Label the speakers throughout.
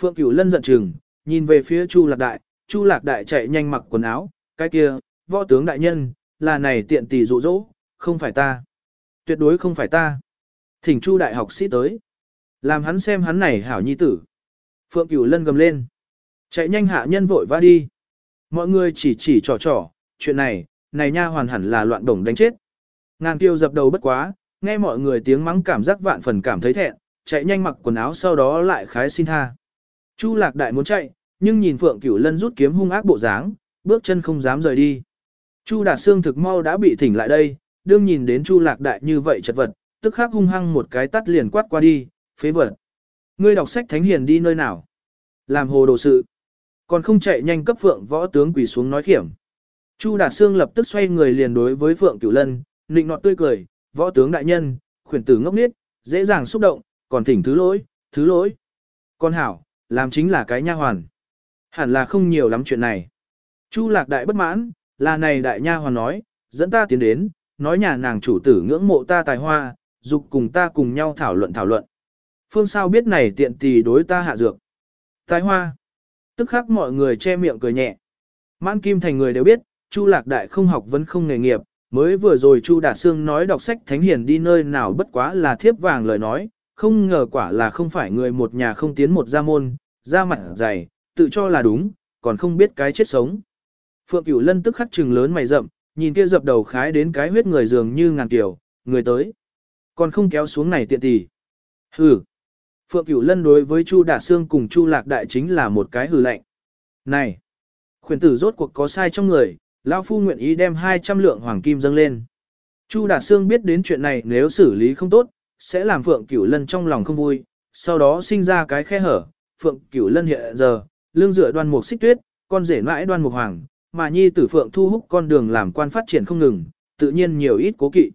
Speaker 1: Phượng Cửu Lân giận chừng, nhìn về phía Chu Lạc Đại, Chu Lạc Đại chạy nhanh mặc quần áo, cái kia, võ tướng đại nhân, là này tiện tỷ dụ dỗ, không phải ta. Tuyệt đối không phải ta. Thỉnh Chu Đại học sĩ tới. Làm hắn xem hắn này hảo nhi tử. Phượng Cửu Lân gầm lên. Chạy nhanh hạ nhân vội va đi. Mọi người chỉ chỉ trò trò, chuyện này, này nha hoàn hẳn là loạn đồng đánh chết. Ngàn tiêu dập đầu bất quá, nghe mọi người tiếng mắng cảm giác vạn phần cảm thấy thẹn, chạy nhanh mặc quần áo sau đó lại khái xin tha. Chu lạc đại muốn chạy, nhưng nhìn Phượng Cửu Lân rút kiếm hung ác bộ dáng, bước chân không dám rời đi. Chu Đạt xương thực mau đã bị thỉnh lại đây, đương nhìn đến Chu Lạc Đại như vậy chật vật, tức khắc hung hăng một cái tắt liền quát qua đi, phế vật. Ngươi đọc sách thánh hiền đi nơi nào? Làm hồ đồ sự. Còn không chạy nhanh cấp Phượng võ tướng quỳ xuống nói khiểm. Chu Đạt xương lập tức xoay người liền đối với Phượng Cửu Lân, nịnh nọt tươi cười, võ tướng đại nhân, khuyển tử ngốc niết, dễ dàng xúc động, còn thỉnh thứ lỗi, thứ lỗi. Con hảo, làm chính là cái nha hoàn. Hẳn là không nhiều lắm chuyện này. Chu lạc đại bất mãn, là này đại nha hoàn nói, dẫn ta tiến đến, nói nhà nàng chủ tử ngưỡng mộ ta tài hoa, dục cùng ta cùng nhau thảo luận thảo luận. Phương sao biết này tiện tì đối ta hạ dược. Tài hoa. Tức khắc mọi người che miệng cười nhẹ. Mãn kim thành người đều biết, Chu lạc đại không học vẫn không nghề nghiệp, mới vừa rồi Chu Đạt Sương nói đọc sách thánh hiền đi nơi nào bất quá là thiếp vàng lời nói, không ngờ quả là không phải người một nhà không tiến một gia môn, ra mặt dày, tự cho là đúng, còn không biết cái chết sống. Phượng Cửu Lân tức khắc trừng lớn mày rậm, nhìn kia dập đầu khái đến cái huyết người dường như ngàn tiểu, người tới. Còn không kéo xuống này tiện tỷ. Hừ. Phượng Cửu Lân đối với Chu Đả Sương cùng Chu Lạc Đại chính là một cái hừ lạnh. Này. Khuyển tử rốt cuộc có sai trong người, lão phu nguyện ý đem 200 lượng hoàng kim dâng lên. Chu Đả Sương biết đến chuyện này nếu xử lý không tốt, sẽ làm Phượng Cửu Lân trong lòng không vui, sau đó sinh ra cái khe hở, Phượng Cửu Lân hiện giờ, lương dựa đoan mục xích tuyết, con rể mãi đoan mục hoàng, mà nhi tử Phượng thu hút con đường làm quan phát triển không ngừng, tự nhiên nhiều ít cố kỵ.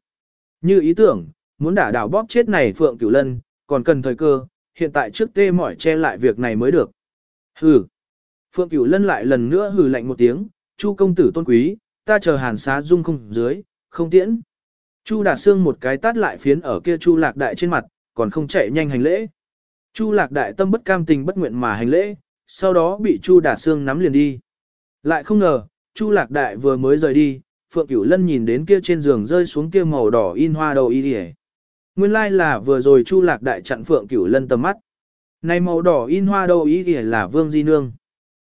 Speaker 1: Như ý tưởng, muốn đả đảo bóp chết này Phượng Cửu Lân, còn cần thời cơ, hiện tại trước tê mỏi che lại việc này mới được. Hừ. Phượng Cửu Lân lại lần nữa hừ lạnh một tiếng, Chu công tử tôn quý, ta chờ hàn xá dung không dưới, không tiễn. Chu Đạt Sương một cái tát lại phiến ở kia Chu Lạc Đại trên mặt, còn không chạy nhanh hành lễ. Chu Lạc Đại tâm bất cam tình bất nguyện mà hành lễ, sau đó bị Chu Đạt Sương nắm liền đi. Lại không ngờ, Chu Lạc Đại vừa mới rời đi, Phượng Cửu Lân nhìn đến kia trên giường rơi xuống kia màu đỏ in hoa đầu y đi Nguyên lai like là vừa rồi Chu Lạc Đại chặn Phượng Cửu Lân tầm mắt. Này màu đỏ in hoa đầu y đi là Vương Di Nương.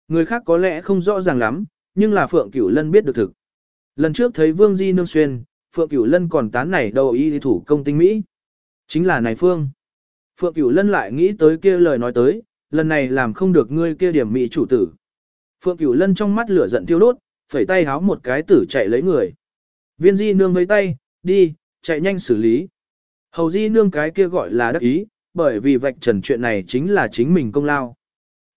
Speaker 1: Người khác có lẽ không rõ ràng lắm, nhưng là Phượng Cửu Lân biết được thực. Lần trước thấy Vương Di Nương xuyên, Phượng Cửu Lân còn tán này đầu y thủ công tinh mỹ. Chính là này Phương. Phượng Cửu Lân lại nghĩ tới kia lời nói tới, lần này làm không được ngươi kia điểm mỹ chủ tử. Phượng Cửu Lân trong mắt lửa giận tiêu đốt, phẩy tay háo một cái tử chạy lấy người. Viên Di nương với tay, đi, chạy nhanh xử lý. Hầu Di nương cái kia gọi là đắc ý, bởi vì vạch trần chuyện này chính là chính mình công lao.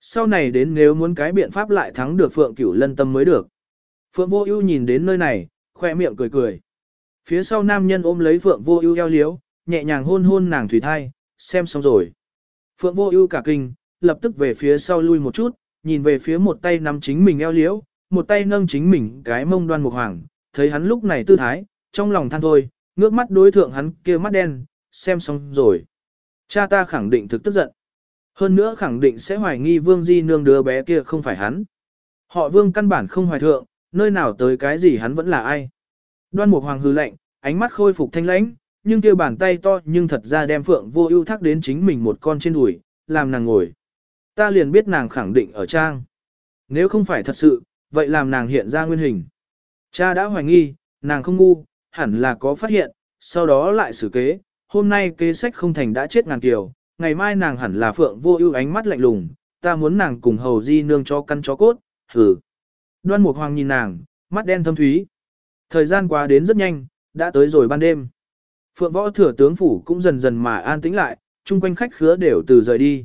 Speaker 1: Sau này đến nếu muốn cái biện pháp lại thắng được Phượng Cửu Lân tâm mới được. Phượng Vô Ưu nhìn đến nơi này, khoe miệng cười cười. Phía sau nam nhân ôm lấy Phượng Vô Ưu eo liếu, nhẹ nhàng hôn hôn nàng thủy thai, xem xong rồi. Phượng Vô Ưu cả kinh, lập tức về phía sau lui một chút, nhìn về phía một tay nắm chính mình eo liếu, một tay nâng chính mình cái mông đoan mục hoàng, thấy hắn lúc này tư thái, trong lòng than thôi, ngước mắt đối thượng hắn kia mắt đen, xem xong rồi. Cha ta khẳng định thực tức giận. Hơn nữa khẳng định sẽ hoài nghi Vương Di nương đứa bé kia không phải hắn. Họ Vương căn bản không hoài thượng, nơi nào tới cái gì hắn vẫn là ai. Đoan Mục Hoàng hư lạnh, ánh mắt khôi phục thanh lãnh, nhưng kia bàn tay to nhưng thật ra đem Phượng Vô Ưu thác đến chính mình một con trên đùi, làm nàng ngồi. Ta liền biết nàng khẳng định ở trang. Nếu không phải thật sự, vậy làm nàng hiện ra nguyên hình. Cha đã hoài nghi, nàng không ngu, hẳn là có phát hiện, sau đó lại xử kế, hôm nay kế sách không thành đã chết ngàn kiều, ngày mai nàng hẳn là Phượng Vô Ưu ánh mắt lạnh lùng, ta muốn nàng cùng hầu di nương cho căn chó cốt, hừ. Đoan Mục Hoàng nhìn nàng, mắt đen thâm thúy. Thời gian qua đến rất nhanh, đã tới rồi ban đêm. Phượng võ thừa tướng phủ cũng dần dần mà an tĩnh lại, chung quanh khách khứa đều từ rời đi.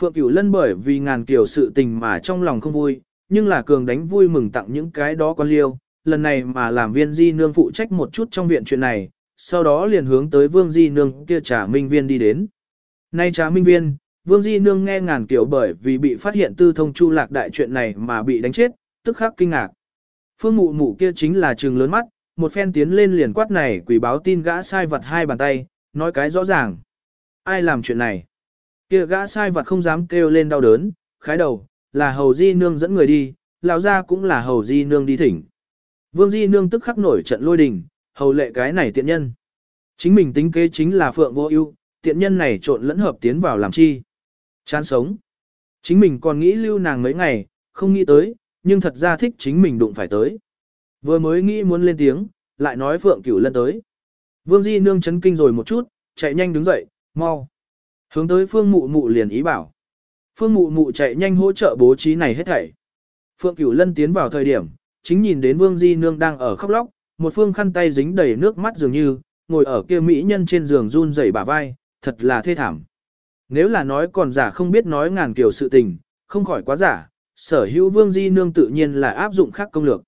Speaker 1: Phượng Cửu Lân bởi vì ngàn kiểu sự tình mà trong lòng không vui, nhưng là cường đánh vui mừng tặng những cái đó con liêu, lần này mà làm viên di nương phụ trách một chút trong viện chuyện này, sau đó liền hướng tới vương di nương kia trả minh viên đi đến. Nay trà minh viên, vương di nương nghe ngàn kiểu bởi vì bị phát hiện tư thông chu lạc đại chuyện này mà bị đánh chết, tức khắc kinh ngạc. Phương mụ mụ kia chính là trường lớn mắt, một phen tiến lên liền quát này quỷ báo tin gã sai vật hai bàn tay, nói cái rõ ràng. Ai làm chuyện này? Kia gã sai vật không dám kêu lên đau đớn, khái đầu, là hầu di nương dẫn người đi, lão ra cũng là hầu di nương đi thỉnh. Vương di nương tức khắc nổi trận lôi đình, hầu lệ cái này tiện nhân. Chính mình tính kế chính là phượng vô ưu, tiện nhân này trộn lẫn hợp tiến vào làm chi. Chán sống. Chính mình còn nghĩ lưu nàng mấy ngày, không nghĩ tới, nhưng thật ra thích chính mình đụng phải tới. Vừa mới nghĩ muốn lên tiếng, lại nói Phượng Cửu Lân tới. Vương Di nương chấn kinh rồi một chút, chạy nhanh đứng dậy, mau. Hướng tới Phương Mụ Mụ liền ý bảo. Phương Mụ Mụ chạy nhanh hỗ trợ bố trí này hết thảy. Phượng Cửu Lân tiến vào thời điểm, chính nhìn đến Vương Di nương đang ở khóc lóc, một phương khăn tay dính đầy nước mắt dường như, ngồi ở kia mỹ nhân trên giường run rẩy bả vai, thật là thê thảm. Nếu là nói còn giả không biết nói ngàn kiểu sự tình, không khỏi quá giả, sở hữu Vương Di nương tự nhiên là áp dụng khác công lược.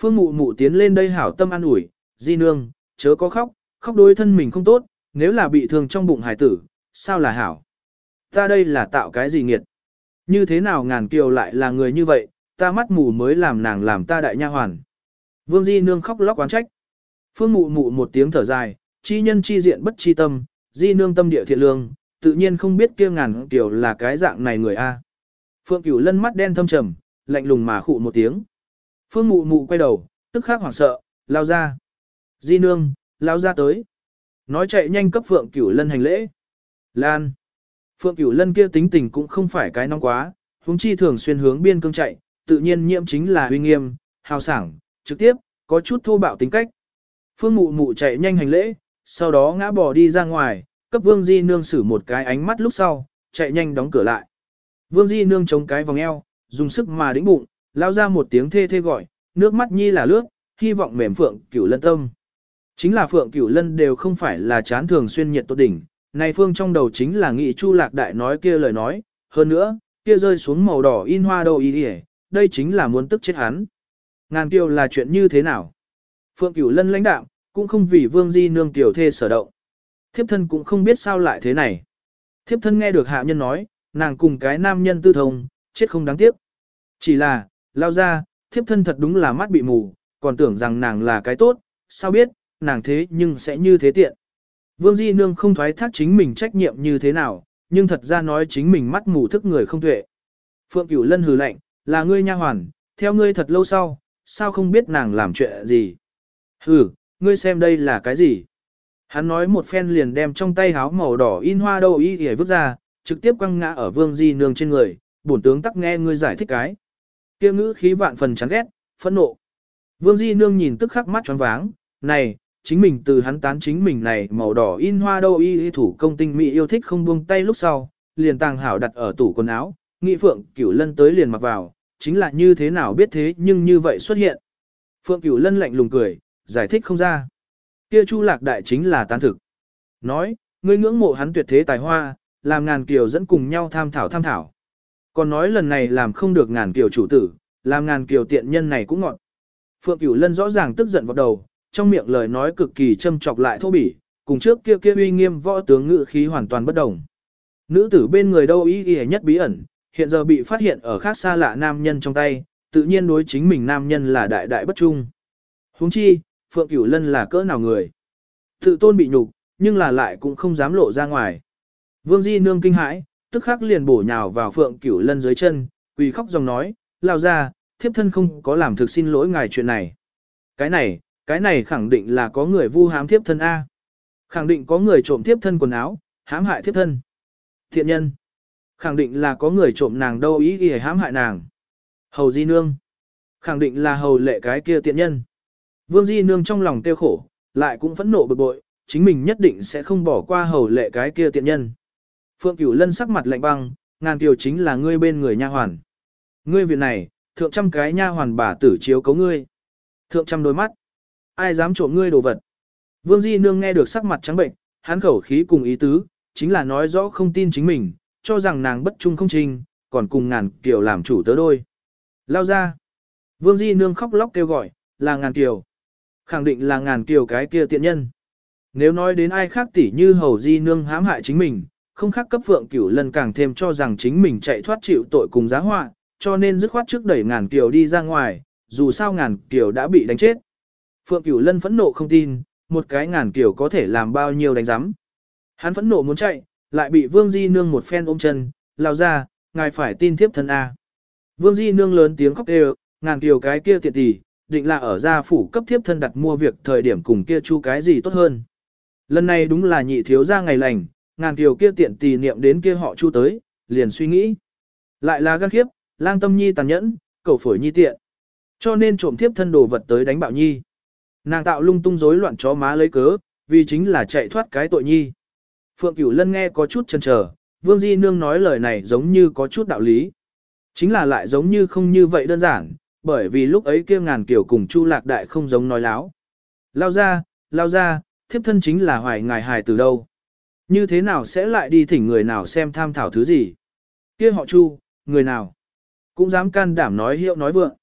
Speaker 1: Phương Mụ Mụ tiến lên đây hảo tâm an ủi, Di nương, chớ có khóc, khóc đối thân mình không tốt, nếu là bị thương trong bụng hải tử, sao là hảo? Ta đây là tạo cái gì nghiệt? Như thế nào ngàn kiều lại là người như vậy, ta mắt mù mới làm nàng làm ta đại nha hoàn. Vương Di Nương khóc lóc oán trách. Phương mụ mụ một tiếng thở dài, chi nhân chi diện bất chi tâm, Di Nương tâm địa thiện lương, tự nhiên không biết kia ngàn kiều là cái dạng này người A. Phượng Cửu lân mắt đen thâm trầm, lạnh lùng mà khụ một tiếng. Phương mụ mụ quay đầu, tức khắc hoảng sợ, lao ra. Di Nương, lao ra tới. Nói chạy nhanh cấp Phượng Cửu Lân hành lễ. Lan. Phượng Cửu Lân kia tính tình cũng không phải cái nóng quá, huống chi thường xuyên hướng biên cương chạy, tự nhiên nhiễm chính là uy nghiêm, hào sảng, trực tiếp, có chút thô bạo tính cách. Phương Mụ Mụ chạy nhanh hành lễ, sau đó ngã bò đi ra ngoài, cấp Vương Di Nương xử một cái ánh mắt lúc sau, chạy nhanh đóng cửa lại. Vương Di Nương chống cái vòng eo, dùng sức mà đĩnh bụng, lao ra một tiếng thê thê gọi, nước mắt nhi là lướt, hy vọng mềm Phượng Cửu Lân tâm. Chính là Phượng Cửu Lân đều không phải là chán thường xuyên nhiệt tốt đỉnh, này Phương trong đầu chính là nghị Chu Lạc Đại nói kia lời nói, hơn nữa, kia rơi xuống màu đỏ in hoa đầu ý đi đây chính là muốn tức chết hắn. Ngàn kiều là chuyện như thế nào? Phượng Cửu Lân lãnh đạo, cũng không vì Vương Di nương tiểu thê sở động. Thiếp thân cũng không biết sao lại thế này. Thiếp thân nghe được hạ nhân nói, nàng cùng cái nam nhân tư thông, chết không đáng tiếc. Chỉ là, lao ra, thiếp thân thật đúng là mắt bị mù, còn tưởng rằng nàng là cái tốt, sao biết, nàng thế nhưng sẽ như thế tiện. Vương Di Nương không thoái thác chính mình trách nhiệm như thế nào, nhưng thật ra nói chính mình mắt mù thức người không tuệ. Phượng Cửu Lân hừ lạnh, là ngươi nha hoàn, theo ngươi thật lâu sau, sao không biết nàng làm chuyện gì. Hừ, ngươi xem đây là cái gì. Hắn nói một phen liền đem trong tay háo màu đỏ in hoa đâu y để vứt ra, trực tiếp quăng ngã ở Vương Di Nương trên người, bổn tướng tắc nghe ngươi giải thích cái. Kia ngữ khí vạn phần chán ghét, phẫn nộ. Vương Di Nương nhìn tức khắc mắt tròn váng, này, chính mình từ hắn tán chính mình này màu đỏ in hoa đâu y, y thủ công tinh mỹ yêu thích không buông tay lúc sau, liền tàng hảo đặt ở tủ quần áo, nghị phượng cửu lân tới liền mặc vào, chính là như thế nào biết thế nhưng như vậy xuất hiện. Phượng cửu lân lạnh lùng cười, giải thích không ra. Kia chu lạc đại chính là tán thực. Nói, ngươi ngưỡng mộ hắn tuyệt thế tài hoa, làm ngàn kiều dẫn cùng nhau tham thảo tham thảo. Còn nói lần này làm không được ngàn kiều chủ tử, làm ngàn kiều tiện nhân này cũng ngọn. Phượng Cửu Lân rõ ràng tức giận vào đầu, trong miệng lời nói cực kỳ châm chọc lại thô bỉ, cùng trước kia kia uy nghiêm võ tướng ngự khí hoàn toàn bất đồng. Nữ tử bên người đâu ý y nhất bí ẩn, hiện giờ bị phát hiện ở khác xa lạ nam nhân trong tay, tự nhiên đối chính mình nam nhân là đại đại bất trung. Huống chi, Phượng Cửu Lân là cỡ nào người? Tự tôn bị nhục, nhưng là lại cũng không dám lộ ra ngoài. Vương Di nương kinh hãi, tức khắc liền bổ nhào vào Phượng Cửu Lân dưới chân, quỳ khóc dòng nói, lao ra, thiếp thân không có làm thực xin lỗi ngài chuyện này. Cái này, cái này khẳng định là có người vu hám thiếp thân A. Khẳng định có người trộm thiếp thân quần áo, hãm hại thiếp thân. Thiện nhân. Khẳng định là có người trộm nàng đâu ý ghi hãm hại nàng. Hầu Di Nương. Khẳng định là hầu lệ cái kia tiện nhân. Vương Di Nương trong lòng tiêu khổ, lại cũng phẫn nộ bực bội, chính mình nhất định sẽ không bỏ qua hầu lệ cái kia tiện nhân. Phượng Cửu Lân sắc mặt lạnh băng, ngàn kiều chính là ngươi bên người nha hoàn. Ngươi việc này, thượng trăm cái nha hoàn bà tử chiếu cấu ngươi. Thượng trăm đôi mắt. Ai dám trộm ngươi đồ vật? Vương Di Nương nghe được sắc mặt trắng bệnh, hắn khẩu khí cùng ý tứ, chính là nói rõ không tin chính mình, cho rằng nàng bất trung không trình, còn cùng ngàn kiều làm chủ tớ đôi. Lao ra. Vương Di Nương khóc lóc kêu gọi, là ngàn kiều. Khẳng định là ngàn kiều cái kia tiện nhân. Nếu nói đến ai khác tỉ như hầu Di Nương hãm hại chính mình, không khác cấp phượng cửu lần càng thêm cho rằng chính mình chạy thoát chịu tội cùng giá họa, cho nên dứt khoát trước đẩy ngàn kiều đi ra ngoài, dù sao ngàn kiều đã bị đánh chết. Phượng Cửu Lân phẫn nộ không tin, một cái ngàn kiều có thể làm bao nhiêu đánh giám. Hắn phẫn nộ muốn chạy, lại bị Vương Di Nương một phen ôm chân, lao ra, ngài phải tin thiếp thân A. Vương Di Nương lớn tiếng khóc đều, ngàn kiều cái kia tiện tỷ, định là ở gia phủ cấp thiếp thân đặt mua việc thời điểm cùng kia chu cái gì tốt hơn. Lần này đúng là nhị thiếu ra ngày lành, ngàn kiều kia tiện tì niệm đến kia họ chu tới, liền suy nghĩ. Lại là gan khiếp, lang tâm nhi tàn nhẫn, cầu phổi nhi tiện. Cho nên trộm thiếp thân đồ vật tới đánh bạo nhi. Nàng tạo lung tung rối loạn chó má lấy cớ, vì chính là chạy thoát cái tội nhi. Phượng Cửu Lân nghe có chút chần chờ, Vương Di Nương nói lời này giống như có chút đạo lý. Chính là lại giống như không như vậy đơn giản, bởi vì lúc ấy kia ngàn kiểu cùng Chu Lạc Đại không giống nói láo. Lao ra, lao ra, thiếp thân chính là hoài ngài hài từ đâu. Như thế nào sẽ lại đi thỉnh người nào xem tham thảo thứ gì? Kia họ Chu, người nào? Cũng dám can đảm nói hiệu nói vượng.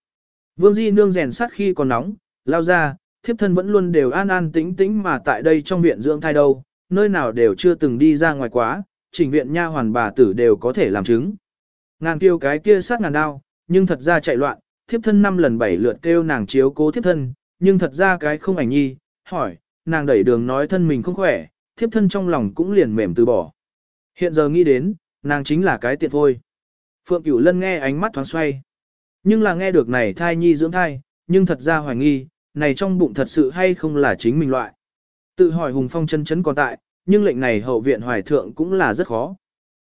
Speaker 1: Vương Di Nương rèn sắt khi còn nóng, lao ra, thiếp thân vẫn luôn đều an an tĩnh tĩnh mà tại đây trong viện dưỡng thai đâu, nơi nào đều chưa từng đi ra ngoài quá, chỉnh viện nha hoàn bà tử đều có thể làm chứng. Ngàn tiêu cái kia sát ngàn đao, nhưng thật ra chạy loạn, thiếp thân năm lần bảy lượt kêu nàng chiếu cố thiếp thân, nhưng thật ra cái không ảnh nhi, hỏi, nàng đẩy đường nói thân mình không khỏe, thiếp thân trong lòng cũng liền mềm từ bỏ. Hiện giờ nghĩ đến, nàng chính là cái tiện thôi. Phượng Cửu Lân nghe ánh mắt thoáng xoay. Nhưng là nghe được này thai nhi dưỡng thai, nhưng thật ra hoài nghi, này trong bụng thật sự hay không là chính mình loại. Tự hỏi Hùng Phong chân chấn còn tại, nhưng lệnh này hậu viện hoài thượng cũng là rất khó.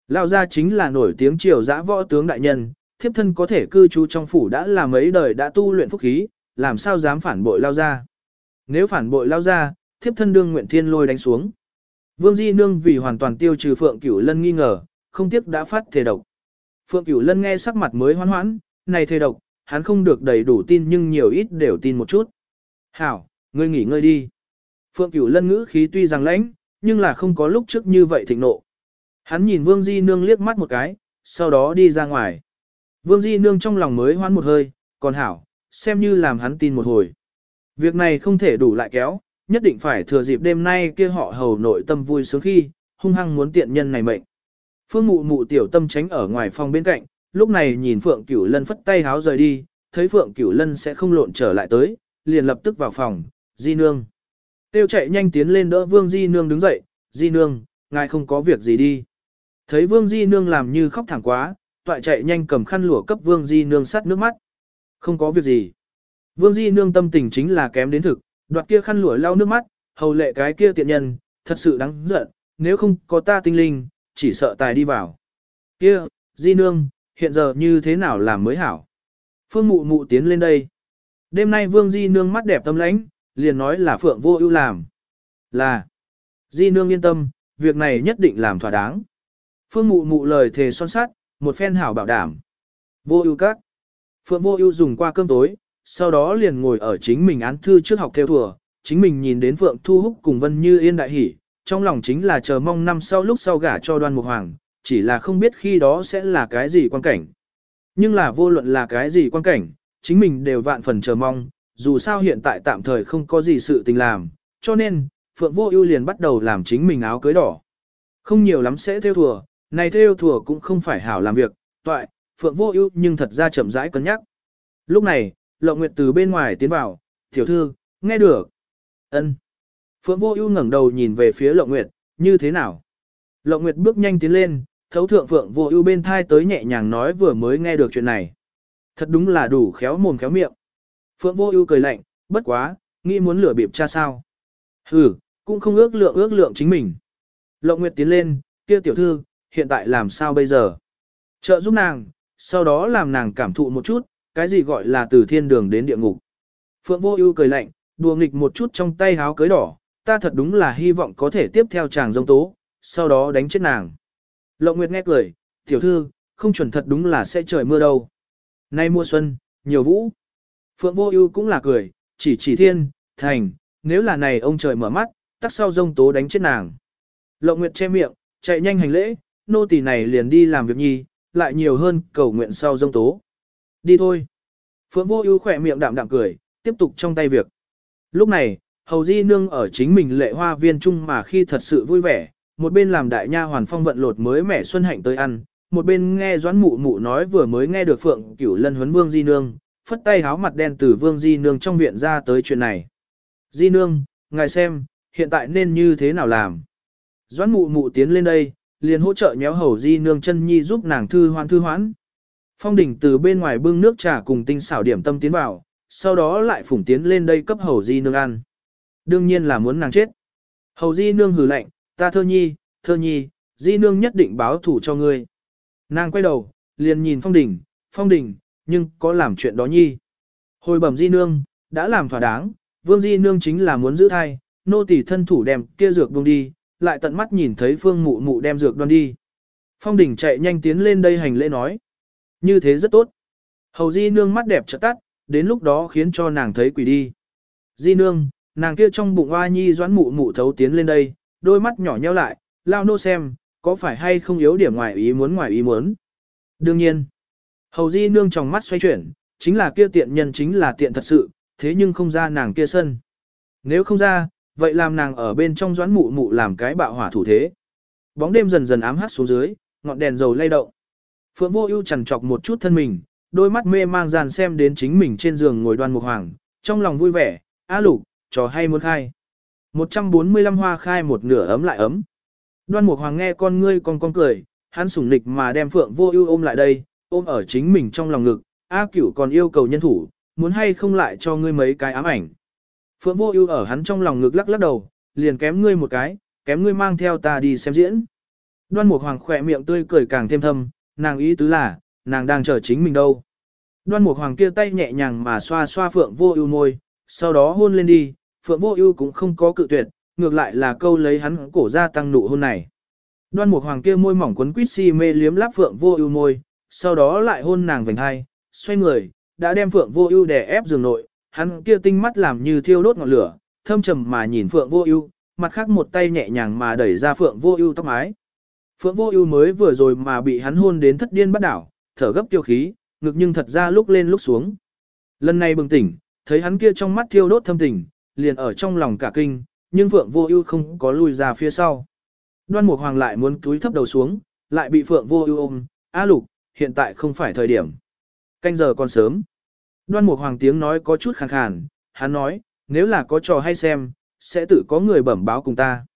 Speaker 1: Lao ra chính là nổi tiếng triều dã võ tướng đại nhân, thiếp thân có thể cư trú trong phủ đã là mấy đời đã tu luyện phúc khí, làm sao dám phản bội Lao ra. Nếu phản bội Lao ra, thiếp thân đương nguyện thiên lôi đánh xuống. Vương Di Nương vì hoàn toàn tiêu trừ Phượng Cửu Lân nghi ngờ, không tiếc đã phát thể độc. Phượng Cửu Lân nghe sắc mặt mới hoan hoãn, này thể độc, hắn không được đầy đủ tin nhưng nhiều ít đều tin một chút. Hảo, ngươi nghỉ ngơi đi. Phượng Cửu Lân ngữ khí tuy rằng lãnh, nhưng là không có lúc trước như vậy thịnh nộ. Hắn nhìn Vương Di Nương liếc mắt một cái, sau đó đi ra ngoài. Vương Di Nương trong lòng mới hoan một hơi, còn hảo, xem như làm hắn tin một hồi. Việc này không thể đủ lại kéo, nhất định phải thừa dịp đêm nay kia họ hầu nội tâm vui sướng khi, hung hăng muốn tiện nhân này mệnh. Phương mụ mụ tiểu tâm tránh ở ngoài phòng bên cạnh, lúc này nhìn Phượng Cửu Lân phất tay háo rời đi, thấy Phượng Cửu Lân sẽ không lộn trở lại tới, liền lập tức vào phòng, Di Nương. Tiêu chạy nhanh tiến lên đỡ Vương Di Nương đứng dậy, Di Nương, ngài không có việc gì đi. Thấy Vương Di Nương làm như khóc thẳng quá, toại chạy nhanh cầm khăn lụa cấp Vương Di Nương sắt nước mắt. Không có việc gì. Vương Di Nương tâm tình chính là kém đến thực, đoạt kia khăn lụa lau nước mắt, hầu lệ cái kia tiện nhân, thật sự đáng giận, nếu không có ta tinh linh, chỉ sợ tài đi vào. Kia, Di Nương, hiện giờ như thế nào làm mới hảo? Phương Mụ Mụ tiến lên đây. Đêm nay Vương Di Nương mắt đẹp tâm lãnh, liền nói là Phượng vô ưu làm. Là, Di Nương yên tâm, việc này nhất định làm thỏa đáng. Phương Mụ Mụ lời thề son sát, một phen hảo bảo đảm. Vô ưu các. Phượng vô ưu dùng qua cơm tối, sau đó liền ngồi ở chính mình án thư trước học theo thùa, chính mình nhìn đến Phượng Thu Húc cùng Vân Như Yên đại hỉ, trong lòng chính là chờ mong năm sau lúc sau gả cho đoan mục hoàng, chỉ là không biết khi đó sẽ là cái gì quan cảnh. Nhưng là vô luận là cái gì quan cảnh, chính mình đều vạn phần chờ mong, dù sao hiện tại tạm thời không có gì sự tình làm, cho nên, Phượng Vô Ưu liền bắt đầu làm chính mình áo cưới đỏ. Không nhiều lắm sẽ theo thùa, này theo thùa cũng không phải hảo làm việc, toại, Phượng Vô Ưu nhưng thật ra chậm rãi cân nhắc. Lúc này, Lộng Nguyệt từ bên ngoài tiến vào, "Tiểu thư, nghe được?" Ân. Phượng Vô Ưu ngẩng đầu nhìn về phía Lộng Nguyệt, "Như thế nào?" Lộng Nguyệt bước nhanh tiến lên, thấu thượng Phượng Vô Ưu bên thai tới nhẹ nhàng nói vừa mới nghe được chuyện này. Thật đúng là đủ khéo mồm khéo miệng. Phượng Vô Ưu cười lạnh, "Bất quá, nghĩ muốn lừa bịp cha sao?" "Hừ, cũng không ước lượng ước lượng chính mình." Lộng Nguyệt tiến lên, "Kia tiểu thư, hiện tại làm sao bây giờ?" Trợ giúp nàng, sau đó làm nàng cảm thụ một chút, cái gì gọi là từ thiên đường đến địa ngục. Phượng Vô Ưu cười lạnh, đùa nghịch một chút trong tay háo cưới đỏ, ta thật đúng là hy vọng có thể tiếp theo chàng dông tố, sau đó đánh chết nàng. Lộng Nguyệt nghe cười, tiểu thư, không chuẩn thật đúng là sẽ trời mưa đâu. Nay mùa xuân, nhiều vũ. Phượng Vô Ưu cũng là cười, chỉ chỉ thiên, thành, nếu là này ông trời mở mắt, tắc sau dông tố đánh chết nàng. Lộng Nguyệt che miệng, chạy nhanh hành lễ, nô tỳ này liền đi làm việc nhi, lại nhiều hơn cầu nguyện sau dông tố. Đi thôi. Phượng Vô Ưu khỏe miệng đạm đạm cười, tiếp tục trong tay việc. Lúc này, Hầu Di nương ở chính mình lệ hoa viên trung mà khi thật sự vui vẻ, một bên làm đại nha hoàn phong vận lột mới mẻ xuân hạnh tới ăn, một bên nghe Doãn Mụ Mụ nói vừa mới nghe được Phượng Cửu Lân huấn Vương Di nương, phất tay háo mặt đen từ Vương Di nương trong viện ra tới chuyện này. Di nương, ngài xem, hiện tại nên như thế nào làm? Doãn Mụ Mụ tiến lên đây, liền hỗ trợ nhéo hầu di nương chân nhi giúp nàng thư hoan thư hoãn. Phong đỉnh từ bên ngoài bưng nước trà cùng tinh xảo điểm tâm tiến vào, sau đó lại phủng tiến lên đây cấp hầu di nương ăn. Đương nhiên là muốn nàng chết. Hầu di nương hừ lạnh, ta thơ nhi, thơ nhi, di nương nhất định báo thủ cho ngươi. Nàng quay đầu, liền nhìn phong đỉnh, phong đỉnh, nhưng có làm chuyện đó nhi. Hồi bẩm di nương, đã làm thỏa đáng, vương di nương chính là muốn giữ thai, nô tỳ thân thủ đem kia dược buông đi, lại tận mắt nhìn thấy phương mụ mụ đem dược đoan đi. Phong đỉnh chạy nhanh tiến lên đây hành lễ nói. Như thế rất tốt. Hầu di nương mắt đẹp trợ tắt, đến lúc đó khiến cho nàng thấy quỷ đi. Di nương, nàng kia trong bụng oa nhi doãn mụ mụ thấu tiến lên đây, đôi mắt nhỏ nheo lại, lao nô xem, có phải hay không yếu điểm ngoài ý muốn ngoài ý muốn. Đương nhiên, hầu di nương trong mắt xoay chuyển, chính là kia tiện nhân chính là tiện thật sự, thế nhưng không ra nàng kia sân. Nếu không ra, vậy làm nàng ở bên trong doãn mụ mụ làm cái bạo hỏa thủ thế. Bóng đêm dần dần ám hát xuống dưới, ngọn đèn dầu lay động. Phượng vô ưu chần chọc một chút thân mình, đôi mắt mê mang dàn xem đến chính mình trên giường ngồi đoan mục hoàng, trong lòng vui vẻ, a lục, trò hay muốn khai. 145 hoa khai một nửa ấm lại ấm. Đoan mục hoàng nghe con ngươi con con cười, hắn sủng nịch mà đem phượng vô ưu ôm lại đây, ôm ở chính mình trong lòng ngực, A cửu còn yêu cầu nhân thủ, muốn hay không lại cho ngươi mấy cái ám ảnh. Phượng vô ưu ở hắn trong lòng ngực lắc lắc đầu, liền kém ngươi một cái, kém ngươi mang theo ta đi xem diễn. Đoan mục hoàng khẽ miệng tươi cười càng thêm thâm, nàng ý tứ là, nàng đang chờ chính mình đâu. Đoan mục hoàng kia tay nhẹ nhàng mà xoa xoa phượng vô ưu môi, sau đó hôn lên đi, phượng vô ưu cũng không có cự tuyệt, ngược lại là câu lấy hắn cổ ra tăng nụ hôn này. Đoan mục hoàng kia môi mỏng quấn quýt si mê liếm láp phượng vô ưu môi, sau đó lại hôn nàng vành hai, xoay người, đã đem phượng vô ưu đè ép giường nội, hắn kia tinh mắt làm như thiêu đốt ngọn lửa, thâm trầm mà nhìn phượng vô ưu, mặt khác một tay nhẹ nhàng mà đẩy ra phượng vô ưu tóc mái. Phượng vô ưu mới vừa rồi mà bị hắn hôn đến thất điên bắt đảo, thở gấp tiêu khí, ngực nhưng thật ra lúc lên lúc xuống. Lần này bừng tỉnh, thấy hắn kia trong mắt thiêu đốt thâm tình, liền ở trong lòng cả kinh, nhưng Phượng Vô Ưu không có lùi ra phía sau. Đoan Mục Hoàng lại muốn cúi thấp đầu xuống, lại bị Phượng Vô Ưu ôm, "A Lục, hiện tại không phải thời điểm. Canh giờ còn sớm." Đoan Mục Hoàng tiếng nói có chút khàn khàn, hắn nói, "Nếu là có trò hay xem, sẽ tự có người bẩm báo cùng ta."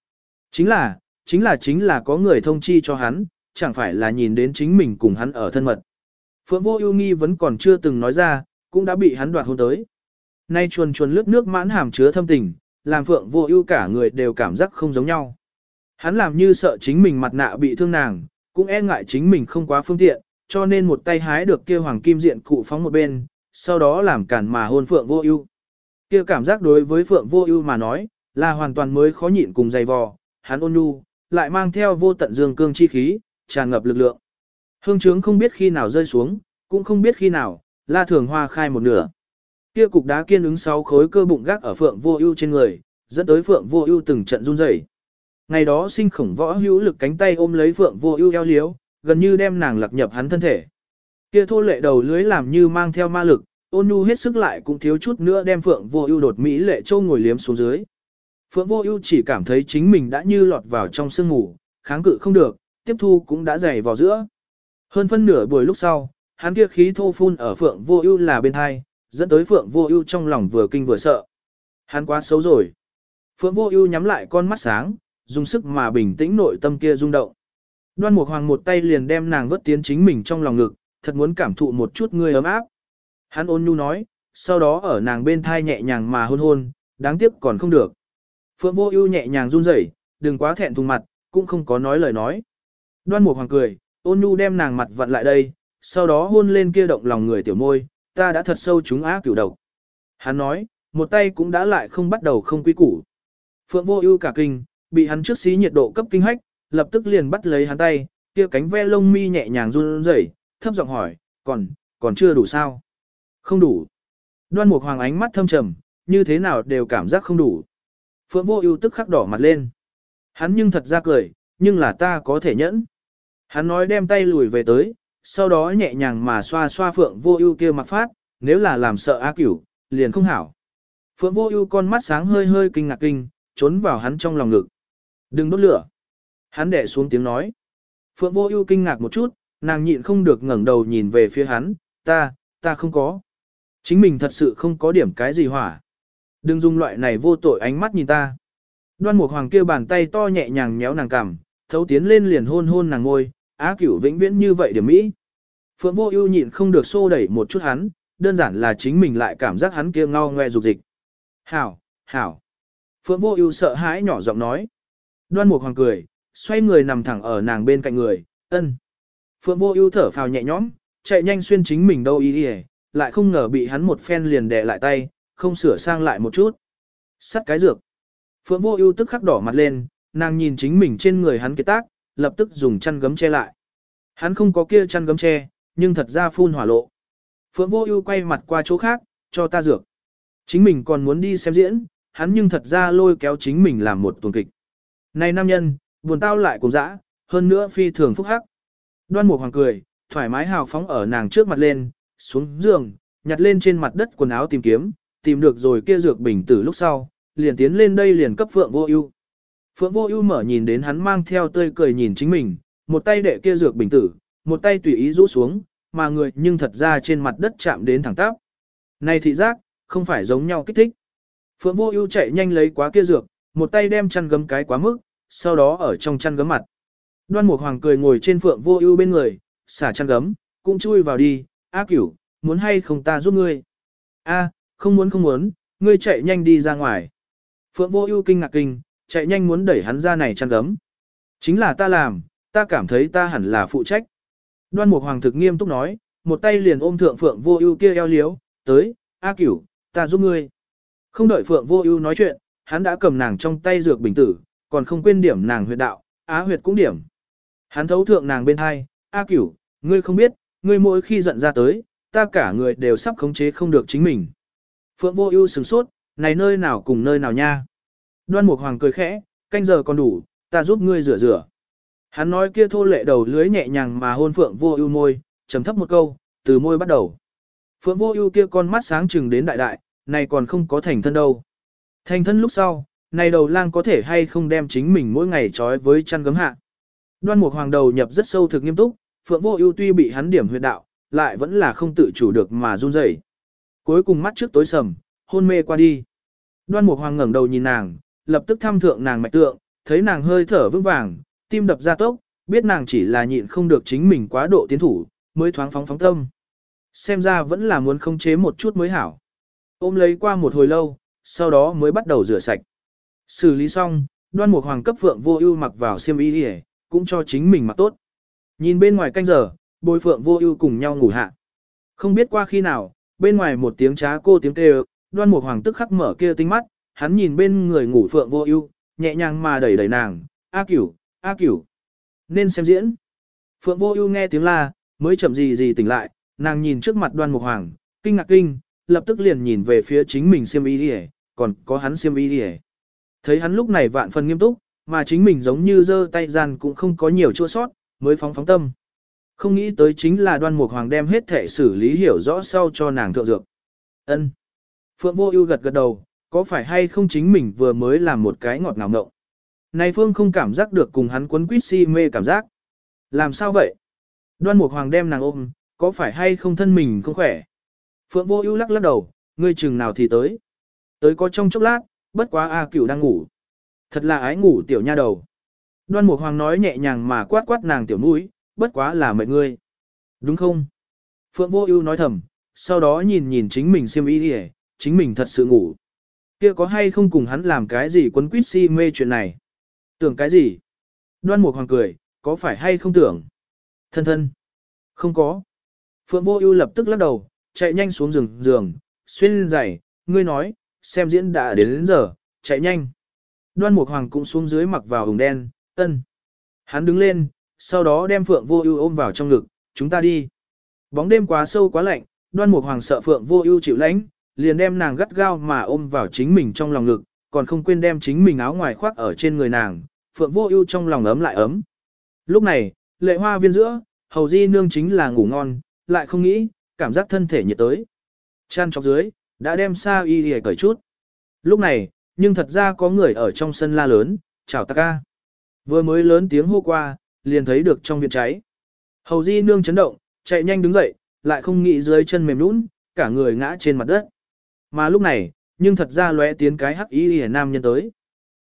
Speaker 1: Chính là, chính là chính là có người thông chi cho hắn, chẳng phải là nhìn đến chính mình cùng hắn ở thân mật. Phượng Vô Ưu nghi vẫn còn chưa từng nói ra, cũng đã bị hắn đoạt hôn tới. Nay chuồn chuồn lướt nước mãn hàm chứa thâm tình, làm Phượng Vô Ưu cả người đều cảm giác không giống nhau. Hắn làm như sợ chính mình mặt nạ bị thương nàng, cũng e ngại chính mình không quá phương tiện, cho nên một tay hái được kia hoàng kim diện cụ phóng một bên, sau đó làm cản mà hôn Phượng Vô Ưu. Kia cảm giác đối với Phượng Vô Ưu mà nói, là hoàn toàn mới khó nhịn cùng dày vò, hắn ôn nhu, lại mang theo vô tận dương cương chi khí, tràn ngập lực lượng. Hương trướng không biết khi nào rơi xuống, cũng không biết khi nào, la thường hoa khai một nửa. Kia cục đá kiên ứng sáu khối cơ bụng gác ở phượng vô ưu trên người, dẫn tới phượng vô ưu từng trận run rẩy. Ngày đó sinh khổng võ hữu lực cánh tay ôm lấy phượng vô ưu eo liếu, gần như đem nàng lạc nhập hắn thân thể. Kia thô lệ đầu lưới làm như mang theo ma lực, ôn nhu hết sức lại cũng thiếu chút nữa đem phượng vô ưu đột mỹ lệ châu ngồi liếm xuống dưới. Phượng vô ưu chỉ cảm thấy chính mình đã như lọt vào trong sương ngủ, kháng cự không được, tiếp thu cũng đã dày vào giữa. Hơn phân nửa buổi lúc sau, hắn kia khí thô phun ở Phượng Vô Ưu là bên hai, dẫn tới Phượng Vô Ưu trong lòng vừa kinh vừa sợ. Hắn quá xấu rồi. Phượng Vô Ưu nhắm lại con mắt sáng, dùng sức mà bình tĩnh nội tâm kia rung động. Đoan Mục Hoàng một tay liền đem nàng vớt tiến chính mình trong lòng ngực, thật muốn cảm thụ một chút người ấm áp. Hắn ôn nhu nói, sau đó ở nàng bên thai nhẹ nhàng mà hôn hôn, đáng tiếc còn không được. Phượng Vô Ưu nhẹ nhàng run rẩy, đừng quá thẹn thùng mặt, cũng không có nói lời nói. Đoan Mục Hoàng cười, ôn nhu đem nàng mặt vặn lại đây, sau đó hôn lên kia động lòng người tiểu môi, ta đã thật sâu chúng á cửu độc. Hắn nói, một tay cũng đã lại không bắt đầu không quý củ. Phượng vô ưu cả kinh, bị hắn trước xí nhiệt độ cấp kinh hách, lập tức liền bắt lấy hắn tay, kia cánh ve lông mi nhẹ nhàng run rẩy, thấp giọng hỏi, còn, còn chưa đủ sao? Không đủ. Đoan Mục Hoàng ánh mắt thâm trầm, như thế nào đều cảm giác không đủ. Phượng Vô Ưu tức khắc đỏ mặt lên. Hắn nhưng thật ra cười, nhưng là ta có thể nhẫn. Hắn nói đem tay lùi về tới, sau đó nhẹ nhàng mà xoa xoa Phượng Vô Ưu kia mặc phát, nếu là làm sợ A Cửu, liền không hảo. Phượng Vô Ưu con mắt sáng hơi hơi kinh ngạc kinh, trốn vào hắn trong lòng ngực. "Đừng đốt lửa." Hắn đè xuống tiếng nói. Phượng Vô Ưu kinh ngạc một chút, nàng nhịn không được ngẩng đầu nhìn về phía hắn, "Ta, ta không có. Chính mình thật sự không có điểm cái gì hỏa. Đừng dùng loại này vô tội ánh mắt nhìn ta." Đoan Mục Hoàng kia bàn tay to nhẹ nhàng nhéo nàng cằm, thấu tiến lên liền hôn hôn nàng ngôi, á cửu vĩnh viễn như vậy điểm mỹ. Phượng vô ưu nhịn không được xô đẩy một chút hắn, đơn giản là chính mình lại cảm giác hắn kia ngao ngoe dục dịch. Hảo, hảo. Phượng vô ưu sợ hãi nhỏ giọng nói. Đoan mục hoàng cười, xoay người nằm thẳng ở nàng bên cạnh người, ân. Phượng vô ưu thở phào nhẹ nhõm, chạy nhanh xuyên chính mình đâu ý đi lại không ngờ bị hắn một phen liền đè lại tay, không sửa sang lại một chút. Sắt cái dược. Phượng vô ưu tức khắc đỏ mặt lên, nàng nhìn chính mình trên người hắn kế tác, lập tức dùng chăn gấm che lại. Hắn không có kia chăn gấm che, nhưng thật ra phun hỏa lộ. Phượng vô ưu quay mặt qua chỗ khác, cho ta dược. Chính mình còn muốn đi xem diễn, hắn nhưng thật ra lôi kéo chính mình làm một tuần kịch. Này nam nhân, buồn tao lại cùng dã, hơn nữa phi thường phúc hắc. Đoan Mục Hoàng cười, thoải mái hào phóng ở nàng trước mặt lên, xuống giường, nhặt lên trên mặt đất quần áo tìm kiếm, tìm được rồi kia dược bình tử lúc sau, liền tiến lên đây liền cấp Phượng Vô Ưu. Phượng Vô Ưu mở nhìn đến hắn mang theo tươi cười nhìn chính mình, một tay đệ kia dược bình tử, một tay tùy ý rũ xuống, mà người nhưng thật ra trên mặt đất chạm đến thẳng tắp. Này thị giác, không phải giống nhau kích thích. Phượng Vô Ưu chạy nhanh lấy quá kia dược, một tay đem chăn gấm cái quá mức, sau đó ở trong chăn gấm mặt. Đoan Mục Hoàng cười ngồi trên Phượng Vô Ưu bên người, xả chăn gấm, cũng chui vào đi, "A Cửu, muốn hay không ta giúp ngươi?" "A, không muốn không muốn, ngươi chạy nhanh đi ra ngoài." Phượng Vô Ưu kinh ngạc kinh, chạy nhanh muốn đẩy hắn ra này chăn gấm. "Chính là ta làm, ta cảm thấy ta hẳn là phụ trách." Đoan Mục Hoàng thực nghiêm túc nói, một tay liền ôm thượng Phượng Vô Ưu kia eo liếu, "Tới, A Cửu, ta giúp ngươi." Không đợi Phượng Vô Ưu nói chuyện, hắn đã cầm nàng trong tay dược bình tử, còn không quên điểm nàng huyệt đạo, á huyệt cũng điểm. Hắn thấu thượng nàng bên hai, A Cửu, ngươi không biết, ngươi mỗi khi giận ra tới, ta cả người đều sắp khống chế không được chính mình. Phượng Vô Ưu sửng sốt, này nơi nào cùng nơi nào nha? Đoan Mục Hoàng cười khẽ, canh giờ còn đủ, ta giúp ngươi rửa rửa. Hắn nói kia thô lệ đầu lưới nhẹ nhàng mà hôn Phượng Vô Ưu môi, trầm thấp một câu, từ môi bắt đầu. Phượng Vô Ưu kia con mắt sáng trừng đến đại đại, này còn không có thành thân đâu. Thành thân lúc sau, này đầu lang có thể hay không đem chính mình mỗi ngày trói với chăn gấm hạ. Đoan Mục Hoàng đầu nhập rất sâu thực nghiêm túc, Phượng Vô Ưu tuy bị hắn điểm huyệt đạo, lại vẫn là không tự chủ được mà run rẩy. Cuối cùng mắt trước tối sầm, hôn mê qua đi. Đoan Mục Hoàng ngẩng đầu nhìn nàng, lập tức thăm thượng nàng mạch tượng, thấy nàng hơi thở vững vàng, tim đập ra tốc, biết nàng chỉ là nhịn không được chính mình quá độ tiến thủ, mới thoáng phóng phóng tâm. Xem ra vẫn là muốn khống chế một chút mới hảo. Ôm lấy qua một hồi lâu, sau đó mới bắt đầu rửa sạch. Xử lý xong, đoan mục hoàng cấp phượng vô ưu mặc vào xiêm y cũng cho chính mình mặc tốt. Nhìn bên ngoài canh giờ, bồi phượng vô ưu cùng nhau ngủ hạ. Không biết qua khi nào, bên ngoài một tiếng trá cô tiếng kêu, đoan mục hoàng tức khắc mở kia tinh mắt, hắn nhìn bên người ngủ phượng vô ưu, nhẹ nhàng mà đẩy đẩy nàng, A cửu, A cửu, nên xem diễn. Phượng vô ưu nghe tiếng la, mới chậm gì gì tỉnh lại, nàng nhìn trước mặt đoan mục hoàng, kinh ngạc kinh, lập tức liền nhìn về phía chính mình xiêm y đi còn có hắn xiêm y đi Thấy hắn lúc này vạn phần nghiêm túc, mà chính mình giống như giơ tay gian cũng không có nhiều chua sót, mới phóng phóng tâm. Không nghĩ tới chính là đoan mục hoàng đem hết thể xử lý hiểu rõ sau cho nàng thượng dược. ân Phượng vô ưu gật gật đầu, có phải hay không chính mình vừa mới làm một cái ngọt ngào ngộng. Này Phương không cảm giác được cùng hắn quấn quýt si mê cảm giác. Làm sao vậy? Đoan mục hoàng đem nàng ôm, có phải hay không thân mình không khỏe? Phượng vô ưu lắc lắc đầu, ngươi chừng nào thì tới. Tới có trong chốc lát, bất quá A cửu đang ngủ. Thật là ái ngủ tiểu nha đầu. Đoan Mục Hoàng nói nhẹ nhàng mà quát quát nàng tiểu mũi, bất quá là mệnh ngươi. Đúng không? Phượng Vô Ưu nói thầm, sau đó nhìn nhìn chính mình xiêm y đi, chính mình thật sự ngủ. Kia có hay không cùng hắn làm cái gì quấn quýt si mê chuyện này? Tưởng cái gì? Đoan Mục Hoàng cười, có phải hay không tưởng? Thân thân. Không có. Phượng Vô Ưu lập tức lắc đầu, chạy nhanh xuống giường giường, xuyên giày, ngươi nói, xem diễn đã đến, đến giờ, chạy nhanh. Đoan Mục Hoàng cũng xuống dưới mặc vào hùng đen, ân. Hắn đứng lên, sau đó đem Phượng Vô Ưu ôm vào trong ngực, chúng ta đi. Bóng đêm quá sâu quá lạnh, Đoan Mục Hoàng sợ Phượng Vô Ưu chịu lạnh, liền đem nàng gắt gao mà ôm vào chính mình trong lòng ngực, còn không quên đem chính mình áo ngoài khoác ở trên người nàng, Phượng Vô Ưu trong lòng ấm lại ấm. Lúc này, lệ hoa viên giữa, hầu di nương chính là ngủ ngon, lại không nghĩ, cảm giác thân thể nhiệt tới. Chăn chọc dưới, đã đem sa y để cởi chút. Lúc này, nhưng thật ra có người ở trong sân la lớn, chào ta ca. Vừa mới lớn tiếng hô qua, liền thấy được trong viện cháy. Hầu di nương chấn động, chạy nhanh đứng dậy, lại không nghĩ dưới chân mềm nhũn, cả người ngã trên mặt đất. Mà lúc này, nhưng thật ra lóe tiến cái hắc y hề nam nhân tới.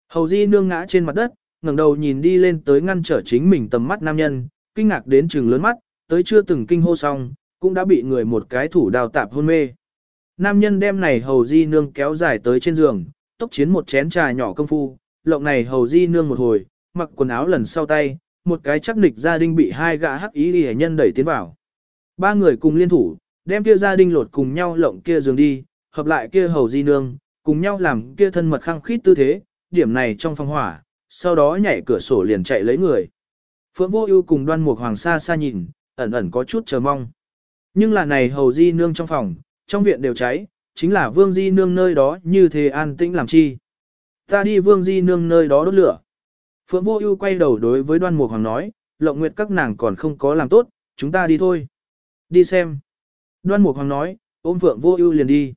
Speaker 1: Hầu di nương ngã trên mặt đất, ngẩng đầu nhìn đi lên tới ngăn trở chính mình tầm mắt nam nhân, kinh ngạc đến trừng lớn mắt, tới chưa từng kinh hô xong, cũng đã bị người một cái thủ đào tạp hôn mê. Nam nhân đem này hầu di nương kéo dài tới trên giường, tốc chiến một chén trà nhỏ công phu, lộng này hầu di nương một hồi, mặc quần áo lần sau tay, một cái chắc nịch gia đình bị hai gã hắc ý hề nhân đẩy tiến vào. Ba người cùng liên thủ, đem kia gia đình lột cùng nhau lộng kia giường đi, hợp lại kia hầu di nương, cùng nhau làm kia thân mật khăng khít tư thế, điểm này trong phòng hỏa, sau đó nhảy cửa sổ liền chạy lấy người. Phượng Vô Ưu cùng Đoan Mục Hoàng xa xa nhìn, ẩn ẩn có chút chờ mong. Nhưng là này hầu di nương trong phòng, trong viện đều cháy, chính là Vương Di nương nơi đó như thế an tĩnh làm chi? Ta đi Vương Di nương nơi đó đốt lửa. Phượng Vô Ưu quay đầu đối với Đoan Mục Hoàng nói, Lộng Nguyệt các nàng còn không có làm tốt, chúng ta đi thôi. Đi xem. Đoan Mục Hoàng nói, ôm Phượng Vô Ưu liền đi.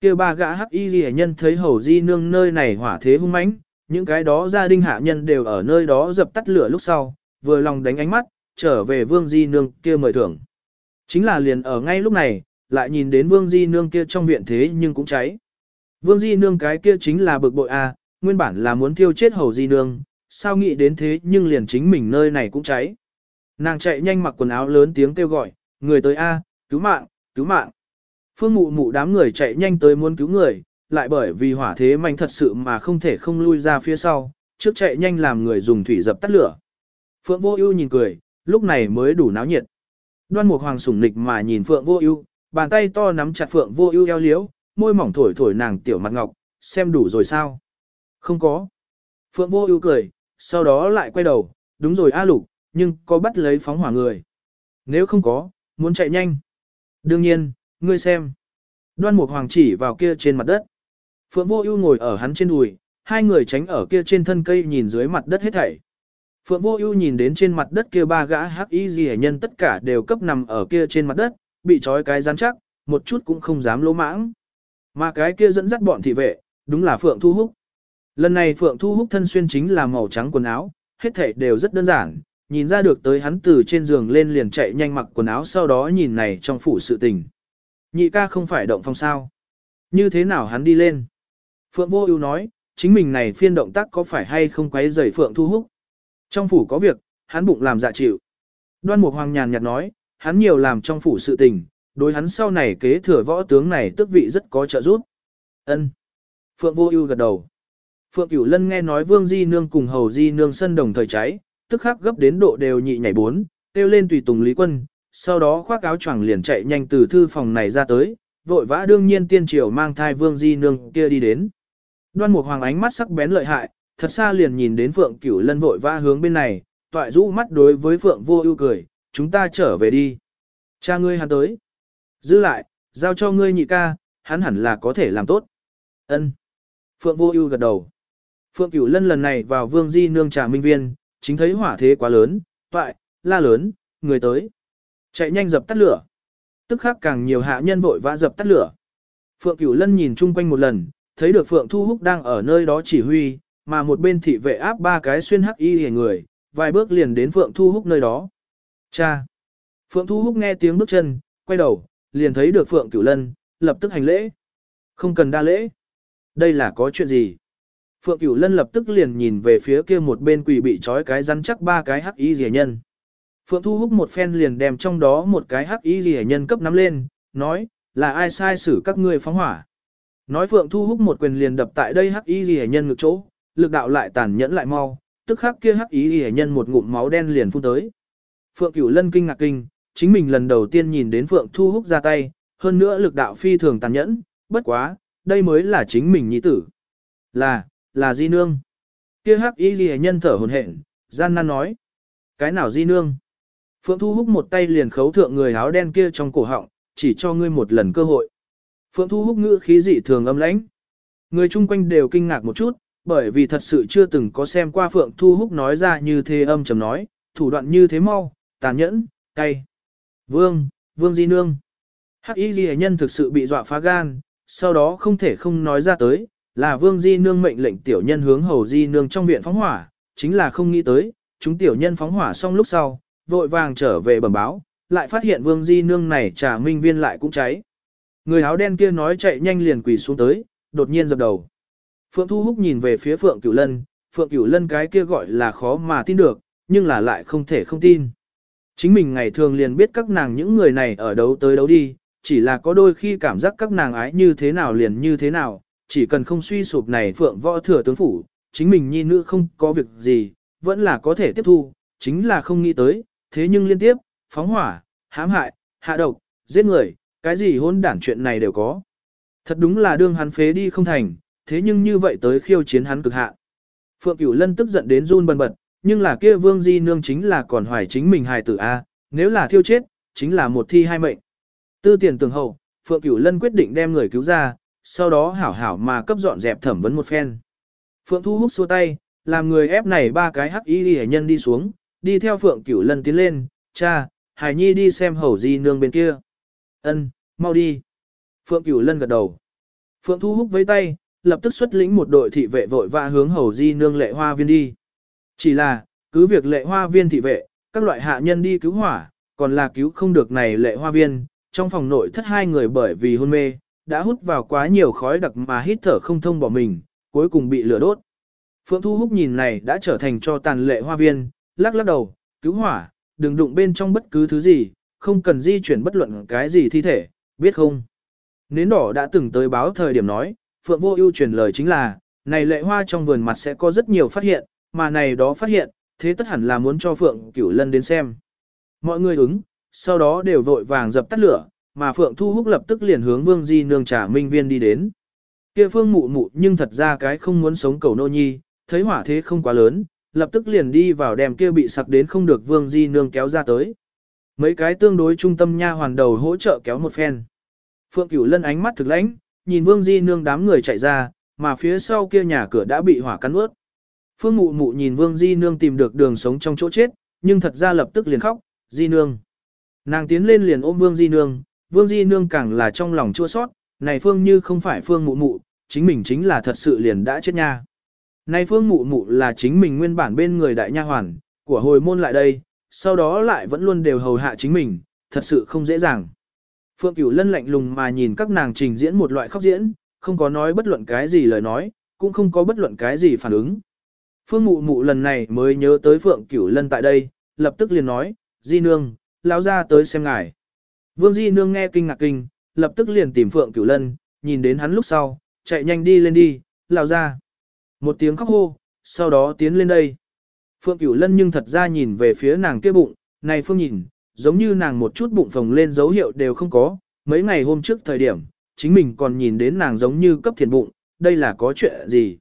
Speaker 1: Kia ba gã hắc y liễu nhân thấy hầu di nương nơi này hỏa thế hung mãnh, những cái đó gia đình hạ nhân đều ở nơi đó dập tắt lửa lúc sau, vừa lòng đánh ánh mắt, trở về Vương Di nương kia mời thưởng. Chính là liền ở ngay lúc này, lại nhìn đến Vương Di nương kia trong viện thế nhưng cũng cháy. Vương Di nương cái kia chính là bực bội a, à, nguyên bản là muốn thiêu chết hầu Di nương, sao nghĩ đến thế nhưng liền chính mình nơi này cũng cháy. Nàng chạy nhanh mặc quần áo lớn tiếng kêu gọi, người tới a, cứu mạng, cứu mạng. Phương mụ mụ đám người chạy nhanh tới muốn cứu người, lại bởi vì hỏa thế mạnh thật sự mà không thể không lui ra phía sau, trước chạy nhanh làm người dùng thủy dập tắt lửa. Phượng Vô Ưu nhìn cười, lúc này mới đủ náo nhiệt. Đoan Mục Hoàng sủng nịch mà nhìn Phượng Vô Ưu, bàn tay to nắm chặt Phượng Vô Ưu eo liễu, môi mỏng thổi thổi nàng tiểu mặt ngọc, xem đủ rồi sao? Không có. Phượng Vô Ưu cười, sau đó lại quay đầu, đúng rồi A Lục, nhưng có bắt lấy phóng hỏa người. Nếu không có, muốn chạy nhanh. Đương nhiên, ngươi xem. Đoan Mục Hoàng chỉ vào kia trên mặt đất. Phượng Vô Ưu ngồi ở hắn trên đùi, hai người tránh ở kia trên thân cây nhìn dưới mặt đất hết thảy. Phượng Vô Ưu nhìn đến trên mặt đất kia ba gã hắc y liễu nhân tất cả đều cấp nằm ở kia trên mặt đất, bị trói cái rắn chắc, một chút cũng không dám lỗ mãng. Mà cái kia dẫn dắt bọn thị vệ, đúng là Phượng Thu Húc. Lần này Phượng Thu Húc thân xuyên chính là màu trắng quần áo, hết thảy đều rất đơn giản, nhìn ra được tới hắn từ trên giường lên liền chạy nhanh mặc quần áo sau đó nhìn này trong phủ sự tình. Nhị ca không phải động phong sao? Như thế nào hắn đi lên? Phượng Vô Ưu nói, chính mình này phiên động tác có phải hay không quấy rầy Phượng Thu Húc? Trong phủ có việc, hắn bụng làm dạ chịu. Đoan Mục Hoàng nhàn nhạt nói, hắn nhiều làm trong phủ sự tình, đối hắn sau này kế thừa võ tướng này tước vị rất có trợ giúp. Ân. Phượng Vô Ưu gật đầu. Phượng Cửu Lân nghe nói Vương Di nương cùng Hầu Di nương sân đồng thời cháy, tức khắc gấp đến độ đều nhị nhảy bốn, kêu lên tùy tùng Lý Quân, sau đó khoác áo choàng liền chạy nhanh từ thư phòng này ra tới, vội vã đương nhiên tiên triều mang thai Vương Di nương kia đi đến. Đoan Mục Hoàng ánh mắt sắc bén lợi hại, thật xa liền nhìn đến Phượng Cửu Lân vội vã hướng bên này, toại rũ mắt đối với Phượng Vô Ưu cười, "Chúng ta trở về đi." Cha ngươi hắn tới. Giữ lại, giao cho ngươi nhị ca, hắn hẳn là có thể làm tốt. Ân. Phượng Vô Ưu gật đầu. Phượng Cửu Lân lần này vào Vương Di nương trà minh viên, chính thấy hỏa thế quá lớn, toại, la lớn, người tới. Chạy nhanh dập tắt lửa. Tức khắc càng nhiều hạ nhân vội vã dập tắt lửa. Phượng Cửu Lân nhìn chung quanh một lần, thấy được Phượng Thu Húc đang ở nơi đó chỉ huy, mà một bên thị vệ áp ba cái xuyên hắc y hề người, vài bước liền đến Phượng Thu Húc nơi đó. Cha! Phượng Thu Húc nghe tiếng bước chân, quay đầu, liền thấy được Phượng Cửu Lân, lập tức hành lễ. Không cần đa lễ. Đây là có chuyện gì? Phượng Cửu Lân lập tức liền nhìn về phía kia một bên quỷ bị trói cái rắn chắc ba cái hắc y rìa nhân. Phượng Thu Húc một phen liền đem trong đó một cái hắc y rìa nhân cấp nắm lên, nói, là ai sai xử các ngươi phóng hỏa. Nói Phượng Thu Húc một quyền liền đập tại đây hắc y rìa nhân ngực chỗ, lực đạo lại tàn nhẫn lại mau, tức khắc kia hắc y rìa nhân một ngụm máu đen liền phun tới. Phượng Cửu Lân kinh ngạc kinh, chính mình lần đầu tiên nhìn đến Phượng Thu Húc ra tay, hơn nữa lực đạo phi thường tàn nhẫn, bất quá, đây mới là chính mình nhi tử. Là, là Di Nương. Kia hắc y ghi nhân thở hồn hển, gian nan nói. Cái nào Di Nương? Phượng Thu Húc một tay liền khấu thượng người áo đen kia trong cổ họng, chỉ cho ngươi một lần cơ hội. Phượng Thu Húc ngữ khí dị thường âm lãnh. Người chung quanh đều kinh ngạc một chút, bởi vì thật sự chưa từng có xem qua Phượng Thu Húc nói ra như thế âm trầm nói, thủ đoạn như thế mau, tàn nhẫn, cay. Vương, Vương Di Nương. Hắc y ghi nhân thực sự bị dọa phá gan, sau đó không thể không nói ra tới, là Vương Di Nương mệnh lệnh tiểu nhân hướng hầu Di Nương trong viện phóng hỏa, chính là không nghĩ tới, chúng tiểu nhân phóng hỏa xong lúc sau, vội vàng trở về bẩm báo, lại phát hiện Vương Di Nương này trà minh viên lại cũng cháy. Người áo đen kia nói chạy nhanh liền quỳ xuống tới, đột nhiên dập đầu. Phượng Thu Húc nhìn về phía Phượng Cửu Lân, Phượng Cửu Lân cái kia gọi là khó mà tin được, nhưng là lại không thể không tin. Chính mình ngày thường liền biết các nàng những người này ở đấu tới đấu đi, chỉ là có đôi khi cảm giác các nàng ái như thế nào liền như thế nào, chỉ cần không suy sụp này Phượng võ thừa tướng phủ, chính mình nhi nữ không có việc gì, vẫn là có thể tiếp thu, chính là không nghĩ tới, thế nhưng liên tiếp, phóng hỏa, hãm hại, hạ độc, giết người, cái gì hôn đản chuyện này đều có. Thật đúng là đương hắn phế đi không thành, thế nhưng như vậy tới khiêu chiến hắn cực hạ. Phượng Cửu Lân tức giận đến run bần bật, nhưng là kia Vương Di Nương chính là còn hoài chính mình hài tử A, nếu là thiêu chết, chính là một thi hai mệnh. Tư tiền tường hậu, Phượng Cửu Lân quyết định đem người cứu ra, sau đó hảo hảo mà cấp dọn dẹp thẩm vấn một phen. Phượng Thu Húc xua tay, làm người ép này ba cái hắc y hệ nhân đi xuống, đi theo Phượng Cửu Lân tiến lên, cha, Hải Nhi đi xem hầu di nương bên kia. Ân, mau đi. Phượng Cửu Lân gật đầu. Phượng Thu Húc với tay, lập tức xuất lĩnh một đội thị vệ vội vã hướng hầu di nương lệ hoa viên đi. Chỉ là, cứ việc lệ hoa viên thị vệ, các loại hạ nhân đi cứu hỏa, còn là cứu không được này lệ hoa viên, trong phòng nội thất hai người bởi vì hôn mê, đã hút vào quá nhiều khói đặc mà hít thở không thông bỏ mình, cuối cùng bị lửa đốt. Phượng Thu Húc nhìn này đã trở thành cho tàn lệ hoa viên, lắc lắc đầu, cứu hỏa, đừng đụng bên trong bất cứ thứ gì, không cần di chuyển bất luận cái gì thi thể, biết không? Nến đỏ đã từng tới báo thời điểm nói, Phượng Vô Ưu truyền lời chính là, này lệ hoa trong vườn mặt sẽ có rất nhiều phát hiện, mà này đó phát hiện, thế tất hẳn là muốn cho Phượng Cửu Lân đến xem. Mọi người ứng, sau đó đều vội vàng dập tắt lửa, mà Phượng Thu Húc lập tức liền hướng Vương Di nương trả minh viên đi đến. Kia Phương Mụ Mụ nhưng thật ra cái không muốn sống cầu nô nhi, thấy hỏa thế không quá lớn, lập tức liền đi vào đem kia bị sặc đến không được Vương Di nương kéo ra tới. Mấy cái tương đối trung tâm nha hoàn đầu hỗ trợ kéo một phen. Phượng Cửu Lân ánh mắt thực lãnh, nhìn Vương Di nương đám người chạy ra, mà phía sau kia nhà cửa đã bị hỏa cắn ướt. Phương Mụ Mụ nhìn Vương Di nương tìm được đường sống trong chỗ chết, nhưng thật ra lập tức liền khóc, Di nương. Nàng tiến lên liền ôm Vương Di nương, Vương Di nương càng là trong lòng chua sót, này Phương như không phải Phương Mụ Mụ, chính mình chính là thật sự liền đã chết nha. Này Phương Mụ Mụ là chính mình nguyên bản bên người đại nha hoàn, của hồi môn lại đây, sau đó lại vẫn luôn đều hầu hạ chính mình, thật sự không dễ dàng. Phượng Cửu Lân lạnh lùng mà nhìn các nàng trình diễn một loại khóc diễn, không có nói bất luận cái gì lời nói, cũng không có bất luận cái gì phản ứng. Phương Mụ Mụ lần này mới nhớ tới Phượng Cửu Lân tại đây, lập tức liền nói, Di Nương, lão ra tới xem ngài. Vương Di Nương nghe kinh ngạc kinh, lập tức liền tìm Phượng Cửu Lân, nhìn đến hắn lúc sau, chạy nhanh đi lên đi, lão ra. Một tiếng khóc hô, sau đó tiến lên đây. Phượng Cửu Lân nhưng thật ra nhìn về phía nàng kia bụng, này Phương nhìn, giống như nàng một chút bụng phồng lên dấu hiệu đều không có, mấy ngày hôm trước thời điểm, chính mình còn nhìn đến nàng giống như cấp thiền bụng, đây là có chuyện gì.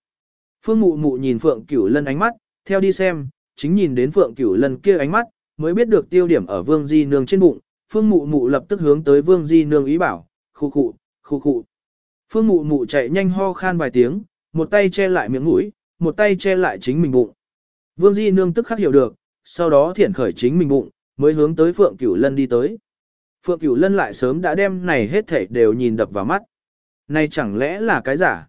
Speaker 1: Phương Mụ Mụ nhìn Phượng Cửu Lân ánh mắt, theo đi xem, chính nhìn đến Phượng Cửu Lân kia ánh mắt, mới biết được tiêu điểm ở Vương Di Nương trên bụng, Phương Mụ Mụ lập tức hướng tới Vương Di Nương ý bảo, khu khụ, khu khụ. Phương Mụ Mụ chạy nhanh ho khan vài tiếng, một tay che lại miệng mũi, một tay che lại chính mình bụng. Vương Di Nương tức khắc hiểu được, sau đó thiển khởi chính mình bụng, mới hướng tới Phượng Cửu Lân đi tới. Phượng Cửu Lân lại sớm đã đem này hết thảy đều nhìn đập vào mắt. Này chẳng lẽ là cái giả?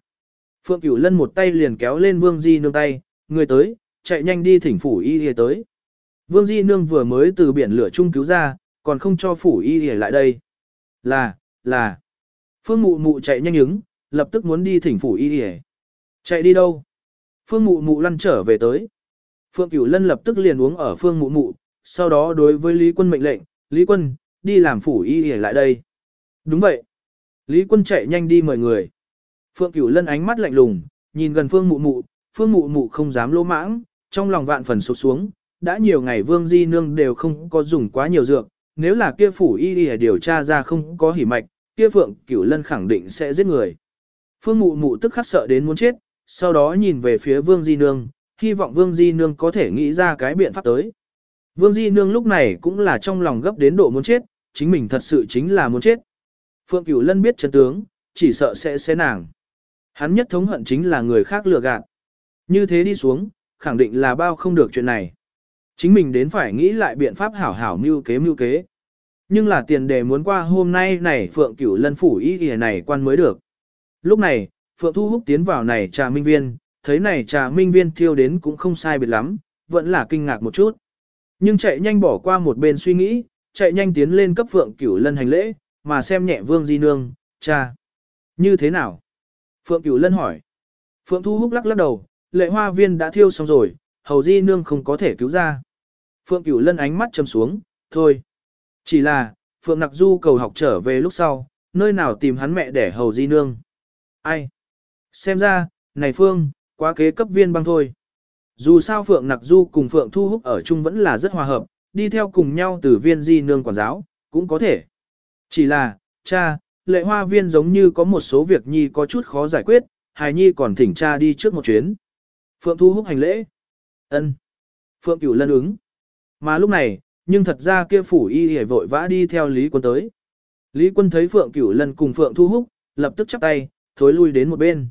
Speaker 1: Phượng Cửu Lân một tay liền kéo lên Vương Di Nương tay, người tới, chạy nhanh đi thỉnh phủ y y tới. Vương Di Nương vừa mới từ biển lửa trung cứu ra, còn không cho phủ y để lại đây. Là, là. Phương Mụ Mụ chạy nhanh ứng, lập tức muốn đi thỉnh phủ y để. Chạy đi đâu? Phương Mụ Mụ lăn trở về tới. phương Cửu Lân lập tức liền uống ở Phương Mụ Mụ, sau đó đối với Lý Quân mệnh lệnh, Lý Quân, đi làm phủ y để lại đây. Đúng vậy. Lý Quân chạy nhanh đi mời người. phương Cửu Lân ánh mắt lạnh lùng, nhìn gần Phương Mụ Mụ, Phương Mụ Mụ không dám lỗ mãng, trong lòng vạn phần sụt xuống, đã nhiều ngày Vương Di Nương đều không có dùng quá nhiều dược, nếu là kia phủ y đi điều tra ra không có hỉ mạch, kia Phượng Cửu Lân khẳng định sẽ giết người. Phương Mụ Mụ tức khắc sợ đến muốn chết, sau đó nhìn về phía Vương Di Nương, hy vọng Vương Di Nương có thể nghĩ ra cái biện pháp tới. Vương Di Nương lúc này cũng là trong lòng gấp đến độ muốn chết, chính mình thật sự chính là muốn chết. Phượng Cửu Lân biết chân tướng, chỉ sợ sẽ xé nàng. Hắn nhất thống hận chính là người khác lừa gạt. Như thế đi xuống, khẳng định là bao không được chuyện này. Chính mình đến phải nghĩ lại biện pháp hảo hảo mưu kế mưu kế. Nhưng là tiền đề muốn qua hôm nay này Phượng Cửu Lân phủ ý kìa này quan mới được. Lúc này, Phượng Thu Húc tiến vào này trà minh viên, thấy này trà minh viên thiêu đến cũng không sai biệt lắm, vẫn là kinh ngạc một chút. Nhưng chạy nhanh bỏ qua một bên suy nghĩ, chạy nhanh tiến lên cấp Phượng Cửu Lân hành lễ, mà xem nhẹ Vương Di Nương, cha. Như thế nào? Phượng Cửu Lân hỏi. Phượng Thu Húc lắc lắc đầu, lệ hoa viên đã thiêu xong rồi, hầu di nương không có thể cứu ra. Phượng Cửu Lân ánh mắt châm xuống, thôi. Chỉ là, Phượng Nặc Du cầu học trở về lúc sau, nơi nào tìm hắn mẹ để hầu di nương. Ai? Xem ra, này Phương, quá kế cấp viên băng thôi. Dù sao Phượng Nặc Du cùng Phượng Thu Húc ở chung vẫn là rất hòa hợp, đi theo cùng nhau từ viên di nương quản giáo, cũng có thể. Chỉ là, cha, lệ hoa viên giống như có một số việc nhi có chút khó giải quyết, hài nhi còn thỉnh cha đi trước một chuyến. Phượng Thu Húc hành lễ. ân Phượng Cửu lân ứng. Mà lúc này, nhưng thật ra kia phủ y hề vội vã đi theo Lý Quân tới. Lý Quân thấy Phượng Cửu lân cùng Phượng Thu Húc, lập tức chắp tay, thối lui đến một bên.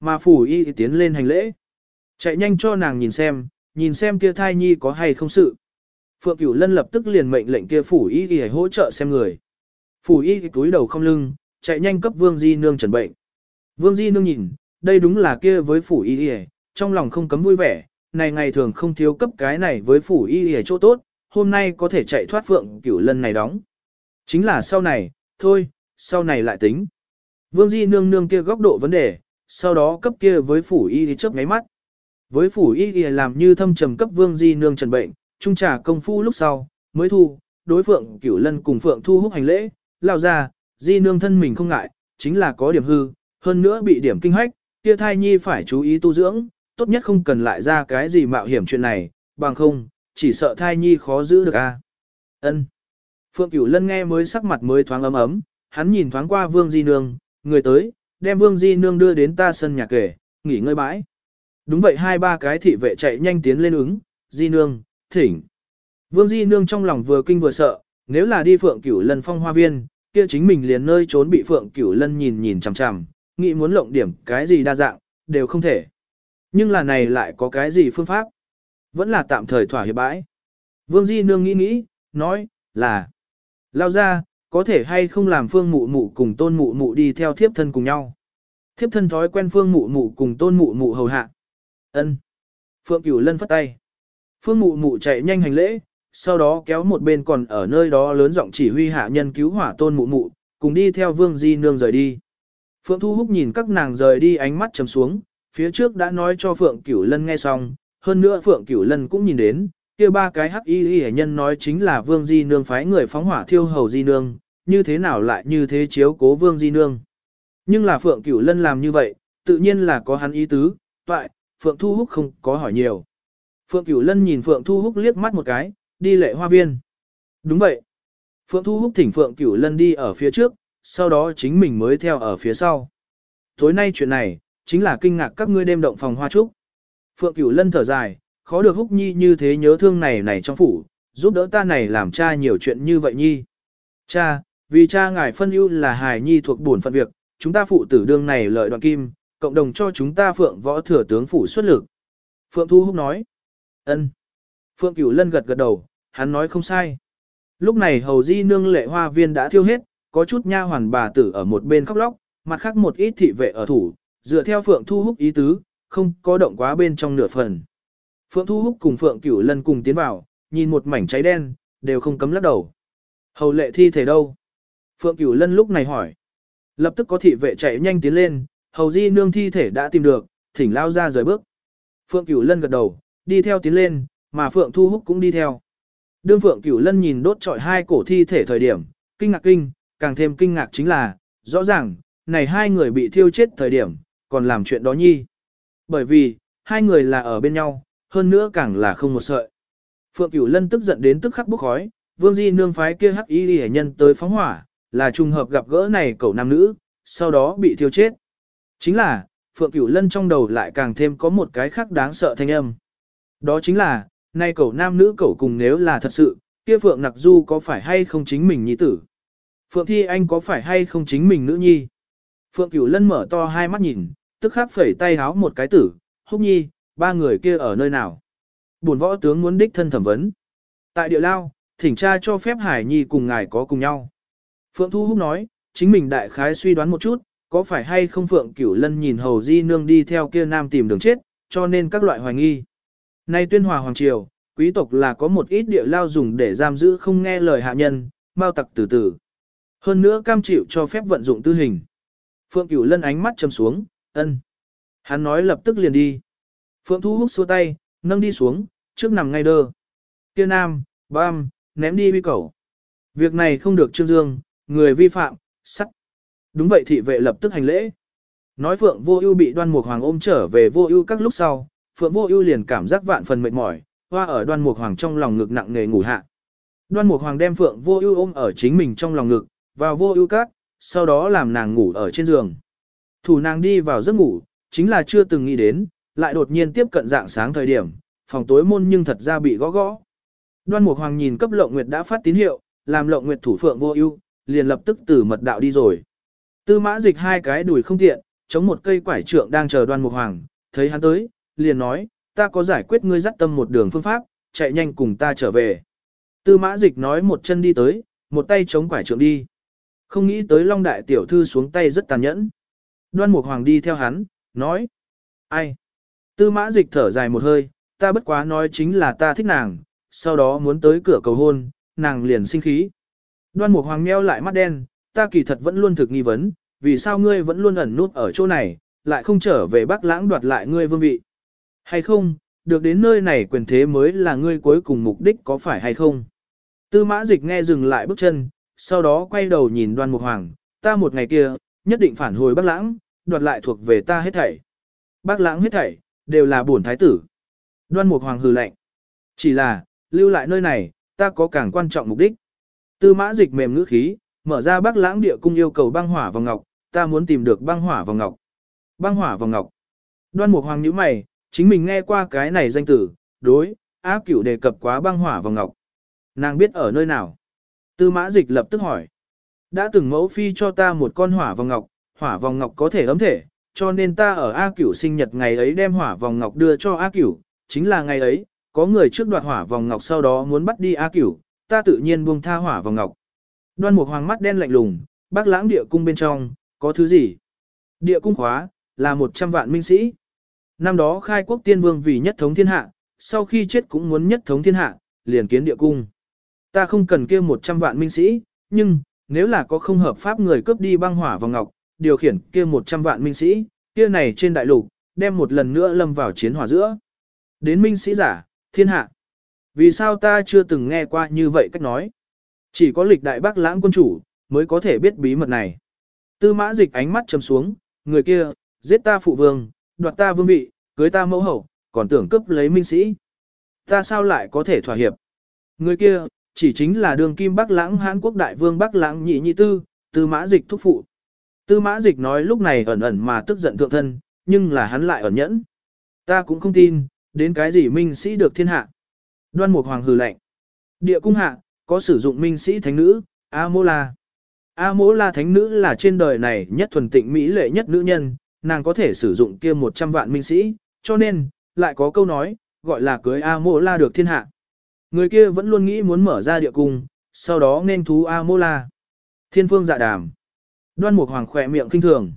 Speaker 1: Mà phủ y tiến lên hành lễ. Chạy nhanh cho nàng nhìn xem, nhìn xem kia thai nhi có hay không sự. Phượng Cửu Lân lập tức liền mệnh lệnh kia phủ y y hỗ trợ xem người. Phủ y túi đầu không lưng, chạy nhanh cấp Vương Di Nương trần bệnh. Vương Di Nương nhìn, đây đúng là kia với phủ y y, trong lòng không cấm vui vẻ, này ngày thường không thiếu cấp cái này với phủ y ở chỗ tốt, hôm nay có thể chạy thoát Phượng Cửu lần này đóng. Chính là sau này, thôi, sau này lại tính. Vương Di Nương nương kia góc độ vấn đề, sau đó cấp kia với phủ y thì chớp ngáy mắt. Với phủ y thì làm như thâm trầm cấp Vương Di Nương trần bệnh, trung trả công phu lúc sau, mới thu, đối phượng cửu lân cùng phượng thu húc hành lễ, lao ra, di nương thân mình không ngại, chính là có điểm hư, hơn nữa bị điểm kinh hách, kia thai nhi phải chú ý tu dưỡng, tốt nhất không cần lại ra cái gì mạo hiểm chuyện này, bằng không, chỉ sợ thai nhi khó giữ được a. Ân. Phượng Cửu Lân nghe mới sắc mặt mới thoáng ấm ấm, hắn nhìn thoáng qua Vương Di Nương, người tới, đem Vương Di Nương đưa đến ta sân nhà kể, nghỉ ngơi bãi. Đúng vậy hai ba cái thị vệ chạy nhanh tiến lên ứng, Di Nương, thỉnh. Vương Di Nương trong lòng vừa kinh vừa sợ, nếu là đi Phượng Cửu Lân phong hoa viên, kia chính mình liền nơi trốn bị Phượng Cửu Lân nhìn nhìn chằm chằm, nghĩ muốn lộng điểm cái gì đa dạng, đều không thể. Nhưng là này lại có cái gì phương pháp? Vẫn là tạm thời thỏa hiệp bãi. Vương Di Nương nghĩ nghĩ, nói, là, lao ra, có thể hay không làm phương mụ mụ cùng tôn mụ mụ đi theo thiếp thân cùng nhau. Thiếp thân thói quen phương mụ mụ cùng tôn mụ mụ hầu hạ. ân Phượng Cửu Lân phất tay. Phương mụ mụ chạy nhanh hành lễ, sau đó kéo một bên còn ở nơi đó lớn giọng chỉ huy hạ nhân cứu hỏa tôn mụ mụ, cùng đi theo vương di nương rời đi. Phượng Thu Húc nhìn các nàng rời đi ánh mắt trầm xuống, phía trước đã nói cho Phượng Cửu Lân nghe xong, hơn nữa Phượng Cửu Lân cũng nhìn đến, kia ba cái hắc y y nhân nói chính là vương di nương phái người phóng hỏa thiêu hầu di nương, như thế nào lại như thế chiếu cố vương di nương. Nhưng là Phượng Cửu Lân làm như vậy, tự nhiên là có hắn ý tứ, toại, Phượng Thu Húc không có hỏi nhiều. Phượng Cửu Lân nhìn Phượng Thu Húc liếc mắt một cái, đi lệ hoa viên. Đúng vậy. Phượng Thu Húc thỉnh Phượng Cửu Lân đi ở phía trước, sau đó chính mình mới theo ở phía sau. Tối nay chuyện này, chính là kinh ngạc các ngươi đêm động phòng hoa trúc. Phượng Cửu Lân thở dài, khó được Húc Nhi như thế nhớ thương này này trong phủ, giúp đỡ ta này làm cha nhiều chuyện như vậy Nhi. Cha, vì cha ngài phân ưu là hài Nhi thuộc bổn phận việc, chúng ta phụ tử đương này lợi đoạn kim, cộng đồng cho chúng ta Phượng võ thừa tướng phủ xuất lực. Phượng Thu Húc nói. Ân. Phượng Cửu Lân gật gật đầu, hắn nói không sai. Lúc này hầu di nương lệ hoa viên đã thiêu hết, có chút nha hoàn bà tử ở một bên khóc lóc, mặt khác một ít thị vệ ở thủ, dựa theo Phượng Thu Húc ý tứ, không có động quá bên trong nửa phần. Phượng Thu Húc cùng Phượng Cửu Lân cùng tiến vào, nhìn một mảnh cháy đen, đều không cấm lắc đầu. Hầu lệ thi thể đâu? Phượng Cửu Lân lúc này hỏi. Lập tức có thị vệ chạy nhanh tiến lên, hầu di nương thi thể đã tìm được, thỉnh lao ra rời bước. Phượng Cửu Lân gật đầu, đi theo tiến lên, mà Phượng Thu Húc cũng đi theo. Đương Phượng Cửu Lân nhìn đốt trọi hai cổ thi thể thời điểm, kinh ngạc kinh, càng thêm kinh ngạc chính là, rõ ràng, này hai người bị thiêu chết thời điểm, còn làm chuyện đó nhi. Bởi vì, hai người là ở bên nhau, hơn nữa càng là không một sợi. Phượng Cửu Lân tức giận đến tức khắc bốc khói, Vương Di nương phái kia hắc y hệ nhân tới phóng hỏa, là trùng hợp gặp gỡ này cậu nam nữ, sau đó bị thiêu chết. Chính là, Phượng Cửu Lân trong đầu lại càng thêm có một cái khác đáng sợ thanh âm. Đó chính là, nay cậu nam nữ cậu cùng nếu là thật sự, kia Phượng Nặc Du có phải hay không chính mình nhi tử? Phượng Thi Anh có phải hay không chính mình nữ nhi? Phượng Cửu Lân mở to hai mắt nhìn, tức khắc phẩy tay háo một cái tử, húc nhi, ba người kia ở nơi nào? Bổn võ tướng muốn đích thân thẩm vấn. Tại địa lao, thỉnh tra cho phép Hải Nhi cùng ngài có cùng nhau. Phượng Thu Húc nói, chính mình đại khái suy đoán một chút, có phải hay không Phượng Cửu Lân nhìn Hầu Di Nương đi theo kia nam tìm đường chết, cho nên các loại hoài nghi. Nay tuyên hòa hoàng triều, quý tộc là có một ít địa lao dùng để giam giữ không nghe lời hạ nhân, mau tặc từ từ. Hơn nữa cam chịu cho phép vận dụng tư hình. Phượng Cửu Lân ánh mắt châm xuống, ân. Hắn nói lập tức liền đi. Phượng Thu Húc xua tay, nâng đi xuống, trước nằm ngay đơ. Kia nam, bam, ném đi vi cầu. Việc này không được trương dương, người vi phạm, sắt. Đúng vậy thị vệ lập tức hành lễ. Nói Phượng Vô Ưu bị Đoan Mục Hoàng ôm trở về Vô Ưu các lúc sau, Phượng Vô Ưu liền cảm giác vạn phần mệt mỏi, hoa ở Đoan Mục Hoàng trong lòng ngực nặng nề ngủ hạ. Đoan Mục Hoàng đem Phượng Vô Ưu ôm ở chính mình trong lòng ngực, vào Vô Ưu các, sau đó làm nàng ngủ ở trên giường. Thủ nàng đi vào giấc ngủ, chính là chưa từng nghĩ đến, lại đột nhiên tiếp cận dạng sáng thời điểm, phòng tối môn nhưng thật ra bị gõ gõ. Đoan Mục Hoàng nhìn cấp Lộng Nguyệt đã phát tín hiệu, làm Lộng Nguyệt thủ Phượng Vô Ưu, liền lập tức từ mật đạo đi rồi. Tư Mã Dịch hai cái đùi không tiện, chống một cây quải trượng đang chờ Đoan Mục Hoàng, thấy hắn tới, liền nói, ta có giải quyết ngươi dắt tâm một đường phương pháp, chạy nhanh cùng ta trở về. Tư Mã Dịch nói một chân đi tới, một tay chống quải trượng đi. Không nghĩ tới Long Đại Tiểu Thư xuống tay rất tàn nhẫn. Đoan Mục Hoàng đi theo hắn, nói. Ai? Tư Mã Dịch thở dài một hơi, ta bất quá nói chính là ta thích nàng, sau đó muốn tới cửa cầu hôn, nàng liền sinh khí. Đoan Mục Hoàng meo lại mắt đen, ta kỳ thật vẫn luôn thực nghi vấn, vì sao ngươi vẫn luôn ẩn nút ở chỗ này, lại không trở về Bắc Lãng đoạt lại ngươi vương vị. Hay không, được đến nơi này quyền thế mới là ngươi cuối cùng mục đích có phải hay không? Tư mã dịch nghe dừng lại bước chân, sau đó quay đầu nhìn đoan mục hoàng, ta một ngày kia, nhất định phản hồi Bắc Lãng, đoạt lại thuộc về ta hết thảy. Bác Lãng hết thảy, đều là bổn thái tử. Đoan mục hoàng hừ lạnh. Chỉ là, lưu lại nơi này, ta có càng quan trọng mục đích. Tư mã dịch mềm ngữ khí, mở ra Bắc Lãng địa cung yêu cầu băng hỏa vào ngọc, ta muốn tìm được băng hỏa vào ngọc. Băng hỏa vào ngọc. Đoan mục hoàng nhíu mày, chính mình nghe qua cái này danh tử, đối, á cửu đề cập quá băng hỏa vào ngọc. Nàng biết ở nơi nào? Tư mã dịch lập tức hỏi. Đã từng mẫu phi cho ta một con hỏa vòng ngọc, hỏa vòng ngọc có thể ấm thể, cho nên ta ở A cửu sinh nhật ngày ấy đem hỏa vòng ngọc đưa cho A cửu, chính là ngày ấy, có người trước đoạt hỏa vòng ngọc sau đó muốn bắt đi A cửu, ta tự nhiên buông tha hỏa vòng ngọc. Đoan mục hoàng mắt đen lạnh lùng, bác lãng địa cung bên trong, có thứ gì? Địa cung khóa, là 100 vạn minh sĩ. Năm đó khai quốc tiên vương vì nhất thống thiên hạ, sau khi chết cũng muốn nhất thống thiên hạ, liền kiến địa cung. Ta không cần kia 100 vạn minh sĩ, nhưng, nếu là có không hợp pháp người cướp đi băng hỏa vòng ngọc, điều khiển kia 100 vạn minh sĩ, kia này trên đại lục, đem một lần nữa lâm vào chiến hỏa giữa. Đến minh sĩ giả, thiên hạ. Vì sao ta chưa từng nghe qua như vậy cách nói? Chỉ có lịch đại bác lãng quân chủ, mới có thể biết bí mật này. Tư mã dịch ánh mắt trầm xuống, người kia, giết ta phụ vương, đoạt ta vương vị, cưới ta mẫu hậu, còn tưởng cướp lấy minh sĩ. Ta sao lại có thể thỏa hiệp? Người kia, chỉ chính là đường kim Bắc Lãng Hán Quốc đại vương Bắc Lãng nhị nhị tư, tư mã dịch thúc phụ. Tư mã dịch nói lúc này ẩn ẩn mà tức giận thượng thân, nhưng là hắn lại ẩn nhẫn. Ta cũng không tin, đến cái gì minh sĩ được thiên hạ. Đoan Mục Hoàng hừ lạnh. Địa cung hạ, có sử dụng minh sĩ thánh nữ, A Mô La. A Mô La thánh nữ là trên đời này nhất thuần tịnh mỹ lệ nhất nữ nhân, nàng có thể sử dụng kia 100 vạn minh sĩ, cho nên, lại có câu nói, gọi là cưới A Mô La được thiên hạ. Người kia vẫn luôn nghĩ muốn mở ra địa cung, sau đó nên thú A Mô La. Thiên phương dạ đàm. Đoan Mục Hoàng khỏe miệng kinh thường.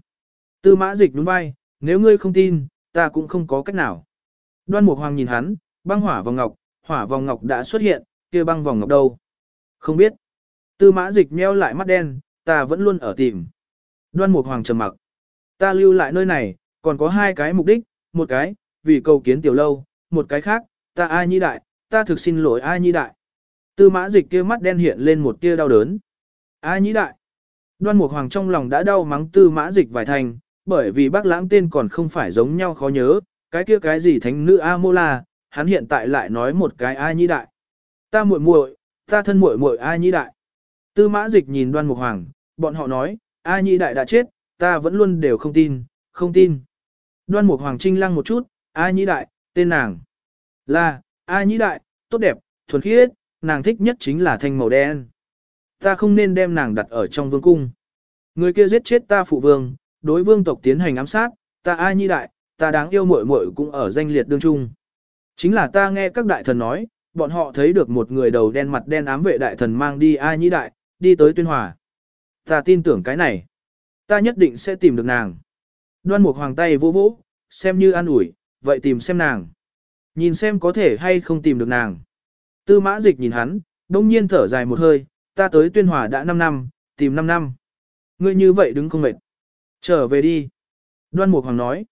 Speaker 1: Tư mã dịch đúng vai, nếu ngươi không tin, ta cũng không có cách nào. Đoan Mục Hoàng nhìn hắn, băng hỏa vòng ngọc, hỏa vòng ngọc đã xuất hiện, kia băng vòng ngọc đâu? Không biết. Tư mã dịch meo lại mắt đen, ta vẫn luôn ở tìm. Đoan Mục Hoàng trầm mặc. Ta lưu lại nơi này, còn có hai cái mục đích, một cái, vì cầu kiến tiểu lâu, một cái khác, ta ai nhi đại, ta thực xin lỗi ai nhi đại. Tư mã dịch kia mắt đen hiện lên một tia đau đớn. Ai nhi đại. Đoan Mục Hoàng trong lòng đã đau mắng tư mã dịch vài thành, bởi vì bác lãng tên còn không phải giống nhau khó nhớ, cái kia cái gì thánh nữ A Mô La, hắn hiện tại lại nói một cái A Nhi Đại. Ta muội muội, ta thân muội muội A Nhi Đại. Tư mã dịch nhìn đoan mục hoàng, bọn họ nói, A Nhi Đại đã chết, ta vẫn luôn đều không tin, không tin. Đoan mục hoàng trinh lăng một chút, A Nhi Đại, tên nàng. Là, A Nhi Đại, tốt đẹp, thuần khiết, nàng thích nhất chính là thanh màu đen. Ta không nên đem nàng đặt ở trong vương cung. Người kia giết chết ta phụ vương, đối vương tộc tiến hành ám sát, ta Ai Nhi Đại, ta đáng yêu muội muội cũng ở danh liệt đương trung. Chính là ta nghe các đại thần nói, bọn họ thấy được một người đầu đen mặt đen ám vệ đại thần mang đi Ai Nhĩ Đại, đi tới tuyên hòa. Ta tin tưởng cái này. Ta nhất định sẽ tìm được nàng. Đoan một Hoàng tay vỗ vỗ, xem như an ủi, vậy tìm xem nàng. Nhìn xem có thể hay không tìm được nàng. Tư mã dịch nhìn hắn, đông nhiên thở dài một hơi, ta tới tuyên hòa đã 5 năm, tìm 5 năm. Ngươi như vậy đứng không mệt. Trở về đi. Đoan Mục Hoàng nói.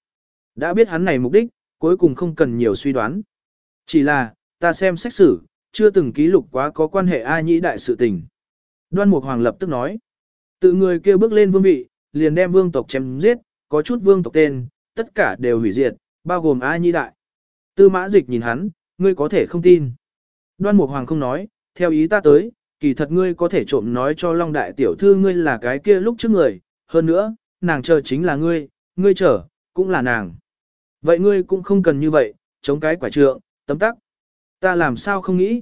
Speaker 1: Đã biết hắn này mục đích, cuối cùng không cần nhiều suy đoán. Chỉ là, ta xem sách sử, chưa từng ký lục quá có quan hệ ai nhĩ đại sự tình. Đoan Mục Hoàng lập tức nói. Tự người kêu bước lên vương vị, liền đem vương tộc chém giết, có chút vương tộc tên, tất cả đều hủy diệt, bao gồm ai nhĩ đại. Tư mã dịch nhìn hắn, ngươi có thể không tin. Đoan Mục Hoàng không nói, theo ý ta tới, kỳ thật ngươi có thể trộm nói cho Long Đại tiểu thư ngươi là cái kia lúc trước người, hơn nữa, nàng chờ chính là ngươi, ngươi chờ, cũng là nàng. Vậy ngươi cũng không cần như vậy, chống cái quả trượng, tấm tắc. Ta làm sao không nghĩ.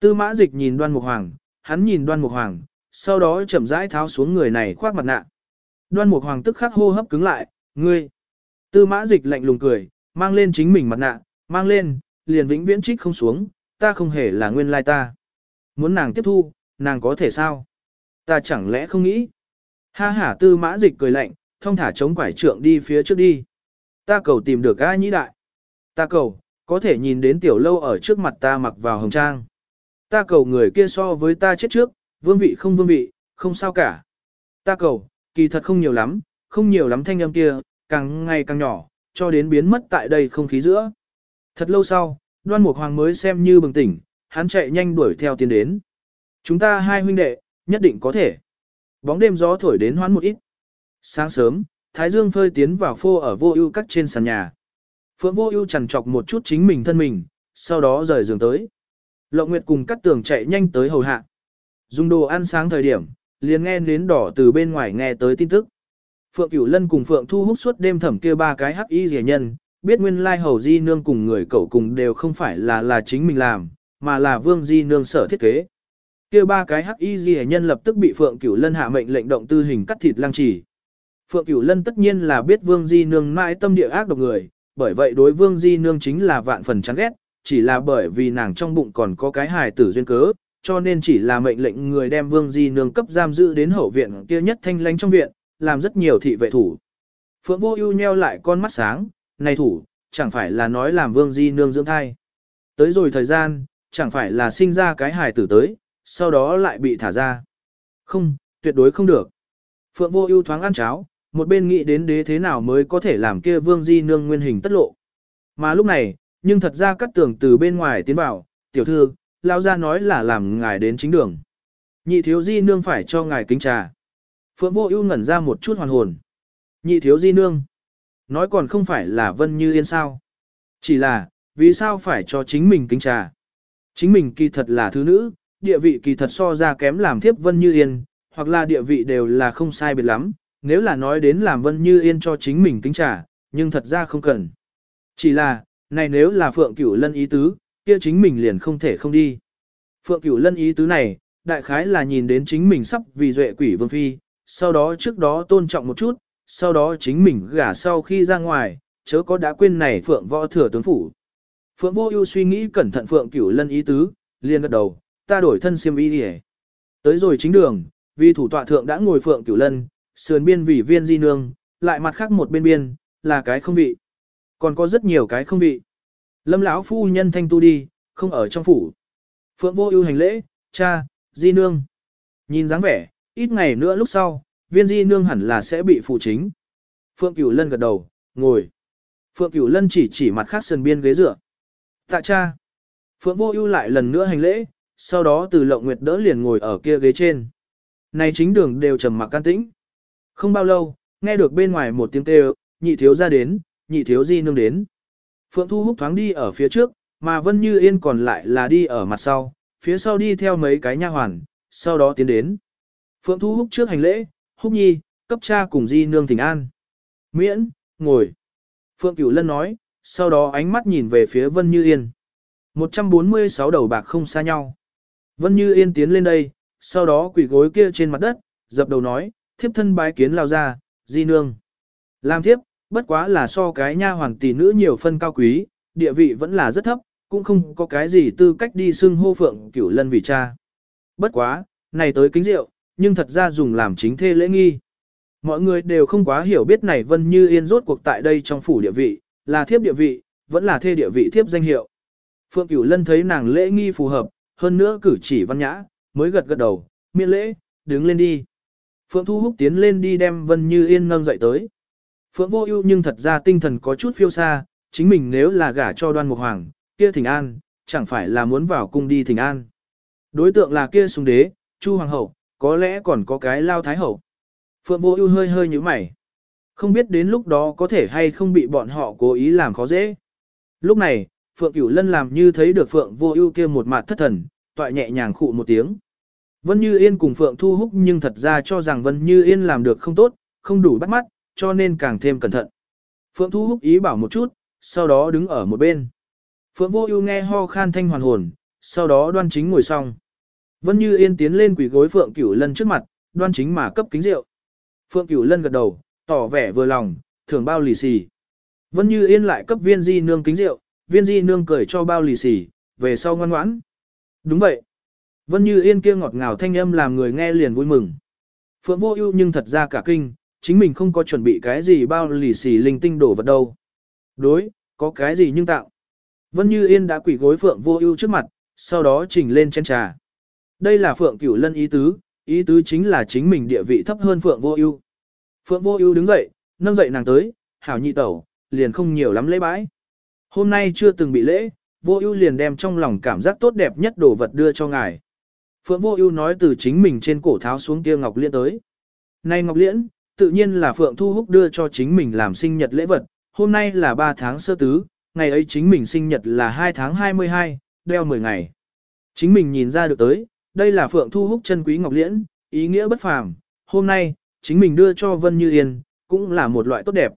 Speaker 1: Tư mã dịch nhìn đoan mục hoàng, hắn nhìn đoan mục hoàng, sau đó chậm rãi tháo xuống người này khoác mặt nạ. Đoan mục hoàng tức khắc hô hấp cứng lại, ngươi. Tư mã dịch lạnh lùng cười, mang lên chính mình mặt nạ, mang lên, liền vĩnh viễn trích không xuống, ta không hề là nguyên lai ta. Muốn nàng tiếp thu, nàng có thể sao? Ta chẳng lẽ không nghĩ? Ha ha tư mã dịch cười lạnh, thông thả chống quải trượng đi phía trước đi. Ta cầu tìm được ai nhĩ đại. Ta cầu, có thể nhìn đến tiểu lâu ở trước mặt ta mặc vào hồng trang. Ta cầu người kia so với ta chết trước, vương vị không vương vị, không sao cả. Ta cầu, kỳ thật không nhiều lắm, không nhiều lắm thanh âm kia, càng ngày càng nhỏ, cho đến biến mất tại đây không khí giữa. Thật lâu sau, đoan mục hoàng mới xem như bừng tỉnh, hắn chạy nhanh đuổi theo tiến đến. Chúng ta hai huynh đệ, nhất định có thể. Bóng đêm gió thổi đến hoán một ít. Sáng sớm, Thái Dương phơi tiến vào phô ở vô ưu cắt trên sàn nhà. Phượng vô ưu chằn chọc một chút chính mình thân mình, sau đó rời giường tới. Lộng Nguyệt cùng cắt tường chạy nhanh tới hầu hạ. Dùng đồ ăn sáng thời điểm, liền nghe nến đỏ từ bên ngoài nghe tới tin tức. Phượng Cửu Lân cùng Phượng Thu hút suốt đêm thẩm kia ba cái hắc y rẻ nhân, biết nguyên lai hầu di nương cùng người cậu cùng đều không phải là là chính mình làm, mà là vương di nương sở thiết kế. Kia ba cái hắc y di nhân lập tức bị Phượng Cửu Lân hạ mệnh lệnh động tư hình cắt thịt lăng trì. Phượng Cửu Lân tất nhiên là biết vương di nương mãi tâm địa ác độc người, bởi vậy đối vương di nương chính là vạn phần chán ghét, chỉ là bởi vì nàng trong bụng còn có cái hài tử duyên cớ, cho nên chỉ là mệnh lệnh người đem vương di nương cấp giam giữ đến hậu viện kia nhất thanh lánh trong viện, làm rất nhiều thị vệ thủ. Phượng vô ưu nheo lại con mắt sáng, này thủ, chẳng phải là nói làm vương di nương dưỡng thai. Tới rồi thời gian, chẳng phải là sinh ra cái hài tử tới, sau đó lại bị thả ra. Không, tuyệt đối không được. Phượng vô ưu thoáng ăn cháo, một bên nghĩ đến đế thế nào mới có thể làm kia vương di nương nguyên hình tất lộ. Mà lúc này, nhưng thật ra cắt tường từ bên ngoài tiến vào, tiểu thư, lao ra nói là làm ngài đến chính đường. Nhị thiếu di nương phải cho ngài kính trà. Phượng vô ưu ngẩn ra một chút hoàn hồn. Nhị thiếu di nương. Nói còn không phải là vân như yên sao. Chỉ là, vì sao phải cho chính mình kính trà. Chính mình kỳ thật là thứ nữ, địa vị kỳ thật so ra kém làm thiếp vân như yên, hoặc là địa vị đều là không sai biệt lắm, nếu là nói đến làm vân như yên cho chính mình kính trả nhưng thật ra không cần. Chỉ là, này nếu là Phượng Cửu Lân ý tứ, kia chính mình liền không thể không đi. Phượng Cửu Lân ý tứ này, đại khái là nhìn đến chính mình sắp vì duệ quỷ vương phi, sau đó trước đó tôn trọng một chút, sau đó chính mình gả sau khi ra ngoài, chớ có đã quên này Phượng võ thừa tướng phủ. Phượng vô ưu suy nghĩ cẩn thận Phượng Cửu Lân ý tứ, liền gật đầu, ta đổi thân xiêm y đi Tới rồi chính đường, vì thủ tọa thượng đã ngồi Phượng Cửu Lân, sườn biên vị viên di nương, lại mặt khác một bên biên, là cái không vị. Còn có rất nhiều cái không vị. Lâm lão phu nhân thanh tu đi, không ở trong phủ. Phượng vô ưu hành lễ, cha, di nương. Nhìn dáng vẻ, ít ngày nữa lúc sau, viên di nương hẳn là sẽ bị phụ chính. Phượng Cửu Lân gật đầu, ngồi. Phượng Cửu Lân chỉ chỉ mặt khác sườn biên ghế dựa. Tạ cha. Phượng vô ưu lại lần nữa hành lễ, sau đó từ lộng nguyệt đỡ liền ngồi ở kia ghế trên. Này chính đường đều trầm mặc can tĩnh. Không bao lâu, nghe được bên ngoài một tiếng kêu, nhị thiếu ra đến, nhị thiếu di nương đến. Phượng Thu Húc thoáng đi ở phía trước, mà Vân Như Yên còn lại là đi ở mặt sau, phía sau đi theo mấy cái nha hoàn, sau đó tiến đến. Phượng Thu Húc trước hành lễ, Húc Nhi, cấp cha cùng di nương thỉnh an. Miễn, ngồi. Phượng Cửu Lân nói, sau đó ánh mắt nhìn về phía Vân Như Yên. 146 đầu bạc không xa nhau. Vân Như Yên tiến lên đây, sau đó quỳ gối kia trên mặt đất, dập đầu nói, thiếp thân bái kiến lao ra, di nương. Làm thiếp, bất quá là so cái nha hoàng tỷ nữ nhiều phân cao quý, địa vị vẫn là rất thấp, cũng không có cái gì tư cách đi xưng hô phượng cửu lân vì cha. Bất quá, này tới kính rượu, nhưng thật ra dùng làm chính thê lễ nghi. Mọi người đều không quá hiểu biết này Vân Như Yên rốt cuộc tại đây trong phủ địa vị, là thiếp địa vị, vẫn là thê địa vị thiếp danh hiệu. Phượng Cửu Lân thấy nàng lễ nghi phù hợp, hơn nữa cử chỉ văn nhã, mới gật gật đầu, miễn lễ, đứng lên đi. Phượng Thu Húc tiến lên đi đem Vân Như Yên nâng dậy tới. Phượng Vô Ưu nhưng thật ra tinh thần có chút phiêu xa, chính mình nếu là gả cho đoan mục hoàng, kia thỉnh an, chẳng phải là muốn vào cung đi thỉnh an. Đối tượng là kia xuống đế, chu hoàng hậu, có lẽ còn có cái lao thái hậu. Phượng vô ưu hơi hơi nhíu mày. Không biết đến lúc đó có thể hay không bị bọn họ cố ý làm khó dễ. Lúc này, Phượng Cửu Lân làm như thấy được Phượng vô ưu kia một mặt thất thần, toại nhẹ nhàng khụ một tiếng. Vân Như Yên cùng Phượng Thu Húc nhưng thật ra cho rằng Vân Như Yên làm được không tốt, không đủ bắt mắt, cho nên càng thêm cẩn thận. Phượng Thu Húc ý bảo một chút, sau đó đứng ở một bên. Phượng Vô Ưu nghe ho khan thanh hoàn hồn, sau đó đoan chính ngồi xong. Vân Như Yên tiến lên quỳ gối Phượng Cửu Lân trước mặt, đoan chính mà cấp kính rượu. Phượng Cửu Lân gật đầu, tỏ vẻ vừa lòng, thưởng bao lì xì. Vân Như Yên lại cấp viên di nương kính rượu, viên di nương cười cho bao lì xì, về sau ngoan ngoãn. Đúng vậy. Vân Như Yên kia ngọt ngào thanh âm làm người nghe liền vui mừng. Phượng Vô Ưu nhưng thật ra cả kinh, chính mình không có chuẩn bị cái gì bao lì xì linh tinh đổ vật đâu. Đối, có cái gì nhưng tạo. Vân Như Yên đã quỳ gối Phượng Vô Ưu trước mặt, sau đó trình lên chén trà. Đây là Phượng Cửu Lân ý tứ, ý tứ chính là chính mình địa vị thấp hơn Phượng Vô Ưu. Phượng Vô Ưu đứng dậy, nâng dậy nàng tới, "Hảo nhị tẩu, liền không nhiều lắm lễ bãi. Hôm nay chưa từng bị lễ, Vô Ưu liền đem trong lòng cảm giác tốt đẹp nhất đồ vật đưa cho ngài." Phượng Vô Ưu nói từ chính mình trên cổ tháo xuống kia ngọc liên tới. "Này ngọc liễn, tự nhiên là Phượng Thu Húc đưa cho chính mình làm sinh nhật lễ vật, hôm nay là 3 tháng sơ tứ, ngày ấy chính mình sinh nhật là 2 tháng 22, đeo 10 ngày. Chính mình nhìn ra được tới, đây là Phượng Thu Húc chân quý ngọc liễn, ý nghĩa bất phàm, hôm nay, chính mình đưa cho Vân Như Yên, cũng là một loại tốt đẹp.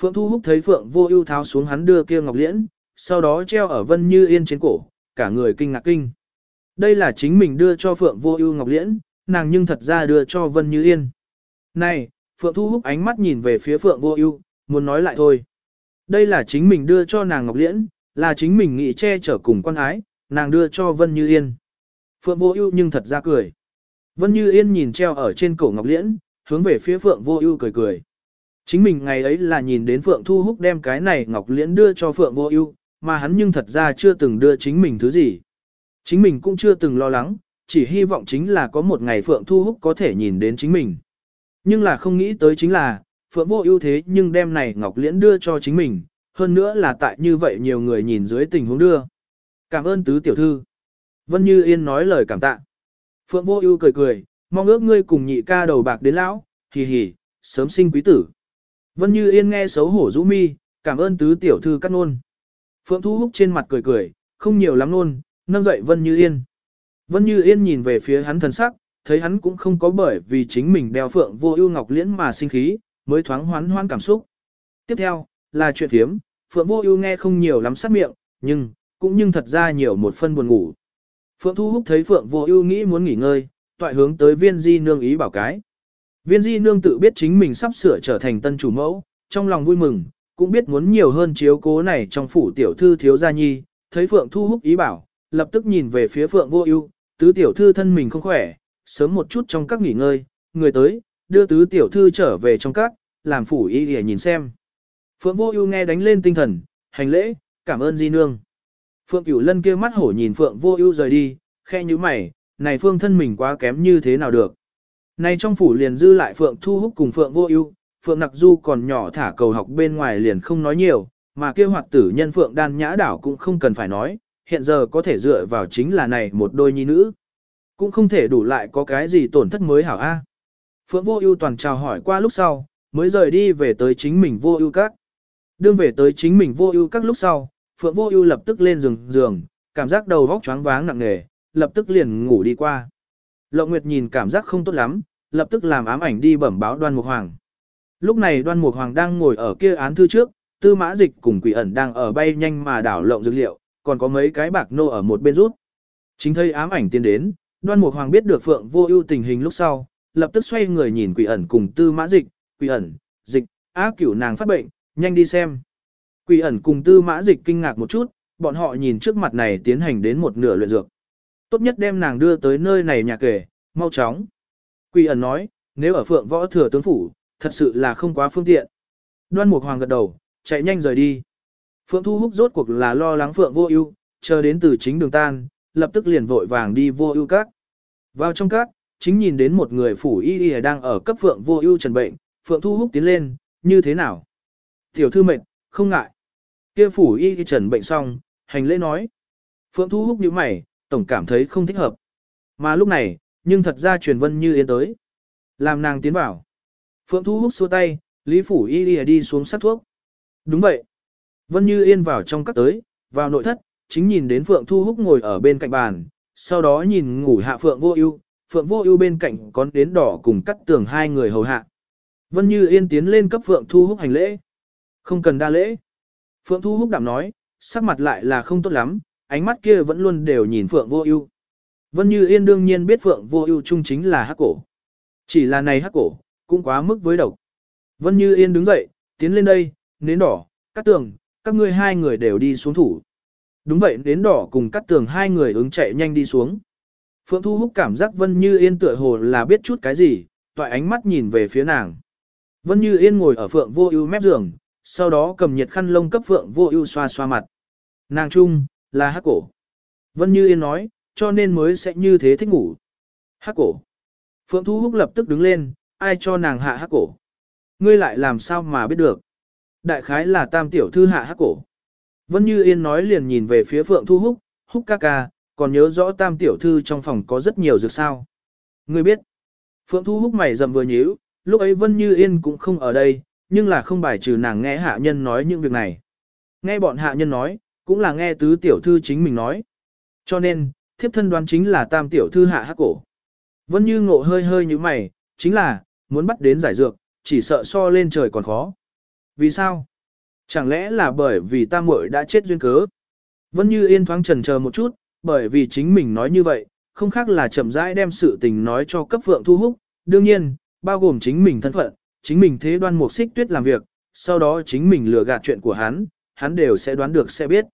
Speaker 1: Phượng Thu Húc thấy Phượng Vô Ưu tháo xuống hắn đưa kia ngọc liễn, sau đó treo ở Vân Như Yên trên cổ, cả người kinh ngạc kinh. Đây là chính mình đưa cho Phượng Vô Ưu ngọc liễn, nàng nhưng thật ra đưa cho Vân Như Yên. Này, Phượng Thu Húc ánh mắt nhìn về phía Phượng Vô Ưu, muốn nói lại thôi. Đây là chính mình đưa cho nàng Ngọc Liễn, là chính mình nghĩ che chở cùng quan ái, nàng đưa cho Vân Như Yên. Phượng Vô Ưu nhưng thật ra cười. Vân Như Yên nhìn treo ở trên cổ Ngọc Liễn, hướng về phía Phượng Vô Ưu cười cười. Chính mình ngày ấy là nhìn đến Phượng Thu Húc đem cái này Ngọc Liễn đưa cho Phượng Vô Ưu, mà hắn nhưng thật ra chưa từng đưa chính mình thứ gì. Chính mình cũng chưa từng lo lắng, chỉ hy vọng chính là có một ngày Phượng Thu Húc có thể nhìn đến chính mình. Nhưng là không nghĩ tới chính là, Phượng vô ưu thế nhưng đem này Ngọc Liễn đưa cho chính mình, hơn nữa là tại như vậy nhiều người nhìn dưới tình huống đưa. Cảm ơn tứ tiểu thư. Vân Như Yên nói lời cảm tạ. Phượng vô ưu cười cười, mong ước ngươi cùng nhị ca đầu bạc đến lão, hì hì, sớm sinh quý tử. Vân Như Yên nghe xấu hổ rũ mi, cảm ơn tứ tiểu thư cắt nôn. Phượng Thu Húc trên mặt cười cười, không nhiều lắm nôn, nâng dậy Vân Như Yên. Vân Như Yên nhìn về phía hắn thần sắc, thấy hắn cũng không có bởi vì chính mình đeo Phượng vô ưu ngọc liễn mà sinh khí, mới thoáng hoán hoan cảm xúc. Tiếp theo, là chuyện thiếm, Phượng Vô Ưu nghe không nhiều lắm sát miệng, nhưng cũng nhưng thật ra nhiều một phân buồn ngủ. Phượng Thu Húc thấy Phượng Vô Ưu nghĩ muốn nghỉ ngơi, toại hướng tới Viên Di nương ý bảo cái. Viên Di nương tự biết chính mình sắp sửa trở thành tân chủ mẫu, trong lòng vui mừng, cũng biết muốn nhiều hơn chiếu cố này trong phủ tiểu thư thiếu gia nhi, thấy Phượng Thu Húc ý bảo, lập tức nhìn về phía Phượng Vô Ưu, tứ tiểu thư thân mình không khỏe, sớm một chút trong các nghỉ ngơi, người tới, đưa tứ tiểu thư trở về trong các, làm phủ y để nhìn xem. Phượng vô ưu nghe đánh lên tinh thần, hành lễ, cảm ơn di nương. Phượng cửu lân kia mắt hổ nhìn Phượng vô ưu rời đi, khe như mày, này phương thân mình quá kém như thế nào được. Này trong phủ liền dư lại Phượng thu hút cùng Phượng vô ưu, Phượng nặc du còn nhỏ thả cầu học bên ngoài liền không nói nhiều, mà kia hoạt tử nhân Phượng đan nhã đảo cũng không cần phải nói, hiện giờ có thể dựa vào chính là này một đôi nhi nữ. Cũng không thể đủ lại có cái gì tổn thất mới hảo a. Phượng Vô Ưu toàn chào hỏi qua lúc sau, mới rời đi về tới chính mình Vô Ưu các. Đương về tới chính mình Vô Ưu các lúc sau, Phượng Vô Ưu lập tức lên giường giường, cảm giác đầu óc choáng váng nặng nề, lập tức liền ngủ đi qua. Lộng Nguyệt nhìn cảm giác không tốt lắm, lập tức làm ám ảnh đi bẩm báo Đoan Mục Hoàng. Lúc này Đoan Mục Hoàng đang ngồi ở kia án thư trước, Tư Mã Dịch cùng Quỷ ẩn đang ở bay nhanh mà đảo lộng dược liệu, còn có mấy cái bạc nô ở một bên rút. Chính thấy ám ảnh tiến đến, Đoan Mục Hoàng biết được Phượng Vô Ưu tình hình lúc sau, lập tức xoay người nhìn quỷ ẩn cùng tư mã dịch, quỷ ẩn, dịch, á cửu nàng phát bệnh, nhanh đi xem. Quỷ ẩn cùng tư mã dịch kinh ngạc một chút, bọn họ nhìn trước mặt này tiến hành đến một nửa luyện dược. Tốt nhất đem nàng đưa tới nơi này nhà kể, mau chóng. Quỳ ẩn nói, nếu ở phượng võ thừa tướng phủ, thật sự là không quá phương tiện. Đoan Mục Hoàng gật đầu, chạy nhanh rời đi. Phượng Thu Húc rốt cuộc là lo lắng Phượng Vô Ưu, chờ đến từ chính đường tan, lập tức liền vội vàng đi Vô Ưu các. Vào trong các, chính nhìn đến một người phủ y y đang ở cấp phượng vô ưu trần bệnh, phượng thu húc tiến lên, như thế nào? Tiểu thư mệnh, không ngại. Kia phủ y trần bệnh xong, hành lễ nói. Phượng Thu Húc nhíu mày, tổng cảm thấy không thích hợp. Mà lúc này, nhưng thật ra truyền Vân Như Yên tới. Làm nàng tiến vào. Phượng Thu Húc xua tay, Lý Phủ Y đi, đi xuống sát thuốc. Đúng vậy. Vân Như Yên vào trong các tới, vào nội thất, chính nhìn đến Phượng Thu Húc ngồi ở bên cạnh bàn, sau đó nhìn ngủ hạ Phượng Vô Ưu, Phượng Vô Ưu bên cạnh có đến đỏ cùng cắt tường hai người hầu hạ. Vân Như Yên tiến lên cấp Phượng Thu Húc hành lễ. Không cần đa lễ. Phượng Thu Húc đạm nói, sắc mặt lại là không tốt lắm, ánh mắt kia vẫn luôn đều nhìn Phượng Vô Ưu. Vân Như Yên đương nhiên biết Phượng Vô Ưu trung chính là hắc cổ. Chỉ là này hắc cổ, cũng quá mức với độc. Vân Như Yên đứng dậy, tiến lên đây, nến đỏ, cắt tường, các ngươi hai người đều đi xuống thủ. Đúng vậy nến đỏ cùng cắt tường hai người ứng chạy nhanh đi xuống. Phượng Thu Húc cảm giác Vân Như Yên tựa hồ là biết chút cái gì, toại ánh mắt nhìn về phía nàng. Vân Như Yên ngồi ở Phượng Vô Ưu mép giường, sau đó cầm nhiệt khăn lông cấp Phượng Vô Ưu xoa xoa mặt. Nàng trung là hắc cổ. Vân Như Yên nói, cho nên mới sẽ như thế thích ngủ. Hắc cổ. Phượng Thu Húc lập tức đứng lên, ai cho nàng hạ hắc cổ. Ngươi lại làm sao mà biết được. Đại khái là tam tiểu thư hạ hắc cổ. Vân Như Yên nói liền nhìn về phía Phượng Thu Húc, Húc ca ca, còn nhớ rõ tam tiểu thư trong phòng có rất nhiều dược sao. Ngươi biết. Phượng Thu Húc mày rầm vừa nhíu, lúc ấy Vân Như Yên cũng không ở đây, nhưng là không bài trừ nàng nghe hạ nhân nói những việc này. Nghe bọn hạ nhân nói, cũng là nghe tứ tiểu thư chính mình nói. Cho nên, thiếp thân đoán chính là tam tiểu thư hạ hắc cổ. Vân Như ngộ hơi hơi như mày, chính là, muốn bắt đến giải dược, chỉ sợ so lên trời còn khó. Vì sao? Chẳng lẽ là bởi vì tam muội đã chết duyên cớ? Vân Như yên thoáng trần chờ một chút, bởi vì chính mình nói như vậy, không khác là chậm rãi đem sự tình nói cho cấp vượng thu hút, đương nhiên, bao gồm chính mình thân phận, chính mình thế đoan một xích tuyết làm việc, sau đó chính mình lừa gạt chuyện của hắn, hắn đều sẽ đoán được sẽ biết.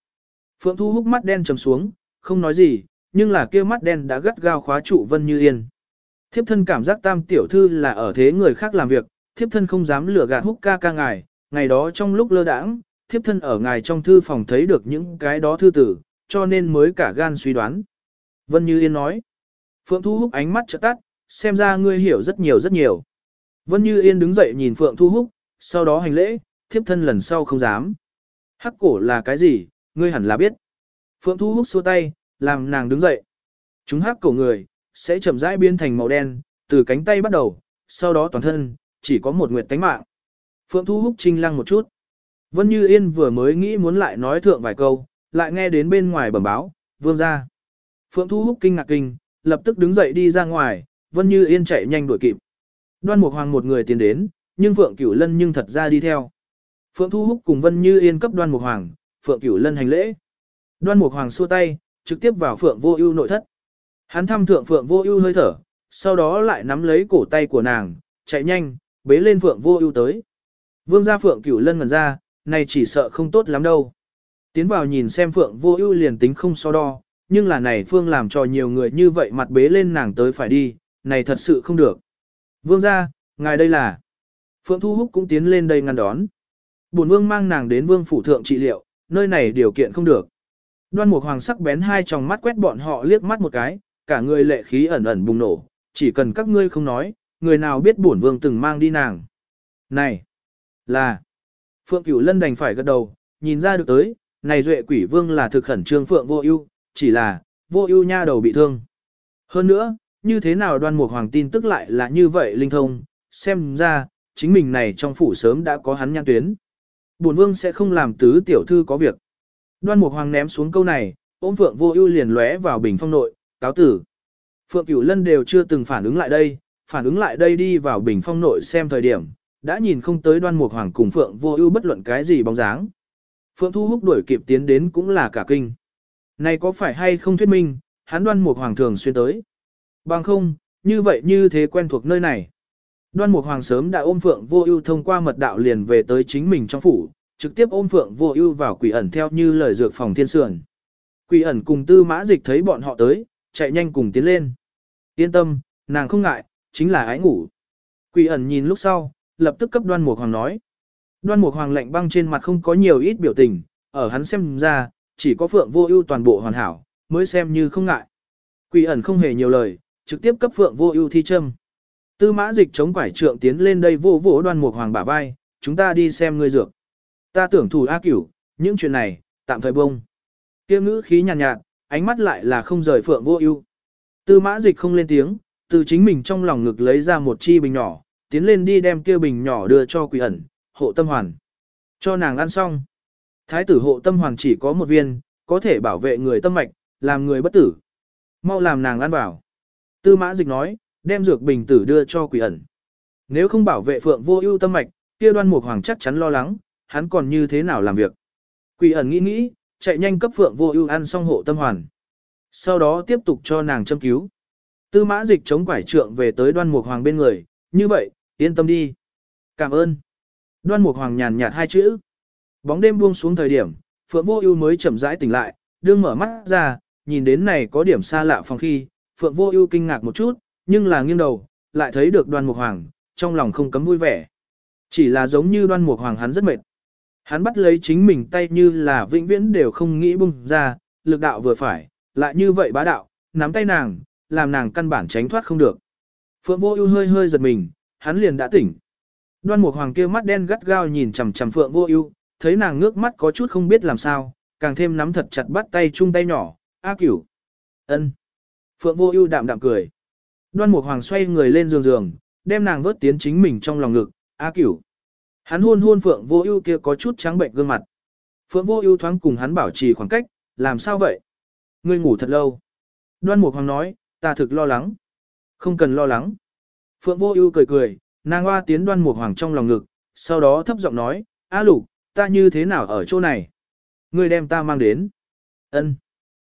Speaker 1: Phượng Thu hút mắt đen trầm xuống, không nói gì, nhưng là kia mắt đen đã gắt gao khóa trụ Vân Như Yên. Thiếp thân cảm giác tam tiểu thư là ở thế người khác làm việc, thiếp thân không dám lừa gạt húc ca ca ngài, ngày đó trong lúc lơ đãng, thiếp thân ở ngài trong thư phòng thấy được những cái đó thư tử, cho nên mới cả gan suy đoán. Vân Như Yên nói. Phượng Thu Húc ánh mắt trợ tắt, xem ra ngươi hiểu rất nhiều rất nhiều. Vân Như Yên đứng dậy nhìn Phượng Thu Húc, sau đó hành lễ, thiếp thân lần sau không dám. Hắc cổ là cái gì, ngươi hẳn là biết. Phượng Thu Húc xua tay, làm nàng đứng dậy. Chúng hắc cổ người, sẽ chậm rãi biến thành màu đen, từ cánh tay bắt đầu, sau đó toàn thân, chỉ có một nguyệt tánh mạng. Phượng Thu Húc trinh lăng một chút. Vân Như Yên vừa mới nghĩ muốn lại nói thượng vài câu, lại nghe đến bên ngoài bẩm báo, vương ra. Phượng Thu Húc kinh ngạc kinh, lập tức đứng dậy đi ra ngoài, Vân Như Yên chạy nhanh đuổi kịp. Đoan Mục Hoàng một người tiến đến, nhưng Phượng Cửu Lân nhưng thật ra đi theo. Phượng Thu Húc cùng Vân Như Yên cấp Đoan Mục Hoàng, Phượng Cửu Lân hành lễ. Đoan Mục Hoàng xua tay, trực tiếp vào Phượng Vô Ưu nội thất. Hắn thăm thượng Phượng Vô Ưu hơi thở, sau đó lại nắm lấy cổ tay của nàng, chạy nhanh, bế lên Phượng Vô Ưu tới. Vương gia Phượng Cửu Lân ngẩn ra, này chỉ sợ không tốt lắm đâu. Tiến vào nhìn xem Phượng Vô Ưu liền tính không so đo, nhưng là này Phương làm cho nhiều người như vậy mặt bế lên nàng tới phải đi, này thật sự không được. Vương gia, ngài đây là. Phượng Thu Húc cũng tiến lên đây ngăn đón. Bổn vương mang nàng đến vương phủ thượng trị liệu, nơi này điều kiện không được. Đoan Mục Hoàng sắc bén hai tròng mắt quét bọn họ liếc mắt một cái, cả người lệ khí ẩn ẩn bùng nổ, chỉ cần các ngươi không nói, người nào biết bổn vương từng mang đi nàng. Này, là, Phượng Cửu Lân đành phải gật đầu, nhìn ra được tới, này duệ quỷ vương là thực khẩn trương Phượng vô ưu, chỉ là, vô ưu nha đầu bị thương. Hơn nữa, như thế nào đoan mục hoàng tin tức lại là như vậy linh thông, xem ra, chính mình này trong phủ sớm đã có hắn nhãn tuyến. Bổn vương sẽ không làm tứ tiểu thư có việc. Đoan mục hoàng ném xuống câu này, ôm Phượng vô ưu liền lóe vào bình phong nội, cáo tử. Phượng Cửu Lân đều chưa từng phản ứng lại đây, phản ứng lại đây đi vào bình phong nội xem thời điểm, đã nhìn không tới đoan mục hoàng cùng Phượng vô ưu bất luận cái gì bóng dáng. Phượng Thu Húc đuổi kịp tiến đến cũng là cả kinh. Này có phải hay không thuyết minh, hắn đoan mục hoàng thường xuyên tới. Bằng không, như vậy như thế quen thuộc nơi này. Đoan mục hoàng sớm đã ôm Phượng vô ưu thông qua mật đạo liền về tới chính mình trong phủ, trực tiếp ôm Phượng vô ưu vào quỷ ẩn theo như lời dược phòng thiên sườn. Quỷ ẩn cùng tư mã dịch thấy bọn họ tới, chạy nhanh cùng tiến lên. Yên tâm, nàng không ngại, chính là ái ngủ. Quỷ ẩn nhìn lúc sau, lập tức cấp đoan mục hoàng nói. Đoan mục hoàng lạnh băng trên mặt không có nhiều ít biểu tình, ở hắn xem ra, chỉ có phượng vô ưu toàn bộ hoàn hảo, mới xem như không ngại. Quỷ ẩn không hề nhiều lời, trực tiếp cấp phượng vô ưu thi châm. Tư mã dịch chống quải trượng tiến lên đây vô vỗ đoan mục hoàng bả vai, chúng ta đi xem ngươi dược. Ta tưởng thủ A cửu, những chuyện này, tạm thời bông. Tiêu ngữ khí nhàn nhạt, nhạt, ánh mắt lại là không rời Phượng Vô Ưu. Tư Mã Dịch không lên tiếng, từ chính mình trong lòng ngực lấy ra một chi bình nhỏ, tiến lên đi đem kia bình nhỏ đưa cho Quỷ ẩn, hộ tâm hoàn. Cho nàng ăn xong. Thái tử hộ tâm hoàn chỉ có một viên, có thể bảo vệ người tâm mạch, làm người bất tử. Mau làm nàng ăn vào. Tư Mã Dịch nói, đem dược bình tử đưa cho Quỷ ẩn. Nếu không bảo vệ Phượng Vô Ưu tâm mạch, kia Đoan Mục Hoàng chắc chắn lo lắng, hắn còn như thế nào làm việc. Quỷ ẩn nghĩ nghĩ, chạy nhanh cấp Phượng Vô Ưu ăn xong hộ tâm hoàn. Sau đó tiếp tục cho nàng châm cứu. Tư mã dịch chống quải trượng về tới đoan mục hoàng bên người, như vậy, yên tâm đi. Cảm ơn. Đoan mục hoàng nhàn nhạt hai chữ. Bóng đêm buông xuống thời điểm, Phượng Vô Ưu mới chậm rãi tỉnh lại, đương mở mắt ra, nhìn đến này có điểm xa lạ phòng khi, Phượng Vô Ưu kinh ngạc một chút, nhưng là nghiêng đầu, lại thấy được Đoan Mục Hoàng, trong lòng không cấm vui vẻ. Chỉ là giống như Đoan Mục Hoàng hắn rất mệt. Hắn bắt lấy chính mình tay như là vĩnh viễn đều không nghĩ bung ra, lực đạo vừa phải, lại như vậy bá đạo, nắm tay nàng, làm nàng căn bản tránh thoát không được. Phượng Vô Ưu hơi hơi giật mình, hắn liền đã tỉnh. Đoan Mục Hoàng kia mắt đen gắt gao nhìn chằm chằm Phượng Vô Ưu, thấy nàng ngước mắt có chút không biết làm sao, càng thêm nắm thật chặt bắt tay chung tay nhỏ, "A Cửu." "Ân." Phượng Vô Ưu đạm đạm cười. Đoan Mục Hoàng xoay người lên giường giường, đem nàng vớt tiến chính mình trong lòng ngực, "A Cửu." Hắn hôn hôn Phượng Vô Ưu kia có chút trắng bệnh gương mặt. Phượng Vô Ưu thoáng cùng hắn bảo trì khoảng cách, "Làm sao vậy?" "Ngươi ngủ thật lâu." Đoan Mục Hoàng nói, "Ta thực lo lắng." "Không cần lo lắng." Phượng Vô Ưu cười cười, nàng hoa tiến Đoan Mục Hoàng trong lòng ngực, sau đó thấp giọng nói, "A Lục, ta như thế nào ở chỗ này? Ngươi đem ta mang đến." "Ân."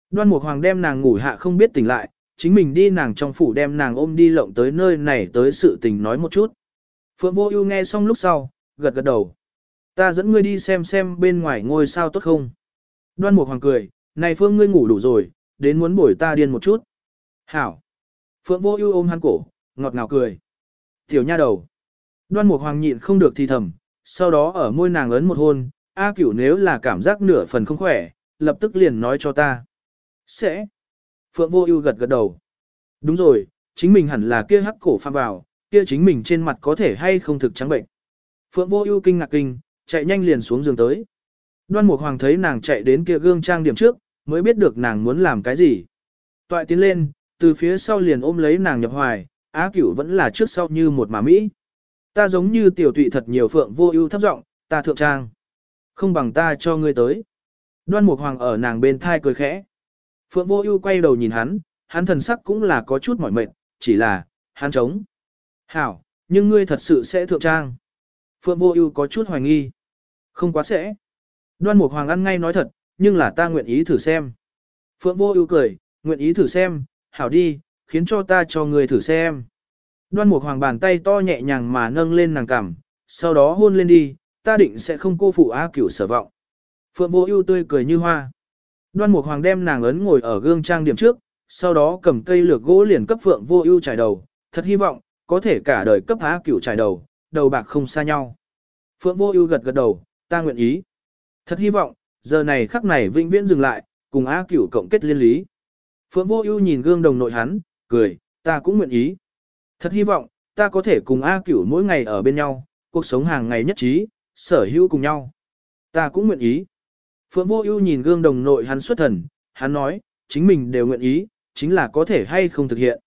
Speaker 1: Đoan Mục Hoàng đem nàng ngủ hạ không biết tỉnh lại, chính mình đi nàng trong phủ đem nàng ôm đi lộng tới nơi này tới sự tình nói một chút. Phượng Vô Ưu nghe xong lúc sau, gật gật đầu. Ta dẫn ngươi đi xem xem bên ngoài ngôi sao tốt không. Đoan Mục Hoàng cười, này Phương ngươi ngủ đủ rồi, đến muốn bổi ta điên một chút. Hảo. Phượng Vô Ưu ôm hắn cổ, ngọt ngào cười. Tiểu nha đầu. Đoan Mục Hoàng nhịn không được thì thầm, sau đó ở môi nàng ấn một hôn, A Cửu nếu là cảm giác nửa phần không khỏe, lập tức liền nói cho ta. Sẽ. Phượng Vô Ưu gật gật đầu. Đúng rồi, chính mình hẳn là kia hắc cổ phạm vào, kia chính mình trên mặt có thể hay không thực trắng bệnh. Phượng Vô Ưu kinh ngạc kinh, chạy nhanh liền xuống giường tới. Đoan Mục Hoàng thấy nàng chạy đến kia gương trang điểm trước, mới biết được nàng muốn làm cái gì. Toại tiến lên, từ phía sau liền ôm lấy nàng nhập hoài, Á Cửu vẫn là trước sau như một mà mỹ. Ta giống như tiểu tụy thật nhiều Phượng Vô Ưu thấp giọng, ta thượng trang. Không bằng ta cho ngươi tới. Đoan Mục Hoàng ở nàng bên thai cười khẽ. Phượng Vô Ưu quay đầu nhìn hắn, hắn thần sắc cũng là có chút mỏi mệt, chỉ là, hắn trống. Hảo, nhưng ngươi thật sự sẽ thượng trang. Phượng Vô Ưu có chút hoài nghi. Không quá sẽ. Đoan Mục Hoàng ăn ngay nói thật, nhưng là ta nguyện ý thử xem. Phượng Vô Ưu cười, nguyện ý thử xem, hảo đi, khiến cho ta cho ngươi thử xem. Đoan Mục Hoàng bàn tay to nhẹ nhàng mà nâng lên nàng cằm, sau đó hôn lên đi, ta định sẽ không cô phụ A Cửu sở vọng. Phượng Vô Ưu tươi cười như hoa. Đoan Mục Hoàng đem nàng ấn ngồi ở gương trang điểm trước, sau đó cầm cây lược gỗ liền cấp Phượng Vô Ưu trải đầu, thật hy vọng có thể cả đời cấp há Cửu trải đầu, đầu bạc không xa nhau. Phượng Vô Ưu gật gật đầu, ta nguyện ý. Thật hy vọng, giờ này khắc này vĩnh viễn dừng lại, cùng A Cửu cộng kết liên lý. Phượng Vô Ưu nhìn gương đồng nội hắn, cười, ta cũng nguyện ý. Thật hy vọng, ta có thể cùng A Cửu mỗi ngày ở bên nhau, cuộc sống hàng ngày nhất trí, sở hữu cùng nhau. Ta cũng nguyện ý. Phượng Vô Ưu nhìn gương đồng nội hắn xuất thần, hắn nói, chính mình đều nguyện ý, chính là có thể hay không thực hiện.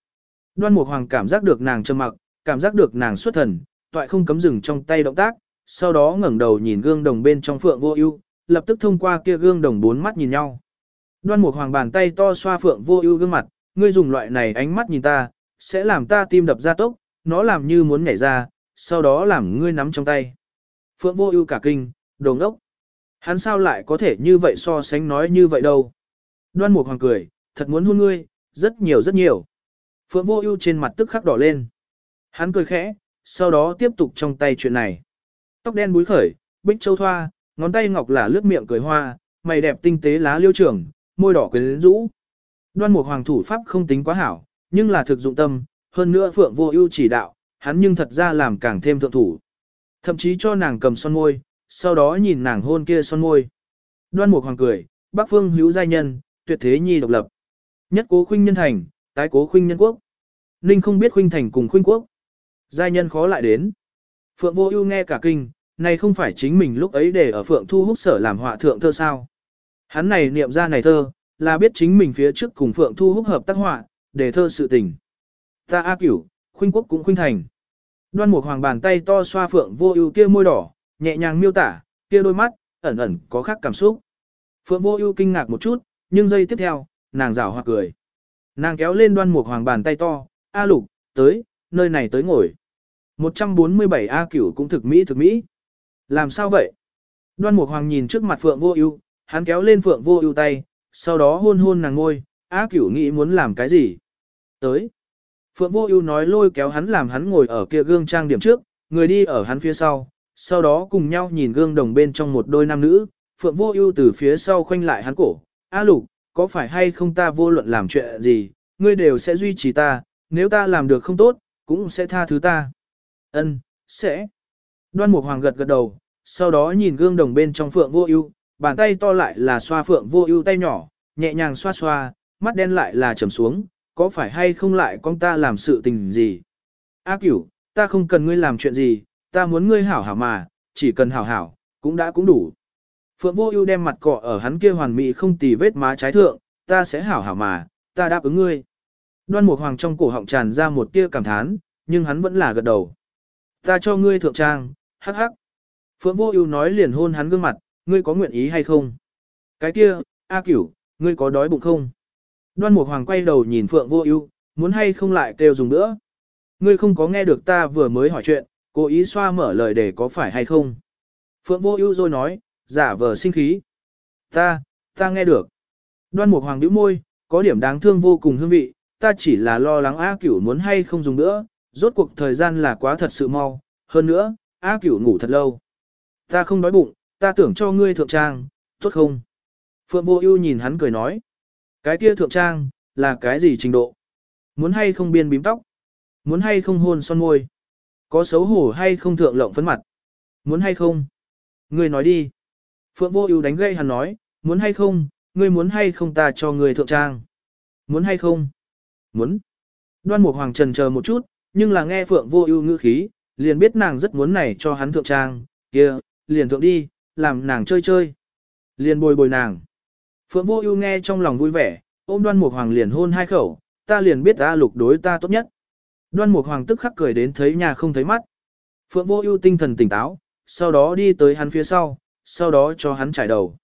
Speaker 1: Đoan Mục Hoàng cảm giác được nàng trầm mặc, cảm giác được nàng xuất thần, toại không cấm dừng trong tay động tác, sau đó ngẩng đầu nhìn gương đồng bên trong Phượng Vô Ưu, lập tức thông qua kia gương đồng bốn mắt nhìn nhau. Đoan Mục Hoàng bàn tay to xoa Phượng Vô Ưu gương mặt, ngươi dùng loại này ánh mắt nhìn ta, sẽ làm ta tim đập ra tốc, nó làm như muốn nhảy ra, sau đó làm ngươi nắm trong tay. Phượng Vô Ưu cả kinh, đồ ngốc. Hắn sao lại có thể như vậy so sánh nói như vậy đâu. Đoan Mục Hoàng cười, thật muốn hôn ngươi, rất nhiều rất nhiều. Phượng Vô Ưu trên mặt tức khắc đỏ lên. Hắn cười khẽ, sau đó tiếp tục trong tay chuyện này. Tóc đen búi khởi, bích châu thoa, ngón tay ngọc là lướt miệng cười hoa, mày đẹp tinh tế lá liêu trưởng, môi đỏ quyến rũ. Đoan Mục Hoàng thủ pháp không tính quá hảo, nhưng là thực dụng tâm, hơn nữa Phượng Vô Ưu chỉ đạo, hắn nhưng thật ra làm càng thêm thượng thủ. Thậm chí cho nàng cầm son môi, sau đó nhìn nàng hôn kia son môi. Đoan Mục Hoàng cười, Bắc Phương hữu giai nhân, tuyệt thế nhi độc lập. Nhất cố khuynh nhân thành, tái cố khuynh nhân quốc. Ninh không biết khuynh thành cùng khuynh quốc. Giai nhân khó lại đến. Phượng Vô Ưu nghe cả kinh, này không phải chính mình lúc ấy để ở Phượng Thu Húc sở làm họa thượng thơ sao. Hắn này niệm ra này thơ, là biết chính mình phía trước cùng Phượng Thu Húc hợp tác họa, để thơ sự tình. Ta A Cửu, khuynh quốc cũng khuynh thành. Đoan Mục Hoàng bàn tay to xoa Phượng Vô Ưu kia môi đỏ, nhẹ nhàng miêu tả, kia đôi mắt ẩn ẩn có khác cảm xúc. Phượng Vô Ưu kinh ngạc một chút, nhưng giây tiếp theo, nàng rảo hoạt cười. Nàng kéo lên Đoan Mục Hoàng bàn tay to, "A Lục, tới, nơi này tới ngồi." 147 A Cửu cũng thực mỹ thực mỹ. Làm sao vậy? Đoan Mục Hoàng nhìn trước mặt Phượng Vô Ưu, hắn kéo lên Phượng Vô Ưu tay, sau đó hôn hôn nàng ngôi, A Cửu nghĩ muốn làm cái gì? Tới. Phượng Vô Ưu nói lôi kéo hắn làm hắn ngồi ở kia gương trang điểm trước, người đi ở hắn phía sau, sau đó cùng nhau nhìn gương đồng bên trong một đôi nam nữ, Phượng Vô Ưu từ phía sau khoanh lại hắn cổ, "A Lục, có phải hay không ta vô luận làm chuyện gì, ngươi đều sẽ duy trì ta, nếu ta làm được không tốt, cũng sẽ tha thứ ta." "Ân, sẽ." Đoan Mục Hoàng gật gật đầu, sau đó nhìn gương đồng bên trong Phượng Vô Ưu, bàn tay to lại là xoa Phượng Vô Ưu tay nhỏ, nhẹ nhàng xoa xoa, mắt đen lại là trầm xuống, có phải hay không lại con ta làm sự tình gì? A Cửu, ta không cần ngươi làm chuyện gì, ta muốn ngươi hảo hảo mà, chỉ cần hảo hảo, cũng đã cũng đủ. Phượng Vô Ưu đem mặt cọ ở hắn kia hoàn mỹ không tì vết má trái thượng, ta sẽ hảo hảo mà, ta đáp ứng ngươi. Đoan Mục Hoàng trong cổ họng tràn ra một tia cảm thán, nhưng hắn vẫn là gật đầu. Ta cho ngươi thượng trang, hắc hắc. Phượng Vô Ưu nói liền hôn hắn gương mặt, ngươi có nguyện ý hay không? Cái kia, A Cửu, ngươi có đói bụng không? Đoan Mục Hoàng quay đầu nhìn Phượng Vô Ưu, muốn hay không lại kêu dùng nữa? Ngươi không có nghe được ta vừa mới hỏi chuyện, cố ý xoa mở lời để có phải hay không? Phượng Vô Ưu rồi nói, giả vờ sinh khí. Ta, ta nghe được. Đoan Mục Hoàng đứa môi, có điểm đáng thương vô cùng hương vị, ta chỉ là lo lắng A Cửu muốn hay không dùng nữa, rốt cuộc thời gian là quá thật sự mau, hơn nữa, A Cửu ngủ thật lâu. Ta không đói bụng, ta tưởng cho ngươi thượng trang, tốt không? Phượng Vô Ưu nhìn hắn cười nói, cái kia thượng trang, là cái gì trình độ? Muốn hay không biên bím tóc? Muốn hay không hôn son môi? Có xấu hổ hay không thượng lộng phấn mặt? Muốn hay không? Ngươi nói đi. Phượng Vô Ưu đánh gây hắn nói, muốn hay không, ngươi muốn hay không ta cho ngươi thượng trang? Muốn hay không? Muốn. Đoan Mục Hoàng trần chờ một chút, nhưng là nghe Phượng Vô Ưu ngữ khí, liền biết nàng rất muốn này cho hắn thượng trang, kia, liền thượng đi, làm nàng chơi chơi. Liền bồi bồi nàng. Phượng Vô Ưu nghe trong lòng vui vẻ, ôm Đoan Mục Hoàng liền hôn hai khẩu, ta liền biết A Lục đối ta tốt nhất. Đoan Mục Hoàng tức khắc cười đến thấy nhà không thấy mắt. Phượng Vô Ưu tinh thần tỉnh táo, sau đó đi tới hắn phía sau, sau đó cho hắn trải đầu.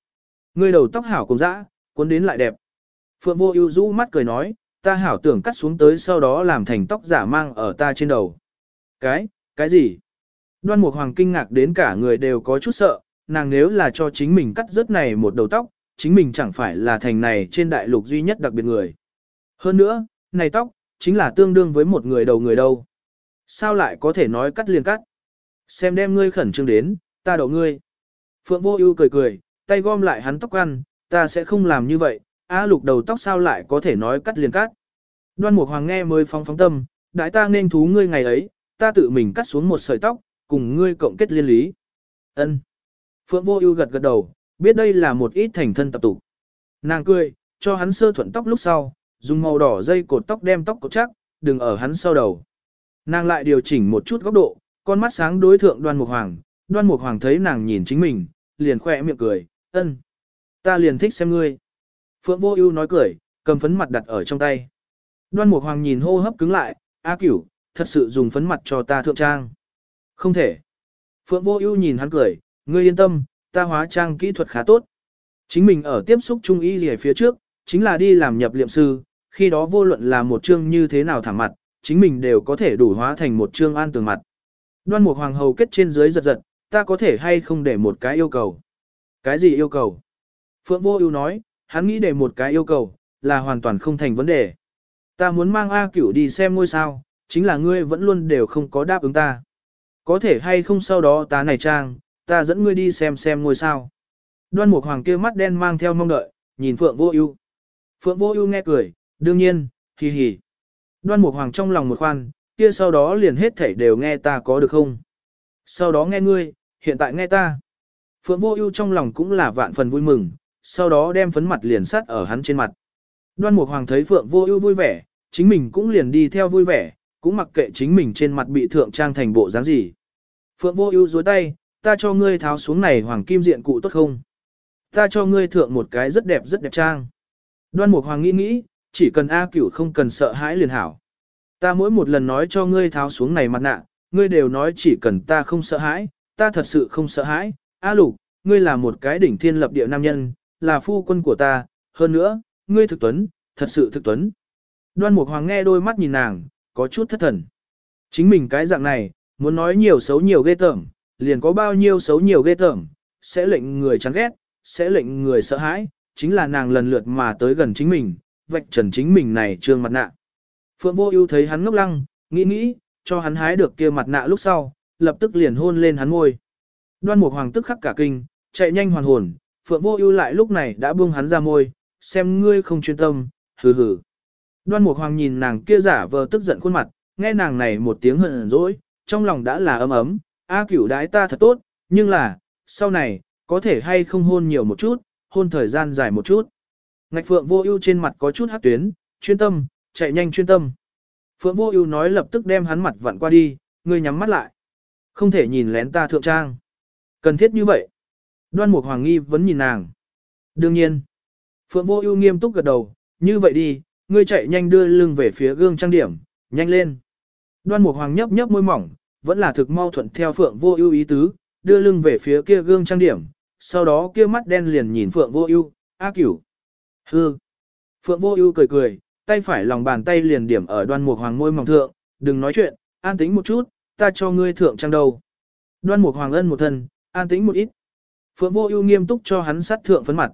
Speaker 1: Ngươi đầu tóc hảo cùng dã, cuốn đến lại đẹp. Phượng Vô Ưu rũ mắt cười nói, ta hảo tưởng cắt xuống tới sau đó làm thành tóc giả mang ở ta trên đầu. Cái, cái gì? Đoan Mục Hoàng kinh ngạc đến cả người đều có chút sợ, nàng nếu là cho chính mình cắt rớt này một đầu tóc, chính mình chẳng phải là thành này trên đại lục duy nhất đặc biệt người. Hơn nữa, này tóc, chính là tương đương với một người đầu người đâu. Sao lại có thể nói cắt liền cắt? Xem đem ngươi khẩn trương đến, ta đậu ngươi. Phượng vô ưu cười cười, tay gom lại hắn tóc ăn, ta sẽ không làm như vậy, á lục đầu tóc sao lại có thể nói cắt liền cắt. Đoan Mục Hoàng nghe mới phóng phóng tâm, đại ta nên thú ngươi ngày ấy, ta tự mình cắt xuống một sợi tóc, cùng ngươi cộng kết liên lý. Ân. Phượng Vô Ưu gật gật đầu, biết đây là một ít thành thân tập tục. Nàng cười, cho hắn sơ thuận tóc lúc sau, dùng màu đỏ dây cột tóc đem tóc cột chắc, đừng ở hắn sau đầu. Nàng lại điều chỉnh một chút góc độ, con mắt sáng đối thượng Đoan Mục Hoàng, Đoan Mục Hoàng thấy nàng nhìn chính mình, liền khỏe miệng cười, "Ân, ta liền thích xem ngươi." Phượng Vô Ưu nói cười, cầm phấn mặt đặt ở trong tay. Đoan Mục Hoàng nhìn hô hấp cứng lại, "A Cửu, thật sự dùng phấn mặt cho ta thượng trang?" "Không thể." Phượng Vô Ưu nhìn hắn cười, "Ngươi yên tâm, ta hóa trang kỹ thuật khá tốt. Chính mình ở tiếp xúc trung y gì phía trước, chính là đi làm nhập liệm sư, khi đó vô luận là một chương như thế nào thảm mặt, chính mình đều có thể đủ hóa thành một chương an tường mặt. Đoan Mục Hoàng hầu kết trên dưới giật giật, ta có thể hay không để một cái yêu cầu. Cái gì yêu cầu? Phượng Vô Ưu nói, hắn nghĩ để một cái yêu cầu, là hoàn toàn không thành vấn đề. Ta muốn mang A Cửu đi xem ngôi sao, chính là ngươi vẫn luôn đều không có đáp ứng ta. Có thể hay không sau đó ta này trang, ta dẫn ngươi đi xem xem ngôi sao. Đoan Mục Hoàng kia mắt đen mang theo mong đợi, nhìn Phượng Vô Ưu. Phượng Vô Ưu nghe cười, đương nhiên, hì hì. Đoan Mục Hoàng trong lòng một khoan, kia sau đó liền hết thảy đều nghe ta có được không? Sau đó nghe ngươi, hiện tại nghe ta. Phượng Vô Ưu trong lòng cũng là vạn phần vui mừng, sau đó đem phấn mặt liền sát ở hắn trên mặt. Đoan Mục Hoàng thấy Phượng Vô Ưu vui vẻ, chính mình cũng liền đi theo vui vẻ, cũng mặc kệ chính mình trên mặt bị thượng trang thành bộ dáng gì. Phượng Vô Ưu giơ tay, ta cho ngươi tháo xuống này hoàng kim diện cụ tốt không? Ta cho ngươi thượng một cái rất đẹp rất đẹp trang. Đoan Mục Hoàng nghĩ nghĩ, chỉ cần A Cửu không cần sợ hãi liền hảo. Ta mỗi một lần nói cho ngươi tháo xuống này mặt nạ, ngươi đều nói chỉ cần ta không sợ hãi, ta thật sự không sợ hãi. A Lục, ngươi là một cái đỉnh thiên lập địa nam nhân, là phu quân của ta, hơn nữa, ngươi thực tuấn, thật sự thực tuấn. Đoan Mục Hoàng nghe đôi mắt nhìn nàng, có chút thất thần. Chính mình cái dạng này, muốn nói nhiều xấu nhiều ghê tởm, liền có bao nhiêu xấu nhiều ghê tởm, sẽ lệnh người chán ghét, sẽ lệnh người sợ hãi, chính là nàng lần lượt mà tới gần chính mình, vạch trần chính mình này trương mặt nạ. Phượng Vô Ưu thấy hắn ngốc lăng, nghĩ nghĩ, cho hắn hái được kia mặt nạ lúc sau, lập tức liền hôn lên hắn môi. Đoan Mục Hoàng tức khắc cả kinh, chạy nhanh hoàn hồn, Phượng Vô Ưu lại lúc này đã buông hắn ra môi, xem ngươi không chuyên tâm, hừ hừ. Đoan Mục Hoàng nhìn nàng kia giả vờ tức giận khuôn mặt, nghe nàng này một tiếng hờn dỗi, trong lòng đã là ấm ấm, A Cửu đái ta thật tốt, nhưng là, sau này, có thể hay không hôn nhiều một chút, hôn thời gian dài một chút. Ngạch Phượng Vô Ưu trên mặt có chút hắc tuyến, chuyên tâm, chạy nhanh chuyên tâm. Phượng Vô Ưu nói lập tức đem hắn mặt vặn qua đi, ngươi nhắm mắt lại. Không thể nhìn lén ta thượng trang. Cần thiết như vậy. Đoan Mục Hoàng nghi vẫn nhìn nàng. Đương nhiên. Phượng Vô Ưu nghiêm túc gật đầu, như vậy đi, ngươi chạy nhanh đưa lưng về phía gương trang điểm, nhanh lên. Đoan Mục Hoàng nhấp nhấp môi mỏng, vẫn là thực mau thuận theo Phượng Vô Ưu ý tứ, đưa lưng về phía kia gương trang điểm, sau đó kia mắt đen liền nhìn Phượng Vô Ưu, "A Cửu." Hư. Phượng Vô Ưu cười cười, tay phải lòng bàn tay liền điểm ở Đoan Mục Hoàng môi mỏng thượng, "Đừng nói chuyện, an tĩnh một chút, ta cho ngươi thượng trang đầu." Đoan Mục Hoàng ân một thân, an tĩnh một ít. Phượng Vô Ưu nghiêm túc cho hắn sát thượng phấn mặt.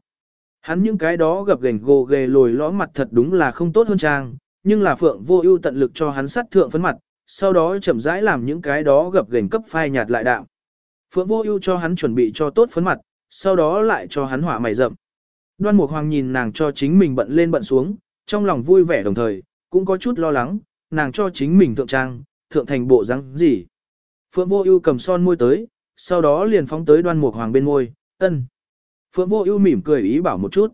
Speaker 1: Hắn những cái đó gập gềnh gồ ghề lồi lõm mặt thật đúng là không tốt hơn trang, nhưng là Phượng Vô Ưu tận lực cho hắn sát thượng phấn mặt, sau đó chậm rãi làm những cái đó gập gềnh cấp phai nhạt lại đạm. Phượng Vô Ưu cho hắn chuẩn bị cho tốt phấn mặt, sau đó lại cho hắn hỏa mày rậm. Đoan Mục Hoàng nhìn nàng cho chính mình bận lên bận xuống, trong lòng vui vẻ đồng thời, cũng có chút lo lắng, nàng cho chính mình thượng trang, thượng thành bộ dáng gì. Phượng Vô Ưu cầm son môi tới, sau đó liền phóng tới Đoan Mục Hoàng bên môi, "Ân." Phượng Vô Ưu mỉm cười ý bảo một chút.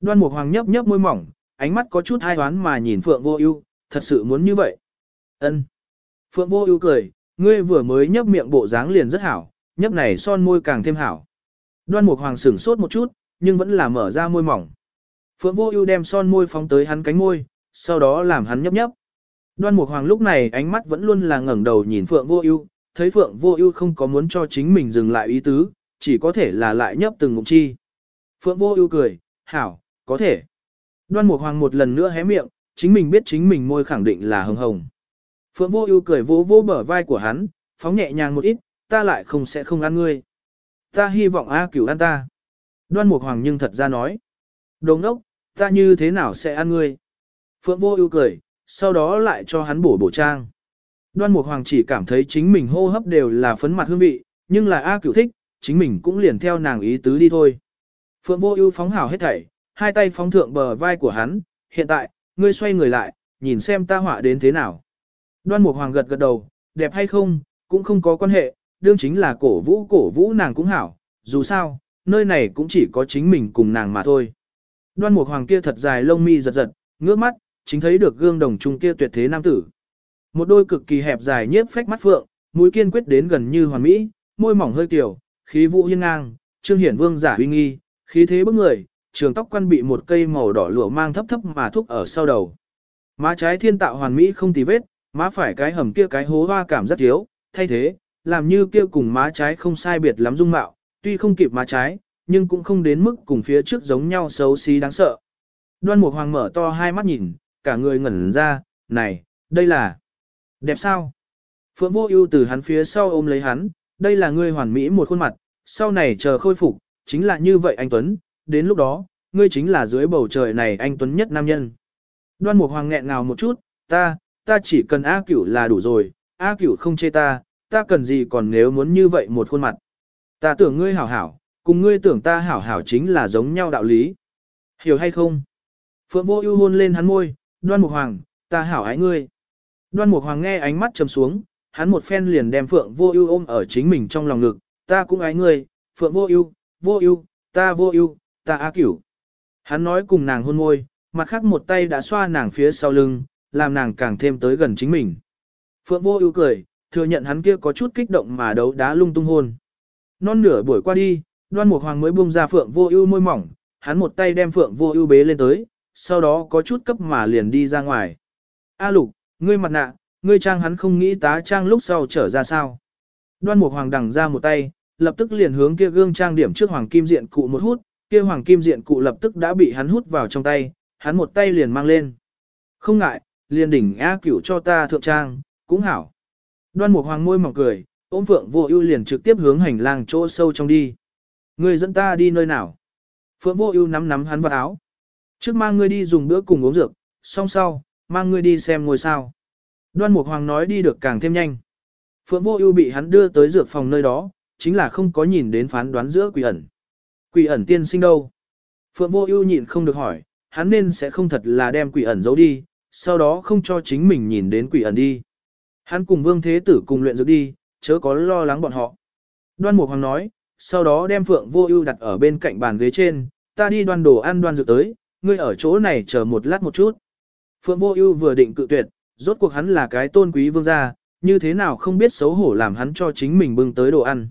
Speaker 1: Đoan Mục Hoàng nhấp nhấp môi mỏng, ánh mắt có chút hai đoán mà nhìn Phượng Vô Ưu, thật sự muốn như vậy. Ân. Phượng Vô Ưu cười, ngươi vừa mới nhấp miệng bộ dáng liền rất hảo, nhấp này son môi càng thêm hảo. Đoan Mục Hoàng sững sốt một chút, nhưng vẫn là mở ra môi mỏng. Phượng Vô Ưu đem son môi phóng tới hắn cánh môi, sau đó làm hắn nhấp nhấp. Đoan Mục Hoàng lúc này ánh mắt vẫn luôn là ngẩng đầu nhìn Phượng Vô Ưu, thấy Phượng Vô Ưu không có muốn cho chính mình dừng lại ý tứ, chỉ có thể là lại nhấp từng ngụm chi. Phượng Vô Ưu cười, "Hảo, có thể." Đoan Mục Hoàng một lần nữa hé miệng, chính mình biết chính mình môi khẳng định là hồng hồng. Phượng Vô Ưu cười vỗ vỗ bờ vai của hắn, phóng nhẹ nhàng một ít, "Ta lại không sẽ không ăn ngươi." Ta hy vọng A Cửu ăn ta. Đoan Mục Hoàng nhưng thật ra nói. Đồ ngốc, ta như thế nào sẽ ăn ngươi? Phượng Vô Ưu cười, sau đó lại cho hắn bổ bổ trang. Đoan Mục Hoàng chỉ cảm thấy chính mình hô hấp đều là phấn mặt hương vị, nhưng là A Cửu thích, chính mình cũng liền theo nàng ý tứ đi thôi. Phượng Vô Ưu phóng hào hết thảy, hai tay phóng thượng bờ vai của hắn, "Hiện tại, ngươi xoay người lại, nhìn xem ta họa đến thế nào." Đoan Mục Hoàng gật gật đầu, "Đẹp hay không, cũng không có quan hệ, đương chính là cổ vũ cổ vũ nàng cũng hảo, dù sao, nơi này cũng chỉ có chính mình cùng nàng mà thôi." Đoan Mục Hoàng kia thật dài lông mi giật giật, ngước mắt, chính thấy được gương đồng trung kia tuyệt thế nam tử. Một đôi cực kỳ hẹp dài nhiếp phách mắt phượng, mũi kiên quyết đến gần như hoàn mỹ, môi mỏng hơi tiểu, khí vũ hiên ngang, trương hiển vương giả uy nghi, khí thế bức người, trường tóc quan bị một cây màu đỏ lụa mang thấp thấp mà thúc ở sau đầu. Má trái thiên tạo hoàn mỹ không tì vết, má phải cái hầm kia cái hố hoa cảm rất thiếu, thay thế, làm như kia cùng má trái không sai biệt lắm dung mạo, tuy không kịp má trái, nhưng cũng không đến mức cùng phía trước giống nhau xấu xí đáng sợ. Đoan Mục Hoàng mở to hai mắt nhìn, cả người ngẩn ra, này, đây là đẹp sao? Phượng Vô Ưu từ hắn phía sau ôm lấy hắn, đây là ngươi hoàn mỹ một khuôn mặt, sau này chờ khôi phục, chính là như vậy anh Tuấn, đến lúc đó, ngươi chính là dưới bầu trời này anh Tuấn nhất nam nhân. Đoan Mục Hoàng nghẹn ngào một chút, ta, ta chỉ cần A Cửu là đủ rồi, A Cửu không chê ta, ta cần gì còn nếu muốn như vậy một khuôn mặt. Ta tưởng ngươi hảo hảo, cùng ngươi tưởng ta hảo hảo chính là giống nhau đạo lý. Hiểu hay không? Phượng Vô Ưu hôn lên hắn môi, Đoan Mục Hoàng, ta hảo ái ngươi. Đoan Mục Hoàng nghe ánh mắt trầm xuống, hắn một phen liền đem Phượng Vô Ưu ôm ở chính mình trong lòng ngực, ta cũng ái ngươi, Phượng Vô Ưu, Vô Ưu, ta Vô Ưu, ta á Cửu. Hắn nói cùng nàng hôn môi, mặt khác một tay đã xoa nàng phía sau lưng, làm nàng càng thêm tới gần chính mình. Phượng Vô Ưu cười, thừa nhận hắn kia có chút kích động mà đấu đá lung tung hôn. Non nửa buổi qua đi, đoan mục hoàng mới buông ra phượng vô ưu môi mỏng, hắn một tay đem phượng vô ưu bế lên tới, sau đó có chút cấp mà liền đi ra ngoài. A lục, ngươi mặt nạ, ngươi trang hắn không nghĩ tá trang lúc sau trở ra sao. Đoan mục hoàng đằng ra một tay, lập tức liền hướng kia gương trang điểm trước hoàng kim diện cụ một hút, kia hoàng kim diện cụ lập tức đã bị hắn hút vào trong tay, hắn một tay liền mang lên. Không ngại, liền đỉnh A cửu cho ta thượng trang, cũng hảo. Đoan mục hoàng môi mỏng cười, ôm phượng vô ưu liền trực tiếp hướng hành lang chỗ sâu trong đi. Ngươi dẫn ta đi nơi nào? Phượng vô ưu nắm nắm hắn vào áo. Trước mang ngươi đi dùng bữa cùng uống dược, xong sau, mang ngươi đi xem ngôi sao. Đoan mục hoàng nói đi được càng thêm nhanh. Phượng vô ưu bị hắn đưa tới dược phòng nơi đó, chính là không có nhìn đến phán đoán giữa quỷ ẩn. Quỷ ẩn tiên sinh đâu? Phượng vô ưu nhịn không được hỏi, hắn nên sẽ không thật là đem quỷ ẩn giấu đi, sau đó không cho chính mình nhìn đến quỷ ẩn đi. Hắn cùng vương thế tử cùng luyện dược đi, chớ có lo lắng bọn họ. Đoan Mục Hoàng nói, sau đó đem Phượng Vô Ưu đặt ở bên cạnh bàn ghế trên, ta đi đoan đồ ăn đoan dược tới, ngươi ở chỗ này chờ một lát một chút. Phượng Vô Ưu vừa định cự tuyệt, rốt cuộc hắn là cái tôn quý vương gia, như thế nào không biết xấu hổ làm hắn cho chính mình bưng tới đồ ăn.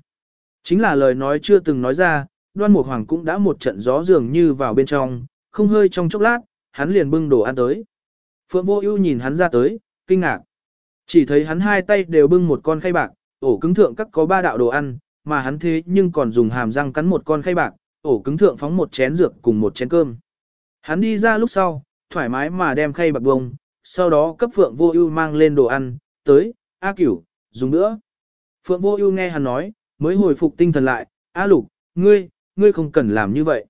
Speaker 1: Chính là lời nói chưa từng nói ra, Đoan Mục Hoàng cũng đã một trận gió dường như vào bên trong, không hơi trong chốc lát, hắn liền bưng đồ ăn tới. Phượng Vô Ưu nhìn hắn ra tới, kinh ngạc. Chỉ thấy hắn hai tay đều bưng một con khay bạc, ổ cứng thượng các có ba đạo đồ ăn, mà hắn thế nhưng còn dùng hàm răng cắn một con khay bạc, ổ cứng thượng phóng một chén dược cùng một chén cơm. Hắn đi ra lúc sau, thoải mái mà đem khay bạc bông, sau đó cấp Phượng Vô Ưu mang lên đồ ăn, tới, A Cửu, dùng nữa. Phượng Vô Ưu nghe hắn nói, mới hồi phục tinh thần lại, A Lục, ngươi, ngươi không cần làm như vậy.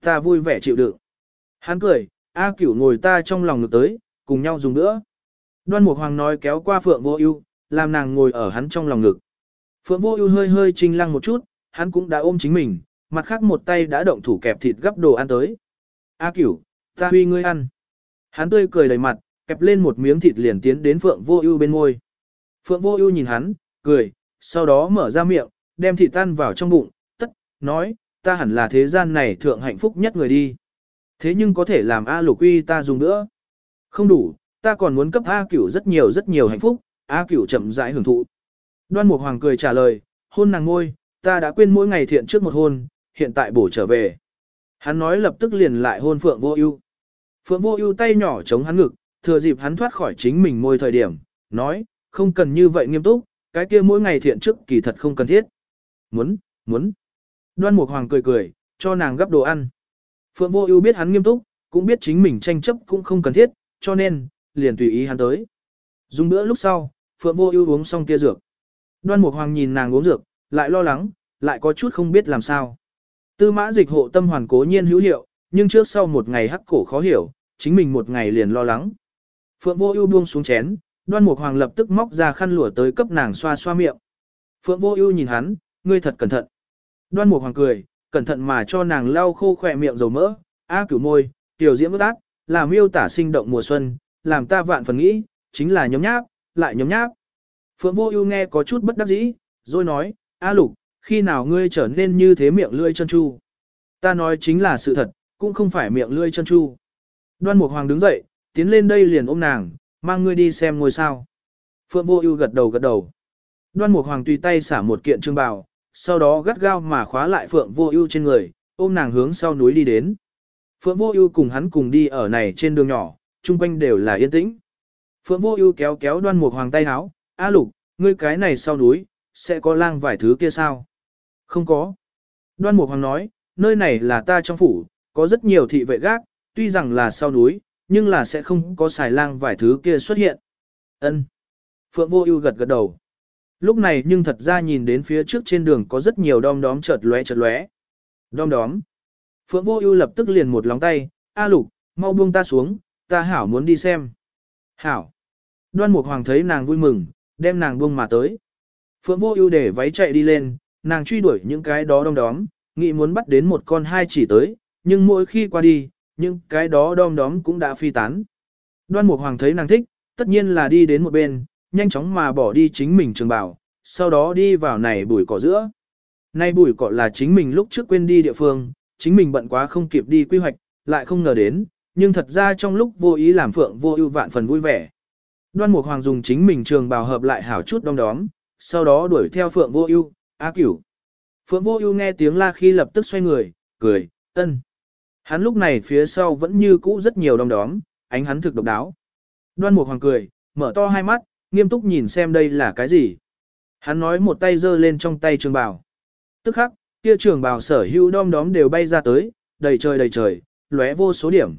Speaker 1: Ta vui vẻ chịu đựng. Hắn cười, A Cửu ngồi ta trong lòng ngược tới, cùng nhau dùng nữa. Đoan Mục Hoàng nói kéo qua Phượng Vô Ưu, làm nàng ngồi ở hắn trong lòng ngực. Phượng Vô Ưu hơi hơi chinh lăng một chút, hắn cũng đã ôm chính mình, mặt khác một tay đã động thủ kẹp thịt gấp đồ ăn tới. A Cửu, ta huy ngươi ăn. Hắn tươi cười đầy mặt, kẹp lên một miếng thịt liền tiến đến Phượng Vô Ưu bên môi. Phượng Vô Ưu nhìn hắn, cười, sau đó mở ra miệng, đem thịt tan vào trong bụng, tất, nói, ta hẳn là thế gian này thượng hạnh phúc nhất người đi. Thế nhưng có thể làm A Lục Uy ta dùng nữa. Không đủ, ta còn muốn cấp A Cửu rất nhiều rất nhiều hạnh phúc, A Cửu chậm rãi hưởng thụ. Đoan Mục Hoàng cười trả lời, hôn nàng ngôi, ta đã quên mỗi ngày thiện trước một hôn, hiện tại bổ trở về. Hắn nói lập tức liền lại hôn Phượng Vô Ưu. Phượng Vô Ưu tay nhỏ chống hắn ngực, thừa dịp hắn thoát khỏi chính mình môi thời điểm, nói, không cần như vậy nghiêm túc, cái kia mỗi ngày thiện trước kỳ thật không cần thiết. Muốn, muốn. Đoan Mục Hoàng cười cười, cho nàng gấp đồ ăn. Phượng Vô Ưu biết hắn nghiêm túc, cũng biết chính mình tranh chấp cũng không cần thiết, cho nên, liền tùy ý hắn tới. Dùng bữa lúc sau, Phượng Vô Ưu uống xong kia dược. Đoan Mục Hoàng nhìn nàng uống dược, lại lo lắng, lại có chút không biết làm sao. Tư Mã Dịch hộ tâm hoàn cố nhiên hữu hiệu, nhưng trước sau một ngày hắc cổ khó hiểu, chính mình một ngày liền lo lắng. Phượng Vô Ưu buông xuống chén, Đoan Mục Hoàng lập tức móc ra khăn lụa tới cấp nàng xoa xoa miệng. Phượng Vô Ưu nhìn hắn, ngươi thật cẩn thận. Đoan Mục Hoàng cười, cẩn thận mà cho nàng lau khô khỏe miệng dầu mỡ, a cửu môi, tiểu diễm ướt át, làm miêu tả sinh động mùa xuân, làm ta vạn phần nghĩ, chính là nhóm nháp, lại nhóm nháp. Phượng Vô Ưu nghe có chút bất đắc dĩ, rồi nói, "A Lục, khi nào ngươi trở nên như thế miệng lưỡi chân chu?" Ta nói chính là sự thật, cũng không phải miệng lưỡi chân chu. Đoan Mục Hoàng đứng dậy, tiến lên đây liền ôm nàng, mang ngươi đi xem ngôi sao. Phượng Vô Ưu gật đầu gật đầu. Đoan Mục Hoàng tùy tay xả một kiện trương bào, sau đó gắt gao mà khóa lại Phượng Vô Ưu trên người, ôm nàng hướng sau núi đi đến. Phượng Vô Ưu cùng hắn cùng đi ở này trên đường nhỏ, chung quanh đều là yên tĩnh. Phượng Vô Ưu kéo kéo Đoan Mục Hoàng tay áo, "A Lục, ngươi cái này sau núi, sẽ có lang vài thứ kia sao?" "Không có." Đoan Mục Hoàng nói, "Nơi này là ta trong phủ, có rất nhiều thị vệ gác, tuy rằng là sau núi, nhưng là sẽ không có xài lang vài thứ kia xuất hiện." Ân. Phượng Vô Ưu gật gật đầu. Lúc này nhưng thật ra nhìn đến phía trước trên đường có rất nhiều đom đóm chợt lóe chợt lóe. Đom đóm. Phượng Vô Ưu lập tức liền một lòng tay, "A Lục, mau buông ta xuống, ta hảo muốn đi xem." "Hảo." Đoan Mục Hoàng thấy nàng vui mừng, đem nàng buông mà tới. Phượng Vô Ưu để váy chạy đi lên, nàng truy đuổi những cái đó đom đóm, nghĩ muốn bắt đến một con hai chỉ tới, nhưng mỗi khi qua đi, những cái đó đom đóm cũng đã phi tán. Đoan Mục Hoàng thấy nàng thích, tất nhiên là đi đến một bên, nhanh chóng mà bỏ đi chính mình trường bào, sau đó đi vào này bụi cỏ giữa. Nay bụi cỏ là chính mình lúc trước quên đi địa phương, chính mình bận quá không kịp đi quy hoạch, lại không ngờ đến, nhưng thật ra trong lúc vô ý làm phượng vô ưu vạn phần vui vẻ. Đoan Mục Hoàng dùng chính mình trường bào hợp lại hảo chút đom đóm, sau đó đuổi theo phượng vô ưu, A Cửu. Phượng Vô Ưu nghe tiếng la khi lập tức xoay người, cười, "Ân." Hắn lúc này phía sau vẫn như cũ rất nhiều đom đóm, ánh hắn thực độc đáo. Đoan Mục Hoàng cười, mở to hai mắt, nghiêm túc nhìn xem đây là cái gì. Hắn nói một tay giơ lên trong tay trường bào. Tức khắc, kia trường bào sở hữu đom đóm đều bay ra tới, đầy trời đầy trời, lóe vô số điểm.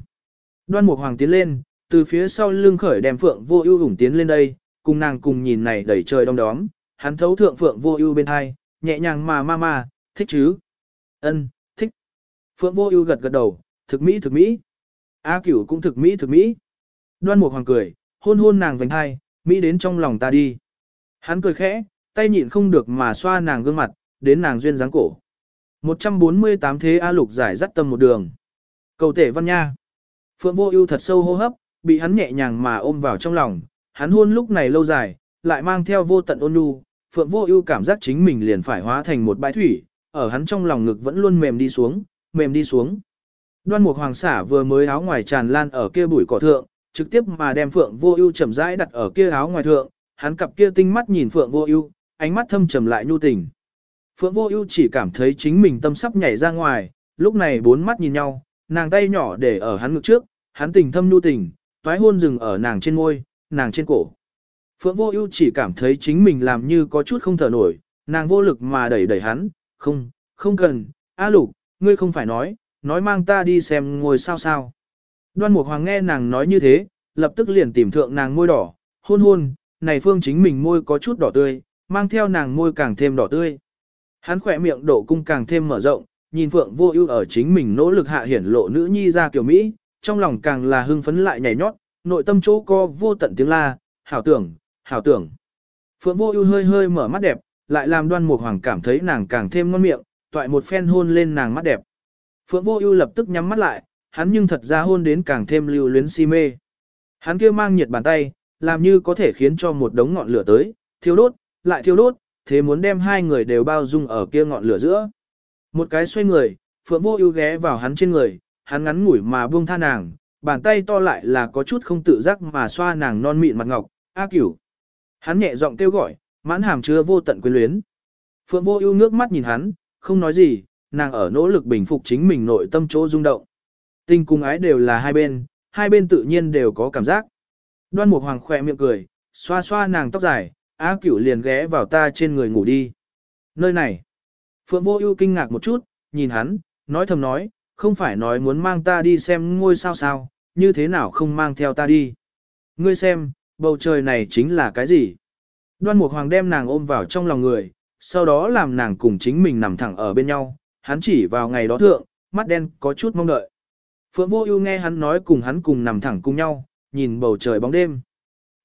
Speaker 1: Đoan Mục Hoàng tiến lên, từ phía sau lưng khởi đem Phượng Vô Ưu ủng tiến lên đây, cùng nàng cùng nhìn này đầy trời đom đóm, hắn thấu thượng Phượng Vô Ưu bên hai, nhẹ nhàng mà ma ma, thích chứ? Ân, thích. Phượng Vô Ưu gật gật đầu, thực mỹ thực mỹ. A Cửu cũng thực mỹ thực mỹ. Đoan Mục Hoàng cười, hôn hôn nàng vành hai, mỹ đến trong lòng ta đi. Hắn cười khẽ, tay nhịn không được mà xoa nàng gương mặt, đến nàng duyên dáng cổ. 148 thế A Lục giải dắt tâm một đường. Cầu tể văn nha. Phượng Vô Ưu thật sâu hô hấp, bị hắn nhẹ nhàng mà ôm vào trong lòng, hắn hôn lúc này lâu dài, lại mang theo vô tận ôn nhu, Phượng Vô Ưu cảm giác chính mình liền phải hóa thành một bãi thủy, ở hắn trong lòng ngực vẫn luôn mềm đi xuống, mềm đi xuống. Đoan Mục Hoàng xả vừa mới áo ngoài tràn lan ở kia bụi cỏ thượng, trực tiếp mà đem Phượng Vô Ưu chậm rãi đặt ở kia áo ngoài thượng, hắn cặp kia tinh mắt nhìn Phượng Vô Ưu, ánh mắt thâm trầm lại nhu tình. Phượng Vô Ưu chỉ cảm thấy chính mình tâm sắp nhảy ra ngoài, lúc này bốn mắt nhìn nhau, nàng tay nhỏ để ở hắn ngực trước, hắn tình thâm nhu tình, toái hôn dừng ở nàng trên môi, nàng trên cổ. Phượng Vô Ưu chỉ cảm thấy chính mình làm như có chút không thở nổi, nàng vô lực mà đẩy đẩy hắn, "Không, không cần, A Lục, ngươi không phải nói, nói mang ta đi xem ngôi sao sao?" Đoan Mục Hoàng nghe nàng nói như thế, lập tức liền tìm thượng nàng môi đỏ, hôn hôn, này phương chính mình môi có chút đỏ tươi, mang theo nàng môi càng thêm đỏ tươi. Hắn khỏe miệng độ cung càng thêm mở rộng, nhìn Phượng Vô Ưu ở chính mình nỗ lực hạ hiển lộ nữ nhi ra kiểu Mỹ, trong lòng càng là hưng phấn lại nhảy nhót, nội tâm chỗ co vô tận tiếng la, hảo tưởng, hảo tưởng. Phượng Vô Ưu hơi hơi mở mắt đẹp, lại làm Đoan Mục Hoàng cảm thấy nàng càng thêm ngon miệng, toại một phen hôn lên nàng mắt đẹp. Phượng Vô Ưu lập tức nhắm mắt lại, hắn nhưng thật ra hôn đến càng thêm lưu luyến si mê. Hắn kia mang nhiệt bàn tay, làm như có thể khiến cho một đống ngọn lửa tới, thiêu đốt, lại thiêu đốt, thế muốn đem hai người đều bao dung ở kia ngọn lửa giữa. Một cái xoay người, Phượng Vô Ưu ghé vào hắn trên người, hắn ngắn ngủi mà buông tha nàng, bàn tay to lại là có chút không tự giác mà xoa nàng non mịn mặt ngọc, "A Cửu." Hắn nhẹ giọng kêu gọi, mãn hàm chứa vô tận quyến luyến. Phượng Vô Ưu ngước mắt nhìn hắn, không nói gì, nàng ở nỗ lực bình phục chính mình nội tâm chỗ rung động. Tình cùng ái đều là hai bên, hai bên tự nhiên đều có cảm giác. Đoan Mục Hoàng khẽ miệng cười, xoa xoa nàng tóc dài, "A Cửu liền ghé vào ta trên người ngủ đi." Nơi này. Phượng Vô Ưu kinh ngạc một chút, nhìn hắn, nói thầm nói, "Không phải nói muốn mang ta đi xem ngôi sao sao, như thế nào không mang theo ta đi?" Ngươi xem, bầu trời này chính là cái gì? Đoan Mục Hoàng đem nàng ôm vào trong lòng người, sau đó làm nàng cùng chính mình nằm thẳng ở bên nhau, hắn chỉ vào ngày đó thượng, mắt đen có chút mong đợi. Phượng Vô Ưu nghe hắn nói cùng hắn cùng nằm thẳng cùng nhau, nhìn bầu trời bóng đêm.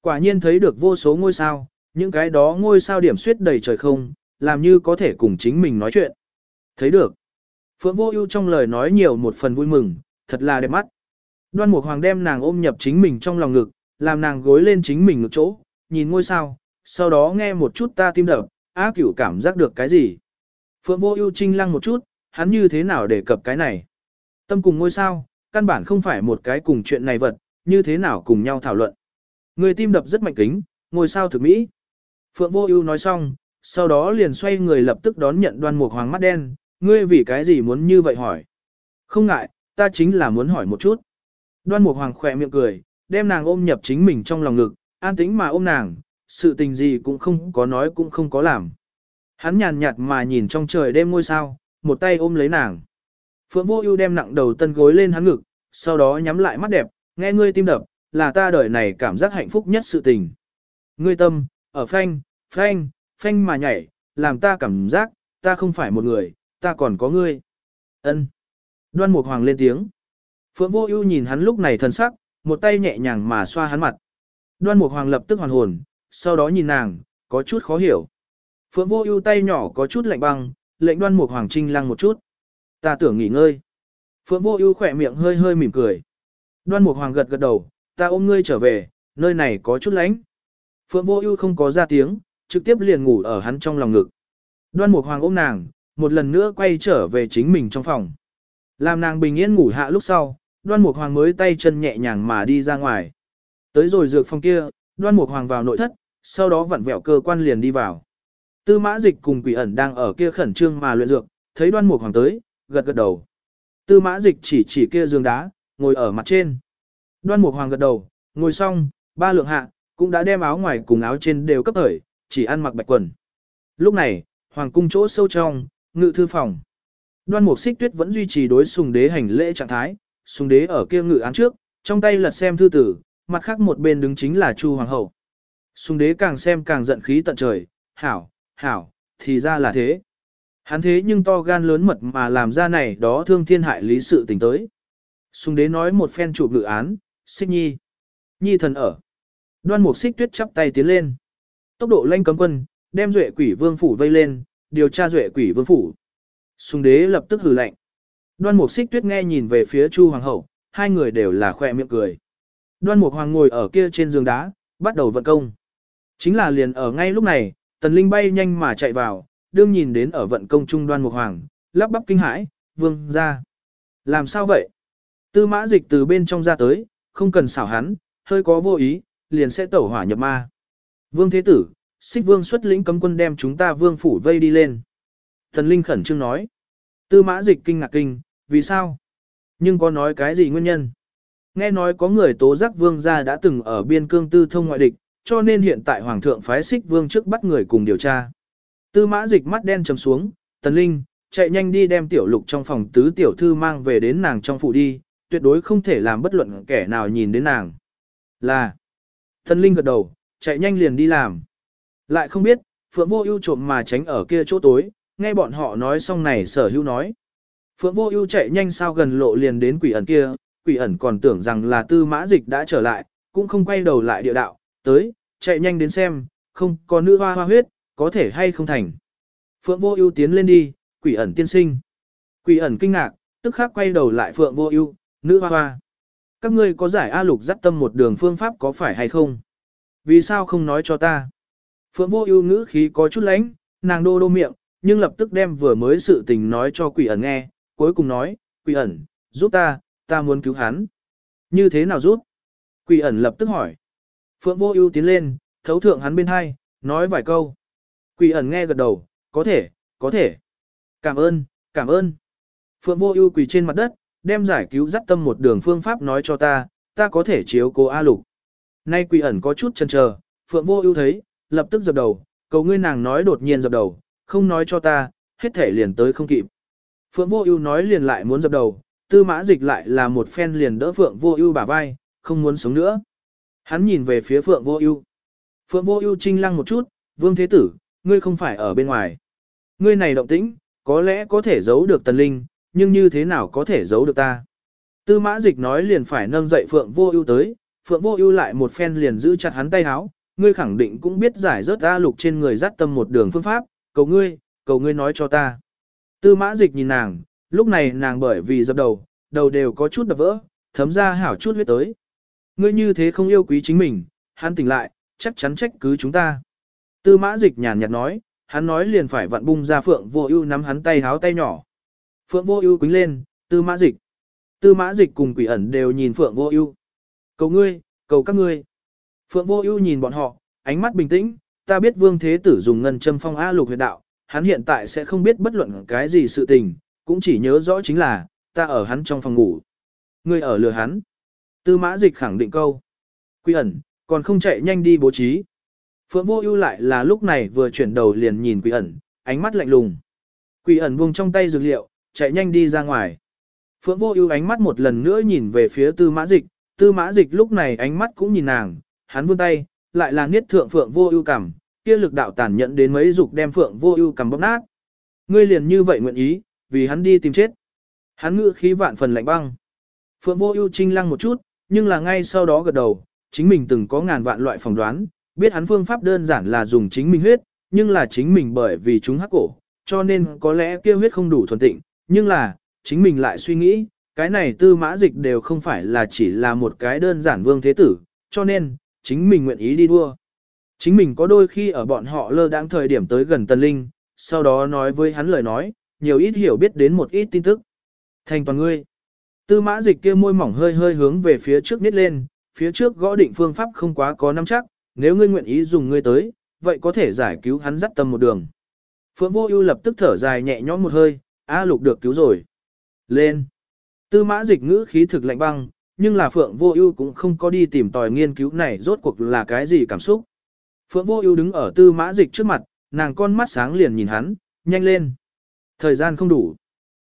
Speaker 1: Quả nhiên thấy được vô số ngôi sao, những cái đó ngôi sao điểm xuyết đầy trời không, làm như có thể cùng chính mình nói chuyện. Thấy được. Phượng Vô Ưu trong lời nói nhiều một phần vui mừng, thật là đẹp mắt. Đoan Mục Hoàng đem nàng ôm nhập chính mình trong lòng ngực, làm nàng gối lên chính mình ngực chỗ, nhìn ngôi sao, sau đó nghe một chút ta tim đập, Á Cửu cảm giác được cái gì. Phượng Vô Ưu trinh lăng một chút, hắn như thế nào để cập cái này? Tâm cùng ngôi sao, căn bản không phải một cái cùng chuyện này vật, như thế nào cùng nhau thảo luận. Người tim đập rất mạnh kính, ngôi sao thực mỹ. Phượng Vô Ưu nói xong, sau đó liền xoay người lập tức đón nhận Đoan Mục Hoàng mắt đen, ngươi vì cái gì muốn như vậy hỏi? Không ngại, ta chính là muốn hỏi một chút. Đoan Mục Hoàng khẽ miệng cười, đem nàng ôm nhập chính mình trong lòng ngực, an tĩnh mà ôm nàng, sự tình gì cũng không có nói cũng không có làm. Hắn nhàn nhạt mà nhìn trong trời đêm ngôi sao, một tay ôm lấy nàng. Phượng Vô Ưu đem nặng đầu tân gối lên hắn ngực, sau đó nhắm lại mắt đẹp, nghe ngươi tim đập, là ta đời này cảm giác hạnh phúc nhất sự tình. Ngươi tâm, ở phanh, phanh, phanh mà nhảy, làm ta cảm giác, ta không phải một người, ta còn có ngươi. Ân. Đoan Mục Hoàng lên tiếng. Phượng Vô Ưu nhìn hắn lúc này thần sắc, một tay nhẹ nhàng mà xoa hắn mặt. Đoan Mục Hoàng lập tức hoàn hồn, sau đó nhìn nàng, có chút khó hiểu. Phượng Vô Ưu tay nhỏ có chút lạnh băng, lệnh Đoan Mục Hoàng trinh lăng một chút. Ta tưởng nghỉ ngơi. Phượng Vô Ưu khẽ miệng hơi hơi mỉm cười. Đoan Mục Hoàng gật gật đầu, ta ôm ngươi trở về, nơi này có chút lạnh. Phượng Vô Ưu không có ra tiếng, trực tiếp liền ngủ ở hắn trong lòng ngực. Đoan Mục Hoàng ôm nàng, một lần nữa quay trở về chính mình trong phòng. Làm nàng bình yên ngủ hạ lúc sau, Đoan Mục Hoàng mới tay chân nhẹ nhàng mà đi ra ngoài. Tới rồi dược phòng kia, Đoan Mục Hoàng vào nội thất, sau đó vặn vẹo cơ quan liền đi vào. Tư mã dịch cùng quỷ ẩn đang ở kia khẩn trương mà luyện dược, thấy đoan mục hoàng tới, gật gật đầu. Tư mã dịch chỉ chỉ kia giường đá, ngồi ở mặt trên. Đoan mục hoàng gật đầu, ngồi xong, ba lượng hạ, cũng đã đem áo ngoài cùng áo trên đều cấp thời, chỉ ăn mặc bạch quần. Lúc này, hoàng cung chỗ sâu trong, ngự thư phòng. Đoan mục xích tuyết vẫn duy trì đối sùng đế hành lễ trạng thái, sùng đế ở kia ngự án trước, trong tay lật xem thư tử, mặt khác một bên đứng chính là Chu Hoàng hậu. Sùng đế càng xem càng giận khí tận trời, hảo, hảo, thì ra là thế. Hắn thế nhưng to gan lớn mật mà làm ra này đó thương thiên hại lý sự tình tới. Sùng đế nói một phen chụp ngự án, xích nhi. Nhi thần ở. Đoan mục xích tuyết chắp tay tiến lên. Tốc độ lanh cấm quân, đem duệ quỷ vương phủ vây lên, điều tra duệ quỷ vương phủ. Sùng đế lập tức hừ lạnh. Đoan mục xích tuyết nghe nhìn về phía chu hoàng hậu, hai người đều là khoe miệng cười. Đoan mục hoàng ngồi ở kia trên giường đá, bắt đầu vận công. Chính là liền ở ngay lúc này, tần linh bay nhanh mà chạy vào, đương nhìn đến ở vận công trung đoan mục hoàng, lắp bắp kinh hãi, vương ra. Làm sao vậy? Tư mã dịch từ bên trong ra tới, không cần xảo hắn, hơi có vô ý, liền sẽ tẩu hỏa nhập ma. Vương thế tử, xích vương xuất lĩnh cấm quân đem chúng ta vương phủ vây đi lên. Thần Linh khẩn trương nói. Tư mã dịch kinh ngạc kinh, vì sao? Nhưng có nói cái gì nguyên nhân? Nghe nói có người tố giác vương gia đã từng ở biên cương tư thông ngoại địch, cho nên hiện tại hoàng thượng phái xích vương trước bắt người cùng điều tra. Tư mã dịch mắt đen trầm xuống, tần linh, chạy nhanh đi đem tiểu lục trong phòng tứ tiểu thư mang về đến nàng trong phủ đi, tuyệt đối không thể làm bất luận kẻ nào nhìn đến nàng. Là, tần linh gật đầu, chạy nhanh liền đi làm. Lại không biết, phượng vô ưu trộm mà tránh ở kia chỗ tối, nghe bọn họ nói xong này sở hữu nói. Phượng vô ưu chạy nhanh sao gần lộ liền đến quỷ ẩn kia, quỷ ẩn còn tưởng rằng là tư mã dịch đã trở lại, cũng không quay đầu lại địa đạo, tới, chạy nhanh đến xem, không có nữ hoa hoa huyết, có thể hay không thành. Phượng vô ưu tiến lên đi, quỷ ẩn tiên sinh. Quỷ ẩn kinh ngạc, tức khắc quay đầu lại Phượng vô ưu, nữ hoa hoa. Các ngươi có giải A lục dắt tâm một đường phương pháp có phải hay không? Vì sao không nói cho ta? Phượng vô ưu ngữ khí có chút lánh, nàng đô đô miệng, nhưng lập tức đem vừa mới sự tình nói cho quỷ ẩn nghe, cuối cùng nói, quỷ ẩn, giúp ta, ta muốn cứu hắn. Như thế nào giúp? Quỷ ẩn lập tức hỏi. Phượng vô ưu tiến lên, thấu thượng hắn bên hai, nói vài câu. Quỷ ẩn nghe gật đầu, có thể, có thể. Cảm ơn, cảm ơn. Phượng vô ưu quỳ trên mặt đất, đem giải cứu dắt tâm một đường phương pháp nói cho ta, ta có thể chiếu cố A lục. Nay quỷ ẩn có chút chần chờ, Phượng vô ưu thấy, lập tức dập đầu, cầu ngươi nàng nói đột nhiên dập đầu, không nói cho ta, hết thể liền tới không kịp. Phượng Vô Ưu nói liền lại muốn dập đầu, Tư Mã Dịch lại là một phen liền đỡ Phượng Vô Ưu bả vai, không muốn sống nữa. Hắn nhìn về phía Phượng Vô Ưu. Phượng Vô Ưu trinh lăng một chút, "Vương thế tử, ngươi không phải ở bên ngoài. Ngươi này động tĩnh, có lẽ có thể giấu được Tần Linh, nhưng như thế nào có thể giấu được ta?" Tư Mã Dịch nói liền phải nâng dậy Phượng Vô Ưu tới, Phượng Vô Ưu lại một phen liền giữ chặt hắn tay áo, "Ngươi khẳng định cũng biết giải rớt A Lục trên người dắt tâm một đường phương pháp, cầu ngươi, cầu ngươi nói cho ta." Tư mã dịch nhìn nàng, lúc này nàng bởi vì dập đầu, đầu đều có chút đập vỡ, thấm ra hảo chút huyết tới. Ngươi như thế không yêu quý chính mình, hắn tỉnh lại, chắc chắn trách cứ chúng ta. Tư mã dịch nhàn nhạt nói, hắn nói liền phải vặn bung ra phượng vô ưu nắm hắn tay háo tay nhỏ. Phượng vô ưu quính lên, tư mã dịch. Tư mã dịch cùng quỷ ẩn đều nhìn phượng vô ưu. Cầu ngươi, cầu các ngươi. Phượng vô ưu nhìn bọn họ, ánh mắt bình tĩnh, ta biết vương thế tử dùng ngân châm phong A lục huyệt đạo, hắn hiện tại sẽ không biết bất luận cái gì sự tình, cũng chỉ nhớ rõ chính là, ta ở hắn trong phòng ngủ. Ngươi ở lừa hắn. Tư mã dịch khẳng định câu. Quy ẩn, còn không chạy nhanh đi bố trí. Phượng vô ưu lại là lúc này vừa chuyển đầu liền nhìn quỷ ẩn, ánh mắt lạnh lùng. Quỷ ẩn buông trong tay dược liệu, chạy nhanh đi ra ngoài. Phượng vô ưu ánh mắt một lần nữa nhìn về phía tư mã dịch, tư mã dịch lúc này ánh mắt cũng nhìn nàng, hắn vươn tay, lại là niết thượng Phượng vô ưu cảm, kia lực đạo tàn nhẫn đến mấy dục đem Phượng Vô Ưu cầm bóp nát. Ngươi liền như vậy nguyện ý, vì hắn đi tìm chết. Hắn ngự khí vạn phần lạnh băng. Phượng Vô Ưu trinh lăng một chút, nhưng là ngay sau đó gật đầu, chính mình từng có ngàn vạn loại phỏng đoán, biết hắn phương pháp đơn giản là dùng chính mình huyết, nhưng là chính mình bởi vì chúng hắc cổ, cho nên có lẽ kia huyết không đủ thuần tịnh, nhưng là, chính mình lại suy nghĩ, cái này tư mã dịch đều không phải là chỉ là một cái đơn giản vương thế tử, cho nên, chính mình nguyện ý đi đua. Chính mình có đôi khi ở bọn họ lơ đãng thời điểm tới gần Tần Linh, sau đó nói với hắn lời nói, nhiều ít hiểu biết đến một ít tin tức. Thành toàn ngươi. Tư mã dịch kia môi mỏng hơi hơi hướng về phía trước nít lên, phía trước gõ định phương pháp không quá có nắm chắc, nếu ngươi nguyện ý dùng ngươi tới, vậy có thể giải cứu hắn dắt tâm một đường. Phượng Vô Ưu lập tức thở dài nhẹ nhõm một hơi, A Lục được cứu rồi. Lên. Tư Mã Dịch ngữ khí thực lạnh băng, nhưng là Phượng Vô Ưu cũng không có đi tìm tòi nghiên cứu này rốt cuộc là cái gì cảm xúc. Phượng Vô Ưu đứng ở Tư Mã Dịch trước mặt, nàng con mắt sáng liền nhìn hắn, nhanh lên. Thời gian không đủ.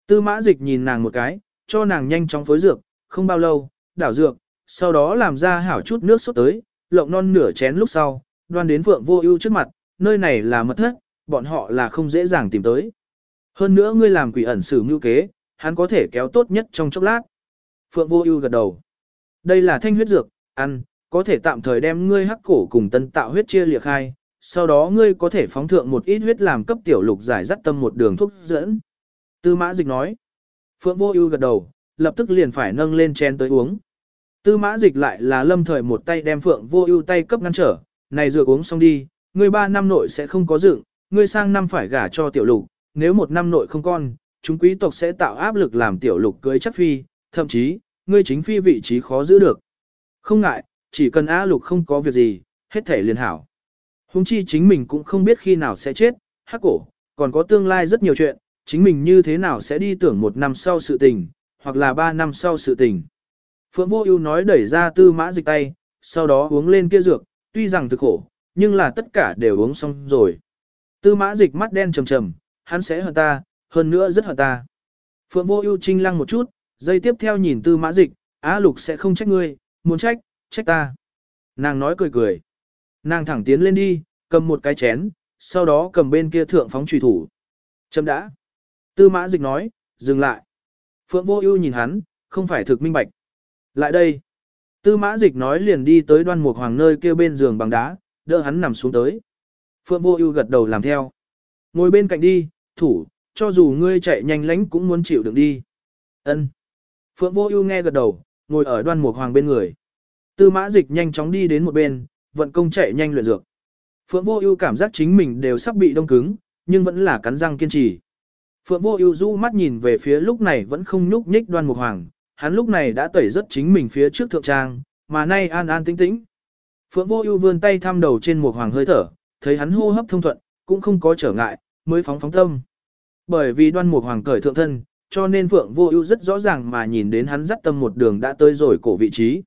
Speaker 1: Tư Mã Dịch nhìn nàng một cái, cho nàng nhanh chóng phối dược, không bao lâu, đảo dược, sau đó làm ra hảo chút nước sốt tới, lộng non nửa chén lúc sau, đoan đến Phượng Vô Ưu trước mặt, nơi này là mật thất, bọn họ là không dễ dàng tìm tới. Hơn nữa ngươi làm quỷ ẩn sử mưu kế, hắn có thể kéo tốt nhất trong chốc lát. Phượng Vô Ưu gật đầu. Đây là thanh huyết dược, ăn, có thể tạm thời đem ngươi hắc cổ cùng tân tạo huyết chia liệt khai, sau đó ngươi có thể phóng thượng một ít huyết làm cấp tiểu lục giải dắt tâm một đường thuốc dẫn. Tư Mã Dịch nói. Phượng Vô Ưu gật đầu, lập tức liền phải nâng lên chén tới uống. Tư Mã Dịch lại là lâm thời một tay đem Phượng Vô Ưu tay cấp ngăn trở, "Này dược uống xong đi, ngươi ba năm nội sẽ không có dựng, ngươi sang năm phải gả cho tiểu lục, nếu một năm nội không con, chúng quý tộc sẽ tạo áp lực làm tiểu lục cưới chắc phi, thậm chí, ngươi chính phi vị trí khó giữ được. Không ngại, chỉ cần A lục không có việc gì, hết thể liền hảo. Hùng chi chính mình cũng không biết khi nào sẽ chết, hắc cổ, còn có tương lai rất nhiều chuyện, chính mình như thế nào sẽ đi tưởng một năm sau sự tình, hoặc là ba năm sau sự tình. Phượng Vô Ưu nói đẩy ra tư mã dịch tay, sau đó uống lên kia dược, tuy rằng thực khổ, nhưng là tất cả đều uống xong rồi. Tư mã dịch mắt đen trầm trầm, hắn sẽ hận ta, hơn nữa rất hận ta. Phượng Vô Ưu trinh lăng một chút, giây tiếp theo nhìn Tư Mã Dịch, Á Lục sẽ không trách ngươi, muốn trách, trách ta. Nàng nói cười cười. Nàng thẳng tiến lên đi, cầm một cái chén, sau đó cầm bên kia thượng phóng trùy thủ. Chấm đã. Tư Mã Dịch nói, dừng lại. Phượng Vô Ưu nhìn hắn, không phải thực minh bạch. Lại đây. Tư Mã Dịch nói liền đi tới Đoan Mục Hoàng nơi kia bên giường bằng đá, đỡ hắn nằm xuống tới. Phượng Vô Ưu gật đầu làm theo. Ngồi bên cạnh đi, thủ, cho dù ngươi chạy nhanh lánh cũng muốn chịu đựng đi. Ân. Phượng Vô Ưu nghe gật đầu, ngồi ở Đoan Mục Hoàng bên người. Tư Mã Dịch nhanh chóng đi đến một bên, vận công chạy nhanh luyện dược. Phượng Vô Ưu cảm giác chính mình đều sắp bị đông cứng, nhưng vẫn là cắn răng kiên trì. Phượng Vô Ưu du mắt nhìn về phía lúc này vẫn không nhúc nhích Đoan Mục Hoàng, hắn lúc này đã tẩy rất chính mình phía trước thượng trang, mà nay an an tĩnh tĩnh. Phượng Vô Ưu vươn tay thăm đầu trên Mục Hoàng hơi thở, thấy hắn hô hấp thông thuận, cũng không có trở ngại, mới phóng phóng tâm. Bởi vì Đoan Mục Hoàng cởi thượng thân, cho nên Phượng Vô Ưu rất rõ ràng mà nhìn đến hắn dắt tâm một đường đã tới rồi cổ vị trí.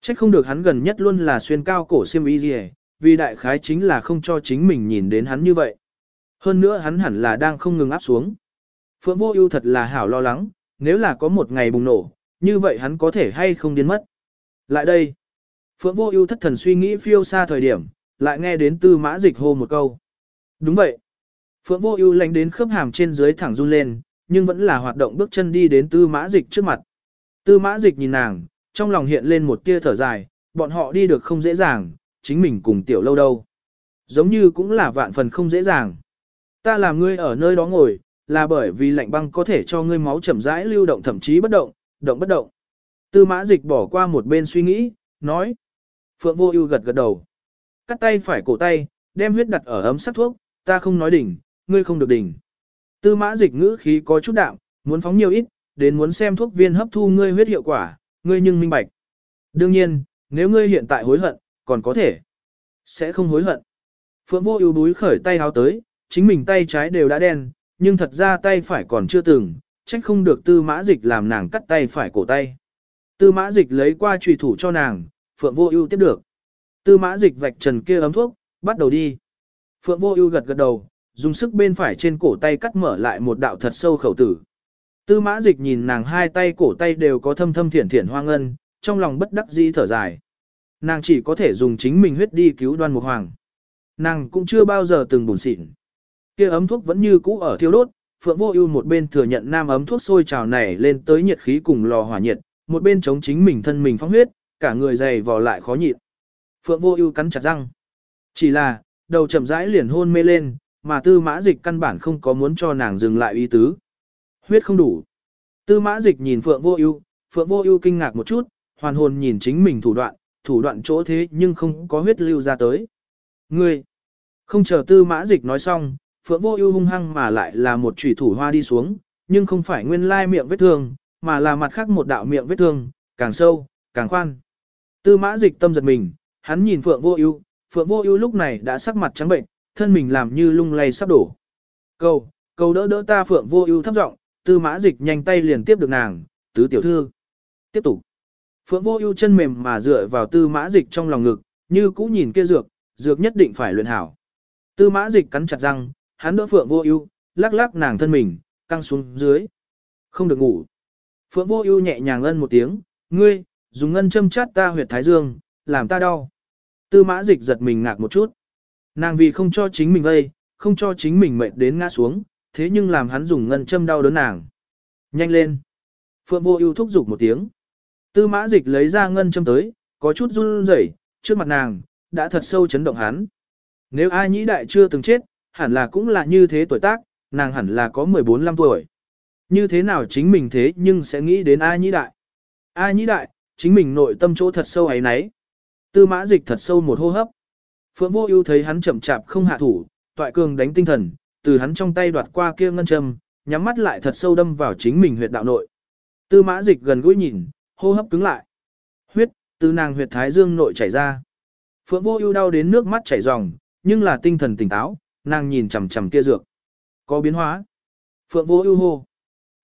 Speaker 1: Chắc không được hắn gần nhất luôn là xuyên cao cổ xiêm y gì, vì đại khái chính là không cho chính mình nhìn đến hắn như vậy. Hơn nữa hắn hẳn là đang không ngừng áp xuống. Phượng Vô Ưu thật là hảo lo lắng, nếu là có một ngày bùng nổ, như vậy hắn có thể hay không điên mất. Lại đây, Phượng Vô Ưu thất thần suy nghĩ phiêu xa thời điểm, lại nghe đến Tư Mã Dịch hô một câu. Đúng vậy. Phượng Vô Ưu lạnh đến khớp hàm trên dưới thẳng run lên, nhưng vẫn là hoạt động bước chân đi đến Tư Mã Dịch trước mặt. Tư Mã Dịch nhìn nàng, trong lòng hiện lên một tia thở dài, bọn họ đi được không dễ dàng, chính mình cùng tiểu lâu đâu. Giống như cũng là vạn phần không dễ dàng. Ta làm ngươi ở nơi đó ngồi, là bởi vì lạnh băng có thể cho ngươi máu chậm rãi lưu động thậm chí bất động, động bất động. Tư Mã Dịch bỏ qua một bên suy nghĩ, nói. Phượng Vô Ưu gật gật đầu. Cắt tay phải cổ tay, đem huyết đặt ở ấm sắc thuốc, ta không nói đỉnh, ngươi không được đỉnh. Tư mã dịch ngữ khí có chút đạm, muốn phóng nhiều ít, đến muốn xem thuốc viên hấp thu ngươi huyết hiệu quả, ngươi nhưng minh bạch. Đương nhiên, nếu ngươi hiện tại hối hận, còn có thể. Sẽ không hối hận. Phượng vô ưu đuối khởi tay háo tới, chính mình tay trái đều đã đen, nhưng thật ra tay phải còn chưa từng, trách không được tư mã dịch làm nàng cắt tay phải cổ tay. Tư mã dịch lấy qua trùy thủ cho nàng, Phượng vô ưu tiếp được. Tư mã dịch vạch trần kia ấm thuốc, bắt đầu đi. Phượng vô ưu gật gật đầu, dùng sức bên phải trên cổ tay cắt mở lại một đạo thật sâu khẩu tử. Tư mã dịch nhìn nàng hai tay cổ tay đều có thâm thâm thiển thiển hoang ngân, trong lòng bất đắc dĩ thở dài. Nàng chỉ có thể dùng chính mình huyết đi cứu đoan mục hoàng. Nàng cũng chưa bao giờ từng buồn xịn. kia ấm thuốc vẫn như cũ ở thiêu đốt, Phượng Vô Ưu một bên thừa nhận nam ấm thuốc sôi trào nảy lên tới nhiệt khí cùng lò hỏa nhiệt, một bên chống chính mình thân mình phóng huyết, cả người dày vò lại khó nhịn. Phượng Vô Ưu cắn chặt răng. Chỉ là, đầu chậm rãi liền hôn mê lên, mà tư mã dịch căn bản không có muốn cho nàng dừng lại ý tứ. Huyết không đủ. Tư mã dịch nhìn Phượng Vô Ưu, Phượng Vô Ưu kinh ngạc một chút, hoàn hồn nhìn chính mình thủ đoạn, thủ đoạn chỗ thế nhưng không có huyết lưu ra tới. Ngươi! Không chờ tư mã dịch nói xong, Phượng Vô Ưu hung hăng mà lại là một chủy thủ hoa đi xuống, nhưng không phải nguyên lai miệng vết thương, mà là mặt khác một đạo miệng vết thương, càng sâu, càng khoan. Tư mã dịch tâm giật mình, hắn nhìn Phượng Vô Ưu, Phượng Vô Ưu lúc này đã sắc mặt trắng bệnh, thân mình làm như lung lay sắp đổ. "Cầu, cầu đỡ đỡ ta." Phượng Vô Ưu thấp giọng, Tư Mã Dịch nhanh tay liền tiếp được nàng, "Tứ tiểu thư." Tiếp tục. Phượng Vô Ưu chân mềm mà dựa vào Tư Mã Dịch trong lòng ngực, như cũ nhìn kia dược, dược nhất định phải luyện hảo. Tư Mã Dịch cắn chặt răng, hắn đỡ Phượng Vô Ưu, lắc lắc nàng thân mình, căng xuống dưới. Không được ngủ. Phượng Vô Ưu nhẹ nhàng ân một tiếng, "Ngươi, dùng ngân châm chát ta huyệt thái dương, làm ta đau." Tư Mã Dịch giật mình ngạc một chút. Nàng vì không cho chính mình vây, không cho chính mình mệt đến ngã xuống, thế nhưng làm hắn dùng ngân châm đau đớn nàng. Nhanh lên. Phượng Vô Ưu thúc giục một tiếng. Tư Mã Dịch lấy ra ngân châm tới, có chút run rẩy, trước mặt nàng đã thật sâu chấn động hắn. Nếu ai nhĩ đại chưa từng chết, hẳn là cũng là như thế tuổi tác, nàng hẳn là có 14-15 tuổi. Như thế nào chính mình thế nhưng sẽ nghĩ đến ai nhĩ đại. Ai nhĩ đại, chính mình nội tâm chỗ thật sâu ấy nấy. Tư mã dịch thật sâu một hô hấp. Phượng vô ưu thấy hắn chậm chạp không hạ thủ, toại cường đánh tinh thần, từ hắn trong tay đoạt qua kia ngân châm, nhắm mắt lại thật sâu đâm vào chính mình huyệt đạo nội. Tư mã dịch gần gũi nhìn, hô hấp cứng lại. Huyết, từ nàng huyệt thái dương nội chảy ra. Phượng vô ưu đau đến nước mắt chảy ròng, nhưng là tinh thần tỉnh táo, nàng nhìn chằm chằm kia dược. Có biến hóa. Phượng vô ưu hô.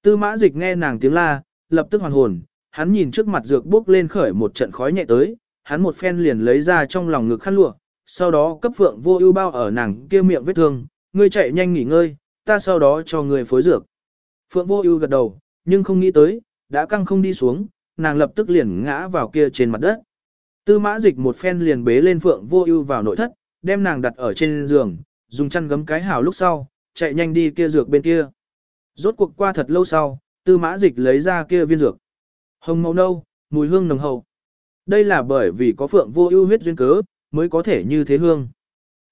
Speaker 1: Tư mã dịch nghe nàng tiếng la, lập tức hoàn hồn, hắn nhìn trước mặt dược bốc lên khởi một trận khói nhẹ tới, hắn một phen liền lấy ra trong lòng ngực khăn lụa, sau đó cấp phượng vô ưu bao ở nàng kia miệng vết thương, ngươi chạy nhanh nghỉ ngơi, ta sau đó cho ngươi phối dược. Phượng vô ưu gật đầu, nhưng không nghĩ tới, đã căng không đi xuống, nàng lập tức liền ngã vào kia trên mặt đất. Tư mã dịch một phen liền bế lên phượng vô ưu vào nội thất, đem nàng đặt ở trên giường, dùng chăn gấm cái hào lúc sau, chạy nhanh đi kia dược bên kia. Rốt cuộc qua thật lâu sau, tư mã dịch lấy ra kia viên dược. Hồng màu nâu, mùi hương nồng hậu. Đây là bởi vì có phượng vô ưu huyết duyên cớ, mới có thể như thế hương.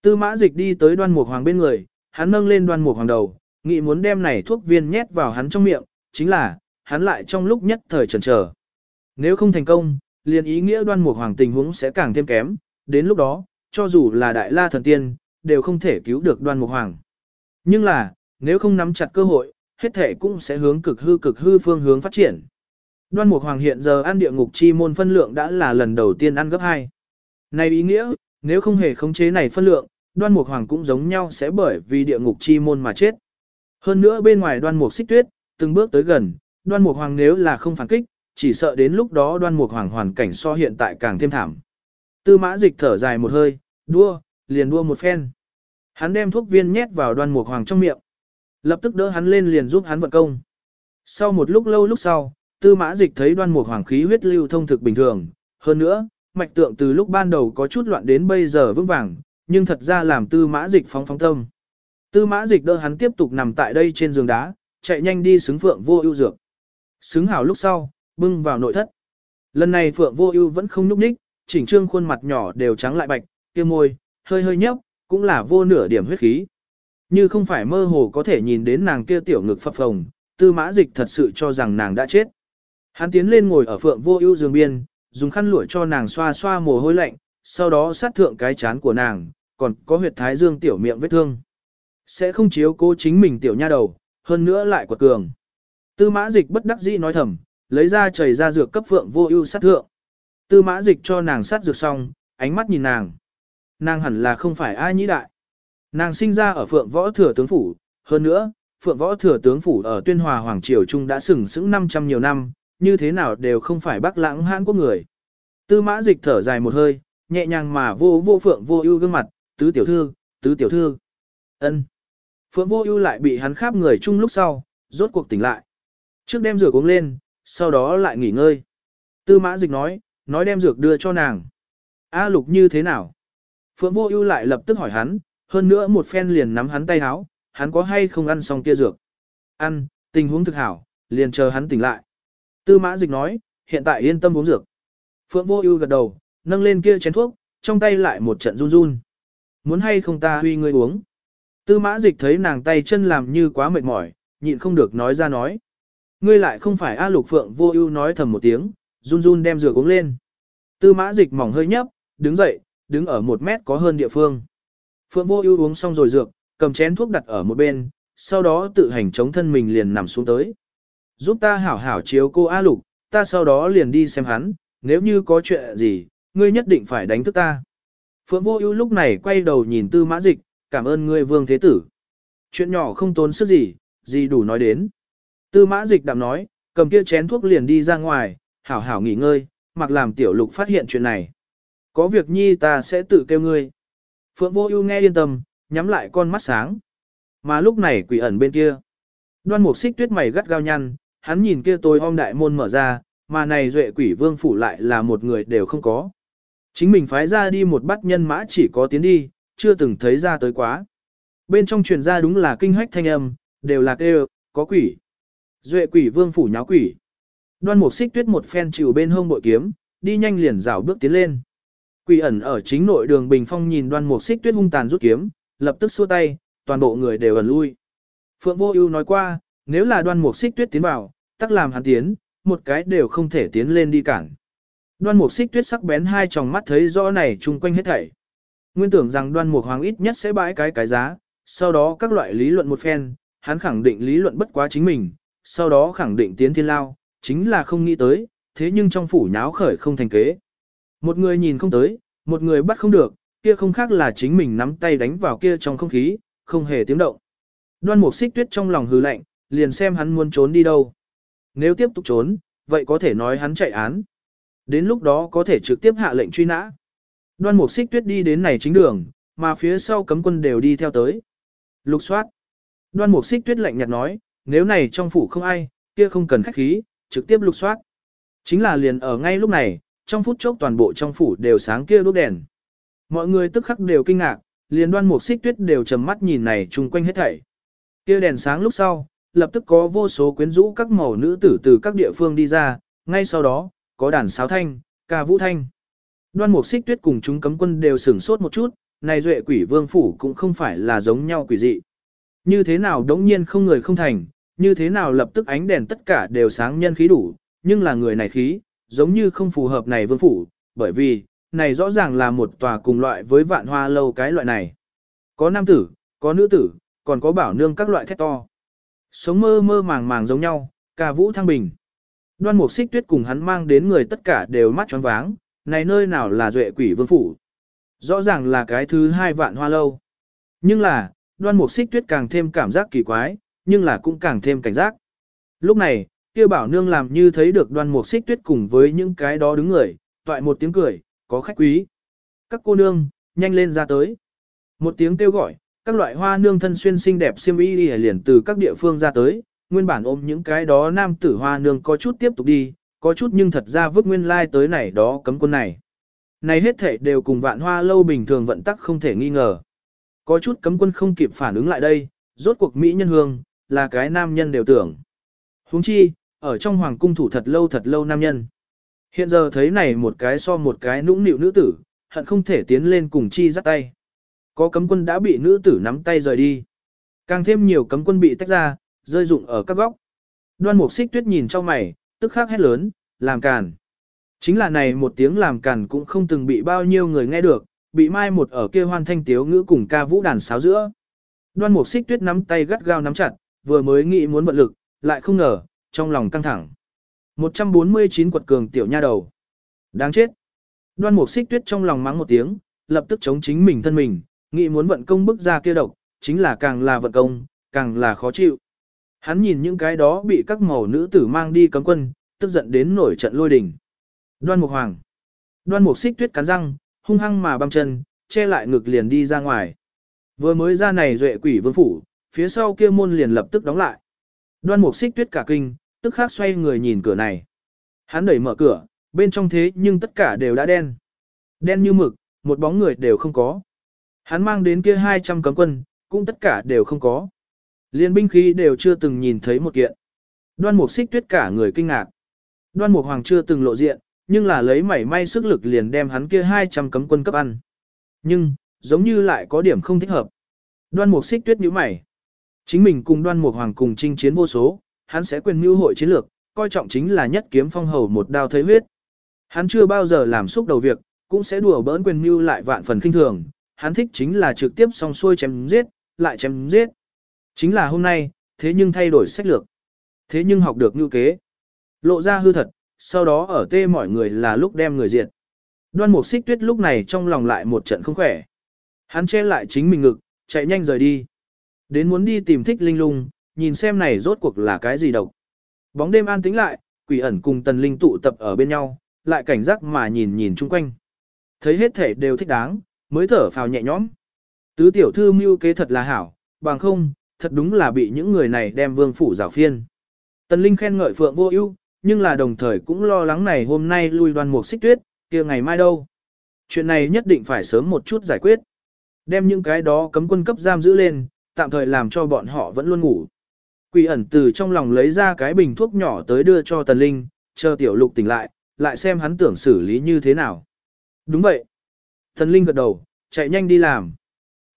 Speaker 1: Tư mã dịch đi tới đoan mục hoàng bên người, hắn nâng lên đoan mục hoàng đầu, nghĩ muốn đem này thuốc viên nhét vào hắn trong miệng, chính là, hắn lại trong lúc nhất thời chần chờ. Nếu không thành công, liền ý nghĩa đoan mục hoàng tình huống sẽ càng thêm kém, đến lúc đó, cho dù là đại la thần tiên, đều không thể cứu được đoan mục hoàng. Nhưng là, nếu không nắm chặt cơ hội, hết thể cũng sẽ hướng cực hư cực hư phương hướng phát triển. Đoan Mục Hoàng hiện giờ ăn địa ngục chi môn phân lượng đã là lần đầu tiên ăn gấp 2. Này ý nghĩa, nếu không hề khống chế này phân lượng, Đoan Mục Hoàng cũng giống nhau sẽ bởi vì địa ngục chi môn mà chết. Hơn nữa bên ngoài Đoan Mục Xích Tuyết, từng bước tới gần, Đoan Mục Hoàng nếu là không phản kích, chỉ sợ đến lúc đó Đoan Mục Hoàng hoàn cảnh so hiện tại càng thêm thảm. Tư Mã Dịch thở dài một hơi, đua, liền đua một phen. Hắn đem thuốc viên nhét vào Đoan Mục Hoàng trong miệng. Lập tức đỡ hắn lên liền giúp hắn vận công. Sau một lúc lâu lúc sau, tư mã dịch thấy đoan mục hoàng khí huyết lưu thông thực bình thường. Hơn nữa, mạch tượng từ lúc ban đầu có chút loạn đến bây giờ vững vàng, nhưng thật ra làm tư mã dịch phóng phóng tâm. Tư mã dịch đỡ hắn tiếp tục nằm tại đây trên giường đá, chạy nhanh đi xứng phượng vô ưu dược. Xứng hảo lúc sau, bưng vào nội thất. Lần này phượng vô ưu vẫn không nhúc nhích, chỉnh trương khuôn mặt nhỏ đều trắng lại bạch, kia môi, hơi hơi nhấp, cũng là vô nửa điểm huyết khí. Như không phải mơ hồ có thể nhìn đến nàng kia tiểu ngực phập phồng, tư mã dịch thật sự cho rằng nàng đã chết. Hắn tiến lên ngồi ở phượng vô ưu giường biên, dùng khăn lụa cho nàng xoa xoa mồ hôi lạnh, sau đó sát thượng cái chán của nàng, còn có huyệt thái dương tiểu miệng vết thương. Sẽ không chiếu cố chính mình tiểu nha đầu, hơn nữa lại quật cường. Tư mã dịch bất đắc dĩ nói thầm, lấy ra chảy ra dược cấp phượng vô ưu sát thượng. Tư mã dịch cho nàng sát dược xong, ánh mắt nhìn nàng. Nàng hẳn là không phải ai nhĩ đại. Nàng sinh ra ở phượng võ thừa tướng phủ, hơn nữa, phượng võ thừa tướng phủ ở tuyên hòa hoàng triều trung đã sừng sững 500 nhiều năm, như thế nào đều không phải bác lãng hãn quốc người. Tư mã dịch thở dài một hơi, nhẹ nhàng mà vô vô phượng vô ưu gương mặt, tứ tiểu thư, tứ tiểu thư. ân Phượng vô ưu lại bị hắn kháp người chung lúc sau, rốt cuộc tỉnh lại. Trước đem rửa uống lên, sau đó lại nghỉ ngơi. Tư mã dịch nói, nói đem dược đưa cho nàng. A lục như thế nào? Phượng vô ưu lại lập tức hỏi hắn, hơn nữa một phen liền nắm hắn tay háo, hắn có hay không ăn xong kia dược. Ăn, tình huống thực hảo, liền chờ hắn tỉnh lại. Tư mã dịch nói, hiện tại yên tâm uống dược. Phượng vô ưu gật đầu, nâng lên kia chén thuốc, trong tay lại một trận run run. Muốn hay không ta huy ngươi uống. Tư mã dịch thấy nàng tay chân làm như quá mệt mỏi, nhịn không được nói ra nói. Ngươi lại không phải A lục phượng vô ưu nói thầm một tiếng, run run đem dược uống lên. Tư mã dịch mỏng hơi nhấp, đứng dậy, đứng ở một mét có hơn địa phương. Phượng vô ưu uống xong rồi dược, cầm chén thuốc đặt ở một bên, sau đó tự hành chống thân mình liền nằm xuống tới. Giúp ta hảo hảo chiếu cô A Lục, ta sau đó liền đi xem hắn, nếu như có chuyện gì, ngươi nhất định phải đánh thức ta. Phượng Vô Ưu lúc này quay đầu nhìn Tư Mã Dịch, "Cảm ơn ngươi Vương Thế Tử. Chuyện nhỏ không tốn sức gì, gì đủ nói đến." Tư Mã Dịch đạm nói, cầm kia chén thuốc liền đi ra ngoài, hảo hảo nghỉ ngơi, mặc làm tiểu lục phát hiện chuyện này. Có việc nhi ta sẽ tự kêu ngươi. Phượng Vô Ưu nghe yên tâm, nhắm lại con mắt sáng. Mà lúc này quỷ ẩn bên kia. Đoan Mục Xích Tuyết mày gắt gao nhăn, hắn nhìn kia tôi om đại môn mở ra, mà này duệ quỷ vương phủ lại là một người đều không có. Chính mình phái ra đi một bắt nhân mã chỉ có tiến đi, chưa từng thấy ra tới quá. Bên trong truyền ra đúng là kinh hách thanh âm, đều là kêu, có quỷ. Duệ quỷ vương phủ nháo quỷ. Đoan mục xích tuyết một phen chịu bên hông bội kiếm, đi nhanh liền rảo bước tiến lên. Quỷ ẩn ở chính nội đường bình phong nhìn đoan mục xích tuyết hung tàn rút kiếm, lập tức xua tay, toàn bộ người đều ẩn lui. Phượng vô ưu nói qua, nếu là đoan mục xích tuyết tiến vào, tắc làm hắn tiến, một cái đều không thể tiến lên đi cản. Đoan mục xích tuyết sắc bén hai tròng mắt thấy rõ này chung quanh hết thảy. Nguyên tưởng rằng đoan mục hoàng ít nhất sẽ bãi cái cái giá, sau đó các loại lý luận một phen, hắn khẳng định lý luận bất quá chính mình, sau đó khẳng định tiến thiên lao, chính là không nghĩ tới, thế nhưng trong phủ nháo khởi không thành kế. Một người nhìn không tới, một người bắt không được, kia không khác là chính mình nắm tay đánh vào kia trong không khí, không hề tiếng động. Đoan mục xích tuyết trong lòng hư lạnh, liền xem hắn muốn trốn đi đâu. Nếu tiếp tục trốn, vậy có thể nói hắn chạy án. Đến lúc đó có thể trực tiếp hạ lệnh truy nã. Đoan mục xích tuyết đi đến này chính đường, mà phía sau cấm quân đều đi theo tới. Lục soát. Đoan mục xích tuyết lạnh nhạt nói, nếu này trong phủ không ai, kia không cần khách khí, trực tiếp lục soát. Chính là liền ở ngay lúc này, trong phút chốc toàn bộ trong phủ đều sáng kia đốt đèn. Mọi người tức khắc đều kinh ngạc, liền đoan mục xích tuyết đều trầm mắt nhìn này chung quanh hết thảy. Kia đèn sáng lúc sau, lập tức có vô số quyến rũ các màu nữ tử từ các địa phương đi ra, ngay sau đó, có đàn sáo thanh, ca vũ thanh. Đoan mục xích tuyết cùng chúng cấm quân đều sửng sốt một chút, này duệ quỷ vương phủ cũng không phải là giống nhau quỷ dị. Như thế nào đống nhiên không người không thành, như thế nào lập tức ánh đèn tất cả đều sáng nhân khí đủ, nhưng là người này khí, giống như không phù hợp này vương phủ, bởi vì, này rõ ràng là một tòa cùng loại với vạn hoa lâu cái loại này. Có nam tử, có nữ tử, còn có bảo nương các loại thét to. Sống mơ mơ màng màng giống nhau, ca vũ thăng bình. Đoan mục xích tuyết cùng hắn mang đến người tất cả đều mắt tròn váng, này nơi nào là duệ quỷ vương phủ. Rõ ràng là cái thứ hai vạn hoa lâu. Nhưng là, đoan mục xích tuyết càng thêm cảm giác kỳ quái, nhưng là cũng càng thêm cảnh giác. Lúc này, kia bảo nương làm như thấy được đoan mục xích tuyết cùng với những cái đó đứng người, toại một tiếng cười, có khách quý. Các cô nương, nhanh lên ra tới. Một tiếng kêu gọi, các loại hoa nương thân xuyên xinh đẹp xiêm y liền từ các địa phương ra tới, nguyên bản ôm những cái đó nam tử hoa nương có chút tiếp tục đi, có chút nhưng thật ra vứt nguyên lai like tới này đó cấm quân này. Này hết thể đều cùng vạn hoa lâu bình thường vận tắc không thể nghi ngờ. Có chút cấm quân không kịp phản ứng lại đây, rốt cuộc Mỹ nhân hương, là cái nam nhân đều tưởng. huống chi, ở trong hoàng cung thủ thật lâu thật lâu nam nhân. Hiện giờ thấy này một cái so một cái nũng nịu nữ tử, hận không thể tiến lên cùng chi dắt tay. Có cấm quân đã bị nữ tử nắm tay rời đi. Càng thêm nhiều cấm quân bị tách ra, rơi rụng ở các góc. Đoan mục xích tuyết nhìn trong mày, tức khắc hét lớn, làm càn. Chính là này một tiếng làm càn cũng không từng bị bao nhiêu người nghe được, bị mai một ở kia hoan thanh tiếu ngữ cùng ca vũ đàn sáo giữa. Đoan mục xích tuyết nắm tay gắt gao nắm chặt, vừa mới nghĩ muốn vận lực, lại không ngờ, trong lòng căng thẳng. 149 quật cường tiểu nha đầu. Đáng chết. Đoan mục xích tuyết trong lòng mắng một tiếng, lập tức chống chính mình thân mình, nghĩ muốn vận công bức ra kia độc, chính là càng là vận công, càng là khó chịu. Hắn nhìn những cái đó bị các màu nữ tử mang đi cấm quân, tức giận đến nổi trận lôi đình. Đoan Mục Hoàng. Đoan Mục Xích Tuyết cắn răng, hung hăng mà băm chân, che lại ngực liền đi ra ngoài. Vừa mới ra này duệ quỷ vương phủ, phía sau kia môn liền lập tức đóng lại. Đoan Mục Xích Tuyết cả kinh, tức khắc xoay người nhìn cửa này. Hắn đẩy mở cửa, bên trong thế nhưng tất cả đều đã đen. Đen như mực, một bóng người đều không có. Hắn mang đến kia 200 cấm quân, cũng tất cả đều không có. Liên binh khí đều chưa từng nhìn thấy một kiện. Đoan mục xích tuyết cả người kinh ngạc. Đoan mục hoàng chưa từng lộ diện, nhưng là lấy mảy may sức lực liền đem hắn kia 200 cấm quân cấp ăn. Nhưng, giống như lại có điểm không thích hợp. Đoan mục xích tuyết nhíu mày. Chính mình cùng đoan mục hoàng cùng chinh chiến vô số, hắn sẽ quyền mưu hội chiến lược, coi trọng chính là nhất kiếm phong hầu một đao thấy huyết. Hắn chưa bao giờ làm xúc đầu việc, cũng sẽ đùa bỡn quyền mưu lại vạn phần kinh thường. Hắn thích chính là trực tiếp song xuôi chém giết, lại chém giết. Chính là hôm nay, thế nhưng thay đổi sách lược. Thế nhưng học được như kế. Lộ ra hư thật, sau đó ở tê mọi người là lúc đem người diệt. Đoan mục xích tuyết lúc này trong lòng lại một trận không khỏe. Hắn che lại chính mình ngực, chạy nhanh rời đi. Đến muốn đi tìm thích linh lung, nhìn xem này rốt cuộc là cái gì độc. Bóng đêm an tĩnh lại, quỷ ẩn cùng tần linh tụ tập ở bên nhau, lại cảnh giác mà nhìn nhìn chung quanh. Thấy hết thể đều thích đáng, mới thở phào nhẹ nhõm. Tứ tiểu thư mưu kế thật là hảo, bằng không, thật đúng là bị những người này đem vương phủ rào phiên. Tần linh khen ngợi phượng vô ưu, nhưng là đồng thời cũng lo lắng này hôm nay lui đoan mục xích tuyết, kia ngày mai đâu. Chuyện này nhất định phải sớm một chút giải quyết. Đem những cái đó cấm quân cấp giam giữ lên, tạm thời làm cho bọn họ vẫn luôn ngủ. Quỷ ẩn từ trong lòng lấy ra cái bình thuốc nhỏ tới đưa cho Tần Linh, chờ tiểu lục tỉnh lại, lại xem hắn tưởng xử lý như thế nào. Đúng vậy. Tần Linh gật đầu, chạy nhanh đi làm.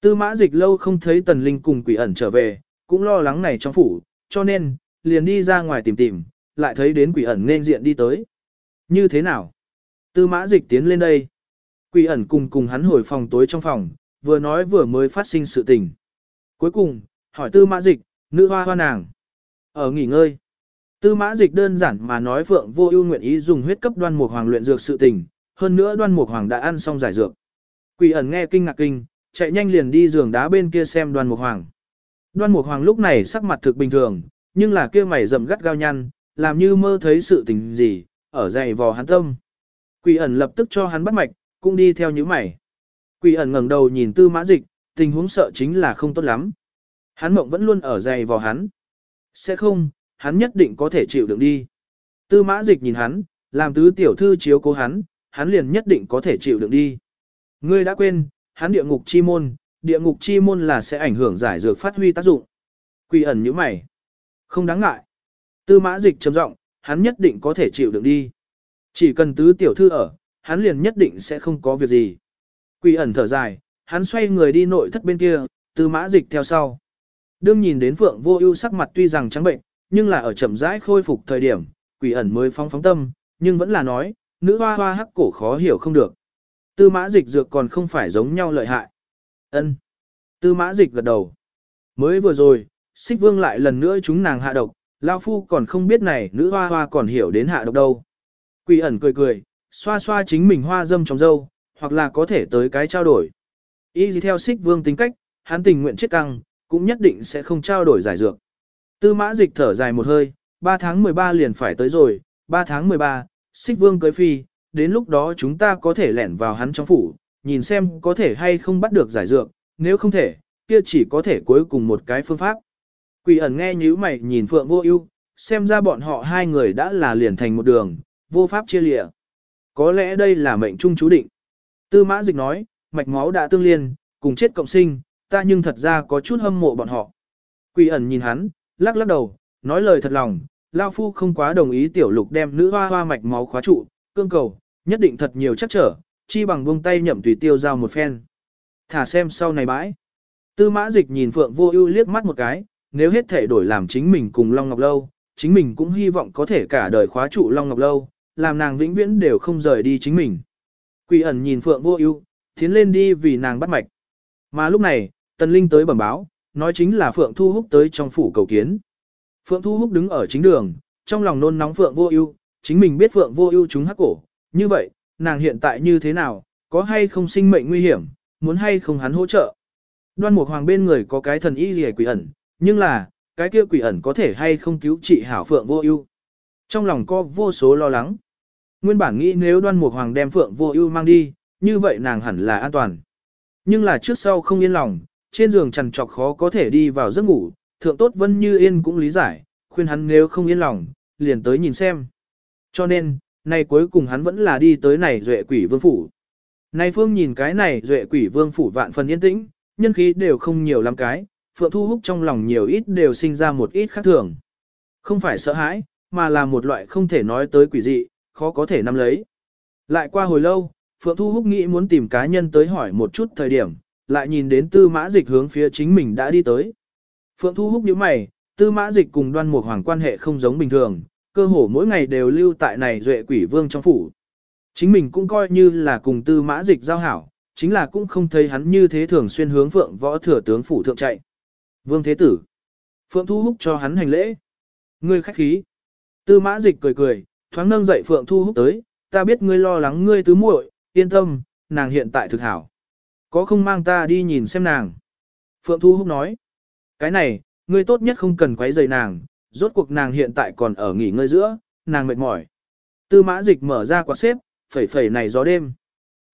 Speaker 1: Tư mã dịch lâu không thấy Tần Linh cùng quỷ ẩn trở về, cũng lo lắng này trong phủ, cho nên, liền đi ra ngoài tìm tìm, lại thấy đến quỷ ẩn nên diện đi tới. Như thế nào? Tư mã dịch tiến lên đây. Quỷ ẩn cùng cùng hắn hồi phòng tối trong phòng, vừa nói vừa mới phát sinh sự tình. Cuối cùng, hỏi tư mã dịch, nữ hoa hoa nàng. Ở nghỉ ngơi. Tư mã dịch đơn giản mà nói Phượng vô ưu nguyện ý dùng huyết cấp đoan mục hoàng luyện dược sự tình, hơn nữa đoan mục hoàng đã ăn xong giải dược. Quỷ ẩn nghe kinh ngạc kinh, chạy nhanh liền đi giường đá bên kia xem đoan mục hoàng. Đoan mục hoàng lúc này sắc mặt thực bình thường, nhưng là kia mày rậm gắt gao nhăn, làm như mơ thấy sự tình gì, ở dày vò hắn tâm. Quỷ ẩn lập tức cho hắn bắt mạch, cũng đi theo những mày. Quỷ ẩn ngẩng đầu nhìn tư mã dịch, tình huống sợ chính là không tốt lắm. Hắn mộng vẫn luôn ở dày vò hắn. Sẽ không, hắn nhất định có thể chịu đựng đi. Tư mã dịch nhìn hắn, làm tứ tiểu thư chiếu cố hắn, hắn liền nhất định có thể chịu đựng đi. Ngươi đã quên, hắn địa ngục chi môn, địa ngục chi môn là sẽ ảnh hưởng giải dược phát huy tác dụng. Quỷ ẩn như mày. Không đáng ngại. Tư mã dịch trầm giọng, hắn nhất định có thể chịu đựng đi. Chỉ cần tứ tiểu thư ở, hắn liền nhất định sẽ không có việc gì. Quỷ ẩn thở dài, hắn xoay người đi nội thất bên kia, tư mã dịch theo sau. Đương nhìn đến Phượng Vô Ưu sắc mặt tuy rằng trắng bệnh, nhưng là ở chậm rãi khôi phục thời điểm, Quỷ ẩn mới phóng phóng tâm, nhưng vẫn là nói, nữ hoa hoa hắc cổ khó hiểu không được. Tư Mã Dịch dược còn không phải giống nhau lợi hại. Ân. Tư Mã Dịch gật đầu. Mới vừa rồi, Xích Vương lại lần nữa chúng nàng hạ độc, lão phu còn không biết này, nữ hoa hoa còn hiểu đến hạ độc đâu. Quỷ ẩn cười cười, xoa xoa chính mình hoa dâm trong dâu, hoặc là có thể tới cái trao đổi. Y gì theo Xích Vương tính cách, hắn tình nguyện chết căng, cũng nhất định sẽ không trao đổi giải dược. Tư mã dịch thở dài một hơi, 3 tháng 13 liền phải tới rồi, 3 tháng 13, xích vương cưới phi, đến lúc đó chúng ta có thể lẻn vào hắn trong phủ, nhìn xem có thể hay không bắt được giải dược, nếu không thể, kia chỉ có thể cuối cùng một cái phương pháp. Quỷ ẩn nghe nhíu mày nhìn Phượng Vô Ưu, xem ra bọn họ hai người đã là liền thành một đường, vô pháp chia lìa. Có lẽ đây là mệnh trung chú định. Tư Mã Dịch nói, mạch máu đã tương liên, cùng chết cộng sinh, ta nhưng thật ra có chút hâm mộ bọn họ. Quỷ ẩn nhìn hắn, lắc lắc đầu, nói lời thật lòng, Lao Phu không quá đồng ý tiểu lục đem nữ hoa hoa mạch máu khóa trụ, cương cầu, nhất định thật nhiều chắc trở, chi bằng buông tay nhậm tùy tiêu giao một phen. Thả xem sau này bãi. Tư mã dịch nhìn Phượng Vô Ưu liếc mắt một cái, nếu hết thể đổi làm chính mình cùng Long Ngọc Lâu, chính mình cũng hy vọng có thể cả đời khóa trụ Long Ngọc Lâu, làm nàng vĩnh viễn đều không rời đi chính mình. Quỷ ẩn nhìn Phượng Vô Ưu, tiến lên đi vì nàng bắt mạch. Mà lúc này, Tần Linh tới bẩm báo, nói chính là Phượng Thu Húc tới trong phủ cầu kiến. Phượng Thu Húc đứng ở chính đường, trong lòng nôn nóng Phượng Vô Ưu, chính mình biết Phượng Vô Ưu chúng hắc cổ, như vậy, nàng hiện tại như thế nào, có hay không sinh mệnh nguy hiểm, muốn hay không hắn hỗ trợ. Đoan Mục Hoàng bên người có cái thần y liễu quỷ ẩn, nhưng là, cái kia quỷ ẩn có thể hay không cứu trị hảo Phượng Vô Ưu. Trong lòng có vô số lo lắng. Nguyên bản nghĩ nếu Đoan Mục Hoàng đem Phượng Vô Ưu mang đi, như vậy nàng hẳn là an toàn. Nhưng là trước sau không yên lòng, trên giường trằn trọc khó có thể đi vào giấc ngủ, thượng tốt Vân Như Yên cũng lý giải, khuyên hắn nếu không yên lòng, liền tới nhìn xem. Cho nên, nay cuối cùng hắn vẫn là đi tới này duệ quỷ vương phủ. Này Phương nhìn cái này duệ quỷ vương phủ vạn phần yên tĩnh, nhân khí đều không nhiều lắm cái, Phượng Thu Húc trong lòng nhiều ít đều sinh ra một ít khác thường. Không phải sợ hãi, mà là một loại không thể nói tới quỷ dị, khó có thể nắm lấy. Lại qua hồi lâu, Phượng Thu Húc nghĩ muốn tìm cá nhân tới hỏi một chút thời điểm, lại nhìn đến tư mã dịch hướng phía chính mình đã đi tới. Phượng Thu Húc nhíu mày, tư mã dịch cùng đoan mục hoàng quan hệ không giống bình thường, cơ hồ mỗi ngày đều lưu tại này duệ quỷ vương trong phủ. Chính mình cũng coi như là cùng tư mã dịch giao hảo, chính là cũng không thấy hắn như thế thường xuyên hướng Phượng võ thừa tướng phủ thượng chạy. Vương Thế Tử. Phượng Thu Húc cho hắn hành lễ. Ngươi khách khí. Tư mã dịch cười cười, thoáng nâng dậy Phượng Thu Húc tới, ta biết ngươi lo lắng ngươi tứ muội, yên tâm, nàng hiện tại thực hảo. Có không mang ta đi nhìn xem nàng? Phượng Thu Húc nói, cái này, ngươi tốt nhất không cần quấy rầy nàng, rốt cuộc nàng hiện tại còn ở nghỉ ngơi giữa, nàng mệt mỏi. Tư mã dịch mở ra quạt xếp, phẩy phẩy này gió đêm.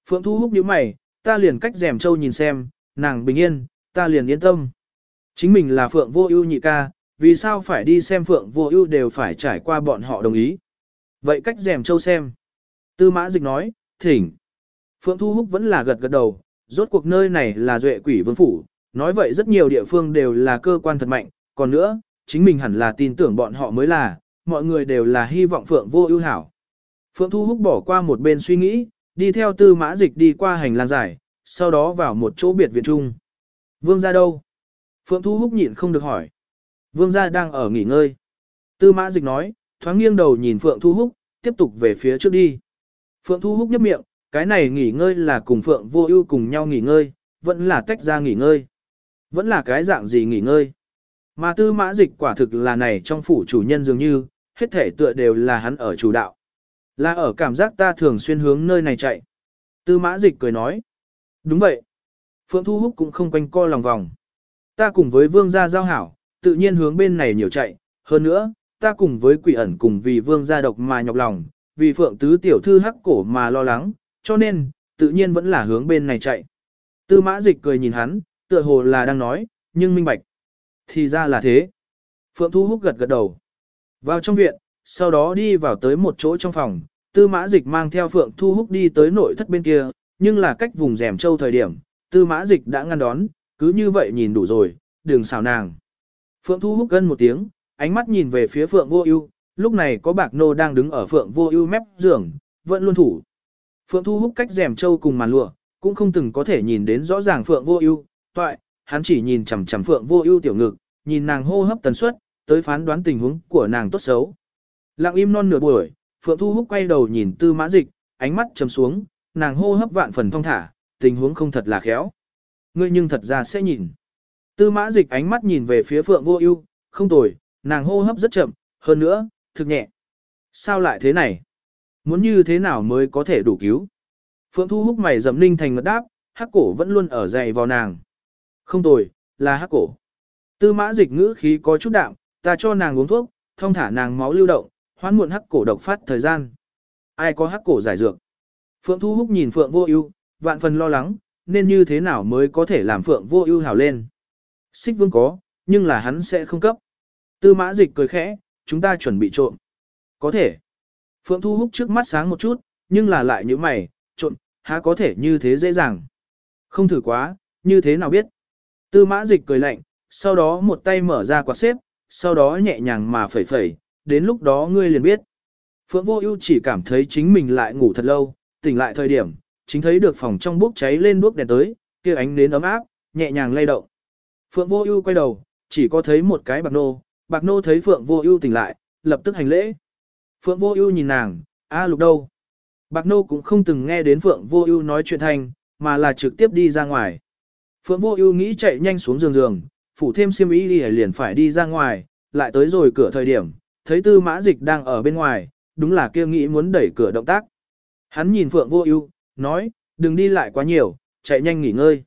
Speaker 1: Phượng Thu Húc nhíu mày, ta liền cách rèm châu nhìn xem, nàng bình yên, ta liền yên tâm. Chính mình là Phượng Vô Ưu nhị ca, vì sao phải đi xem Phượng Vô Ưu đều phải trải qua bọn họ đồng ý. Vậy cách rèm châu xem. Tư mã dịch nói, thỉnh. Phượng Thu Húc vẫn là gật gật đầu, rốt cuộc nơi này là duệ quỷ vương phủ, nói vậy rất nhiều địa phương đều là cơ quan thật mạnh, còn nữa, chính mình hẳn là tin tưởng bọn họ mới là, mọi người đều là hy vọng Phượng vô ưu hảo. Phượng Thu Húc bỏ qua một bên suy nghĩ, đi theo tư mã dịch đi qua hành lang dài, sau đó vào một chỗ biệt viện trung. Vương ra đâu? Phượng Thu Húc nhịn không được hỏi. Vương gia đang ở nghỉ ngơi. Tư mã dịch nói, thoáng nghiêng đầu nhìn Phượng Thu Húc, tiếp tục về phía trước đi. Phượng Thu Húc nhấp miệng, cái này nghỉ ngơi là cùng Phượng Vô Ưu cùng nhau nghỉ ngơi, vẫn là tách ra nghỉ ngơi. Vẫn là cái dạng gì nghỉ ngơi. Mà tư mã dịch quả thực là này trong phủ chủ nhân dường như, hết thể tựa đều là hắn ở chủ đạo. Là ở cảm giác ta thường xuyên hướng nơi này chạy. Tư mã dịch cười nói. Đúng vậy. Phượng Thu Húc cũng không quanh co lòng vòng. Ta cùng với vương gia giao hảo, tự nhiên hướng bên này nhiều chạy. Hơn nữa, ta cùng với quỷ ẩn cùng vì vương gia độc mà nhọc lòng, vì phượng tứ tiểu thư hắc cổ mà lo lắng, cho nên, tự nhiên vẫn là hướng bên này chạy. Tư mã dịch cười nhìn hắn, tựa hồ là đang nói, nhưng minh bạch. Thì ra là thế. Phượng Thu Húc gật gật đầu. Vào trong viện, sau đó đi vào tới một chỗ trong phòng, tư mã dịch mang theo Phượng Thu Húc đi tới nội thất bên kia, nhưng là cách vùng rèm châu thời điểm, tư mã dịch đã ngăn đón, cứ như vậy nhìn đủ rồi, đừng xào nàng. Phượng Thu Húc gân một tiếng, ánh mắt nhìn về phía Phượng Vô Ưu, lúc này có bạc nô đang đứng ở Phượng Vô Ưu mép giường, vẫn luôn thủ. Phượng Thu Húc cách rèm châu cùng màn lụa, cũng không từng có thể nhìn đến rõ ràng Phượng Vô Ưu, toại, hắn chỉ nhìn chằm chằm Phượng Vô Ưu tiểu ngực, nhìn nàng hô hấp tần suất, tới phán đoán tình huống của nàng tốt xấu. Lặng im non nửa buổi, Phượng Thu Húc quay đầu nhìn Tư Mã Dịch, ánh mắt trầm xuống, nàng hô hấp vạn phần thong thả, tình huống không thật là khéo. Ngươi nhưng thật ra sẽ nhìn. Tư Mã Dịch ánh mắt nhìn về phía Phượng Vô Ưu, không tồi, nàng hô hấp rất chậm, hơn nữa, thực nhẹ. Sao lại thế này? Muốn như thế nào mới có thể đủ cứu? Phượng Thu Húc mày dậm ninh thành ngật đáp, hắc cổ vẫn luôn ở dày vào nàng. Không tồi, là hắc cổ. Tư mã dịch ngữ khí có chút đạm, ta cho nàng uống thuốc, thông thả nàng máu lưu động, hoán muộn hắc cổ độc phát thời gian. Ai có hắc cổ giải dược? Phượng Thu Húc nhìn Phượng Vô Ưu, vạn phần lo lắng, nên như thế nào mới có thể làm Phượng Vô Ưu hảo lên. Xích Vương có, nhưng là hắn sẽ không cấp. Tư Mã Dịch cười khẽ, chúng ta chuẩn bị trộm. Có thể. Phượng Thu Húc trước mắt sáng một chút, nhưng là lại như mày, trộm, há có thể như thế dễ dàng. Không thử quá, như thế nào biết. Tư Mã Dịch cười lạnh, sau đó một tay mở ra quạt xếp, sau đó nhẹ nhàng mà phẩy phẩy, đến lúc đó ngươi liền biết. Phượng Vô Ưu chỉ cảm thấy chính mình lại ngủ thật lâu, tỉnh lại thời điểm, chính thấy được phòng trong bốc cháy lên đuốc đèn tới, kia ánh nến ấm áp, nhẹ nhàng lay động. Phượng Vô Ưu quay đầu, chỉ có thấy một cái bạc nô, bạc nô thấy Phượng Vô Ưu tỉnh lại, lập tức hành lễ. Phượng Vô Ưu nhìn nàng, "A Lục đâu?" Bạc nô cũng không từng nghe đến Phượng Vô Ưu nói chuyện thành, mà là trực tiếp đi ra ngoài. Phượng Vô Ưu nghĩ chạy nhanh xuống giường giường, phủ thêm xiêm y đi liền phải đi ra ngoài, lại tới rồi cửa thời điểm, thấy tư mã dịch đang ở bên ngoài, đúng là kia nghĩ muốn đẩy cửa động tác. Hắn nhìn Phượng Vô Ưu, nói, đừng đi lại quá nhiều, chạy nhanh nghỉ ngơi.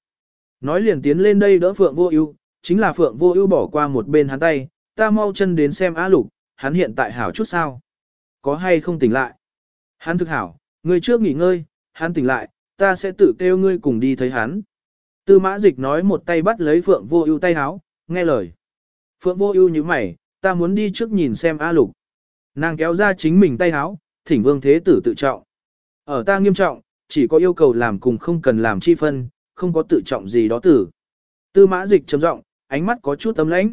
Speaker 1: Nói liền tiến lên đây đỡ Phượng Vô Ưu, chính là Phượng Vô Ưu bỏ qua một bên hắn tay, ta mau chân đến xem A Lục, hắn hiện tại hảo chút sao? Có hay không tỉnh lại? Hắn thực hảo, ngươi trước nghỉ ngơi, hắn tỉnh lại, ta sẽ tự kêu ngươi cùng đi thấy hắn. Tư mã dịch nói một tay bắt lấy Phượng Vô Ưu tay háo, nghe lời. Phượng Vô Ưu như mày, ta muốn đi trước nhìn xem A Lục. Nàng kéo ra chính mình tay háo, thỉnh Vương Thế Tử tự trọng. Ở ta nghiêm trọng, chỉ có yêu cầu làm cùng không cần làm chi phân, không có tự trọng gì đó tử. Tư mã dịch trầm giọng, ánh mắt có chút ấm lãnh.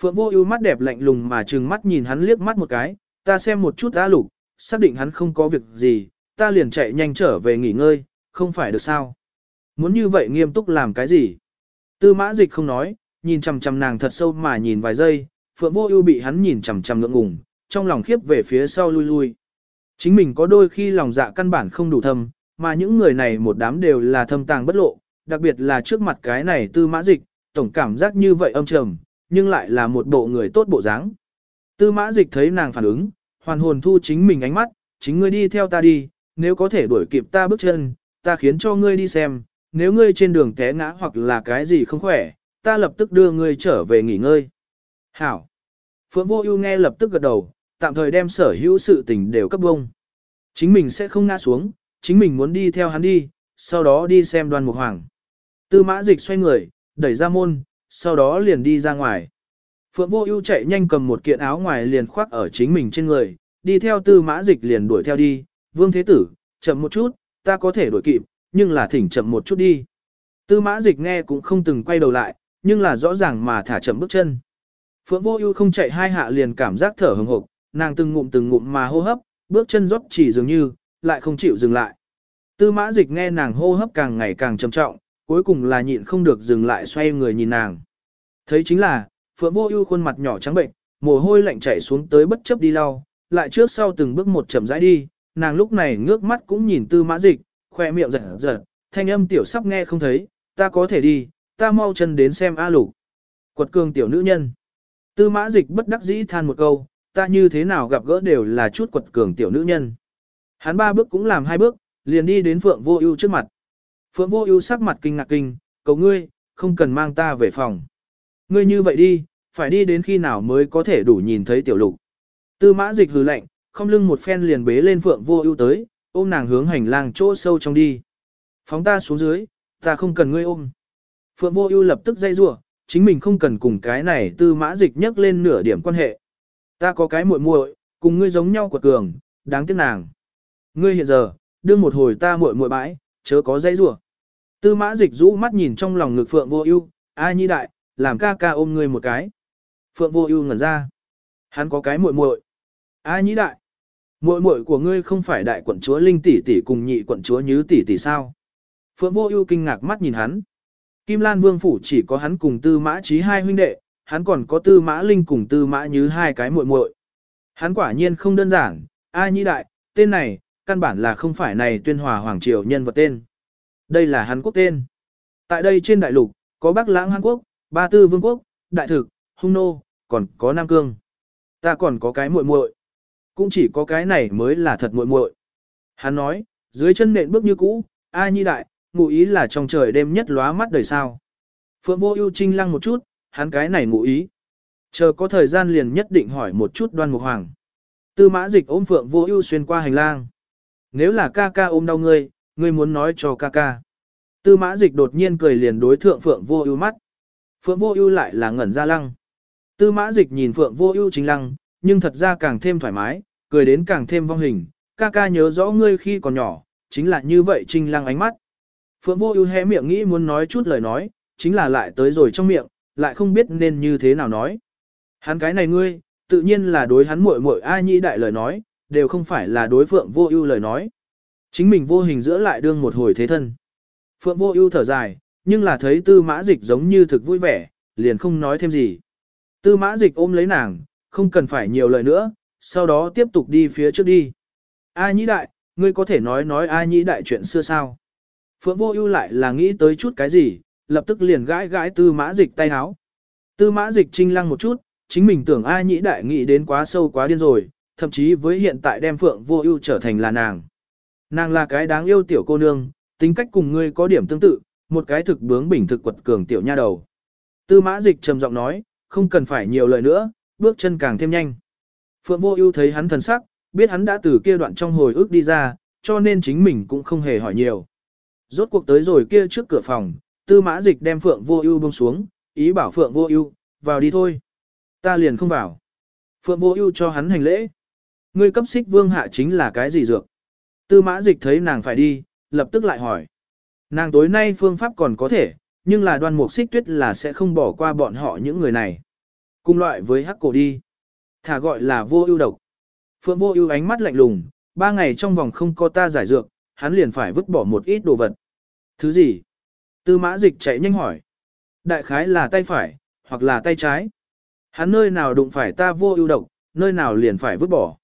Speaker 1: Phượng Vô Ưu mắt đẹp lạnh lùng mà trừng mắt nhìn hắn liếc mắt một cái, ta xem một chút A Lục, xác định hắn không có việc gì, ta liền chạy nhanh trở về nghỉ ngơi, không phải được sao? Muốn như vậy nghiêm túc làm cái gì? Tư mã dịch không nói, nhìn chằm chằm nàng thật sâu mà nhìn vài giây, Phượng Vô Ưu bị hắn nhìn chằm chằm ngượng ngùng, trong lòng khiếp về phía sau lui lui. Chính mình có đôi khi lòng dạ căn bản không đủ thâm, mà những người này một đám đều là thâm tàng bất lộ, đặc biệt là trước mặt cái này Tư Mã Dịch, tổng cảm giác như vậy âm trầm, nhưng lại là một bộ người tốt bộ dáng. Tư Mã Dịch thấy nàng phản ứng, hoàn hồn thu chính mình ánh mắt, chính ngươi đi theo ta đi, nếu có thể đuổi kịp ta bước chân, ta khiến cho ngươi đi xem, nếu ngươi trên đường té ngã hoặc là cái gì không khỏe, ta lập tức đưa ngươi trở về nghỉ ngơi. Hảo. Phượng Vô Ưu nghe lập tức gật đầu, tạm thời đem sở hữu sự tình đều cấp bông. Chính mình sẽ không ngã xuống, chính mình muốn đi theo hắn đi, sau đó đi xem Đoan Mục Hoàng. Tư Mã Dịch xoay người, đẩy ra môn, sau đó liền đi ra ngoài. Phượng Vô Ưu chạy nhanh cầm một kiện áo ngoài liền khoác ở chính mình trên người, đi theo Tư Mã Dịch liền đuổi theo đi, "Vương Thế Tử, chậm một chút, ta có thể đuổi kịp, nhưng là thỉnh chậm một chút đi." Tư Mã Dịch nghe cũng không từng quay đầu lại, nhưng là rõ ràng mà thả chậm bước chân. Phượng Vô Ưu không chạy hai hạ liền cảm giác thở hổn hộc, nàng từng ngụm từng ngụm mà hô hấp, bước chân dốc chỉ dường như lại không chịu dừng lại. Tư Mã Dịch nghe nàng hô hấp càng ngày càng trầm trọng, cuối cùng là nhịn không được dừng lại xoay người nhìn nàng. Thấy chính là, Phượng Vô Ưu khuôn mặt nhỏ trắng bệnh, mồ hôi lạnh chảy xuống tới bất chấp đi lau, lại trước sau từng bước một chậm rãi đi, nàng lúc này ngước mắt cũng nhìn Tư Mã Dịch, khoe miệng giật giật, thanh âm tiểu sắp nghe không thấy, ta có thể đi, ta mau chân đến xem A Lục. Quật cường tiểu nữ nhân. Tư Mã Dịch bất đắc dĩ than một câu, ta như thế nào gặp gỡ đều là chút quật cường tiểu nữ nhân. Hắn ba bước cũng làm hai bước, liền đi đến Phượng Vô Ưu trước mặt. Phượng Vô Ưu sắc mặt kinh ngạc kinh, cầu ngươi, không cần mang ta về phòng. Ngươi như vậy đi, phải đi đến khi nào mới có thể đủ nhìn thấy tiểu lục. Tư mã dịch hừ lạnh, không lưng một phen liền bế lên Phượng Vô Ưu tới, ôm nàng hướng hành lang chỗ sâu trong đi. Phóng ta xuống dưới, ta không cần ngươi ôm. Phượng Vô Ưu lập tức dây rủa, chính mình không cần cùng cái này Tư Mã Dịch nhắc lên nửa điểm quan hệ. Ta có cái muội muội, cùng ngươi giống nhau của cường, đáng tiếc nàng. Ngươi hiện giờ, đương một hồi ta muội muội bãi, chớ có dây rủa. Tư Mã Dịch rũ mắt nhìn trong lòng ngực Phượng Vô Ưu, "A Nhi đại, làm ca ca ôm ngươi một cái." Phượng Vô Ưu ngẩn ra. Hắn có cái muội muội. A Nhi đại, muội muội của ngươi không phải đại quận chúa Linh tỷ tỷ cùng nhị quận chúa Như tỷ tỷ sao? Phượng Vô Ưu kinh ngạc mắt nhìn hắn. Kim Lan Vương phủ chỉ có hắn cùng Tư Mã Chí hai huynh đệ, hắn còn có Tư Mã Linh cùng Tư Mã Như hai cái muội muội. Hắn quả nhiên không đơn giản, A Nhĩ Đại, tên này, căn bản là không phải này tuyên hòa hoàng triều nhân vật tên. Đây là hắn quốc tên. Tại đây trên đại lục, có Bắc Lãng Hàn Quốc, Ba Tư Vương quốc, Đại Thực, Hung Nô, còn có Nam Cương. Ta còn có cái muội muội. Cũng chỉ có cái này mới là thật muội muội. Hắn nói, dưới chân nện bước như cũ, A Nhi Đại, ngụ ý là trong trời đêm nhất lóa mắt đời sao. Phượng vô ưu trinh lăng một chút, hắn cái này ngụ ý. Chờ có thời gian liền nhất định hỏi một chút đoan mục hoàng. Tư mã dịch ôm Phượng vô ưu xuyên qua hành lang. Nếu là ca ca ôm đau ngươi, ngươi muốn nói cho ca ca. Tư mã dịch đột nhiên cười liền đối thượng Phượng vô ưu mắt. Phượng vô ưu lại là ngẩn ra lăng. Tư mã dịch nhìn Phượng vô ưu chính lăng, nhưng thật ra càng thêm thoải mái, cười đến càng thêm vong hình. Ca ca nhớ rõ ngươi khi còn nhỏ, chính là như vậy trinh lăng ánh mắt. Phượng vô ưu hé miệng nghĩ muốn nói chút lời nói, chính là lại tới rồi trong miệng, lại không biết nên như thế nào nói. Hắn cái này ngươi, tự nhiên là đối hắn muội muội ai nhĩ đại lời nói, đều không phải là đối Phượng vô ưu lời nói. Chính mình vô hình giữa lại đương một hồi thế thân. Phượng vô ưu thở dài, nhưng là thấy tư mã dịch giống như thực vui vẻ, liền không nói thêm gì. Tư mã dịch ôm lấy nàng, không cần phải nhiều lời nữa, sau đó tiếp tục đi phía trước đi. A nhĩ đại, ngươi có thể nói nói A nhĩ đại chuyện xưa sao? Phượng vô ưu lại là nghĩ tới chút cái gì, lập tức liền gãi gãi tư mã dịch tay háo. Tư mã dịch trinh lăng một chút, chính mình tưởng ai nhĩ đại nghĩ đến quá sâu quá điên rồi, thậm chí với hiện tại đem Phượng vô ưu trở thành là nàng. Nàng là cái đáng yêu tiểu cô nương, tính cách cùng ngươi có điểm tương tự, một cái thực bướng bình thực quật cường tiểu nha đầu. Tư mã dịch trầm giọng nói, không cần phải nhiều lời nữa, bước chân càng thêm nhanh. Phượng vô ưu thấy hắn thần sắc, biết hắn đã từ kia đoạn trong hồi ức đi ra, cho nên chính mình cũng không hề hỏi nhiều. Rốt cuộc tới rồi kia trước cửa phòng, tư mã dịch đem Phượng Vô Ưu buông xuống, ý bảo Phượng Vô Ưu, vào đi thôi. Ta liền không vào. Phượng Vô Ưu cho hắn hành lễ. Ngươi cấp xích vương hạ chính là cái gì dược? Tư mã dịch thấy nàng phải đi, lập tức lại hỏi. Nàng tối nay phương pháp còn có thể, nhưng là đoan mục xích tuyết là sẽ không bỏ qua bọn họ những người này. Cùng loại với hắc cổ đi. Thả gọi là vô ưu độc. Phượng vô ưu ánh mắt lạnh lùng, ba ngày trong vòng không có ta giải dược, hắn liền phải vứt bỏ một ít đồ vật. Thứ gì? Tư mã dịch chạy nhanh hỏi. Đại khái là tay phải, hoặc là tay trái. Hắn nơi nào đụng phải ta vô ưu độc, nơi nào liền phải vứt bỏ.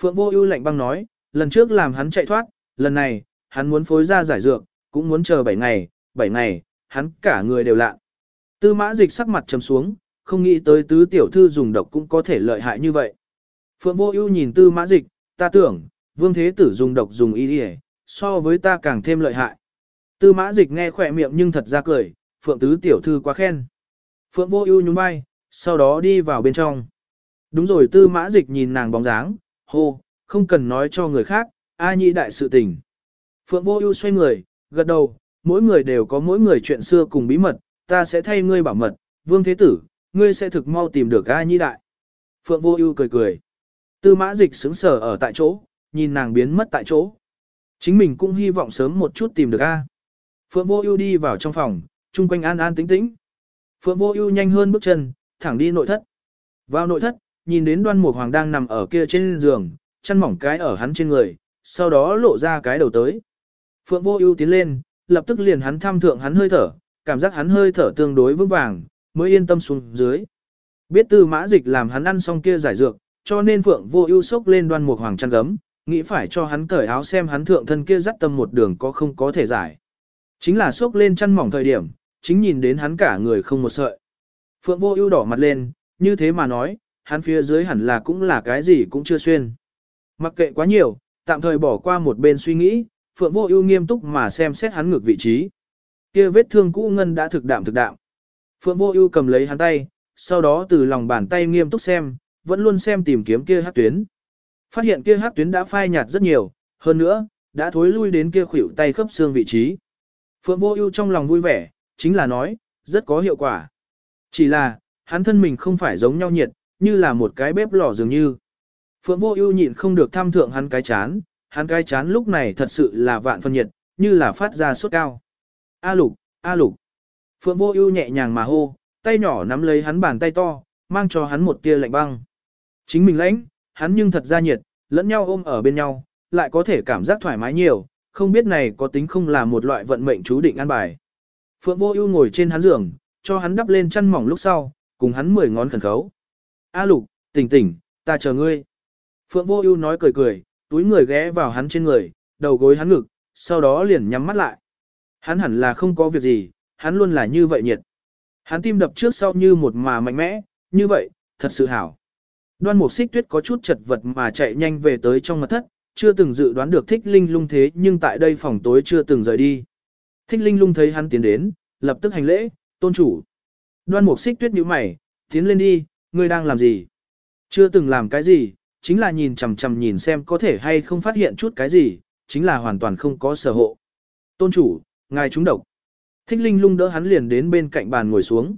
Speaker 1: Phượng vô ưu lạnh băng nói, lần trước làm hắn chạy thoát, lần này, hắn muốn phối ra giải dược, cũng muốn chờ 7 ngày, 7 ngày, hắn cả người đều lạ. Tư mã dịch sắc mặt trầm xuống, không nghĩ tới tứ tiểu thư dùng độc cũng có thể lợi hại như vậy. Phượng vô ưu nhìn tư mã dịch, ta tưởng, vương thế tử dùng độc dùng y đi so với ta càng thêm lợi hại. Tư mã dịch nghe khỏe miệng nhưng thật ra cười, phượng tứ tiểu thư quá khen. Phượng vô ưu nhún vai, sau đó đi vào bên trong. Đúng rồi tư mã dịch nhìn nàng bóng dáng, hô, không cần nói cho người khác, a nhị đại sự tình. Phượng vô ưu xoay người, gật đầu, mỗi người đều có mỗi người chuyện xưa cùng bí mật, ta sẽ thay ngươi bảo mật, vương thế tử, ngươi sẽ thực mau tìm được a nhi đại. Phượng vô ưu cười cười. Tư mã dịch sững sờ ở tại chỗ, nhìn nàng biến mất tại chỗ. Chính mình cũng hy vọng sớm một chút tìm được a. Phượng vô ưu đi vào trong phòng, chung quanh an an tĩnh tĩnh. Phượng vô ưu nhanh hơn bước chân, thẳng đi nội thất. Vào nội thất, nhìn đến đoan mục hoàng đang nằm ở kia trên giường, chăn mỏng cái ở hắn trên người, sau đó lộ ra cái đầu tới. Phượng vô ưu tiến lên, lập tức liền hắn thăm thượng hắn hơi thở, cảm giác hắn hơi thở tương đối vững vàng, mới yên tâm xuống dưới. Biết tư mã dịch làm hắn ăn xong kia giải dược, cho nên Phượng vô ưu sốc lên đoan mục hoàng chăn gấm, nghĩ phải cho hắn cởi áo xem hắn thượng thân kia dắt tâm một đường có không có thể giải. Chính là sốc lên chăn mỏng thời điểm, chính nhìn đến hắn cả người không một sợi. Phượng vô ưu đỏ mặt lên, như thế mà nói, hắn phía dưới hẳn là cũng là cái gì cũng chưa xuyên. Mặc kệ quá nhiều, tạm thời bỏ qua một bên suy nghĩ, Phượng Vô Ưu nghiêm túc mà xem xét hắn ngược vị trí. Kia vết thương cũ ngân đã thực đạm thực đạm. Phượng Vô Ưu cầm lấy hắn tay, sau đó từ lòng bàn tay nghiêm túc xem, vẫn luôn xem tìm kiếm kia hắc tuyến. Phát hiện kia hắc tuyến đã phai nhạt rất nhiều, hơn nữa, đã thối lui đến kia khuỷu tay khớp xương vị trí. Phượng Vô Ưu trong lòng vui vẻ, chính là nói, rất có hiệu quả. Chỉ là, hắn thân mình không phải giống nhau nhiệt, như là một cái bếp lò dường như. Phượng Vô Ưu nhịn không được tham thượng hắn cái chán, hắn cái chán lúc này thật sự là vạn phân nhiệt, như là phát ra sốt cao. A Lục, A Lục. Phượng Vô Ưu nhẹ nhàng mà hô, tay nhỏ nắm lấy hắn bàn tay to, mang cho hắn một tia lạnh băng. Chính mình lãnh, hắn nhưng thật ra nhiệt, lẫn nhau ôm ở bên nhau, lại có thể cảm giác thoải mái nhiều, không biết này có tính không là một loại vận mệnh chú định an bài. Phượng Vô Ưu ngồi trên hắn giường, cho hắn đắp lên chăn mỏng lúc sau, cùng hắn mười ngón khẩn khấu. A Lục, tỉnh tỉnh, ta chờ ngươi. Phượng Vô Ưu nói cười cười, túi người ghé vào hắn trên người, đầu gối hắn ngực, sau đó liền nhắm mắt lại. Hắn hẳn là không có việc gì, hắn luôn là như vậy nhiệt. Hắn tim đập trước sau như một mà mạnh mẽ, như vậy, thật sự hảo. Đoan Mục Xích Tuyết có chút chật vật mà chạy nhanh về tới trong mật thất, chưa từng dự đoán được Thích Linh Lung thế nhưng tại đây phòng tối chưa từng rời đi. Thích Linh Lung thấy hắn tiến đến, lập tức hành lễ, tôn chủ. Đoan Mục Xích Tuyết nhíu mày, tiến lên đi, ngươi đang làm gì? Chưa từng làm cái gì, chính là nhìn chằm chằm nhìn xem có thể hay không phát hiện chút cái gì, chính là hoàn toàn không có sở hộ. Tôn chủ, ngài trúng độc. Thích Linh Lung đỡ hắn liền đến bên cạnh bàn ngồi xuống.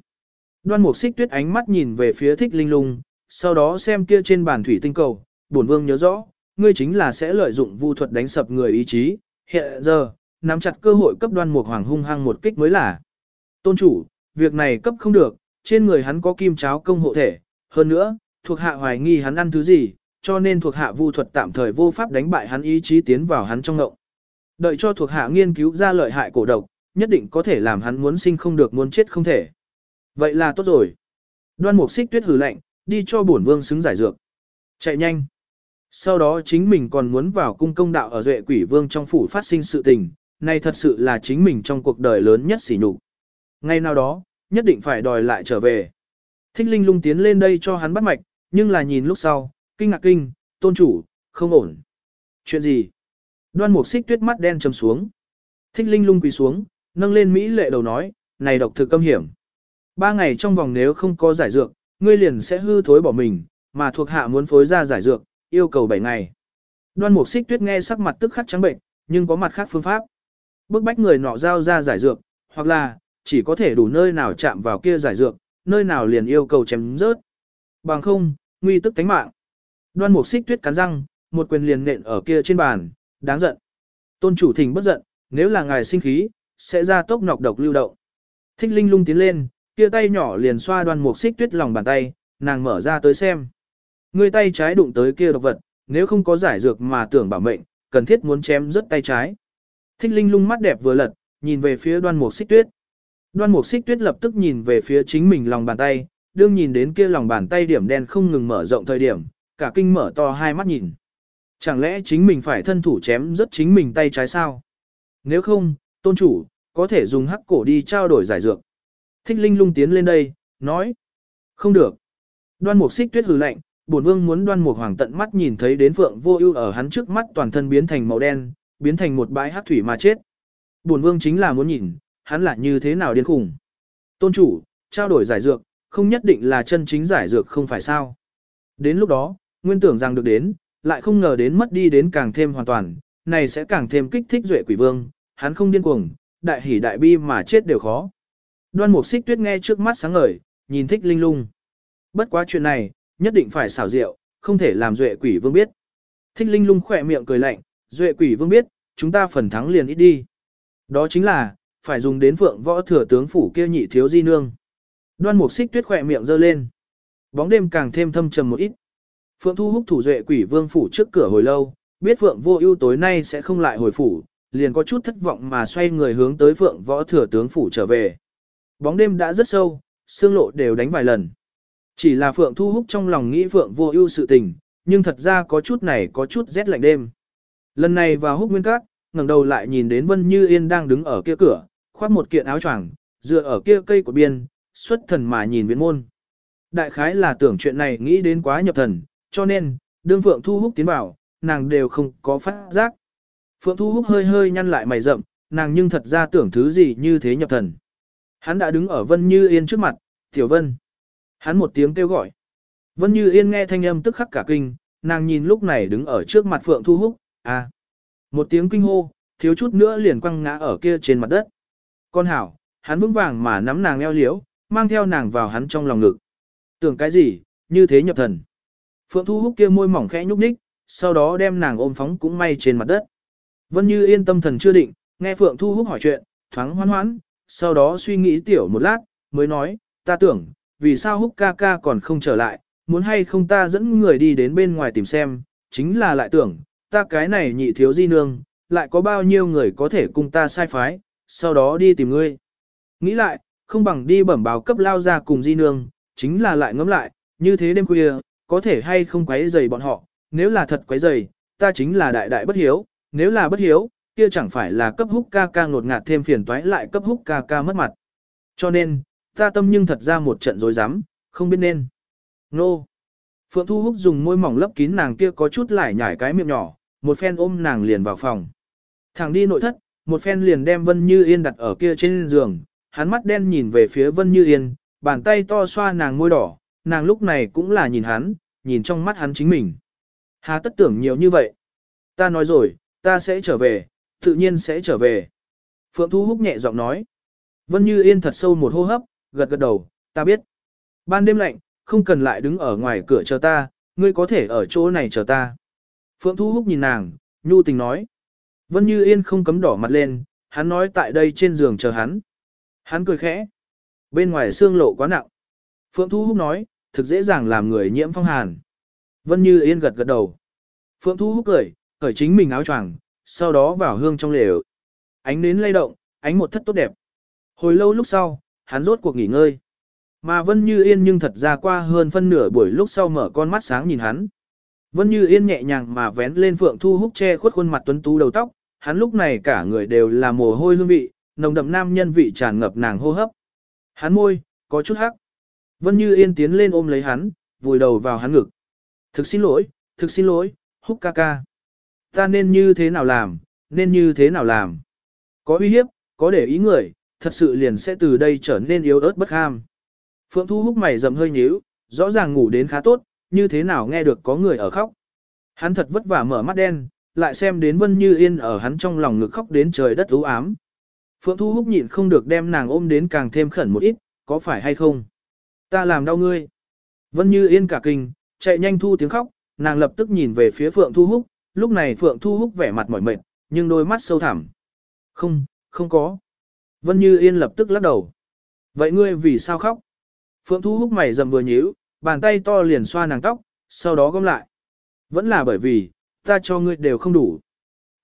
Speaker 1: Đoan Mục Xích Tuyết ánh mắt nhìn về phía Thích Linh Lung, sau đó xem kia trên bàn thủy tinh cầu, bổn vương nhớ rõ, ngươi chính là sẽ lợi dụng vu thuật đánh sập người ý chí, hiện giờ, nắm chặt cơ hội cấp Đoan Mục Hoàng hung hăng một kích mới là. Tôn chủ, việc này cấp không được, trên người hắn có kim cháo công hộ thể, hơn nữa, thuộc hạ hoài nghi hắn ăn thứ gì, cho nên thuộc hạ vu thuật tạm thời vô pháp đánh bại hắn ý chí tiến vào hắn trong ngộng. Đợi cho thuộc hạ nghiên cứu ra lợi hại cổ độc, nhất định có thể làm hắn muốn sinh không được muốn chết không thể. Vậy là tốt rồi. Đoan mục xích tuyết hử lạnh, đi cho bổn vương xứng giải dược. Chạy nhanh. Sau đó chính mình còn muốn vào cung công đạo ở duệ quỷ vương trong phủ phát sinh sự tình, này thật sự là chính mình trong cuộc đời lớn nhất sỉ nhục. Ngay nào đó, nhất định phải đòi lại trở về. Thích linh lung tiến lên đây cho hắn bắt mạch, nhưng là nhìn lúc sau, kinh ngạc kinh, tôn chủ, không ổn. Chuyện gì? Đoan mục xích tuyết mắt đen trầm xuống. Thích linh lung quỳ xuống, nâng lên Mỹ lệ đầu nói, này độc thực câm hiểm. Ba ngày trong vòng nếu không có giải dược, ngươi liền sẽ hư thối bỏ mình, mà thuộc hạ muốn phối ra giải dược, yêu cầu 7 ngày. Đoan mục xích tuyết nghe sắc mặt tức khắc trắng bệnh, nhưng có mặt khác phương pháp. Bức bách người nọ giao ra giải dược, hoặc là, chỉ có thể đủ nơi nào chạm vào kia giải dược, nơi nào liền yêu cầu chém rớt. Bằng không, nguy tức tánh mạng. Đoan mục xích tuyết cắn răng, một quyền liền nện ở kia trên bàn, đáng giận. Tôn chủ thỉnh bất giận, nếu là ngài sinh khí, sẽ ra tốc nọc độc lưu động. Thích linh lung tiến lên, kia tay nhỏ liền xoa đoan mục xích tuyết lòng bàn tay, nàng mở ra tới xem. Người tay trái đụng tới kia độc vật, nếu không có giải dược mà tưởng bảo mệnh, cần thiết muốn chém rớt tay trái. Thích linh lung mắt đẹp vừa lật, nhìn về phía đoan mục xích tuyết. Đoan mục xích tuyết lập tức nhìn về phía chính mình lòng bàn tay, đương nhìn đến kia lòng bàn tay điểm đen không ngừng mở rộng thời điểm, cả kinh mở to hai mắt nhìn. Chẳng lẽ chính mình phải thân thủ chém rất chính mình tay trái sao? Nếu không, tôn chủ, có thể dùng hắc cổ đi trao đổi giải dược. Thích linh lung tiến lên đây, nói. Không được. Đoan mục xích tuyết hừ lạnh, bổn vương muốn đoan mục hoàng tận mắt nhìn thấy đến phượng vô ưu ở hắn trước mắt toàn thân biến thành màu đen, biến thành một bãi hắc thủy mà chết. Bổn vương chính là muốn nhìn, hắn là như thế nào điên khủng. Tôn chủ, trao đổi giải dược, không nhất định là chân chính giải dược không phải sao. Đến lúc đó, nguyên tưởng rằng được đến, lại không ngờ đến mất đi đến càng thêm hoàn toàn, này sẽ càng thêm kích thích duệ quỷ vương, hắn không điên cuồng, đại hỉ đại bi mà chết đều khó. Đoan mục xích tuyết nghe trước mắt sáng ngời, nhìn thích linh lung. Bất quá chuyện này, nhất định phải xảo diệu, không thể làm duệ quỷ vương biết. Thích linh lung khỏe miệng cười lạnh, duệ quỷ vương biết, chúng ta phần thắng liền ít đi. Đó chính là, phải dùng đến phượng võ thừa tướng phủ kia nhị thiếu di nương. Đoan mục xích tuyết khỏe miệng giơ lên. Bóng đêm càng thêm thâm trầm một ít. Phượng thu hút thủ duệ quỷ vương phủ trước cửa hồi lâu, biết phượng vô ưu tối nay sẽ không lại hồi phủ, liền có chút thất vọng mà xoay người hướng tới phượng võ thừa tướng phủ trở về. Bóng đêm đã rất sâu, xương lộ đều đánh vài lần. Chỉ là phượng thu hút trong lòng nghĩ phượng vô ưu sự tình, nhưng thật ra có chút này có chút rét lạnh đêm. Lần này vào húc nguyên các, ngẩng đầu lại nhìn đến Vân Như Yên đang đứng ở kia cửa, khoác một kiện áo choàng, dựa ở kia cây của biên, xuất thần mà nhìn viện môn. Đại khái là tưởng chuyện này nghĩ đến quá nhập thần, cho nên, đương Phượng Thu Húc tiến vào, nàng đều không có phát giác. Phượng Thu Húc hơi hơi nhăn lại mày rậm, nàng nhưng thật ra tưởng thứ gì như thế nhập thần. Hắn đã đứng ở Vân Như Yên trước mặt, Tiểu Vân. Hắn một tiếng kêu gọi. Vân Như Yên nghe thanh âm tức khắc cả kinh, nàng nhìn lúc này đứng ở trước mặt Phượng Thu Húc, à. Một tiếng kinh hô, thiếu chút nữa liền quăng ngã ở kia trên mặt đất. Con hảo, hắn vững vàng mà nắm nàng eo liễu, mang theo nàng vào hắn trong lòng ngực. Tưởng cái gì, như thế nhập thần. Phượng Thu Húc kia môi mỏng khẽ nhúc nhích, sau đó đem nàng ôm phóng cũng may trên mặt đất. Vân Như yên tâm thần chưa định, nghe Phượng Thu Húc hỏi chuyện, thoáng hoan hoãn, sau đó suy nghĩ tiểu một lát, mới nói, ta tưởng, vì sao Húc ca ca còn không trở lại, muốn hay không ta dẫn người đi đến bên ngoài tìm xem, chính là lại tưởng, ta cái này nhị thiếu di nương, lại có bao nhiêu người có thể cùng ta sai phái, sau đó đi tìm ngươi. Nghĩ lại, không bằng đi bẩm báo cấp lao ra cùng di nương, chính là lại ngẫm lại, như thế đêm khuya, có thể hay không quấy rầy bọn họ, nếu là thật quấy rầy, ta chính là đại đại bất hiếu, nếu là bất hiếu, kia chẳng phải là cấp húc ca ca ngột ngạt thêm phiền toái lại cấp húc ca ca mất mặt. Cho nên, ta tâm nhưng thật ra một trận rối rắm, không biết nên. Nô! Phượng Thu Húc dùng môi mỏng lấp kín nàng kia có chút lại nhảy cái miệng nhỏ, một phen ôm nàng liền vào phòng. Thẳng đi nội thất, một phen liền đem Vân Như Yên đặt ở kia trên giường, hắn mắt đen nhìn về phía Vân Như Yên, bàn tay to xoa nàng môi đỏ, nàng lúc này cũng là nhìn hắn, nhìn trong mắt hắn chính mình. Hà tất tưởng nhiều như vậy. Ta nói rồi, ta sẽ trở về, tự nhiên sẽ trở về. Phượng Thu Húc nhẹ giọng nói. Vân Như Yên thật sâu một hô hấp, gật gật đầu, ta biết. Ban đêm lạnh, không cần lại đứng ở ngoài cửa chờ ta, ngươi có thể ở chỗ này chờ ta. Phượng Thu Húc nhìn nàng, nhu tình nói. Vân Như Yên không cấm đỏ mặt lên, hắn nói tại đây trên giường chờ hắn. Hắn cười khẽ. Bên ngoài xương lộ quá nặng. Phượng Thu Húc nói, thực dễ dàng làm người nhiễm phong hàn. Vân Như Yên gật gật đầu. Phượng Thu Húc cười, cởi chính mình áo choàng, sau đó vào hương trong lều. Ánh nến lay động, ánh một thất tốt đẹp. Hồi lâu lúc sau, hắn rốt cuộc nghỉ ngơi. Mà Vân Như Yên nhưng thật ra qua hơn phân nửa buổi lúc sau mở con mắt sáng nhìn hắn. Vân Như Yên nhẹ nhàng mà vén lên Phượng Thu Húc che khuất khuôn mặt tuấn tú đầu tóc, hắn lúc này cả người đều là mồ hôi hương vị, nồng đậm nam nhân vị tràn ngập nàng hô hấp. Hắn môi, có chút hắc. Vân Như Yên tiến lên ôm lấy hắn, vùi đầu vào hắn ngực. Thực xin lỗi, thực xin lỗi, Húc ca ca. Ta nên như thế nào làm, nên như thế nào làm. Có uy hiếp, có để ý người, thật sự liền sẽ từ đây trở nên yếu ớt bất ham. Phượng Thu Húc mày rậm hơi nhíu, rõ ràng ngủ đến khá tốt, như thế nào nghe được có người ở khóc. Hắn thật vất vả mở mắt đen, lại xem đến Vân Như Yên ở hắn trong lòng ngực khóc đến trời đất u ám. Phượng Thu Húc nhịn không được đem nàng ôm đến càng thêm khẩn một ít, có phải hay không? Ta làm đau ngươi. Vân Như Yên cả kinh, chạy nhanh thu tiếng khóc, nàng lập tức nhìn về phía Phượng Thu Húc, lúc này Phượng Thu Húc vẻ mặt mỏi mệt, nhưng đôi mắt sâu thẳm. Không, không có. Vân Như Yên lập tức lắc đầu. Vậy ngươi vì sao khóc? Phượng Thu Húc mày rầm vừa nhíu, bàn tay to liền xoa nàng tóc, sau đó gom lại. Vẫn là bởi vì, ta cho ngươi đều không đủ.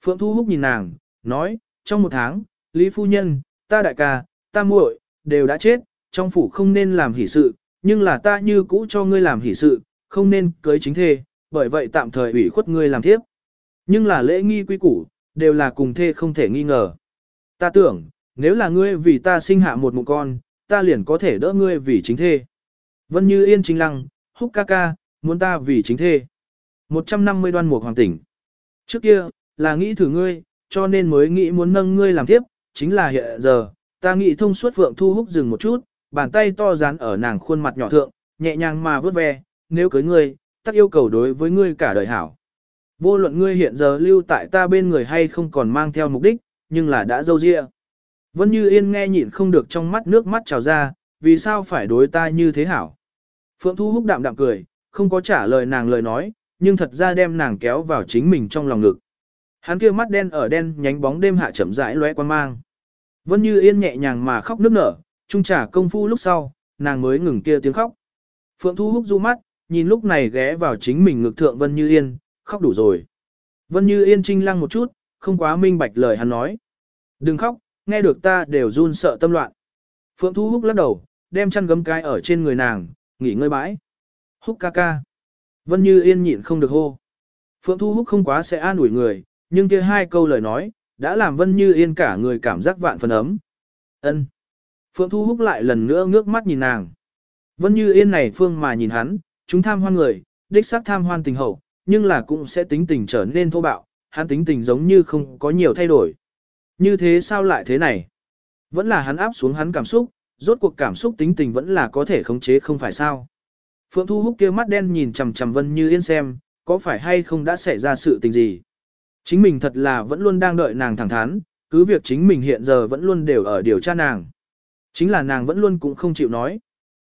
Speaker 1: Phượng Thu Húc nhìn nàng, nói, trong một tháng, Lý Phu Nhân, ta đại ca, ta muội đều đã chết, trong phủ không nên làm hỷ sự, nhưng là ta như cũ cho ngươi làm hỷ sự, không nên cưới chính thê, bởi vậy tạm thời ủy khuất ngươi làm tiếp. Nhưng là lễ nghi quy củ, đều là cùng thê không thể nghi ngờ. Ta tưởng, nếu là ngươi vì ta sinh hạ một mụ con, ta liền có thể đỡ ngươi vì chính thê. Vân Như Yên chính lăng, húc ca ca, muốn ta vì chính thê. 150 đoan mục hoàng tỉnh. Trước kia, là nghĩ thử ngươi, cho nên mới nghĩ muốn nâng ngươi làm tiếp, chính là hiện giờ, ta nghĩ thông suốt Phượng Thu Húc dừng một chút, bàn tay to dán ở nàng khuôn mặt nhỏ thượng, nhẹ nhàng mà vớt ve, nếu cưới ngươi, tất yêu cầu đối với ngươi cả đời hảo. Vô luận ngươi hiện giờ lưu tại ta bên người hay không còn mang theo mục đích, nhưng là đã dâu dịa. Vân Như Yên nghe nhịn không được trong mắt nước mắt trào ra, vì sao phải đối ta như thế hảo. Phượng Thu Húc đạm đạm cười, không có trả lời nàng lời nói, nhưng thật ra đem nàng kéo vào chính mình trong lòng ngực. Hắn kia mắt đen ở đen nhánh bóng đêm hạ chậm rãi lóe quan mang. Vân Như Yên nhẹ nhàng mà khóc nức nở, trung trả công phu lúc sau, nàng mới ngừng kia tiếng khóc. Phượng Thu Húc du mắt, nhìn lúc này ghé vào chính mình ngực thượng Vân Như Yên, khóc đủ rồi. Vân Như Yên trinh lăng một chút, không quá minh bạch lời hắn nói. Đừng khóc, nghe được ta đều run sợ tâm loạn. Phượng Thu Húc lắc đầu, đem chăn gấm cái ở trên người nàng, nghỉ ngơi bãi. Húc ca ca. Vân Như Yên nhịn không được hô. Phượng Thu Húc không quá sẽ an ủi người, nhưng kia hai câu lời nói, đã làm Vân Như Yên cả người cảm giác vạn phần ấm. Ân. Phượng Thu Húc lại lần nữa ngước mắt nhìn nàng. Vân Như Yên này phương mà nhìn hắn, chúng tham hoan người, đích xác tham hoan tình hậu, nhưng là cũng sẽ tính tình trở nên thô bạo, hắn tính tình giống như không có nhiều thay đổi. Như thế sao lại thế này? Vẫn là hắn áp xuống hắn cảm xúc, rốt cuộc cảm xúc tính tình vẫn là có thể khống chế không phải sao. Phượng Thu Húc kia mắt đen nhìn chằm chằm Vân Như Yên xem, có phải hay không đã xảy ra sự tình gì. Chính mình thật là vẫn luôn đang đợi nàng thẳng thắn, cứ việc chính mình hiện giờ vẫn luôn đều ở điều tra nàng. Chính là nàng vẫn luôn cũng không chịu nói.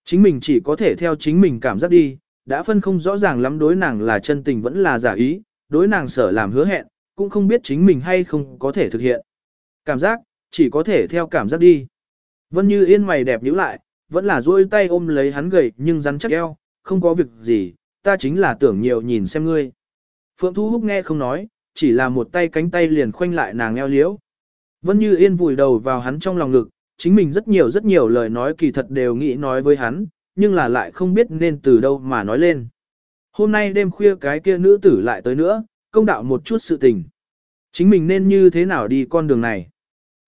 Speaker 1: Chính mình chỉ có thể theo chính mình cảm giác đi, đã phân không rõ ràng lắm đối nàng là chân tình vẫn là giả ý, đối nàng sở làm hứa hẹn, cũng không biết chính mình hay không có thể thực hiện. Cảm giác, chỉ có thể theo cảm giác đi. Vân Như Yên mày đẹp nhíu lại, vẫn là duỗi tay ôm lấy hắn gầy nhưng rắn chắc eo, không có việc gì, ta chính là tưởng nhiều nhìn xem ngươi. Phượng Thu Húc nghe không nói, chỉ là một tay cánh tay liền khoanh lại nàng eo liễu. Vân Như Yên vùi đầu vào hắn trong lòng ngực, chính mình rất nhiều rất nhiều lời nói kỳ thật đều nghĩ nói với hắn, nhưng là lại không biết nên từ đâu mà nói lên. Hôm nay đêm khuya cái kia nữ tử lại tới nữa, công đạo một chút sự tình. Chính mình nên như thế nào đi con đường này.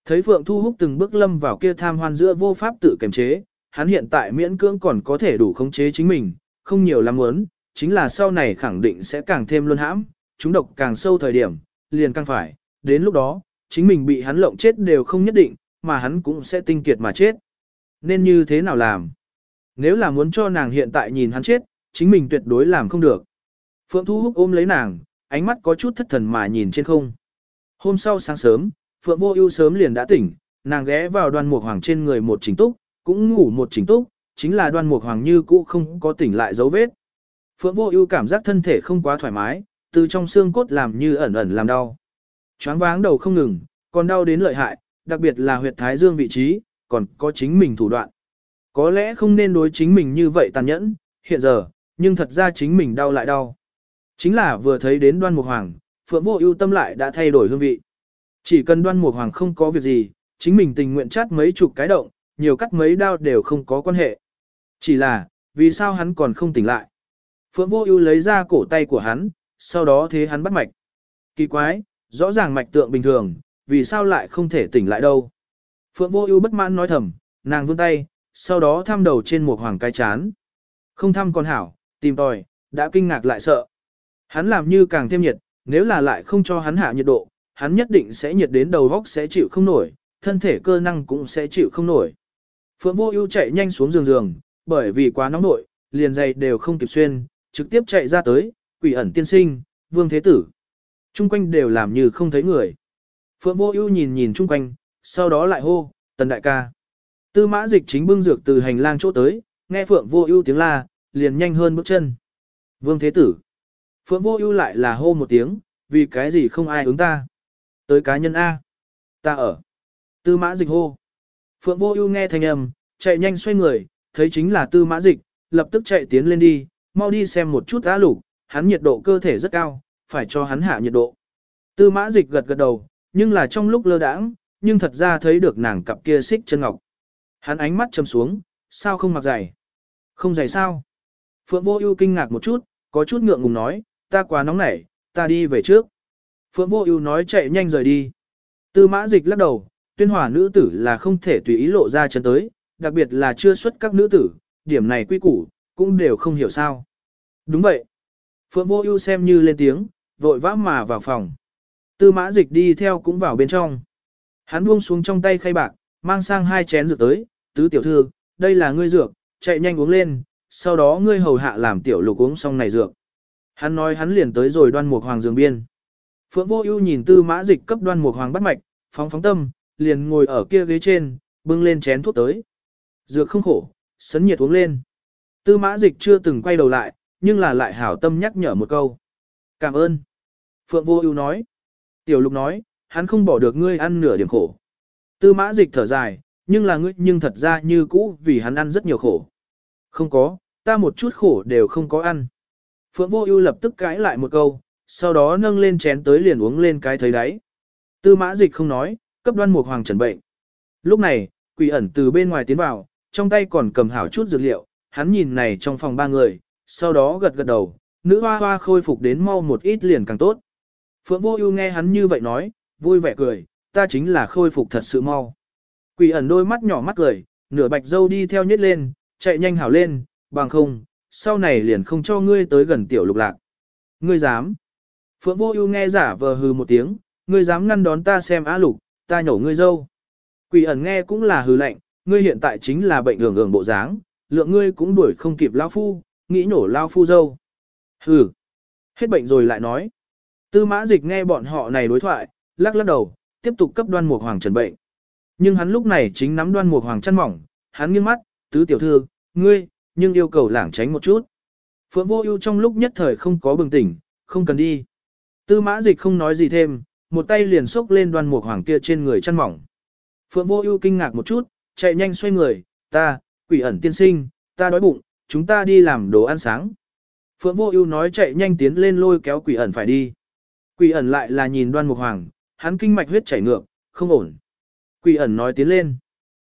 Speaker 1: Thấy Phượng Thu Húc từng bước lâm vào kia tham hoan giữa vô pháp tự kiềm chế, hắn hiện tại miễn cưỡng còn có thể đủ khống chế chính mình, không nhiều lắm muốn, chính là sau này khẳng định sẽ càng thêm luân hãm, chúng độc càng sâu thời điểm, liền càng phải, đến lúc đó, chính mình bị hắn lộng chết đều không nhất định, mà hắn cũng sẽ tinh kiệt mà chết. Nên như thế nào làm? Nếu là muốn cho nàng hiện tại nhìn hắn chết, chính mình tuyệt đối làm không được. Phượng Thu Húc ôm lấy nàng, ánh mắt có chút thất thần mà nhìn trên không. Hôm sau sáng sớm, Phượng Vô Ưu sớm liền đã tỉnh, nàng ghé vào Đoan Mục Hoàng trên người một chỉnh túc, cũng ngủ một chỉnh túc, chính là Đoan Mục Hoàng như cũ không có tỉnh lại dấu vết. Phượng Vô Ưu cảm giác thân thể không quá thoải mái, từ trong xương cốt làm như ẩn ẩn làm đau. Choáng váng đầu không ngừng, còn đau đến lợi hại, đặc biệt là huyệt thái dương vị trí, còn có chính mình thủ đoạn. Có lẽ không nên đối chính mình như vậy tàn nhẫn, hiện giờ, nhưng thật ra chính mình đau lại đau. Chính là vừa thấy đến đoan mục hoàng, phượng vô ưu tâm lại đã thay đổi hương vị. Chỉ cần đoan mục hoàng không có việc gì, chính mình tình nguyện chát mấy chục cái động, nhiều cắt mấy đao đều không có quan hệ. Chỉ là, vì sao hắn còn không tỉnh lại? Phượng vô ưu lấy ra cổ tay của hắn, sau đó thế hắn bắt mạch. Kỳ quái, rõ ràng mạch tượng bình thường, vì sao lại không thể tỉnh lại đâu? Phượng vô ưu bất mãn nói thầm, nàng vươn tay, sau đó thăm đầu trên một hoàng cái chán. Không thăm con hảo, tìm tòi, đã kinh ngạc lại sợ. Hắn làm như càng thêm nhiệt, nếu là lại không cho hắn hạ nhiệt độ, hắn nhất định sẽ nhiệt đến đầu vóc sẽ chịu không nổi, thân thể cơ năng cũng sẽ chịu không nổi. Phượng Vô Ưu chạy nhanh xuống giường giường, bởi vì quá nóng nội, liền giày đều không kịp xuyên, trực tiếp chạy ra tới, Quỷ ẩn tiên sinh, Vương Thế Tử. Trung quanh đều làm như không thấy người. Phượng Vô Ưu nhìn nhìn trung quanh, sau đó lại hô, "Tần đại ca." Tư Mã Dịch chính bưng dược từ hành lang chỗ tới, nghe Phượng Vô Ưu tiếng la, liền nhanh hơn bước chân. "Vương Thế Tử." Phượng Vô Ưu lại là hô một tiếng, "Vì cái gì không ai ứng ta?" "Tới cá nhân a." "Ta ở." Tư Mã Dịch hô. Phượng Vô Ưu nghe thanh âm, chạy nhanh xoay người, thấy chính là Tư Mã Dịch, lập tức chạy tiến lên đi, mau đi xem một chút Á Lục, hắn nhiệt độ cơ thể rất cao, phải cho hắn hạ nhiệt độ. Tư Mã Dịch gật gật đầu, nhưng là trong lúc lơ đãng, nhưng thật ra thấy được nàng cặp kia xích chân ngọc. Hắn ánh mắt trầm xuống, sao không mặc giày? Không giày sao? Phượng Vô Ưu kinh ngạc một chút, có chút ngượng ngùng nói, ta quá nóng nảy, ta đi về trước. Phượng Vô Ưu nói chạy nhanh rời đi. Tư Mã Dịch lắc đầu, tuyên hỏa nữ tử là không thể tùy ý lộ ra chân tới, đặc biệt là chưa xuất các nữ tử, điểm này quy củ, cũng đều không hiểu sao. Đúng vậy. Phượng Vô Ưu xem như lên tiếng, vội vã mà vào phòng. Tư Mã Dịch đi theo cũng vào bên trong. Hắn buông xuống trong tay khay bạc, mang sang hai chén rượu tới, "Tứ tiểu thư, đây là ngươi dược, chạy nhanh uống lên, sau đó ngươi hầu hạ làm tiểu lục uống xong này dược." Hắn nói hắn liền tới rồi Đoan Mục Hoàng giường biên. Phượng Vô Ưu nhìn Tư Mã Dịch cấp Đoan Mục Hoàng bắt mạch, phóng phóng tâm, liền ngồi ở kia ghế trên, bưng lên chén thuốc tới. Dược không khổ, sấn nhiệt uống lên. Tư Mã Dịch chưa từng quay đầu lại, nhưng là lại hảo tâm nhắc nhở một câu. "Cảm ơn." Phượng Vô Ưu nói. Tiểu Lục nói, hắn không bỏ được ngươi ăn nửa điểm khổ. Tư Mã Dịch thở dài, nhưng là ngươi nhưng thật ra như cũ vì hắn ăn rất nhiều khổ. Không có, ta một chút khổ đều không có ăn. Phượng Vô Ưu lập tức cãi lại một câu, sau đó nâng lên chén tới liền uống lên cái thấy đáy. Tư Mã Dịch không nói, cấp Đoan một Hoàng trần bệnh. Lúc này, Quỷ ẩn từ bên ngoài tiến vào, trong tay còn cầm hảo chút dược liệu, hắn nhìn này trong phòng ba người, sau đó gật gật đầu, nữ hoa hoa khôi phục đến mau một ít liền càng tốt. Phượng Vô Ưu nghe hắn như vậy nói, vui vẻ cười, ta chính là khôi phục thật sự mau. Quỷ ẩn đôi mắt nhỏ mắt cười, nửa bạch dâu đi theo nhất lên, chạy nhanh hảo lên, bằng không, sau này liền không cho ngươi tới gần tiểu lục lạc. Ngươi dám? Phượng Vô Ưu nghe giả vờ hừ một tiếng, ngươi dám ngăn đón ta xem á lục, ta nhổ ngươi dâu. Quỷ ẩn nghe cũng là hừ lạnh, ngươi hiện tại chính là bệnh hưởng hưởng bộ dáng, lượng ngươi cũng đuổi không kịp lao phu, nghĩ nổ lao phu dâu. Hừ. Hết bệnh rồi lại nói. Tư mã dịch nghe bọn họ này đối thoại, lắc lắc đầu, tiếp tục cấp đoan mục hoàng trần bệnh. Nhưng hắn lúc này chính nắm đoan mục hoàng chăn mỏng, hắn nghiêng mắt, tứ tiểu thư, ngươi, nhưng yêu cầu lảng tránh một chút. Phượng vô ưu trong lúc nhất thời không có bừng tỉnh, không cần đi. Tư mã dịch không nói gì thêm, một tay liền xốc lên đoan mục hoàng kia trên người chăn mỏng. Phượng vô ưu kinh ngạc một chút, chạy nhanh xoay người, ta, quỷ ẩn tiên sinh, ta đói bụng, chúng ta đi làm đồ ăn sáng. Phượng vô ưu nói chạy nhanh tiến lên lôi kéo quỷ ẩn phải đi. Quỷ ẩn lại là nhìn đoan mục hoàng, hắn kinh mạch huyết chảy ngược, không ổn. Quỷ ẩn nói tiến lên.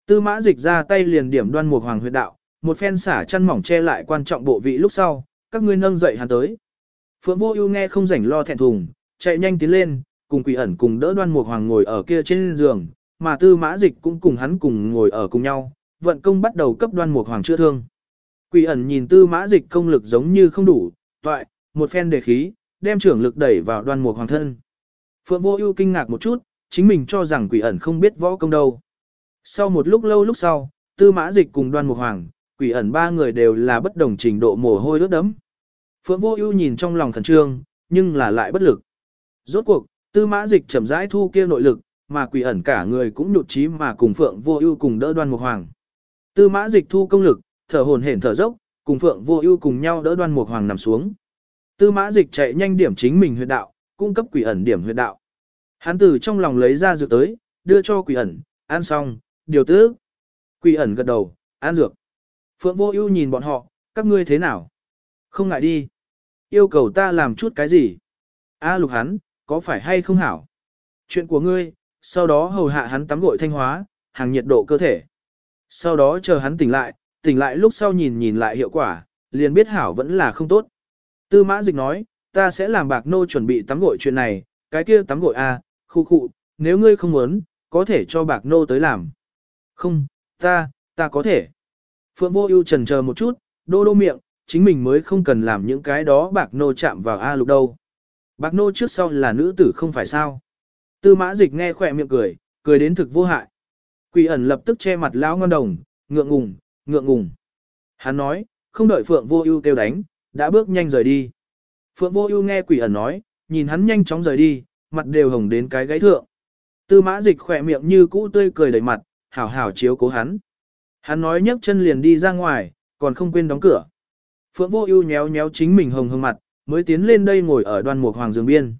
Speaker 1: Tư mã dịch ra tay liền điểm đoan mục hoàng huyệt đạo, một phen xả chăn mỏng che lại quan trọng bộ vị lúc sau, các ngươi nâng dậy hắn tới. Phượng vô ưu nghe không rảnh lo thẹn thùng, chạy nhanh tiến lên, cùng quỷ ẩn cùng đỡ đoan mục hoàng ngồi ở kia trên giường, mà tư mã dịch cũng cùng hắn cùng ngồi ở cùng nhau, vận công bắt đầu cấp đoan mục hoàng chữa thương. Quỷ ẩn nhìn tư mã dịch công lực giống như không đủ, toại, một phen đề khí, đem trưởng lực đẩy vào đoan mục hoàng thân. Phượng vô ưu kinh ngạc một chút, chính mình cho rằng quỷ ẩn không biết võ công đâu. Sau một lúc lâu lúc sau, tư mã dịch cùng đoan mục hoàng, quỷ ẩn ba người đều là bất đồng trình độ mồ hôi ướt đấm. Phượng vô ưu nhìn trong lòng khẩn trương, nhưng là lại bất lực. Rốt cuộc, tư mã dịch chậm rãi thu kia nội lực, mà quỷ ẩn cả người cũng nhụt chí mà cùng Phượng vô ưu cùng đỡ đoan mục hoàng. Tư mã dịch thu công lực, thở hồn hển thở dốc, cùng Phượng Vô Ưu cùng nhau đỡ Đoan Mục Hoàng nằm xuống. Tư Mã Dịch chạy nhanh điểm chính mình huyệt đạo, cung cấp quỷ ẩn điểm huyệt đạo. Hắn từ trong lòng lấy ra dược tới, đưa cho quỷ ẩn, ăn xong, điều tứ. Quỷ ẩn gật đầu, ăn dược. Phượng Vô Ưu nhìn bọn họ, các ngươi thế nào? Không ngại đi. Yêu cầu ta làm chút cái gì? A lục hắn, có phải hay không hảo? Chuyện của ngươi, sau đó hầu hạ hắn tắm gội thanh hóa, hàng nhiệt độ cơ thể. Sau đó chờ hắn tỉnh lại, tỉnh lại lúc sau nhìn nhìn lại hiệu quả, liền biết hảo vẫn là không tốt. Tư mã dịch nói, ta sẽ làm bạc nô chuẩn bị tắm gội chuyện này, cái kia tắm gội a, à, khu khu, nếu ngươi không muốn, có thể cho bạc nô tới làm. Không, ta, ta có thể. Phượng vô ưu trần chờ một chút, đô đô miệng, chính mình mới không cần làm những cái đó bạc nô chạm vào A lục đâu. Bạc nô trước sau là nữ tử không phải sao. Tư mã dịch nghe khỏe miệng cười, cười đến thực vô hại. Quỷ ẩn lập tức che mặt lão ngon đồng, ngượng ngùng, ngượng ngùng. Hắn nói, không đợi Phượng Vô Ưu kêu đánh, đã bước nhanh rời đi. Phượng Vô Ưu nghe quỷ ẩn nói, nhìn hắn nhanh chóng rời đi, mặt đều hồng đến cái gáy thượng. Tư Mã Dịch khỏe miệng như cũ tươi cười đầy mặt, hảo hảo chiếu cố hắn. Hắn nói nhấc chân liền đi ra ngoài, còn không quên đóng cửa. Phượng Vô Ưu nhéo nhéo chính mình hồng hồng mặt, mới tiến lên đây ngồi ở Đoan Mục Hoàng giường biên.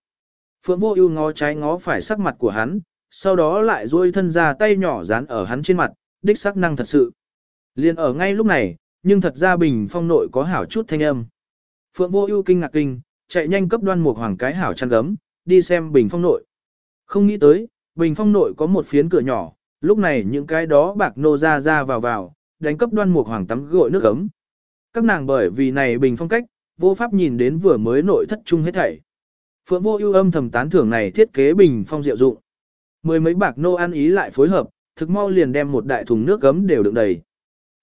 Speaker 1: Phượng Vô Ưu ngó trái ngó phải sắc mặt của hắn, sau đó lại duỗi thân ra tay nhỏ dán ở hắn trên mặt, đích sắc năng thật sự. Liên ở ngay lúc này, nhưng thật ra bình phong nội có hảo chút thanh âm. Phượng vô ưu kinh ngạc kinh, chạy nhanh cấp đoan mục hoàng cái hảo chăn gấm, đi xem bình phong nội. Không nghĩ tới, bình phong nội có một phiến cửa nhỏ, lúc này những cái đó bạc nô ra ra vào vào, đánh cấp đoan mục hoàng tắm gội nước ấm. Các nàng bởi vì này bình phong cách, vô pháp nhìn đến vừa mới nội thất trung hết thảy. Phượng vô ưu âm thầm tán thưởng này thiết kế bình phong diệu dụng. Mười mấy bạc nô ăn ý lại phối hợp, thực mau liền đem một đại thùng nước gấm đều đựng đầy.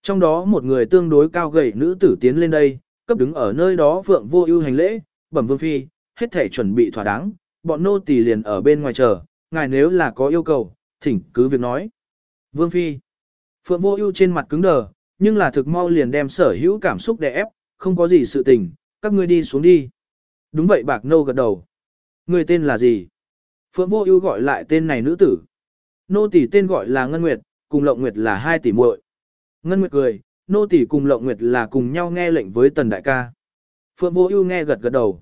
Speaker 1: Trong đó một người tương đối cao gầy nữ tử tiến lên đây, cấp đứng ở nơi đó Phượng Vô Ưu hành lễ, bẩm vương phi, hết thể chuẩn bị thỏa đáng, bọn nô tỳ liền ở bên ngoài chờ, ngài nếu là có yêu cầu, thỉnh cứ việc nói. Vương phi. Phượng Vô Ưu trên mặt cứng đờ, nhưng là thực mau liền đem sở hữu cảm xúc đè ép, không có gì sự tình, các ngươi đi xuống đi. Đúng vậy Bạc Nô gật đầu. Người tên là gì? Phượng Vô Ưu gọi lại tên này nữ tử. Nô tỳ tên gọi là Ngân Nguyệt, cùng Lộng Nguyệt là hai tỷ muội. Ngân Nguyệt cười, nô tỳ cùng Lộng Nguyệt là cùng nhau nghe lệnh với Tần đại ca. Phượng Vô Ưu nghe gật gật đầu.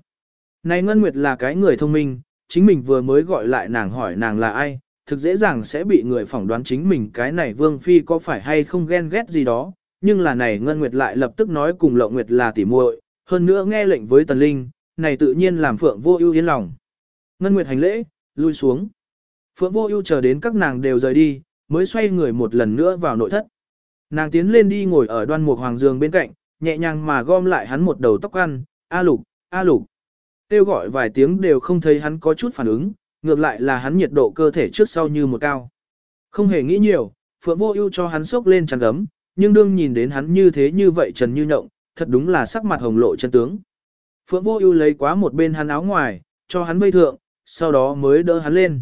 Speaker 1: Này Ngân Nguyệt là cái người thông minh, chính mình vừa mới gọi lại nàng hỏi nàng là ai, thực dễ dàng sẽ bị người phỏng đoán chính mình cái này Vương phi có phải hay không ghen ghét gì đó, nhưng là này Ngân Nguyệt lại lập tức nói cùng Lộng Nguyệt là tỷ muội, hơn nữa nghe lệnh với Tần Linh, này tự nhiên làm Phượng Vô Ưu yên lòng. Ngân Nguyệt hành lễ, lui xuống. Phượng Vô Ưu chờ đến các nàng đều rời đi, mới xoay người một lần nữa vào nội thất. Nàng tiến lên đi ngồi ở đoan mục hoàng giường bên cạnh, nhẹ nhàng mà gom lại hắn một đầu tóc ăn, a lục, a lục. Tiêu gọi vài tiếng đều không thấy hắn có chút phản ứng, ngược lại là hắn nhiệt độ cơ thể trước sau như một cao. Không hề nghĩ nhiều, Phượng Vô Ưu cho hắn sốc lên chăn gấm, nhưng đương nhìn đến hắn như thế như vậy trần như nhộng, thật đúng là sắc mặt hồng lộ chân tướng. Phượng Vô Ưu lấy quá một bên hắn áo ngoài, cho hắn vây thượng, sau đó mới đỡ hắn lên.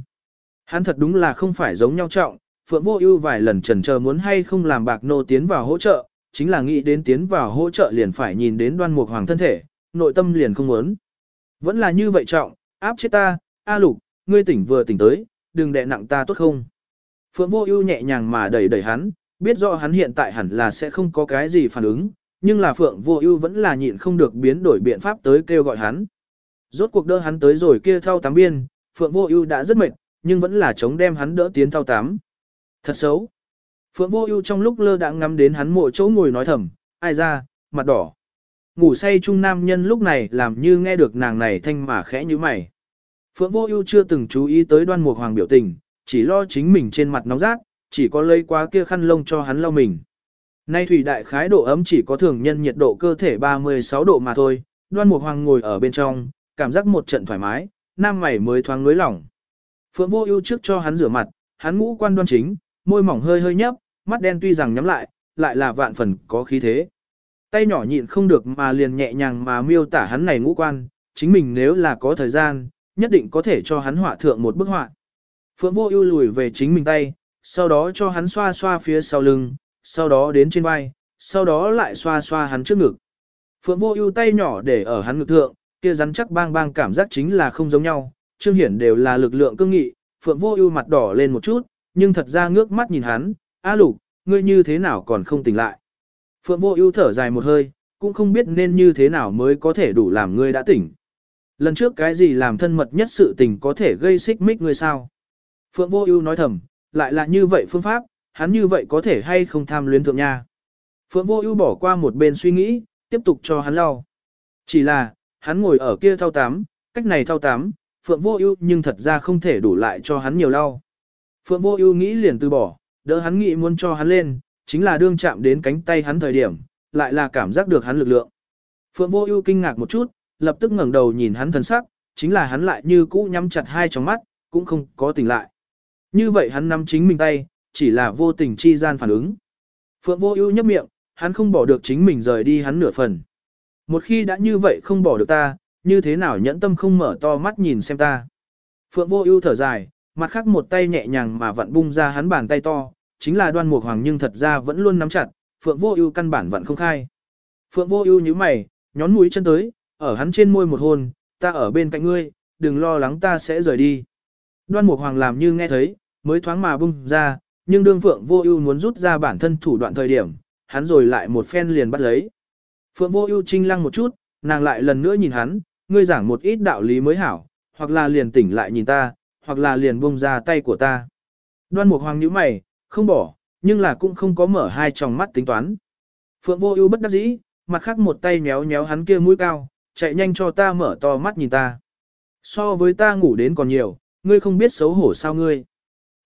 Speaker 1: Hắn thật đúng là không phải giống nhau trọng, Phượng Vô Ưu vài lần chần chờ muốn hay không làm Bạc Nô tiến vào hỗ trợ, chính là nghĩ đến tiến vào hỗ trợ liền phải nhìn đến Đoan Mục Hoàng thân thể, nội tâm liền không muốn. Vẫn là như vậy trọng, áp chết ta, A Lục, ngươi tỉnh vừa tỉnh tới, đừng đè nặng ta tốt không? Phượng Vô Ưu nhẹ nhàng mà đẩy đẩy hắn, biết rõ hắn hiện tại hẳn là sẽ không có cái gì phản ứng, nhưng là Phượng Vô Ưu vẫn là nhịn không được biến đổi biện pháp tới kêu gọi hắn. Rốt cuộc đỡ hắn tới rồi kia thao tắm biên, Phượng Vô Ưu đã rất mệt, nhưng vẫn là chống đem hắn đỡ tiến thao tắm. Thật xấu. Phượng Vô Ưu trong lúc lơ đãng ngắm đến hắn mộ chỗ ngồi nói thầm, ai ra, mặt đỏ. Ngủ say trung nam nhân lúc này làm như nghe được nàng này thanh mà khẽ như mày. Phượng Vô Ưu chưa từng chú ý tới Đoan Mục Hoàng biểu tình, chỉ lo chính mình trên mặt nóng rát, chỉ có lấy quá kia khăn lông cho hắn lau mình. Nay thủy đại khái độ ấm chỉ có thường nhân nhiệt độ cơ thể 36 độ mà thôi, Đoan Mục Hoàng ngồi ở bên trong, cảm giác một trận thoải mái, nam mày mới thoáng lưới lỏng. Phượng Vô Ưu trước cho hắn rửa mặt, hắn ngũ quan đoan chính, môi mỏng hơi hơi nhấp, mắt đen tuy rằng nhắm lại, lại là vạn phần có khí thế. Tay nhỏ nhịn không được mà liền nhẹ nhàng mà miêu tả hắn này ngũ quan, chính mình nếu là có thời gian, nhất định có thể cho hắn họa thượng một bức họa. Phượng Vô Ưu lùi về chính mình tay, sau đó cho hắn xoa xoa phía sau lưng, sau đó đến trên vai, sau đó lại xoa xoa hắn trước ngực. Phượng Vô Ưu tay nhỏ để ở hắn ngực thượng, kia rắn chắc bang bang cảm giác chính là không giống nhau, Trương Hiển đều là lực lượng cương nghị, Phượng Vô Ưu mặt đỏ lên một chút, nhưng thật ra ngước mắt nhìn hắn, "A Lục, ngươi như thế nào còn không tỉnh lại?" Phượng Vô Ưu thở dài một hơi, cũng không biết nên như thế nào mới có thể đủ làm ngươi đã tỉnh. Lần trước cái gì làm thân mật nhất sự tình có thể gây xích mích ngươi sao? Phượng Vô Ưu nói thầm, lại là như vậy phương pháp, hắn như vậy có thể hay không tham luyến thượng nha. Phượng Vô Ưu bỏ qua một bên suy nghĩ, tiếp tục cho hắn lau. Chỉ là, hắn ngồi ở kia thao tám, cách này thao tám, Phượng Vô Ưu nhưng thật ra không thể đủ lại cho hắn nhiều lau. Phượng Vô Ưu nghĩ liền từ bỏ, đỡ hắn nghĩ muốn cho hắn lên, chính là đương chạm đến cánh tay hắn thời điểm, lại là cảm giác được hắn lực lượng. Phượng Vô Ưu kinh ngạc một chút, lập tức ngẩng đầu nhìn hắn thần sắc, chính là hắn lại như cũ nhắm chặt hai tròng mắt, cũng không có tỉnh lại. Như vậy hắn nắm chính mình tay, chỉ là vô tình chi gian phản ứng. Phượng Vô Ưu nhếch miệng, hắn không bỏ được chính mình rời đi hắn nửa phần. Một khi đã như vậy không bỏ được ta, như thế nào nhẫn tâm không mở to mắt nhìn xem ta. Phượng Vô Ưu thở dài, mặt khác một tay nhẹ nhàng mà vặn bung ra hắn bàn tay to, chính là đoan mục hoàng nhưng thật ra vẫn luôn nắm chặt, Phượng Vô Ưu căn bản vẫn không khai. Phượng Vô Ưu nhíu mày, nhón mũi chân tới, ở hắn trên môi một hôn, ta ở bên cạnh ngươi, đừng lo lắng ta sẽ rời đi. Đoan mục hoàng làm như nghe thấy, mới thoáng mà bung ra, nhưng đương Phượng Vô Ưu muốn rút ra bản thân thủ đoạn thời điểm, hắn rồi lại một phen liền bắt lấy. Phượng Vô Ưu trinh lăng một chút, nàng lại lần nữa nhìn hắn, ngươi giảng một ít đạo lý mới hảo, hoặc là liền tỉnh lại nhìn ta, hoặc là liền buông ra tay của ta. Đoan Mục Hoàng nhíu mày, không bỏ, nhưng là cũng không có mở hai tròng mắt tính toán. Phượng Vô Ưu bất đắc dĩ, mặt khác một tay méo méo hắn kia mũi cao, chạy nhanh cho ta mở to mắt nhìn ta. So với ta ngủ đến còn nhiều, ngươi không biết xấu hổ sao ngươi.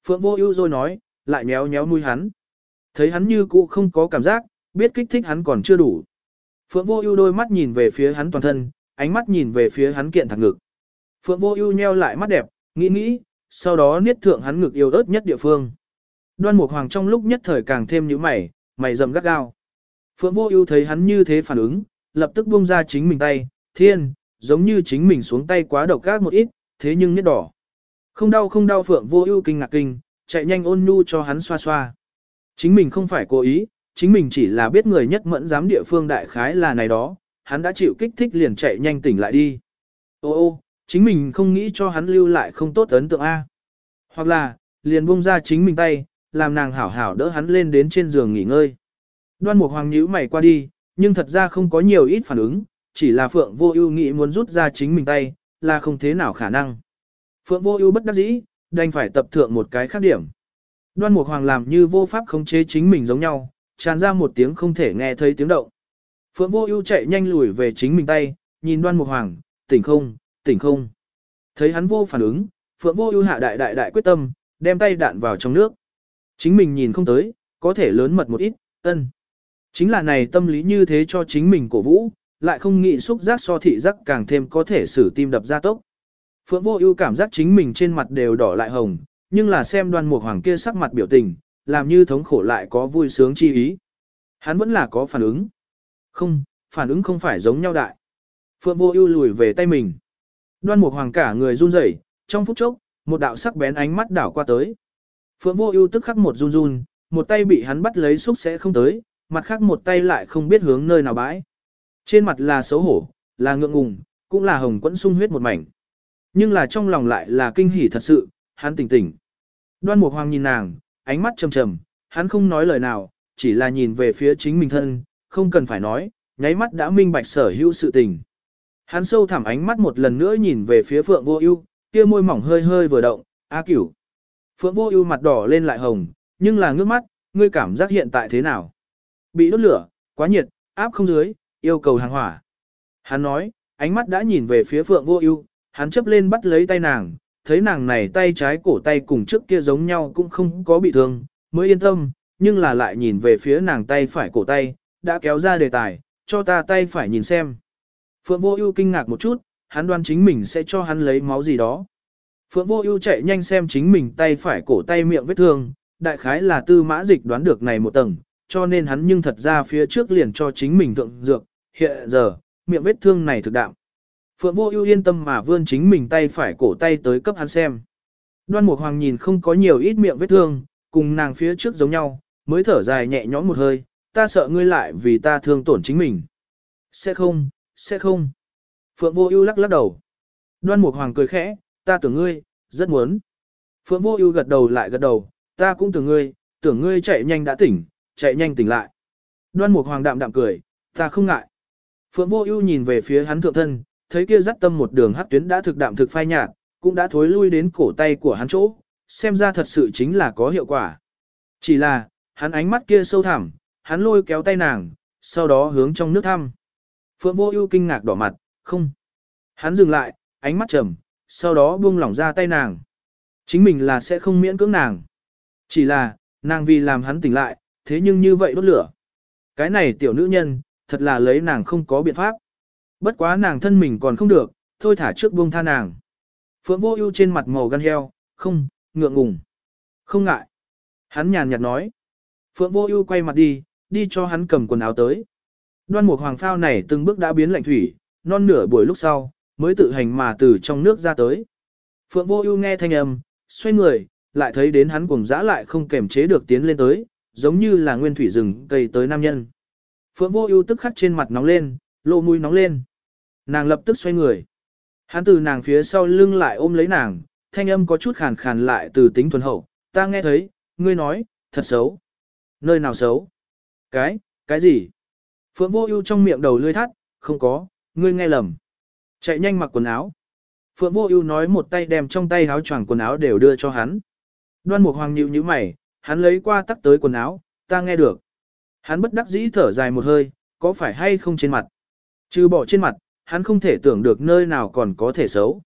Speaker 1: Phượng Vô Ưu rồi nói, lại méo méo mũi hắn. Thấy hắn như cũ không có cảm giác, biết kích thích hắn còn chưa đủ. Phượng Vô Ưu đôi mắt nhìn về phía hắn toàn thân, ánh mắt nhìn về phía hắn kiện thẳng ngực. Phượng Vô Ưu nheo lại mắt đẹp, nghĩ nghĩ, sau đó niết thượng hắn ngực yêu ớt nhất địa phương. Đoan Mục Hoàng trong lúc nhất thời càng thêm nhíu mày, mày rậm gắt gao. Phượng Vô Ưu thấy hắn như thế phản ứng, lập tức buông ra chính mình tay, thiên, giống như chính mình xuống tay quá độc ác một ít, thế nhưng nhất đỏ. Không đau không đau Phượng Vô Ưu kinh ngạc kinh, chạy nhanh ôn nhu cho hắn xoa xoa. Chính mình không phải cố ý, chính mình chỉ là biết người nhất mẫn dám địa phương đại khái là này đó, hắn đã chịu kích thích liền chạy nhanh tỉnh lại đi. Ô ô, chính mình không nghĩ cho hắn lưu lại không tốt ấn tượng A. Hoặc là, liền buông ra chính mình tay, làm nàng hảo hảo đỡ hắn lên đến trên giường nghỉ ngơi. Đoan Mục Hoàng nhíu mày qua đi, nhưng thật ra không có nhiều ít phản ứng, chỉ là Phượng Vô Ưu nghĩ muốn rút ra chính mình tay, là không thế nào khả năng. Phượng Vô Ưu bất đắc dĩ, đành phải tập thượng một cái khác điểm. Đoan Mục Hoàng làm như vô pháp khống chế chính mình giống nhau, tràn ra một tiếng không thể nghe thấy tiếng động. Phượng Vô Ưu chạy nhanh lùi về chính mình tay, nhìn Đoan Mục Hoàng, tỉnh không, tỉnh không. Thấy hắn vô phản ứng, Phượng Vô Ưu hạ đại đại đại quyết tâm, đem tay đạn vào trong nước. Chính mình nhìn không tới, có thể lớn mật một ít, ân. Chính là này tâm lý như thế cho chính mình cổ vũ, lại không nghĩ xúc giác so thị giác càng thêm có thể xử tim đập ra tốc. Phượng Vô Ưu cảm giác chính mình trên mặt đều đỏ lại hồng, nhưng là xem Đoan Mục Hoàng kia sắc mặt biểu tình, làm như thống khổ lại có vui sướng chi ý. Hắn vẫn là có phản ứng. Không, phản ứng không phải giống nhau đại. Phượng Vô Ưu lùi về tay mình. Đoan Mục Hoàng cả người run rẩy, trong phút chốc, một đạo sắc bén ánh mắt đảo qua tới. Phượng Vô Ưu tức khắc một run run, một tay bị hắn bắt lấy xúc sẽ không tới, mặt khác một tay lại không biết hướng nơi nào bãi. Trên mặt là xấu hổ, là ngượng ngùng, cũng là hồng quẫn sung huyết một mảnh. Nhưng là trong lòng lại là kinh hỉ thật sự, hắn tỉnh tỉnh. Đoan Mục Hoàng nhìn nàng, ánh mắt trầm trầm, hắn không nói lời nào, chỉ là nhìn về phía chính mình thân, không cần phải nói, nháy mắt đã minh bạch sở hữu sự tình. Hắn sâu thẳm ánh mắt một lần nữa nhìn về phía Phượng Vô Ưu, kia môi mỏng hơi hơi vừa động, "A Cửu." Phượng Vô Ưu mặt đỏ lên lại hồng, nhưng là ngước mắt, "Ngươi cảm giác hiện tại thế nào?" Bị đốt lửa, quá nhiệt, áp không dưới, yêu cầu hàng hỏa. Hắn nói, ánh mắt đã nhìn về phía Phượng Vô Ưu, hắn chấp lên bắt lấy tay nàng, thấy nàng này tay trái cổ tay cùng trước kia giống nhau cũng không có bị thương, mới yên tâm, nhưng là lại nhìn về phía nàng tay phải cổ tay, đã kéo ra đề tài, cho ta tay phải nhìn xem. Phượng Vô Ưu kinh ngạc một chút, hắn đoán chính mình sẽ cho hắn lấy máu gì đó. Phượng Vô Ưu chạy nhanh xem chính mình tay phải cổ tay miệng vết thương, đại khái là Tư Mã Dịch đoán được này một tầng, cho nên hắn nhưng thật ra phía trước liền cho chính mình thượng dược, hiện giờ, miệng vết thương này thực đạm. Phượng Vô Ưu yên tâm mà vươn chính mình tay phải cổ tay tới cấp hắn xem. Đoan Mục Hoàng nhìn không có nhiều ít miệng vết thương, cùng nàng phía trước giống nhau, mới thở dài nhẹ nhõm một hơi, ta sợ ngươi lại vì ta thương tổn chính mình. Sẽ không, sẽ không. Phượng Vô Ưu lắc lắc đầu. Đoan Mục Hoàng cười khẽ, ta tưởng ngươi, rất muốn. Phượng Vô Ưu gật đầu lại gật đầu, ta cũng tưởng ngươi, tưởng ngươi chạy nhanh đã tỉnh, chạy nhanh tỉnh lại. Đoan Mục Hoàng đạm đạm cười, ta không ngại. Phượng Vô Ưu nhìn về phía hắn thượng thân, thấy kia dắt tâm một đường hắc tuyến đã thực đạm thực phai nhạt, cũng đã thối lui đến cổ tay của hắn chỗ, xem ra thật sự chính là có hiệu quả. Chỉ là, hắn ánh mắt kia sâu thẳm, hắn lôi kéo tay nàng, sau đó hướng trong nước thăm. Phượng Vô Ưu kinh ngạc đỏ mặt, "Không." Hắn dừng lại, ánh mắt trầm, sau đó buông lỏng ra tay nàng. Chính mình là sẽ không miễn cưỡng nàng. Chỉ là, nàng vì làm hắn tỉnh lại, thế nhưng như vậy đốt lửa. Cái này tiểu nữ nhân, thật là lấy nàng không có biện pháp. Bất quá nàng thân mình còn không được, thôi thả trước buông tha nàng. Phượng vô ưu trên mặt màu gan heo, không, ngượng ngùng. Không ngại. Hắn nhàn nhạt nói. Phượng vô ưu quay mặt đi, đi cho hắn cầm quần áo tới. Đoan mục hoàng phao này từng bước đã biến lạnh thủy, non nửa buổi lúc sau, mới tự hành mà từ trong nước ra tới. Phượng vô ưu nghe thanh âm, xoay người, lại thấy đến hắn cùng dã lại không kềm chế được tiến lên tới, giống như là nguyên thủy rừng cây tới nam nhân. Phượng vô ưu tức khắc trên mặt nóng lên, lộ mũi nóng lên. Nàng lập tức xoay người. Hắn từ nàng phía sau lưng lại ôm lấy nàng, thanh âm có chút khàn khàn lại từ tính thuần hậu. Ta nghe thấy, ngươi nói, thật xấu. Nơi nào xấu? Cái, cái gì? Phượng vô ưu trong miệng đầu lưỡi thắt, không có, ngươi nghe lầm. Chạy nhanh mặc quần áo. Phượng vô ưu nói một tay đem trong tay áo choàng quần áo đều đưa cho hắn. Đoan mục hoàng nhịu nhíu mày, hắn lấy qua tắc tới quần áo, ta nghe được. Hắn bất đắc dĩ thở dài một hơi, có phải hay không trên mặt? Trừ bỏ trên mặt, hắn không thể tưởng được nơi nào còn có thể xấu.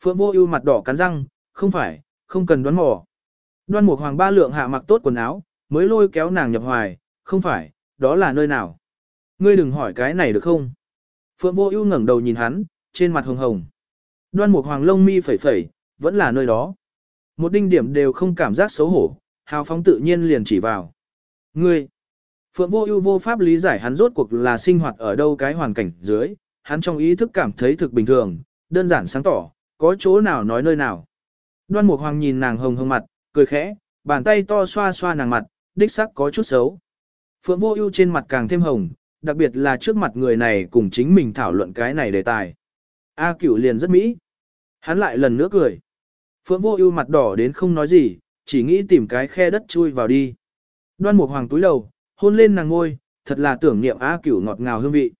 Speaker 1: Phượng vô ưu mặt đỏ cắn răng, không phải, không cần đoán mò. Đoan mục hoàng ba lượng hạ mặc tốt quần áo, mới lôi kéo nàng nhập hoài, không phải, đó là nơi nào. Ngươi đừng hỏi cái này được không? Phượng vô ưu ngẩng đầu nhìn hắn, trên mặt hồng hồng. Đoan mục hoàng lông mi phẩy phẩy, vẫn là nơi đó. Một đinh điểm đều không cảm giác xấu hổ, hào phóng tự nhiên liền chỉ vào. Ngươi! Phượng vô ưu vô pháp lý giải hắn rốt cuộc là sinh hoạt ở đâu cái hoàn cảnh dưới, hắn trong ý thức cảm thấy thực bình thường, đơn giản sáng tỏ, có chỗ nào nói nơi nào. Đoan Mục Hoàng nhìn nàng hồng hồng mặt, cười khẽ, bàn tay to xoa xoa nàng mặt, đích sắc có chút xấu. Phượng Vô Ưu trên mặt càng thêm hồng, đặc biệt là trước mặt người này cùng chính mình thảo luận cái này đề tài. A Cửu liền rất mỹ. Hắn lại lần nữa cười. Phượng Vô Ưu mặt đỏ đến không nói gì, chỉ nghĩ tìm cái khe đất chui vào đi. Đoan Mục Hoàng túi đầu, hôn lên nàng ngôi, thật là tưởng niệm A Cửu ngọt ngào hương vị.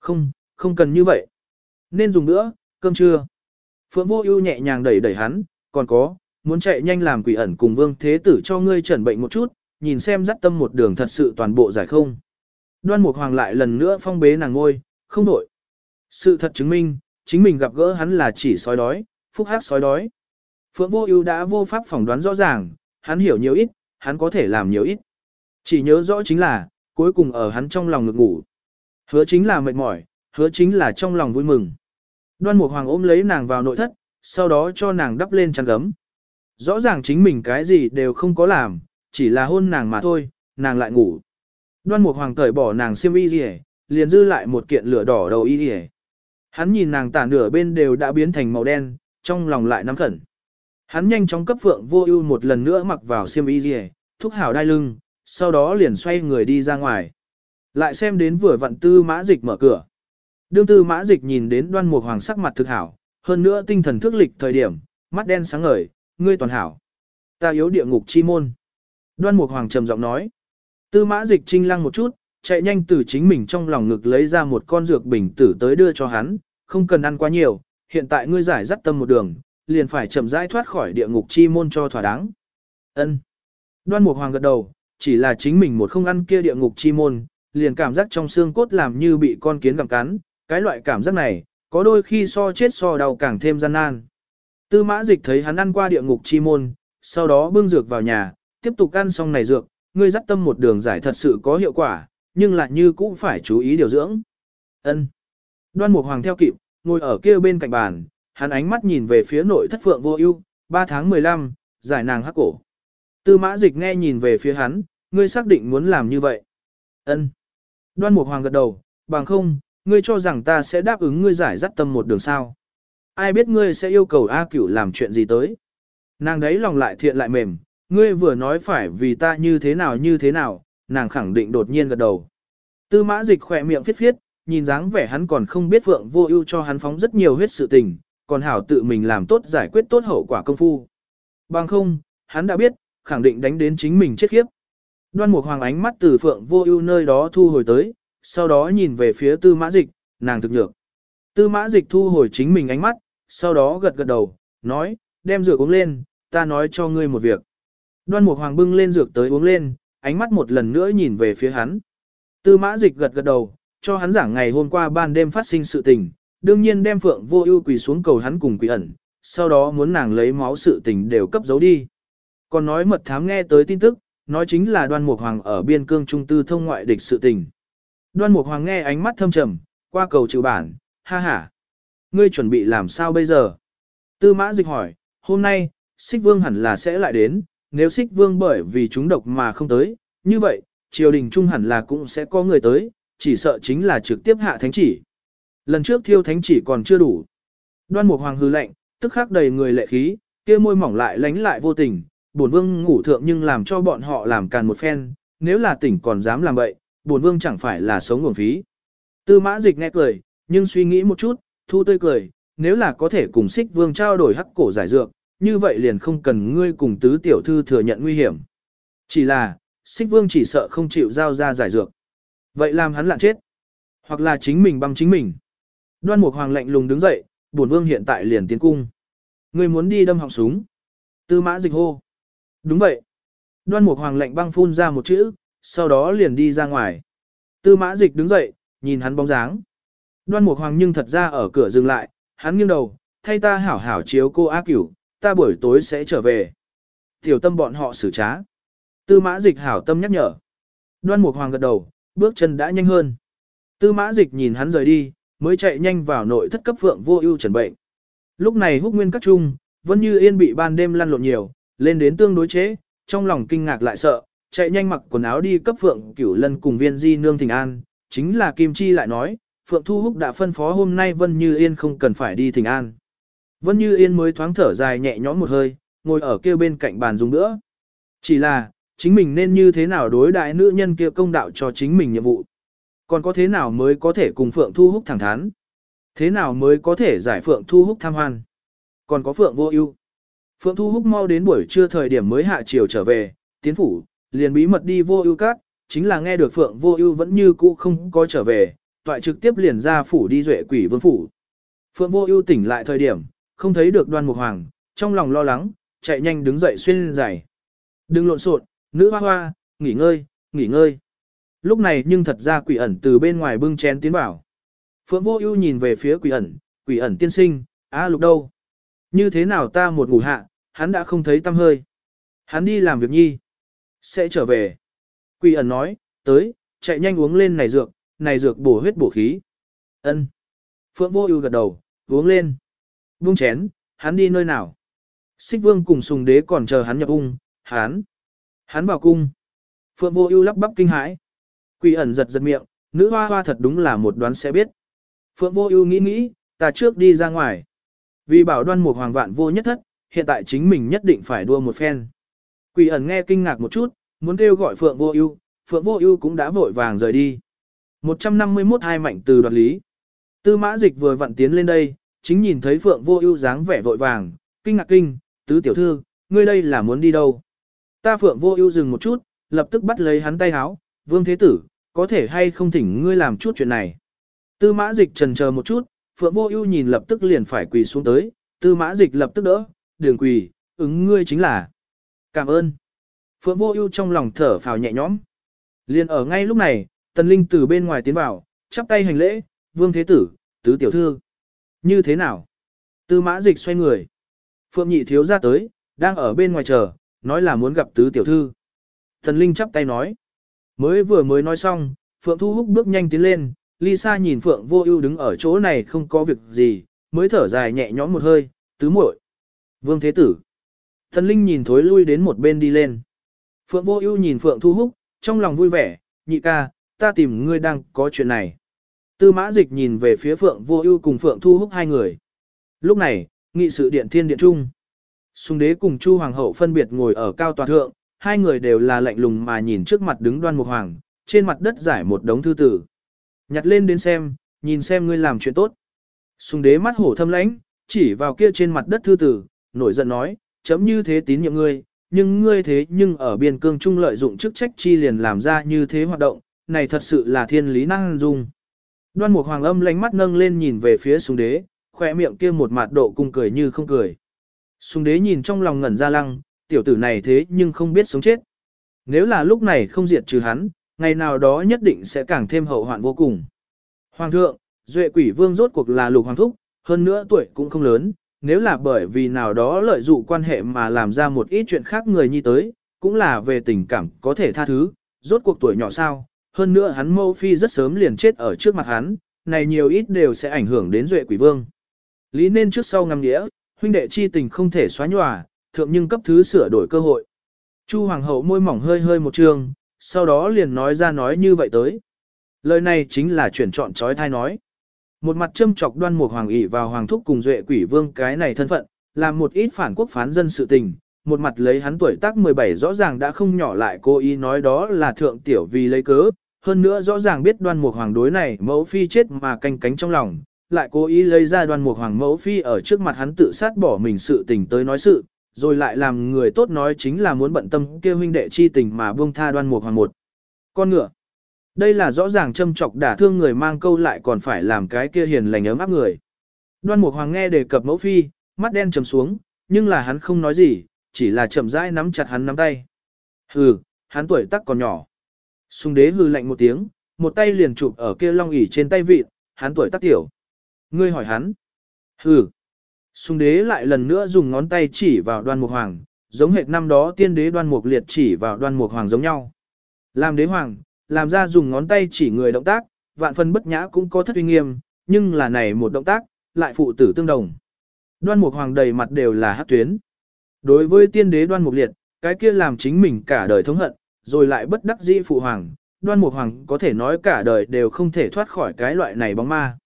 Speaker 1: Không, không cần như vậy. Nên dùng nữa, cơm trưa. Phượng Vô Ưu nhẹ nhàng đẩy đẩy hắn, còn có, muốn chạy nhanh làm quỷ ẩn cùng Vương Thế Tử cho ngươi chẩn bệnh một chút, nhìn xem dắt tâm một đường thật sự toàn bộ giải không. Đoan Mục Hoàng lại lần nữa phong bế nàng ngôi, không đổi. Sự thật chứng minh, chính mình gặp gỡ hắn là chỉ sói đói, phúc hắc sói đói. Phượng Vô Ưu đã vô pháp phỏng đoán rõ ràng, hắn hiểu nhiều ít, hắn có thể làm nhiều ít. Chỉ nhớ rõ chính là, cuối cùng ở hắn trong lòng ngực ngủ. Hứa chính là mệt mỏi, hứa chính là trong lòng vui mừng. Đoan Mục Hoàng ôm lấy nàng vào nội thất, sau đó cho nàng đắp lên chăn gấm. Rõ ràng chính mình cái gì đều không có làm, chỉ là hôn nàng mà thôi, nàng lại ngủ. Đoan Mục Hoàng cởi bỏ nàng xiêm y rìa, liền dư lại một kiện lửa đỏ đầu y rìa. Hắn nhìn nàng tả nửa bên đều đã biến thành màu đen, trong lòng lại nắm khẩn. Hắn nhanh chóng cấp phượng vô ưu một lần nữa mặc vào xiêm y rìa, thúc hảo đai lưng, sau đó liền xoay người đi ra ngoài. Lại xem đến vừa vặn tư mã dịch mở cửa. Đương tư mã dịch nhìn đến đoan mục hoàng sắc mặt thực hảo, hơn nữa tinh thần thức lịch thời điểm, mắt đen sáng ngời, ngươi toàn hảo. Ta yếu địa ngục chi môn. Đoan mục hoàng trầm giọng nói. Tư mã dịch trinh lăng một chút, chạy nhanh từ chính mình trong lòng ngực lấy ra một con dược bình tử tới đưa cho hắn, không cần ăn quá nhiều, hiện tại ngươi giải dắt tâm một đường, liền phải chậm rãi thoát khỏi địa ngục chi môn cho thỏa đáng. Ân. Đoan Mục Hoàng gật đầu, chỉ là chính mình một không ăn kia địa ngục chi môn, liền cảm giác trong xương cốt làm như bị con kiến gặm cắn, cái loại cảm giác này, có đôi khi so chết so đau càng thêm gian nan. Tư mã dịch thấy hắn ăn qua địa ngục chi môn, sau đó bưng dược vào nhà, tiếp tục ăn xong này dược, ngươi dắt tâm một đường giải thật sự có hiệu quả, nhưng lại như cũng phải chú ý điều dưỡng. Ân. Đoan Mục Hoàng theo kịp, ngồi ở kia bên cạnh bàn, hắn ánh mắt nhìn về phía nội thất phượng vô ưu, 3 tháng 15, giải nàng hắc cổ. Tư mã dịch nghe nhìn về phía hắn, ngươi xác định muốn làm như vậy. Ân. Đoan Mục Hoàng gật đầu, bằng không, ngươi cho rằng ta sẽ đáp ứng ngươi giải dắt tâm một đường sao. Ai biết ngươi sẽ yêu cầu A cửu làm chuyện gì tới. Nàng đấy lòng lại thiện lại mềm, ngươi vừa nói phải vì ta như thế nào như thế nào, nàng khẳng định đột nhiên gật đầu. Tư mã dịch khỏe miệng phiết phiết, nhìn dáng vẻ hắn còn không biết Phượng Vô Ưu cho hắn phóng rất nhiều huyết sự tình, còn hảo tự mình làm tốt giải quyết tốt hậu quả công phu. Bằng không, hắn đã biết, khẳng định đánh đến chính mình chết khiếp. Đoan Mục Hoàng ánh mắt từ Phượng Vô Ưu nơi đó thu hồi tới, sau đó nhìn về phía Tư Mã Dịch, nàng thực nhược. Tư Mã Dịch thu hồi chính mình ánh mắt, sau đó gật gật đầu, nói, đem rượu uống lên, ta nói cho ngươi một việc. Đoan Mục Hoàng bưng lên dược tới uống lên, ánh mắt một lần nữa nhìn về phía hắn. Tư Mã Dịch gật gật đầu, cho hắn giảng ngày hôm qua ban đêm phát sinh sự tình, đương nhiên đem Phượng Vô Ưu quỳ xuống cầu hắn cùng quỳ ẩn, sau đó muốn nàng lấy máu sự tình đều cấp giấu đi. Còn nói mật thám nghe tới tin tức, nói chính là Đoan Mục Hoàng ở biên cương trung tư thông ngoại địch sự tình. Đoan Mục Hoàng nghe ánh mắt thâm trầm, qua cầu trừ bản, ha ha. Ngươi chuẩn bị làm sao bây giờ? Tư Mã Dịch hỏi, hôm nay, Sích Vương hẳn là sẽ lại đến, nếu Sích Vương bởi vì chúng độc mà không tới, như vậy, triều đình trung hẳn là cũng sẽ có người tới, chỉ sợ chính là trực tiếp hạ thánh chỉ. Lần trước thiêu thánh chỉ còn chưa đủ. Đoan Mục Hoàng hư lệnh, tức khắc đầy người lệ khí, kia môi mỏng lại lánh lại vô tình, bổn vương ngủ thượng nhưng làm cho bọn họ làm càn một phen, nếu là tỉnh còn dám làm vậy, bổn vương chẳng phải là sống nguồn phí. Tư mã dịch nghe cười, nhưng suy nghĩ một chút, thu tươi cười, nếu là có thể cùng xích vương trao đổi hắc cổ giải dược, như vậy liền không cần ngươi cùng tứ tiểu thư thừa nhận nguy hiểm. Chỉ là, xích vương chỉ sợ không chịu giao ra giải dược. Vậy làm hắn lạn chết. Hoặc là chính mình băm chính mình. Đoan Mục Hoàng lạnh lùng đứng dậy, bổn vương hiện tại liền tiến cung. Ngươi muốn đi đâm họng súng. Tư mã dịch hô. Đúng vậy. Đoan Mục Hoàng lạnh băng phun ra một chữ, sau đó liền đi ra ngoài. Tư mã dịch đứng dậy, nhìn hắn bóng dáng. Đoan Mục Hoàng nhưng thật ra ở cửa dừng lại, hắn nghiêng đầu, thay ta hảo hảo chiếu cô ác cửu, ta buổi tối sẽ trở về. Tiểu tâm bọn họ xử trá. Tư mã dịch hảo tâm nhắc nhở. Đoan Mục Hoàng gật đầu, bước chân đã nhanh hơn. Tư mã dịch nhìn hắn rời đi, mới chạy nhanh vào nội thất cấp phượng vô ưu trần bệnh. Lúc này húc nguyên các trung, vẫn như yên bị ban đêm lăn lộn nhiều, lên đến tương đối chế, trong lòng kinh ngạc lại sợ, chạy nhanh mặc quần áo đi cấp Phượng Cửu Lân cùng viên di nương thỉnh an, chính là Kim Chi lại nói, Phượng Thu Húc đã phân phó hôm nay Vân Như Yên không cần phải đi thỉnh an. Vân Như Yên mới thoáng thở dài nhẹ nhõm một hơi, ngồi ở kia bên cạnh bàn dùng nữa. Chỉ là, chính mình nên như thế nào đối đại nữ nhân kia công đạo cho chính mình nhiệm vụ. Còn có thế nào mới có thể cùng Phượng Thu Húc thẳng thắn? Thế nào mới có thể giải Phượng Thu Húc tham hoan? Còn có Phượng Vô Ưu. Phượng Thu Húc mau đến buổi trưa thời điểm mới hạ chiều trở về, tiến phủ, liền bí mật đi Vô Ưu cát, chính là nghe được Phượng Vô Ưu vẫn như cũ không có trở về, toại trực tiếp liền ra phủ đi duệ quỷ vương phủ. Phượng Vô Ưu tỉnh lại thời điểm, không thấy được Đoan Mục Hoàng, trong lòng lo lắng, chạy nhanh đứng dậy xuyên giày. Đừng lộn xộn, nữ hoa hoa, nghỉ ngơi, nghỉ ngơi. Lúc này nhưng thật ra quỷ ẩn từ bên ngoài bưng chén tiến vào. Phượng Vô Ưu nhìn về phía quỷ ẩn, quỷ ẩn tiên sinh, á lục đâu? Như thế nào ta một ngủ hạ, hắn đã không thấy tâm hơi. Hắn đi làm việc nhi. Sẽ trở về. Quỷ ẩn nói, tới, chạy nhanh uống lên này dược, này dược bổ huyết bổ khí. Ân. Phượng Vô Ưu gật đầu, uống lên. Vung chén, hắn đi nơi nào? Xích Vương cùng Sùng Đế còn chờ hắn nhập ung, hắn. Hắn vào cung. Phượng Vô Ưu lắp bắp kinh hãi. Quỷ ẩn giật giật miệng, nữ hoa hoa thật đúng là một đoán sẽ biết. Phượng Vô Ưu nghĩ nghĩ, ta trước đi ra ngoài. Vì bảo đoan một hoàng vạn vô nhất thất, hiện tại chính mình nhất định phải đua một phen. Quỷ ẩn nghe kinh ngạc một chút, muốn kêu gọi Phượng Vô Ưu, Phượng Vô Ưu cũng đã vội vàng rời đi. 151 hai mạnh từ đoạt lý. Tư Mã Dịch vừa vặn tiến lên đây, chính nhìn thấy Phượng Vô Ưu dáng vẻ vội vàng, kinh ngạc kinh, "Tứ tiểu thư, ngươi đây là muốn đi đâu?" Ta Phượng Vô Ưu dừng một chút, lập tức bắt lấy hắn tay háo. "Vương thế tử, có thể hay không thỉnh ngươi làm chút chuyện này?" Tư Mã Dịch trần chờ một chút, Phượng Vô Ưu nhìn lập tức liền phải quỳ xuống tới, Tư Mã Dịch lập tức đỡ, "Đường quỳ, ứng ngươi chính là." "Cảm ơn." Phượng Vô Ưu trong lòng thở phào nhẹ nhõm. Liên ở ngay lúc này, Tần Linh từ bên ngoài tiến vào, chắp tay hành lễ, "Vương thế tử, tứ tiểu thư." "Như thế nào?" Tư Mã Dịch xoay người. Phượng Nhị thiếu gia tới, đang ở bên ngoài chờ, nói là muốn gặp tứ tiểu thư. Tần Linh chắp tay nói. Mới vừa mới nói xong, Phượng Thu Húc bước nhanh tiến lên, Lisa nhìn Phượng Vô Ưu đứng ở chỗ này không có việc gì, mới thở dài nhẹ nhõm một hơi, tứ muội. Vương Thế Tử. Thần Linh nhìn thối lui đến một bên đi lên. Phượng Vô Ưu nhìn Phượng Thu Húc, trong lòng vui vẻ, nhị ca, ta tìm ngươi đang có chuyện này. Tư Mã Dịch nhìn về phía Phượng Vô Ưu cùng Phượng Thu Húc hai người. Lúc này, nghị sự điện thiên điện trung. Sùng đế cùng Chu Hoàng hậu phân biệt ngồi ở cao tòa thượng, hai người đều là lạnh lùng mà nhìn trước mặt đứng đoan mục hoàng, trên mặt đất giải một đống thư tử. Nhặt lên đến xem, nhìn xem ngươi làm chuyện tốt. Sùng đế mắt hổ thâm lãnh, chỉ vào kia trên mặt đất thư tử, nổi giận nói, chấm như thế tín nhiệm ngươi, nhưng ngươi thế nhưng ở biên cương trung lợi dụng chức trách chi liền làm ra như thế hoạt động, này thật sự là thiên lý năng dung. Đoan mục hoàng âm lánh mắt nâng lên nhìn về phía sùng đế, khỏe miệng kia một mặt độ cung cười như không cười. Sùng đế nhìn trong lòng ngẩn ra lăng, tiểu tử này thế nhưng không biết sống chết. Nếu là lúc này không diệt trừ hắn, ngày nào đó nhất định sẽ càng thêm hậu hoạn vô cùng. Hoàng thượng, Duệ quỷ vương rốt cuộc là lục hoàng thúc, hơn nữa tuổi cũng không lớn, nếu là bởi vì nào đó lợi dụng quan hệ mà làm ra một ít chuyện khác người nhi tới, cũng là về tình cảm có thể tha thứ, rốt cuộc tuổi nhỏ sao, hơn nữa hắn mâu phi rất sớm liền chết ở trước mặt hắn, này nhiều ít đều sẽ ảnh hưởng đến Duệ quỷ vương. Lý nên trước sau ngắm nghĩa, huynh đệ chi tình không thể xóa nhòa, thượng nhưng cấp thứ sửa đổi cơ hội. Chu hoàng hậu môi mỏng hơi hơi một trường, sau đó liền nói ra nói như vậy tới. Lời này chính là chuyển chọn trói thai nói. Một mặt châm chọc đoan mục hoàng ỷ vào hoàng thúc cùng duệ quỷ vương cái này thân phận, làm một ít phản quốc phán dân sự tình, một mặt lấy hắn tuổi tác 17 rõ ràng đã không nhỏ lại cố ý nói đó là thượng tiểu vì lấy cớ, hơn nữa rõ ràng biết đoan mục hoàng đối này mẫu phi chết mà canh cánh trong lòng, lại cố ý lấy ra đoan mục hoàng mẫu phi ở trước mặt hắn tự sát bỏ mình sự tình tới nói sự, rồi lại làm người tốt nói chính là muốn bận tâm kêu huynh đệ chi tình mà buông tha đoan mục hoàng một. Con ngựa. Đây là rõ ràng châm chọc đả thương người mang câu lại còn phải làm cái kia hiền lành ấm áp người. Đoan mục hoàng nghe đề cập mẫu phi, mắt đen trầm xuống, nhưng là hắn không nói gì, chỉ là chậm rãi nắm chặt hắn nắm tay. Hừ, hắn tuổi tác còn nhỏ. Sung đế hừ lạnh một tiếng, một tay liền chụp ở kia long ỉ trên tay vịt, hắn tuổi tác tiểu. Ngươi hỏi hắn. Hừ. Sùng đế lại lần nữa dùng ngón tay chỉ vào đoan mục hoàng, giống hệt năm đó tiên đế đoan mục liệt chỉ vào đoan mục hoàng giống nhau. Làm đế hoàng, làm ra dùng ngón tay chỉ người động tác, vạn phần bất nhã cũng có thất uy nghiêm, nhưng là này một động tác, lại phụ tử tương đồng. Đoan mục hoàng đầy mặt đều là hát tuyến. Đối với tiên đế đoan mục liệt, cái kia làm chính mình cả đời thống hận, rồi lại bất đắc dĩ phụ hoàng, đoan mục hoàng có thể nói cả đời đều không thể thoát khỏi cái loại này bóng ma.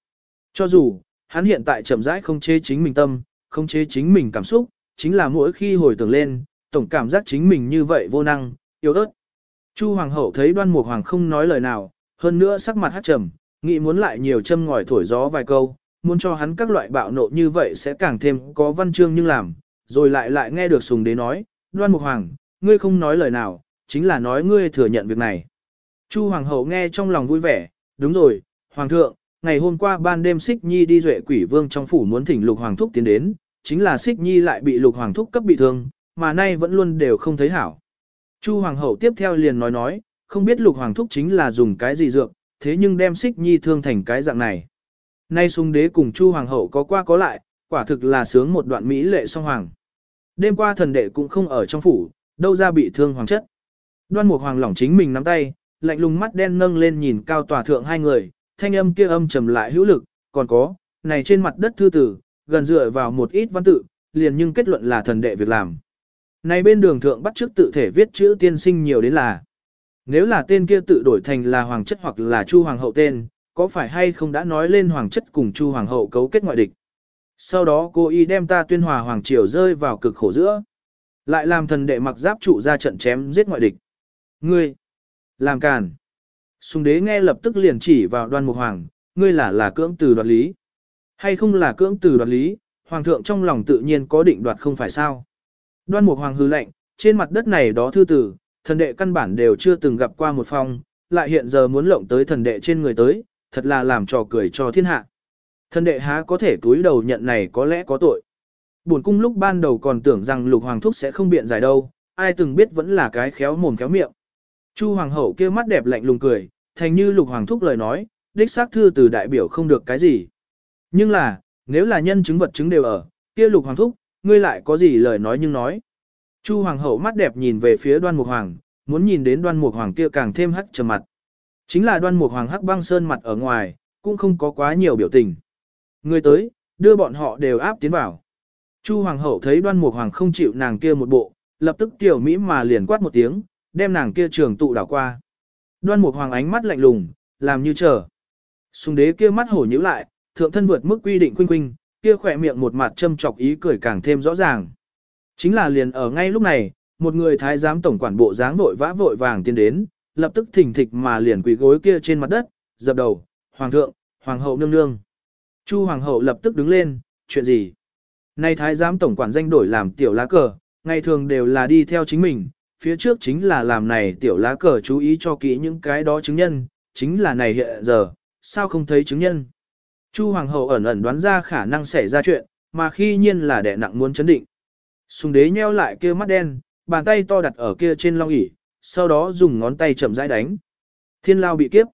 Speaker 1: Cho dù, hắn hiện tại chậm rãi không chế chính mình tâm, không chế chính mình cảm xúc, chính là mỗi khi hồi tưởng lên, tổng cảm giác chính mình như vậy vô năng, yếu ớt. Chu hoàng hậu thấy đoan mục hoàng không nói lời nào, hơn nữa sắc mặt hát trầm, nghĩ muốn lại nhiều châm ngòi thổi gió vài câu, muốn cho hắn các loại bạo nộ như vậy sẽ càng thêm có văn chương nhưng làm, rồi lại lại nghe được sùng đế nói, đoan mục hoàng, ngươi không nói lời nào, chính là nói ngươi thừa nhận việc này. Chu hoàng hậu nghe trong lòng vui vẻ, đúng rồi, hoàng thượng, ngày hôm qua ban đêm Xích Nhi đi duệ quỷ vương trong phủ muốn thỉnh lục hoàng thúc tiến đến, chính là Xích Nhi lại bị lục hoàng thúc cấp bị thương, mà nay vẫn luôn đều không thấy hảo. Chu hoàng hậu tiếp theo liền nói nói, không biết lục hoàng thúc chính là dùng cái gì dược, thế nhưng đem Xích Nhi thương thành cái dạng này. Nay sung đế cùng Chu hoàng hậu có qua có lại, quả thực là sướng một đoạn mỹ lệ song hoàng. Đêm qua thần đệ cũng không ở trong phủ, đâu ra bị thương hoàng chất. Đoan Mục Hoàng lỏng chính mình nắm tay, lạnh lùng mắt đen nâng lên nhìn cao tòa thượng hai người, thanh âm kia âm trầm lại hữu lực, còn có, này trên mặt đất thư tử, gần dựa vào một ít văn tự, liền nhưng kết luận là thần đệ việc làm. Này bên đường thượng bắt trước tự thể viết chữ tiên sinh nhiều đến là. Nếu là tên kia tự đổi thành là hoàng chất hoặc là chu hoàng hậu tên, có phải hay không đã nói lên hoàng chất cùng chu hoàng hậu cấu kết ngoại địch. Sau đó cô y đem ta tuyên hòa hoàng triều rơi vào cực khổ giữa. Lại làm thần đệ mặc giáp trụ ra trận chém giết ngoại địch. Ngươi, làm càn. Sùng đế nghe lập tức liền chỉ vào đoan mục hoàng, ngươi là là cưỡng từ đoạt lý. Hay không là cưỡng từ đoạt lý, hoàng thượng trong lòng tự nhiên có định đoạt không phải sao. Đoan mục hoàng hư lệnh, trên mặt đất này đó thư tử, thần đệ căn bản đều chưa từng gặp qua một phong, lại hiện giờ muốn lộng tới thần đệ trên người tới, thật là làm trò cười cho thiên hạ. Thần đệ há có thể túi đầu nhận này có lẽ có tội. Buồn cung lúc ban đầu còn tưởng rằng lục hoàng thúc sẽ không biện giải đâu, ai từng biết vẫn là cái khéo mồm khéo miệng. Chu hoàng hậu kia mắt đẹp lạnh lùng cười, thành như lục hoàng thúc lời nói, đích xác thư từ đại biểu không được cái gì. Nhưng là, nếu là nhân chứng vật chứng đều ở, kia lục hoàng thúc, ngươi lại có gì lời nói nhưng nói. Chu hoàng hậu mắt đẹp nhìn về phía đoan mục hoàng, muốn nhìn đến đoan mục hoàng kia càng thêm hắc trầm mặt. Chính là đoan mục hoàng hắc băng sơn mặt ở ngoài, cũng không có quá nhiều biểu tình. Người tới, đưa bọn họ đều áp tiến vào. Chu hoàng hậu thấy đoan mục hoàng không chịu nàng kia một bộ, lập tức tiểu mỹ mà liền quát một tiếng, đem nàng kia trường tụ đảo qua. Đoan mục hoàng ánh mắt lạnh lùng, làm như chờ. Sùng đế kia mắt hổ nhíu lại, thượng thân vượt mức quy định khuynh khuynh, kia khỏe miệng một mặt châm chọc ý cười càng thêm rõ ràng. Chính là liền ở ngay lúc này, một người thái giám tổng quản bộ dáng vội vã vội vàng tiến đến, lập tức thỉnh thịch mà liền quỳ gối kia trên mặt đất, dập đầu, hoàng thượng, hoàng hậu nương nương. Chu hoàng hậu lập tức đứng lên, chuyện gì? Nay thái giám tổng quản danh đổi làm tiểu lá cờ, ngày thường đều là đi theo chính mình, phía trước chính là làm này tiểu lá cờ chú ý cho kỹ những cái đó chứng nhân, chính là này hiện giờ, sao không thấy chứng nhân. Chu hoàng hậu ẩn ẩn đoán ra khả năng xảy ra chuyện, mà khi nhiên là đẻ nặng muốn chấn định. Sùng đế nheo lại kia mắt đen, bàn tay to đặt ở kia trên long ỷ, sau đó dùng ngón tay chậm rãi đánh. Thiên lao bị kiếp.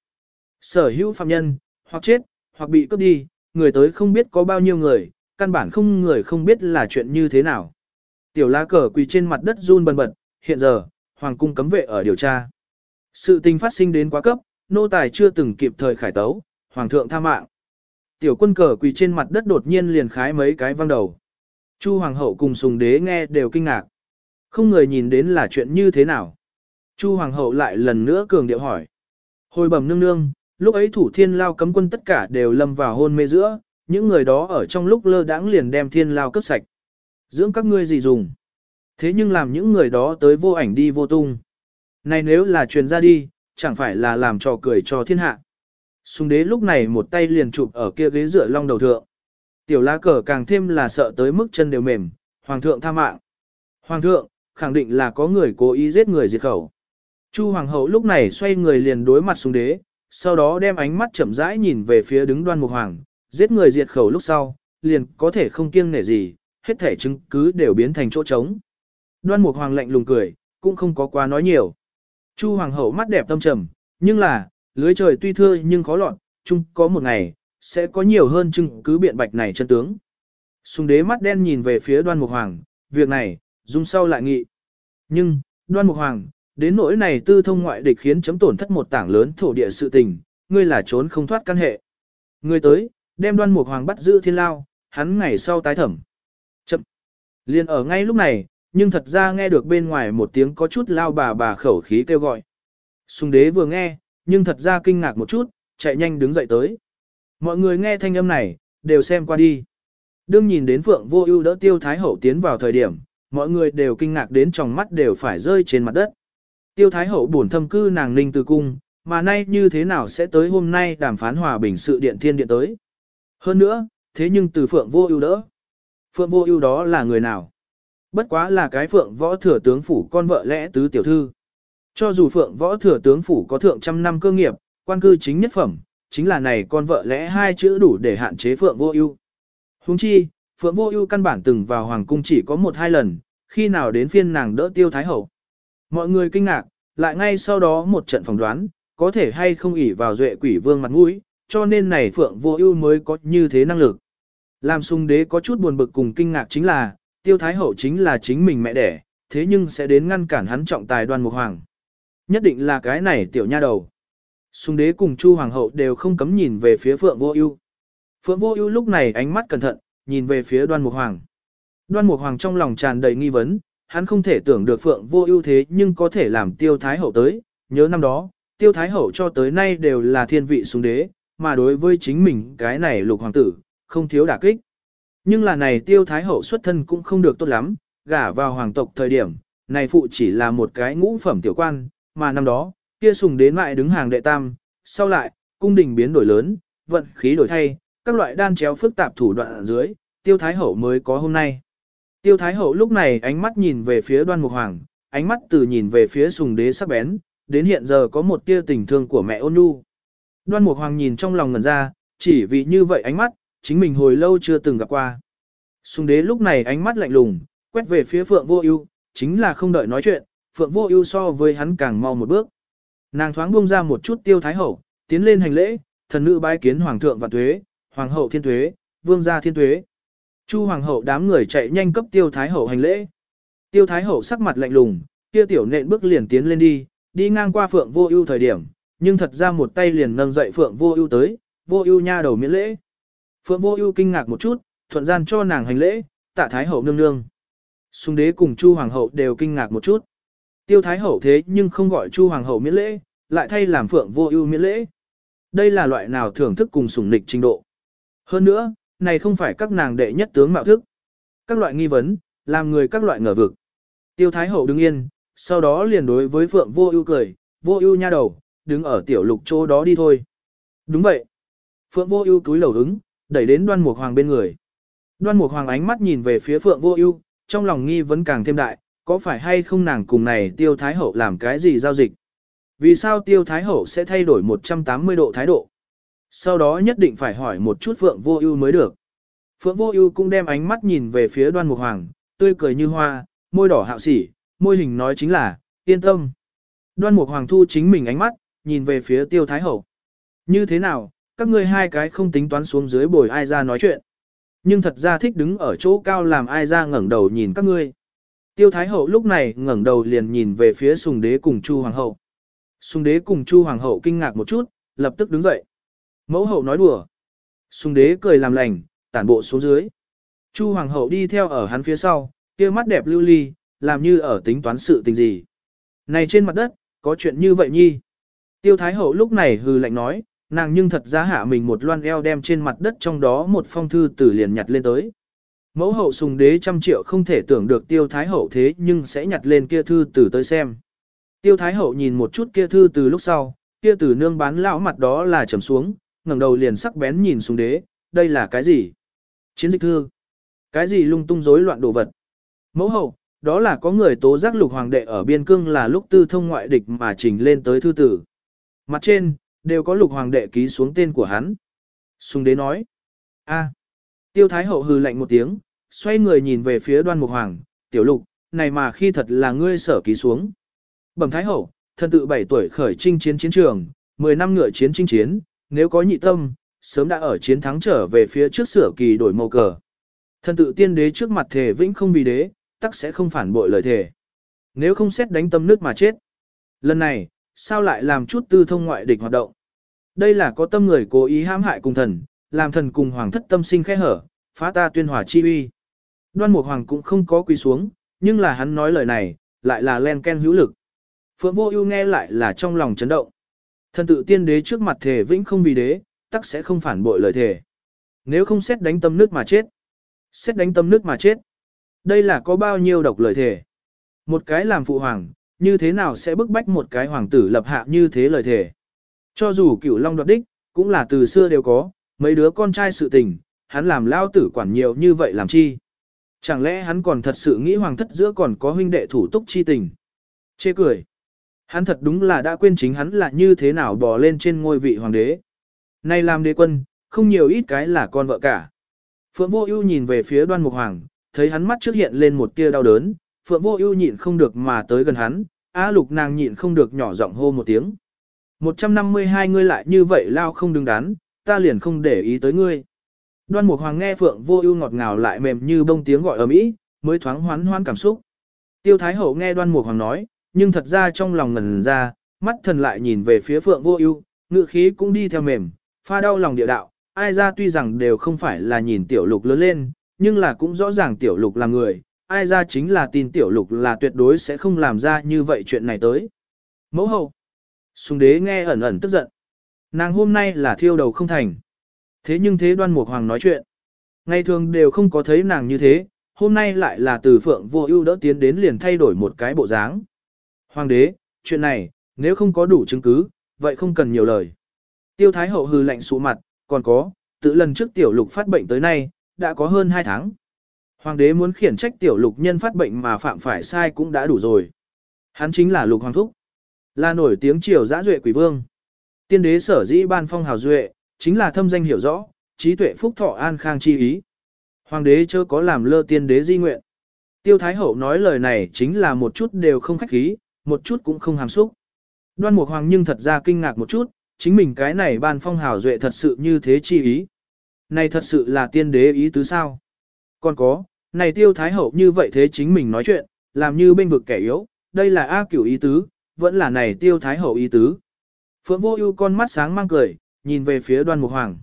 Speaker 1: Sở hữu phạm nhân, hoặc chết, hoặc bị cướp đi, người tới không biết có bao nhiêu người, căn bản không người không biết là chuyện như thế nào. Tiểu lá cờ quỳ trên mặt đất run bần bật, hiện giờ, hoàng cung cấm vệ ở điều tra. Sự tình phát sinh đến quá cấp, nô tài chưa từng kịp thời khải tấu, hoàng thượng tha mạng. Tiểu quân cờ quỳ trên mặt đất đột nhiên liền khái mấy cái văng đầu. Chu hoàng hậu cùng sùng đế nghe đều kinh ngạc. Không người nhìn đến là chuyện như thế nào. Chu hoàng hậu lại lần nữa cường điệu hỏi. Hồi bẩm nương nương, lúc ấy thủ thiên lao cấm quân tất cả đều lâm vào hôn mê giữa, những người đó ở trong lúc lơ đãng liền đem thiên lao cấp sạch. Dưỡng các ngươi gì dùng? Thế nhưng làm những người đó tới vô ảnh đi vô tung. Này nếu là truyền ra đi, chẳng phải là làm trò cười cho thiên hạ. Sùng đế lúc này một tay liền chụp ở kia ghế dựa long đầu thượng. Tiểu lá cờ càng thêm là sợ tới mức chân đều mềm, hoàng thượng tha mạng. Hoàng thượng, khẳng định là có người cố ý giết người diệt khẩu. Chu hoàng hậu lúc này xoay người liền đối mặt sùng đế, sau đó đem ánh mắt chậm rãi nhìn về phía đứng đoan mục hoàng, giết người diệt khẩu lúc sau, liền có thể không kiêng nể gì, hết thể chứng cứ đều biến thành chỗ trống. Đoan mục hoàng lạnh lùng cười, cũng không có quá nói nhiều. Chu hoàng hậu mắt đẹp tâm trầm, nhưng là, lưới trời tuy thưa nhưng khó lọt, chung có một ngày, sẽ có nhiều hơn chứng cứ biện bạch này chân tướng. Sùng đế mắt đen nhìn về phía đoan mục hoàng, việc này, dung sau lại nghị. Nhưng, đoan mục hoàng, đến nỗi này tư thông ngoại địch khiến chấm tổn thất một tảng lớn thổ địa sự tình, ngươi là trốn không thoát căn hệ. Ngươi tới, đem đoan mục hoàng bắt giữ thiên lao, hắn ngày sau tái thẩm. Chậm. Liên ở ngay lúc này, nhưng thật ra nghe được bên ngoài một tiếng có chút lao bà bà khẩu khí kêu gọi. Sùng đế vừa nghe, nhưng thật ra kinh ngạc một chút, chạy nhanh đứng dậy tới. Mọi người nghe thanh âm này, đều xem qua đi. Đương nhìn đến Phượng Vô Ưu đỡ Tiêu Thái Hậu tiến vào thời điểm, mọi người đều kinh ngạc đến trong mắt đều phải rơi trên mặt đất. Tiêu Thái Hậu buồn thâm cư nàng Ninh Từ cung, mà nay như thế nào sẽ tới hôm nay đàm phán hòa bình sự điện thiên điện tới. Hơn nữa, thế nhưng từ Phượng Vô Ưu đỡ. Phượng Vô Ưu đó là người nào? Bất quá là cái Phượng võ thừa tướng phủ con vợ lẽ tứ tiểu thư. Cho dù Phượng võ thừa tướng phủ có thượng trăm năm cơ nghiệp, quan cư chính nhất phẩm, chính là này con vợ lẽ hai chữ đủ để hạn chế Phượng Vô Ưu. Huống chi, Phượng Vô Ưu căn bản từng vào hoàng cung chỉ có một hai lần, khi nào đến phiên nàng đỡ Tiêu Thái hậu. Mọi người kinh ngạc, lại ngay sau đó một trận phỏng đoán, có thể hay không ỷ vào duệ quỷ vương mặt mũi, cho nên này Phượng Vô Ưu mới có như thế năng lực. Làm Sung Đế có chút buồn bực cùng kinh ngạc chính là, Tiêu Thái hậu chính là chính mình mẹ đẻ, thế nhưng sẽ đến ngăn cản hắn trọng tài Đoan Mục Hoàng. Nhất định là cái này tiểu nha đầu. Sùng Đế cùng Chu hoàng hậu đều không cấm nhìn về phía Phượng Vô Ưu. Phượng Vô Ưu lúc này ánh mắt cẩn thận, nhìn về phía Đoan Mục Hoàng. Đoan Mục Hoàng trong lòng tràn đầy nghi vấn, hắn không thể tưởng được Phượng Vô Ưu thế nhưng có thể làm Tiêu Thái hậu tới, nhớ năm đó, Tiêu Thái hậu cho tới nay đều là thiên vị xuống đế, mà đối với chính mình cái này lục hoàng tử, không thiếu đả kích. Nhưng là này Tiêu Thái hậu xuất thân cũng không được tốt lắm, gả vào hoàng tộc thời điểm, này phụ chỉ là một cái ngũ phẩm tiểu quan, mà năm đó, kia sùng đến mại đứng hàng đệ tam, sau lại, cung đình biến đổi lớn, vận khí đổi thay, các loại đan chéo phức tạp thủ đoạn ở dưới, Tiêu Thái hậu mới có hôm nay. Tiêu Thái hậu lúc này ánh mắt nhìn về phía Đoan Mục Hoàng, ánh mắt từ nhìn về phía sùng đế sắc bén, đến hiện giờ có một tia tình thương của mẹ ôn nhu. Đoan Mục Hoàng nhìn trong lòng ngẩn ra, chỉ vì như vậy ánh mắt, chính mình hồi lâu chưa từng gặp qua. Sùng đế lúc này ánh mắt lạnh lùng, quét về phía Phượng Vô Ưu, chính là không đợi nói chuyện, Phượng Vô Ưu so với hắn càng mau một bước. Nàng thoáng buông ra một chút Tiêu Thái hậu, tiến lên hành lễ, thần nữ bái kiến hoàng thượng và tuế, hoàng hậu thiên tuế, vương gia thiên tuế. Chu hoàng hậu đám người chạy nhanh cấp Tiêu Thái hậu hành lễ. Tiêu Thái hậu sắc mặt lạnh lùng, kia tiểu nện bước liền tiến lên đi, đi ngang qua Phượng Vô Ưu thời điểm, nhưng thật ra một tay liền nâng dậy Phượng Vô Ưu tới, Vô Ưu nha đầu miễn lễ. Phượng Vô Ưu kinh ngạc một chút, thuận gian cho nàng hành lễ, tạ thái hậu nương nương. Sung đế cùng Chu hoàng hậu đều kinh ngạc một chút. Tiêu thái hậu thế nhưng không gọi Chu hoàng hậu miễn lễ, lại thay làm Phượng Vô Ưu miễn lễ. Đây là loại nào thưởng thức cùng sủng nịch trình độ. Hơn nữa, này không phải các nàng đệ nhất tướng mạo thức. Các loại nghi vấn, làm người các loại ngờ vực. Tiêu thái hậu đứng yên, sau đó liền đối với Phượng Vô Ưu cười, "Vô Ưu nha đầu, đứng ở tiểu lục chỗ đó đi thôi." Đúng vậy. Phượng Vô Ưu cúi đầu ứng, đẩy đến Đoan Mục Hoàng bên người. Đoan Mục Hoàng ánh mắt nhìn về phía Phượng Vô Ưu, trong lòng nghi vấn càng thêm đại, có phải hay không nàng cùng này Tiêu Thái hậu làm cái gì giao dịch? Vì sao Tiêu Thái hậu sẽ thay đổi 180 độ thái độ? Sau đó nhất định phải hỏi một chút Phượng Vô Ưu mới được. Phượng Vô Ưu cũng đem ánh mắt nhìn về phía Đoan Mục Hoàng, tươi cười như hoa, môi đỏ hạo sỉ, môi hình nói chính là, yên tâm. Đoan Mục Hoàng thu chính mình ánh mắt, nhìn về phía Tiêu Thái Hậu. Như thế nào, các ngươi hai cái không tính toán xuống dưới bồi ai ra nói chuyện. Nhưng thật ra thích đứng ở chỗ cao làm ai ra ngẩng đầu nhìn các ngươi. Tiêu Thái Hậu lúc này ngẩng đầu liền nhìn về phía Sùng Đế cùng Chu Hoàng Hậu. Sùng Đế cùng Chu Hoàng Hậu kinh ngạc một chút, lập tức đứng dậy. Mẫu hậu nói đùa. Sùng Đế cười làm lành, tản bộ xuống dưới. Chu Hoàng Hậu đi theo ở hắn phía sau, kia mắt đẹp lưu ly, làm như ở tính toán sự tình gì. Này trên mặt đất, có chuyện như vậy nhi. Tiêu Thái Hậu lúc này hừ lạnh nói, nàng nhưng thật ra hạ mình một loan eo đem trên mặt đất trong đó một phong thư tử liền nhặt lên tới. Mẫu hậu sùng đế trăm triệu không thể tưởng được tiêu thái hậu thế nhưng sẽ nhặt lên kia thư tử tới xem. Tiêu thái hậu nhìn một chút kia thư từ lúc sau, kia tử nương bán lão mặt đó là trầm xuống, ngẩng đầu liền sắc bén nhìn sùng đế, đây là cái gì? Chiến dịch thư. Cái gì lung tung rối loạn đồ vật? Mẫu hậu, đó là có người tố giác lục hoàng đệ ở biên cương là lúc tư thông ngoại địch mà trình lên tới thư tử. Mặt trên, đều có lục hoàng đệ ký xuống tên của hắn. Sùng đế nói, a tiêu thái hậu hừ lạnh một tiếng, xoay người nhìn về phía đoan mục hoàng, tiểu lục, này mà khi thật là ngươi sở ký xuống. Bẩm thái hậu, thân tự 7 tuổi khởi chinh chiến chiến trường, 10 năm ngựa chiến chinh chiến, nếu có nhị tâm, sớm đã ở chiến thắng trở về phía trước sửa kỳ đổi màu cờ. Thân tự tiên đế trước mặt thể vĩnh không vì đế, tắc sẽ không phản bội lời thề. Nếu không xét đánh tâm nước mà chết. Lần này, sao lại làm chút tư thông ngoại địch hoạt động? Đây là có tâm người cố ý hãm hại cùng thần, làm thần cùng hoàng thất tâm sinh khẽ hở, phá ta tuyên hòa chi uy. Đoan Mục Hoàng cũng không có quỳ xuống, nhưng là hắn nói lời này, lại là len ken hữu lực. Phượng Vô Ưu nghe lại là trong lòng chấn động. Thần tự tiên đế trước mặt thể vĩnh không vì đế, tắc sẽ không phản bội lời thể. Nếu không xét đánh tâm nước mà chết. Xét đánh tâm nước mà chết. Đây là có bao nhiêu độc lời thể. Một cái làm phụ hoàng, như thế nào sẽ bức bách một cái hoàng tử lập hạ như thế lời thể. Cho dù cửu long đoạt đích, cũng là từ xưa đều có, mấy đứa con trai sự tình, hắn làm lao tử quản nhiều như vậy làm chi. Chẳng lẽ hắn còn thật sự nghĩ hoàng thất giữa còn có huynh đệ thủ túc chi tình. Chê cười. Hắn thật đúng là đã quên chính hắn là như thế nào bò lên trên ngôi vị hoàng đế. Nay làm đế quân, không nhiều ít cái là con vợ cả. Phượng Vô Ưu nhìn về phía Đoan Mục Hoàng, thấy hắn mắt trước hiện lên một tia đau đớn, Phượng Vô Ưu nhịn không được mà tới gần hắn, Á Lục nàng nhịn không được nhỏ giọng hô một tiếng. 152 ngươi lại như vậy lao không đứng đắn, ta liền không để ý tới ngươi. Đoan Mục Hoàng nghe Phượng Vô Ưu ngọt ngào lại mềm như bông tiếng gọi ầm ĩ, mới thoáng hoán hoan cảm xúc. Tiêu Thái Hậu nghe Đoan Mục Hoàng nói, nhưng thật ra trong lòng ngẩn ra, mắt thần lại nhìn về phía Phượng Vô Ưu, ngữ khí cũng đi theo mềm, pha đau lòng địa đạo, ai ra tuy rằng đều không phải là nhìn tiểu lục lớn lên, nhưng là cũng rõ ràng tiểu lục là người, ai ra chính là tin tiểu lục là tuyệt đối sẽ không làm ra như vậy chuyện này tới. Mẫu hậu. Sùng đế nghe ẩn ẩn tức giận. Nàng hôm nay là thiêu đầu không thành. Thế nhưng thế đoan mục hoàng nói chuyện. Ngày thường đều không có thấy nàng như thế, hôm nay lại là từ phượng vô ưu đỡ tiến đến liền thay đổi một cái bộ dáng. Hoàng đế, chuyện này, nếu không có đủ chứng cứ, vậy không cần nhiều lời. Tiêu Thái Hậu hư lạnh sụ mặt, còn có, tự lần trước tiểu lục phát bệnh tới nay, đã có hơn 2 tháng. Hoàng đế muốn khiển trách tiểu lục nhân phát bệnh mà phạm phải sai cũng đã đủ rồi. Hắn chính là lục hoàng thúc. Là nổi tiếng triều giã duệ quỷ vương. Tiên đế sở dĩ ban phong hào duệ, chính là thâm danh hiểu rõ, trí tuệ phúc thọ an khang chi ý. Hoàng đế chưa có làm lơ tiên đế di nguyện. Tiêu Thái Hậu nói lời này chính là một chút đều không khách khí, một chút cũng không hàm xúc. Đoan Mục Hoàng nhưng thật ra kinh ngạc một chút, chính mình cái này ban phong hào duệ thật sự như thế chi ý. Này thật sự là tiên đế ý tứ sao? Còn có, này tiêu thái hậu như vậy thế chính mình nói chuyện, làm như bên vực kẻ yếu, đây là A cửu ý tứ, vẫn là này tiêu thái hậu ý tứ. Phượng vô ưu con mắt sáng mang cười, nhìn về phía đoan mục hoàng.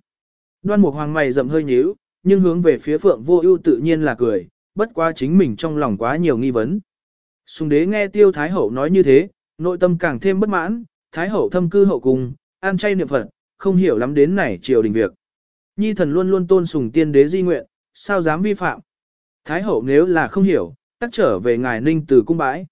Speaker 1: Đoan mục hoàng mày rậm hơi nhíu, nhưng hướng về phía phượng vô ưu tự nhiên là cười, bất quá chính mình trong lòng quá nhiều nghi vấn. Sùng đế nghe tiêu thái hậu nói như thế, nội tâm càng thêm bất mãn, thái hậu thâm cư hậu cung, an chay niệm Phật, không hiểu lắm đến này triều đình việc. Nhi thần luôn luôn tôn sùng tiên đế di nguyện, sao dám vi phạm. Thái hậu nếu là không hiểu, tắc trở về ngài ninh từ cung bãi.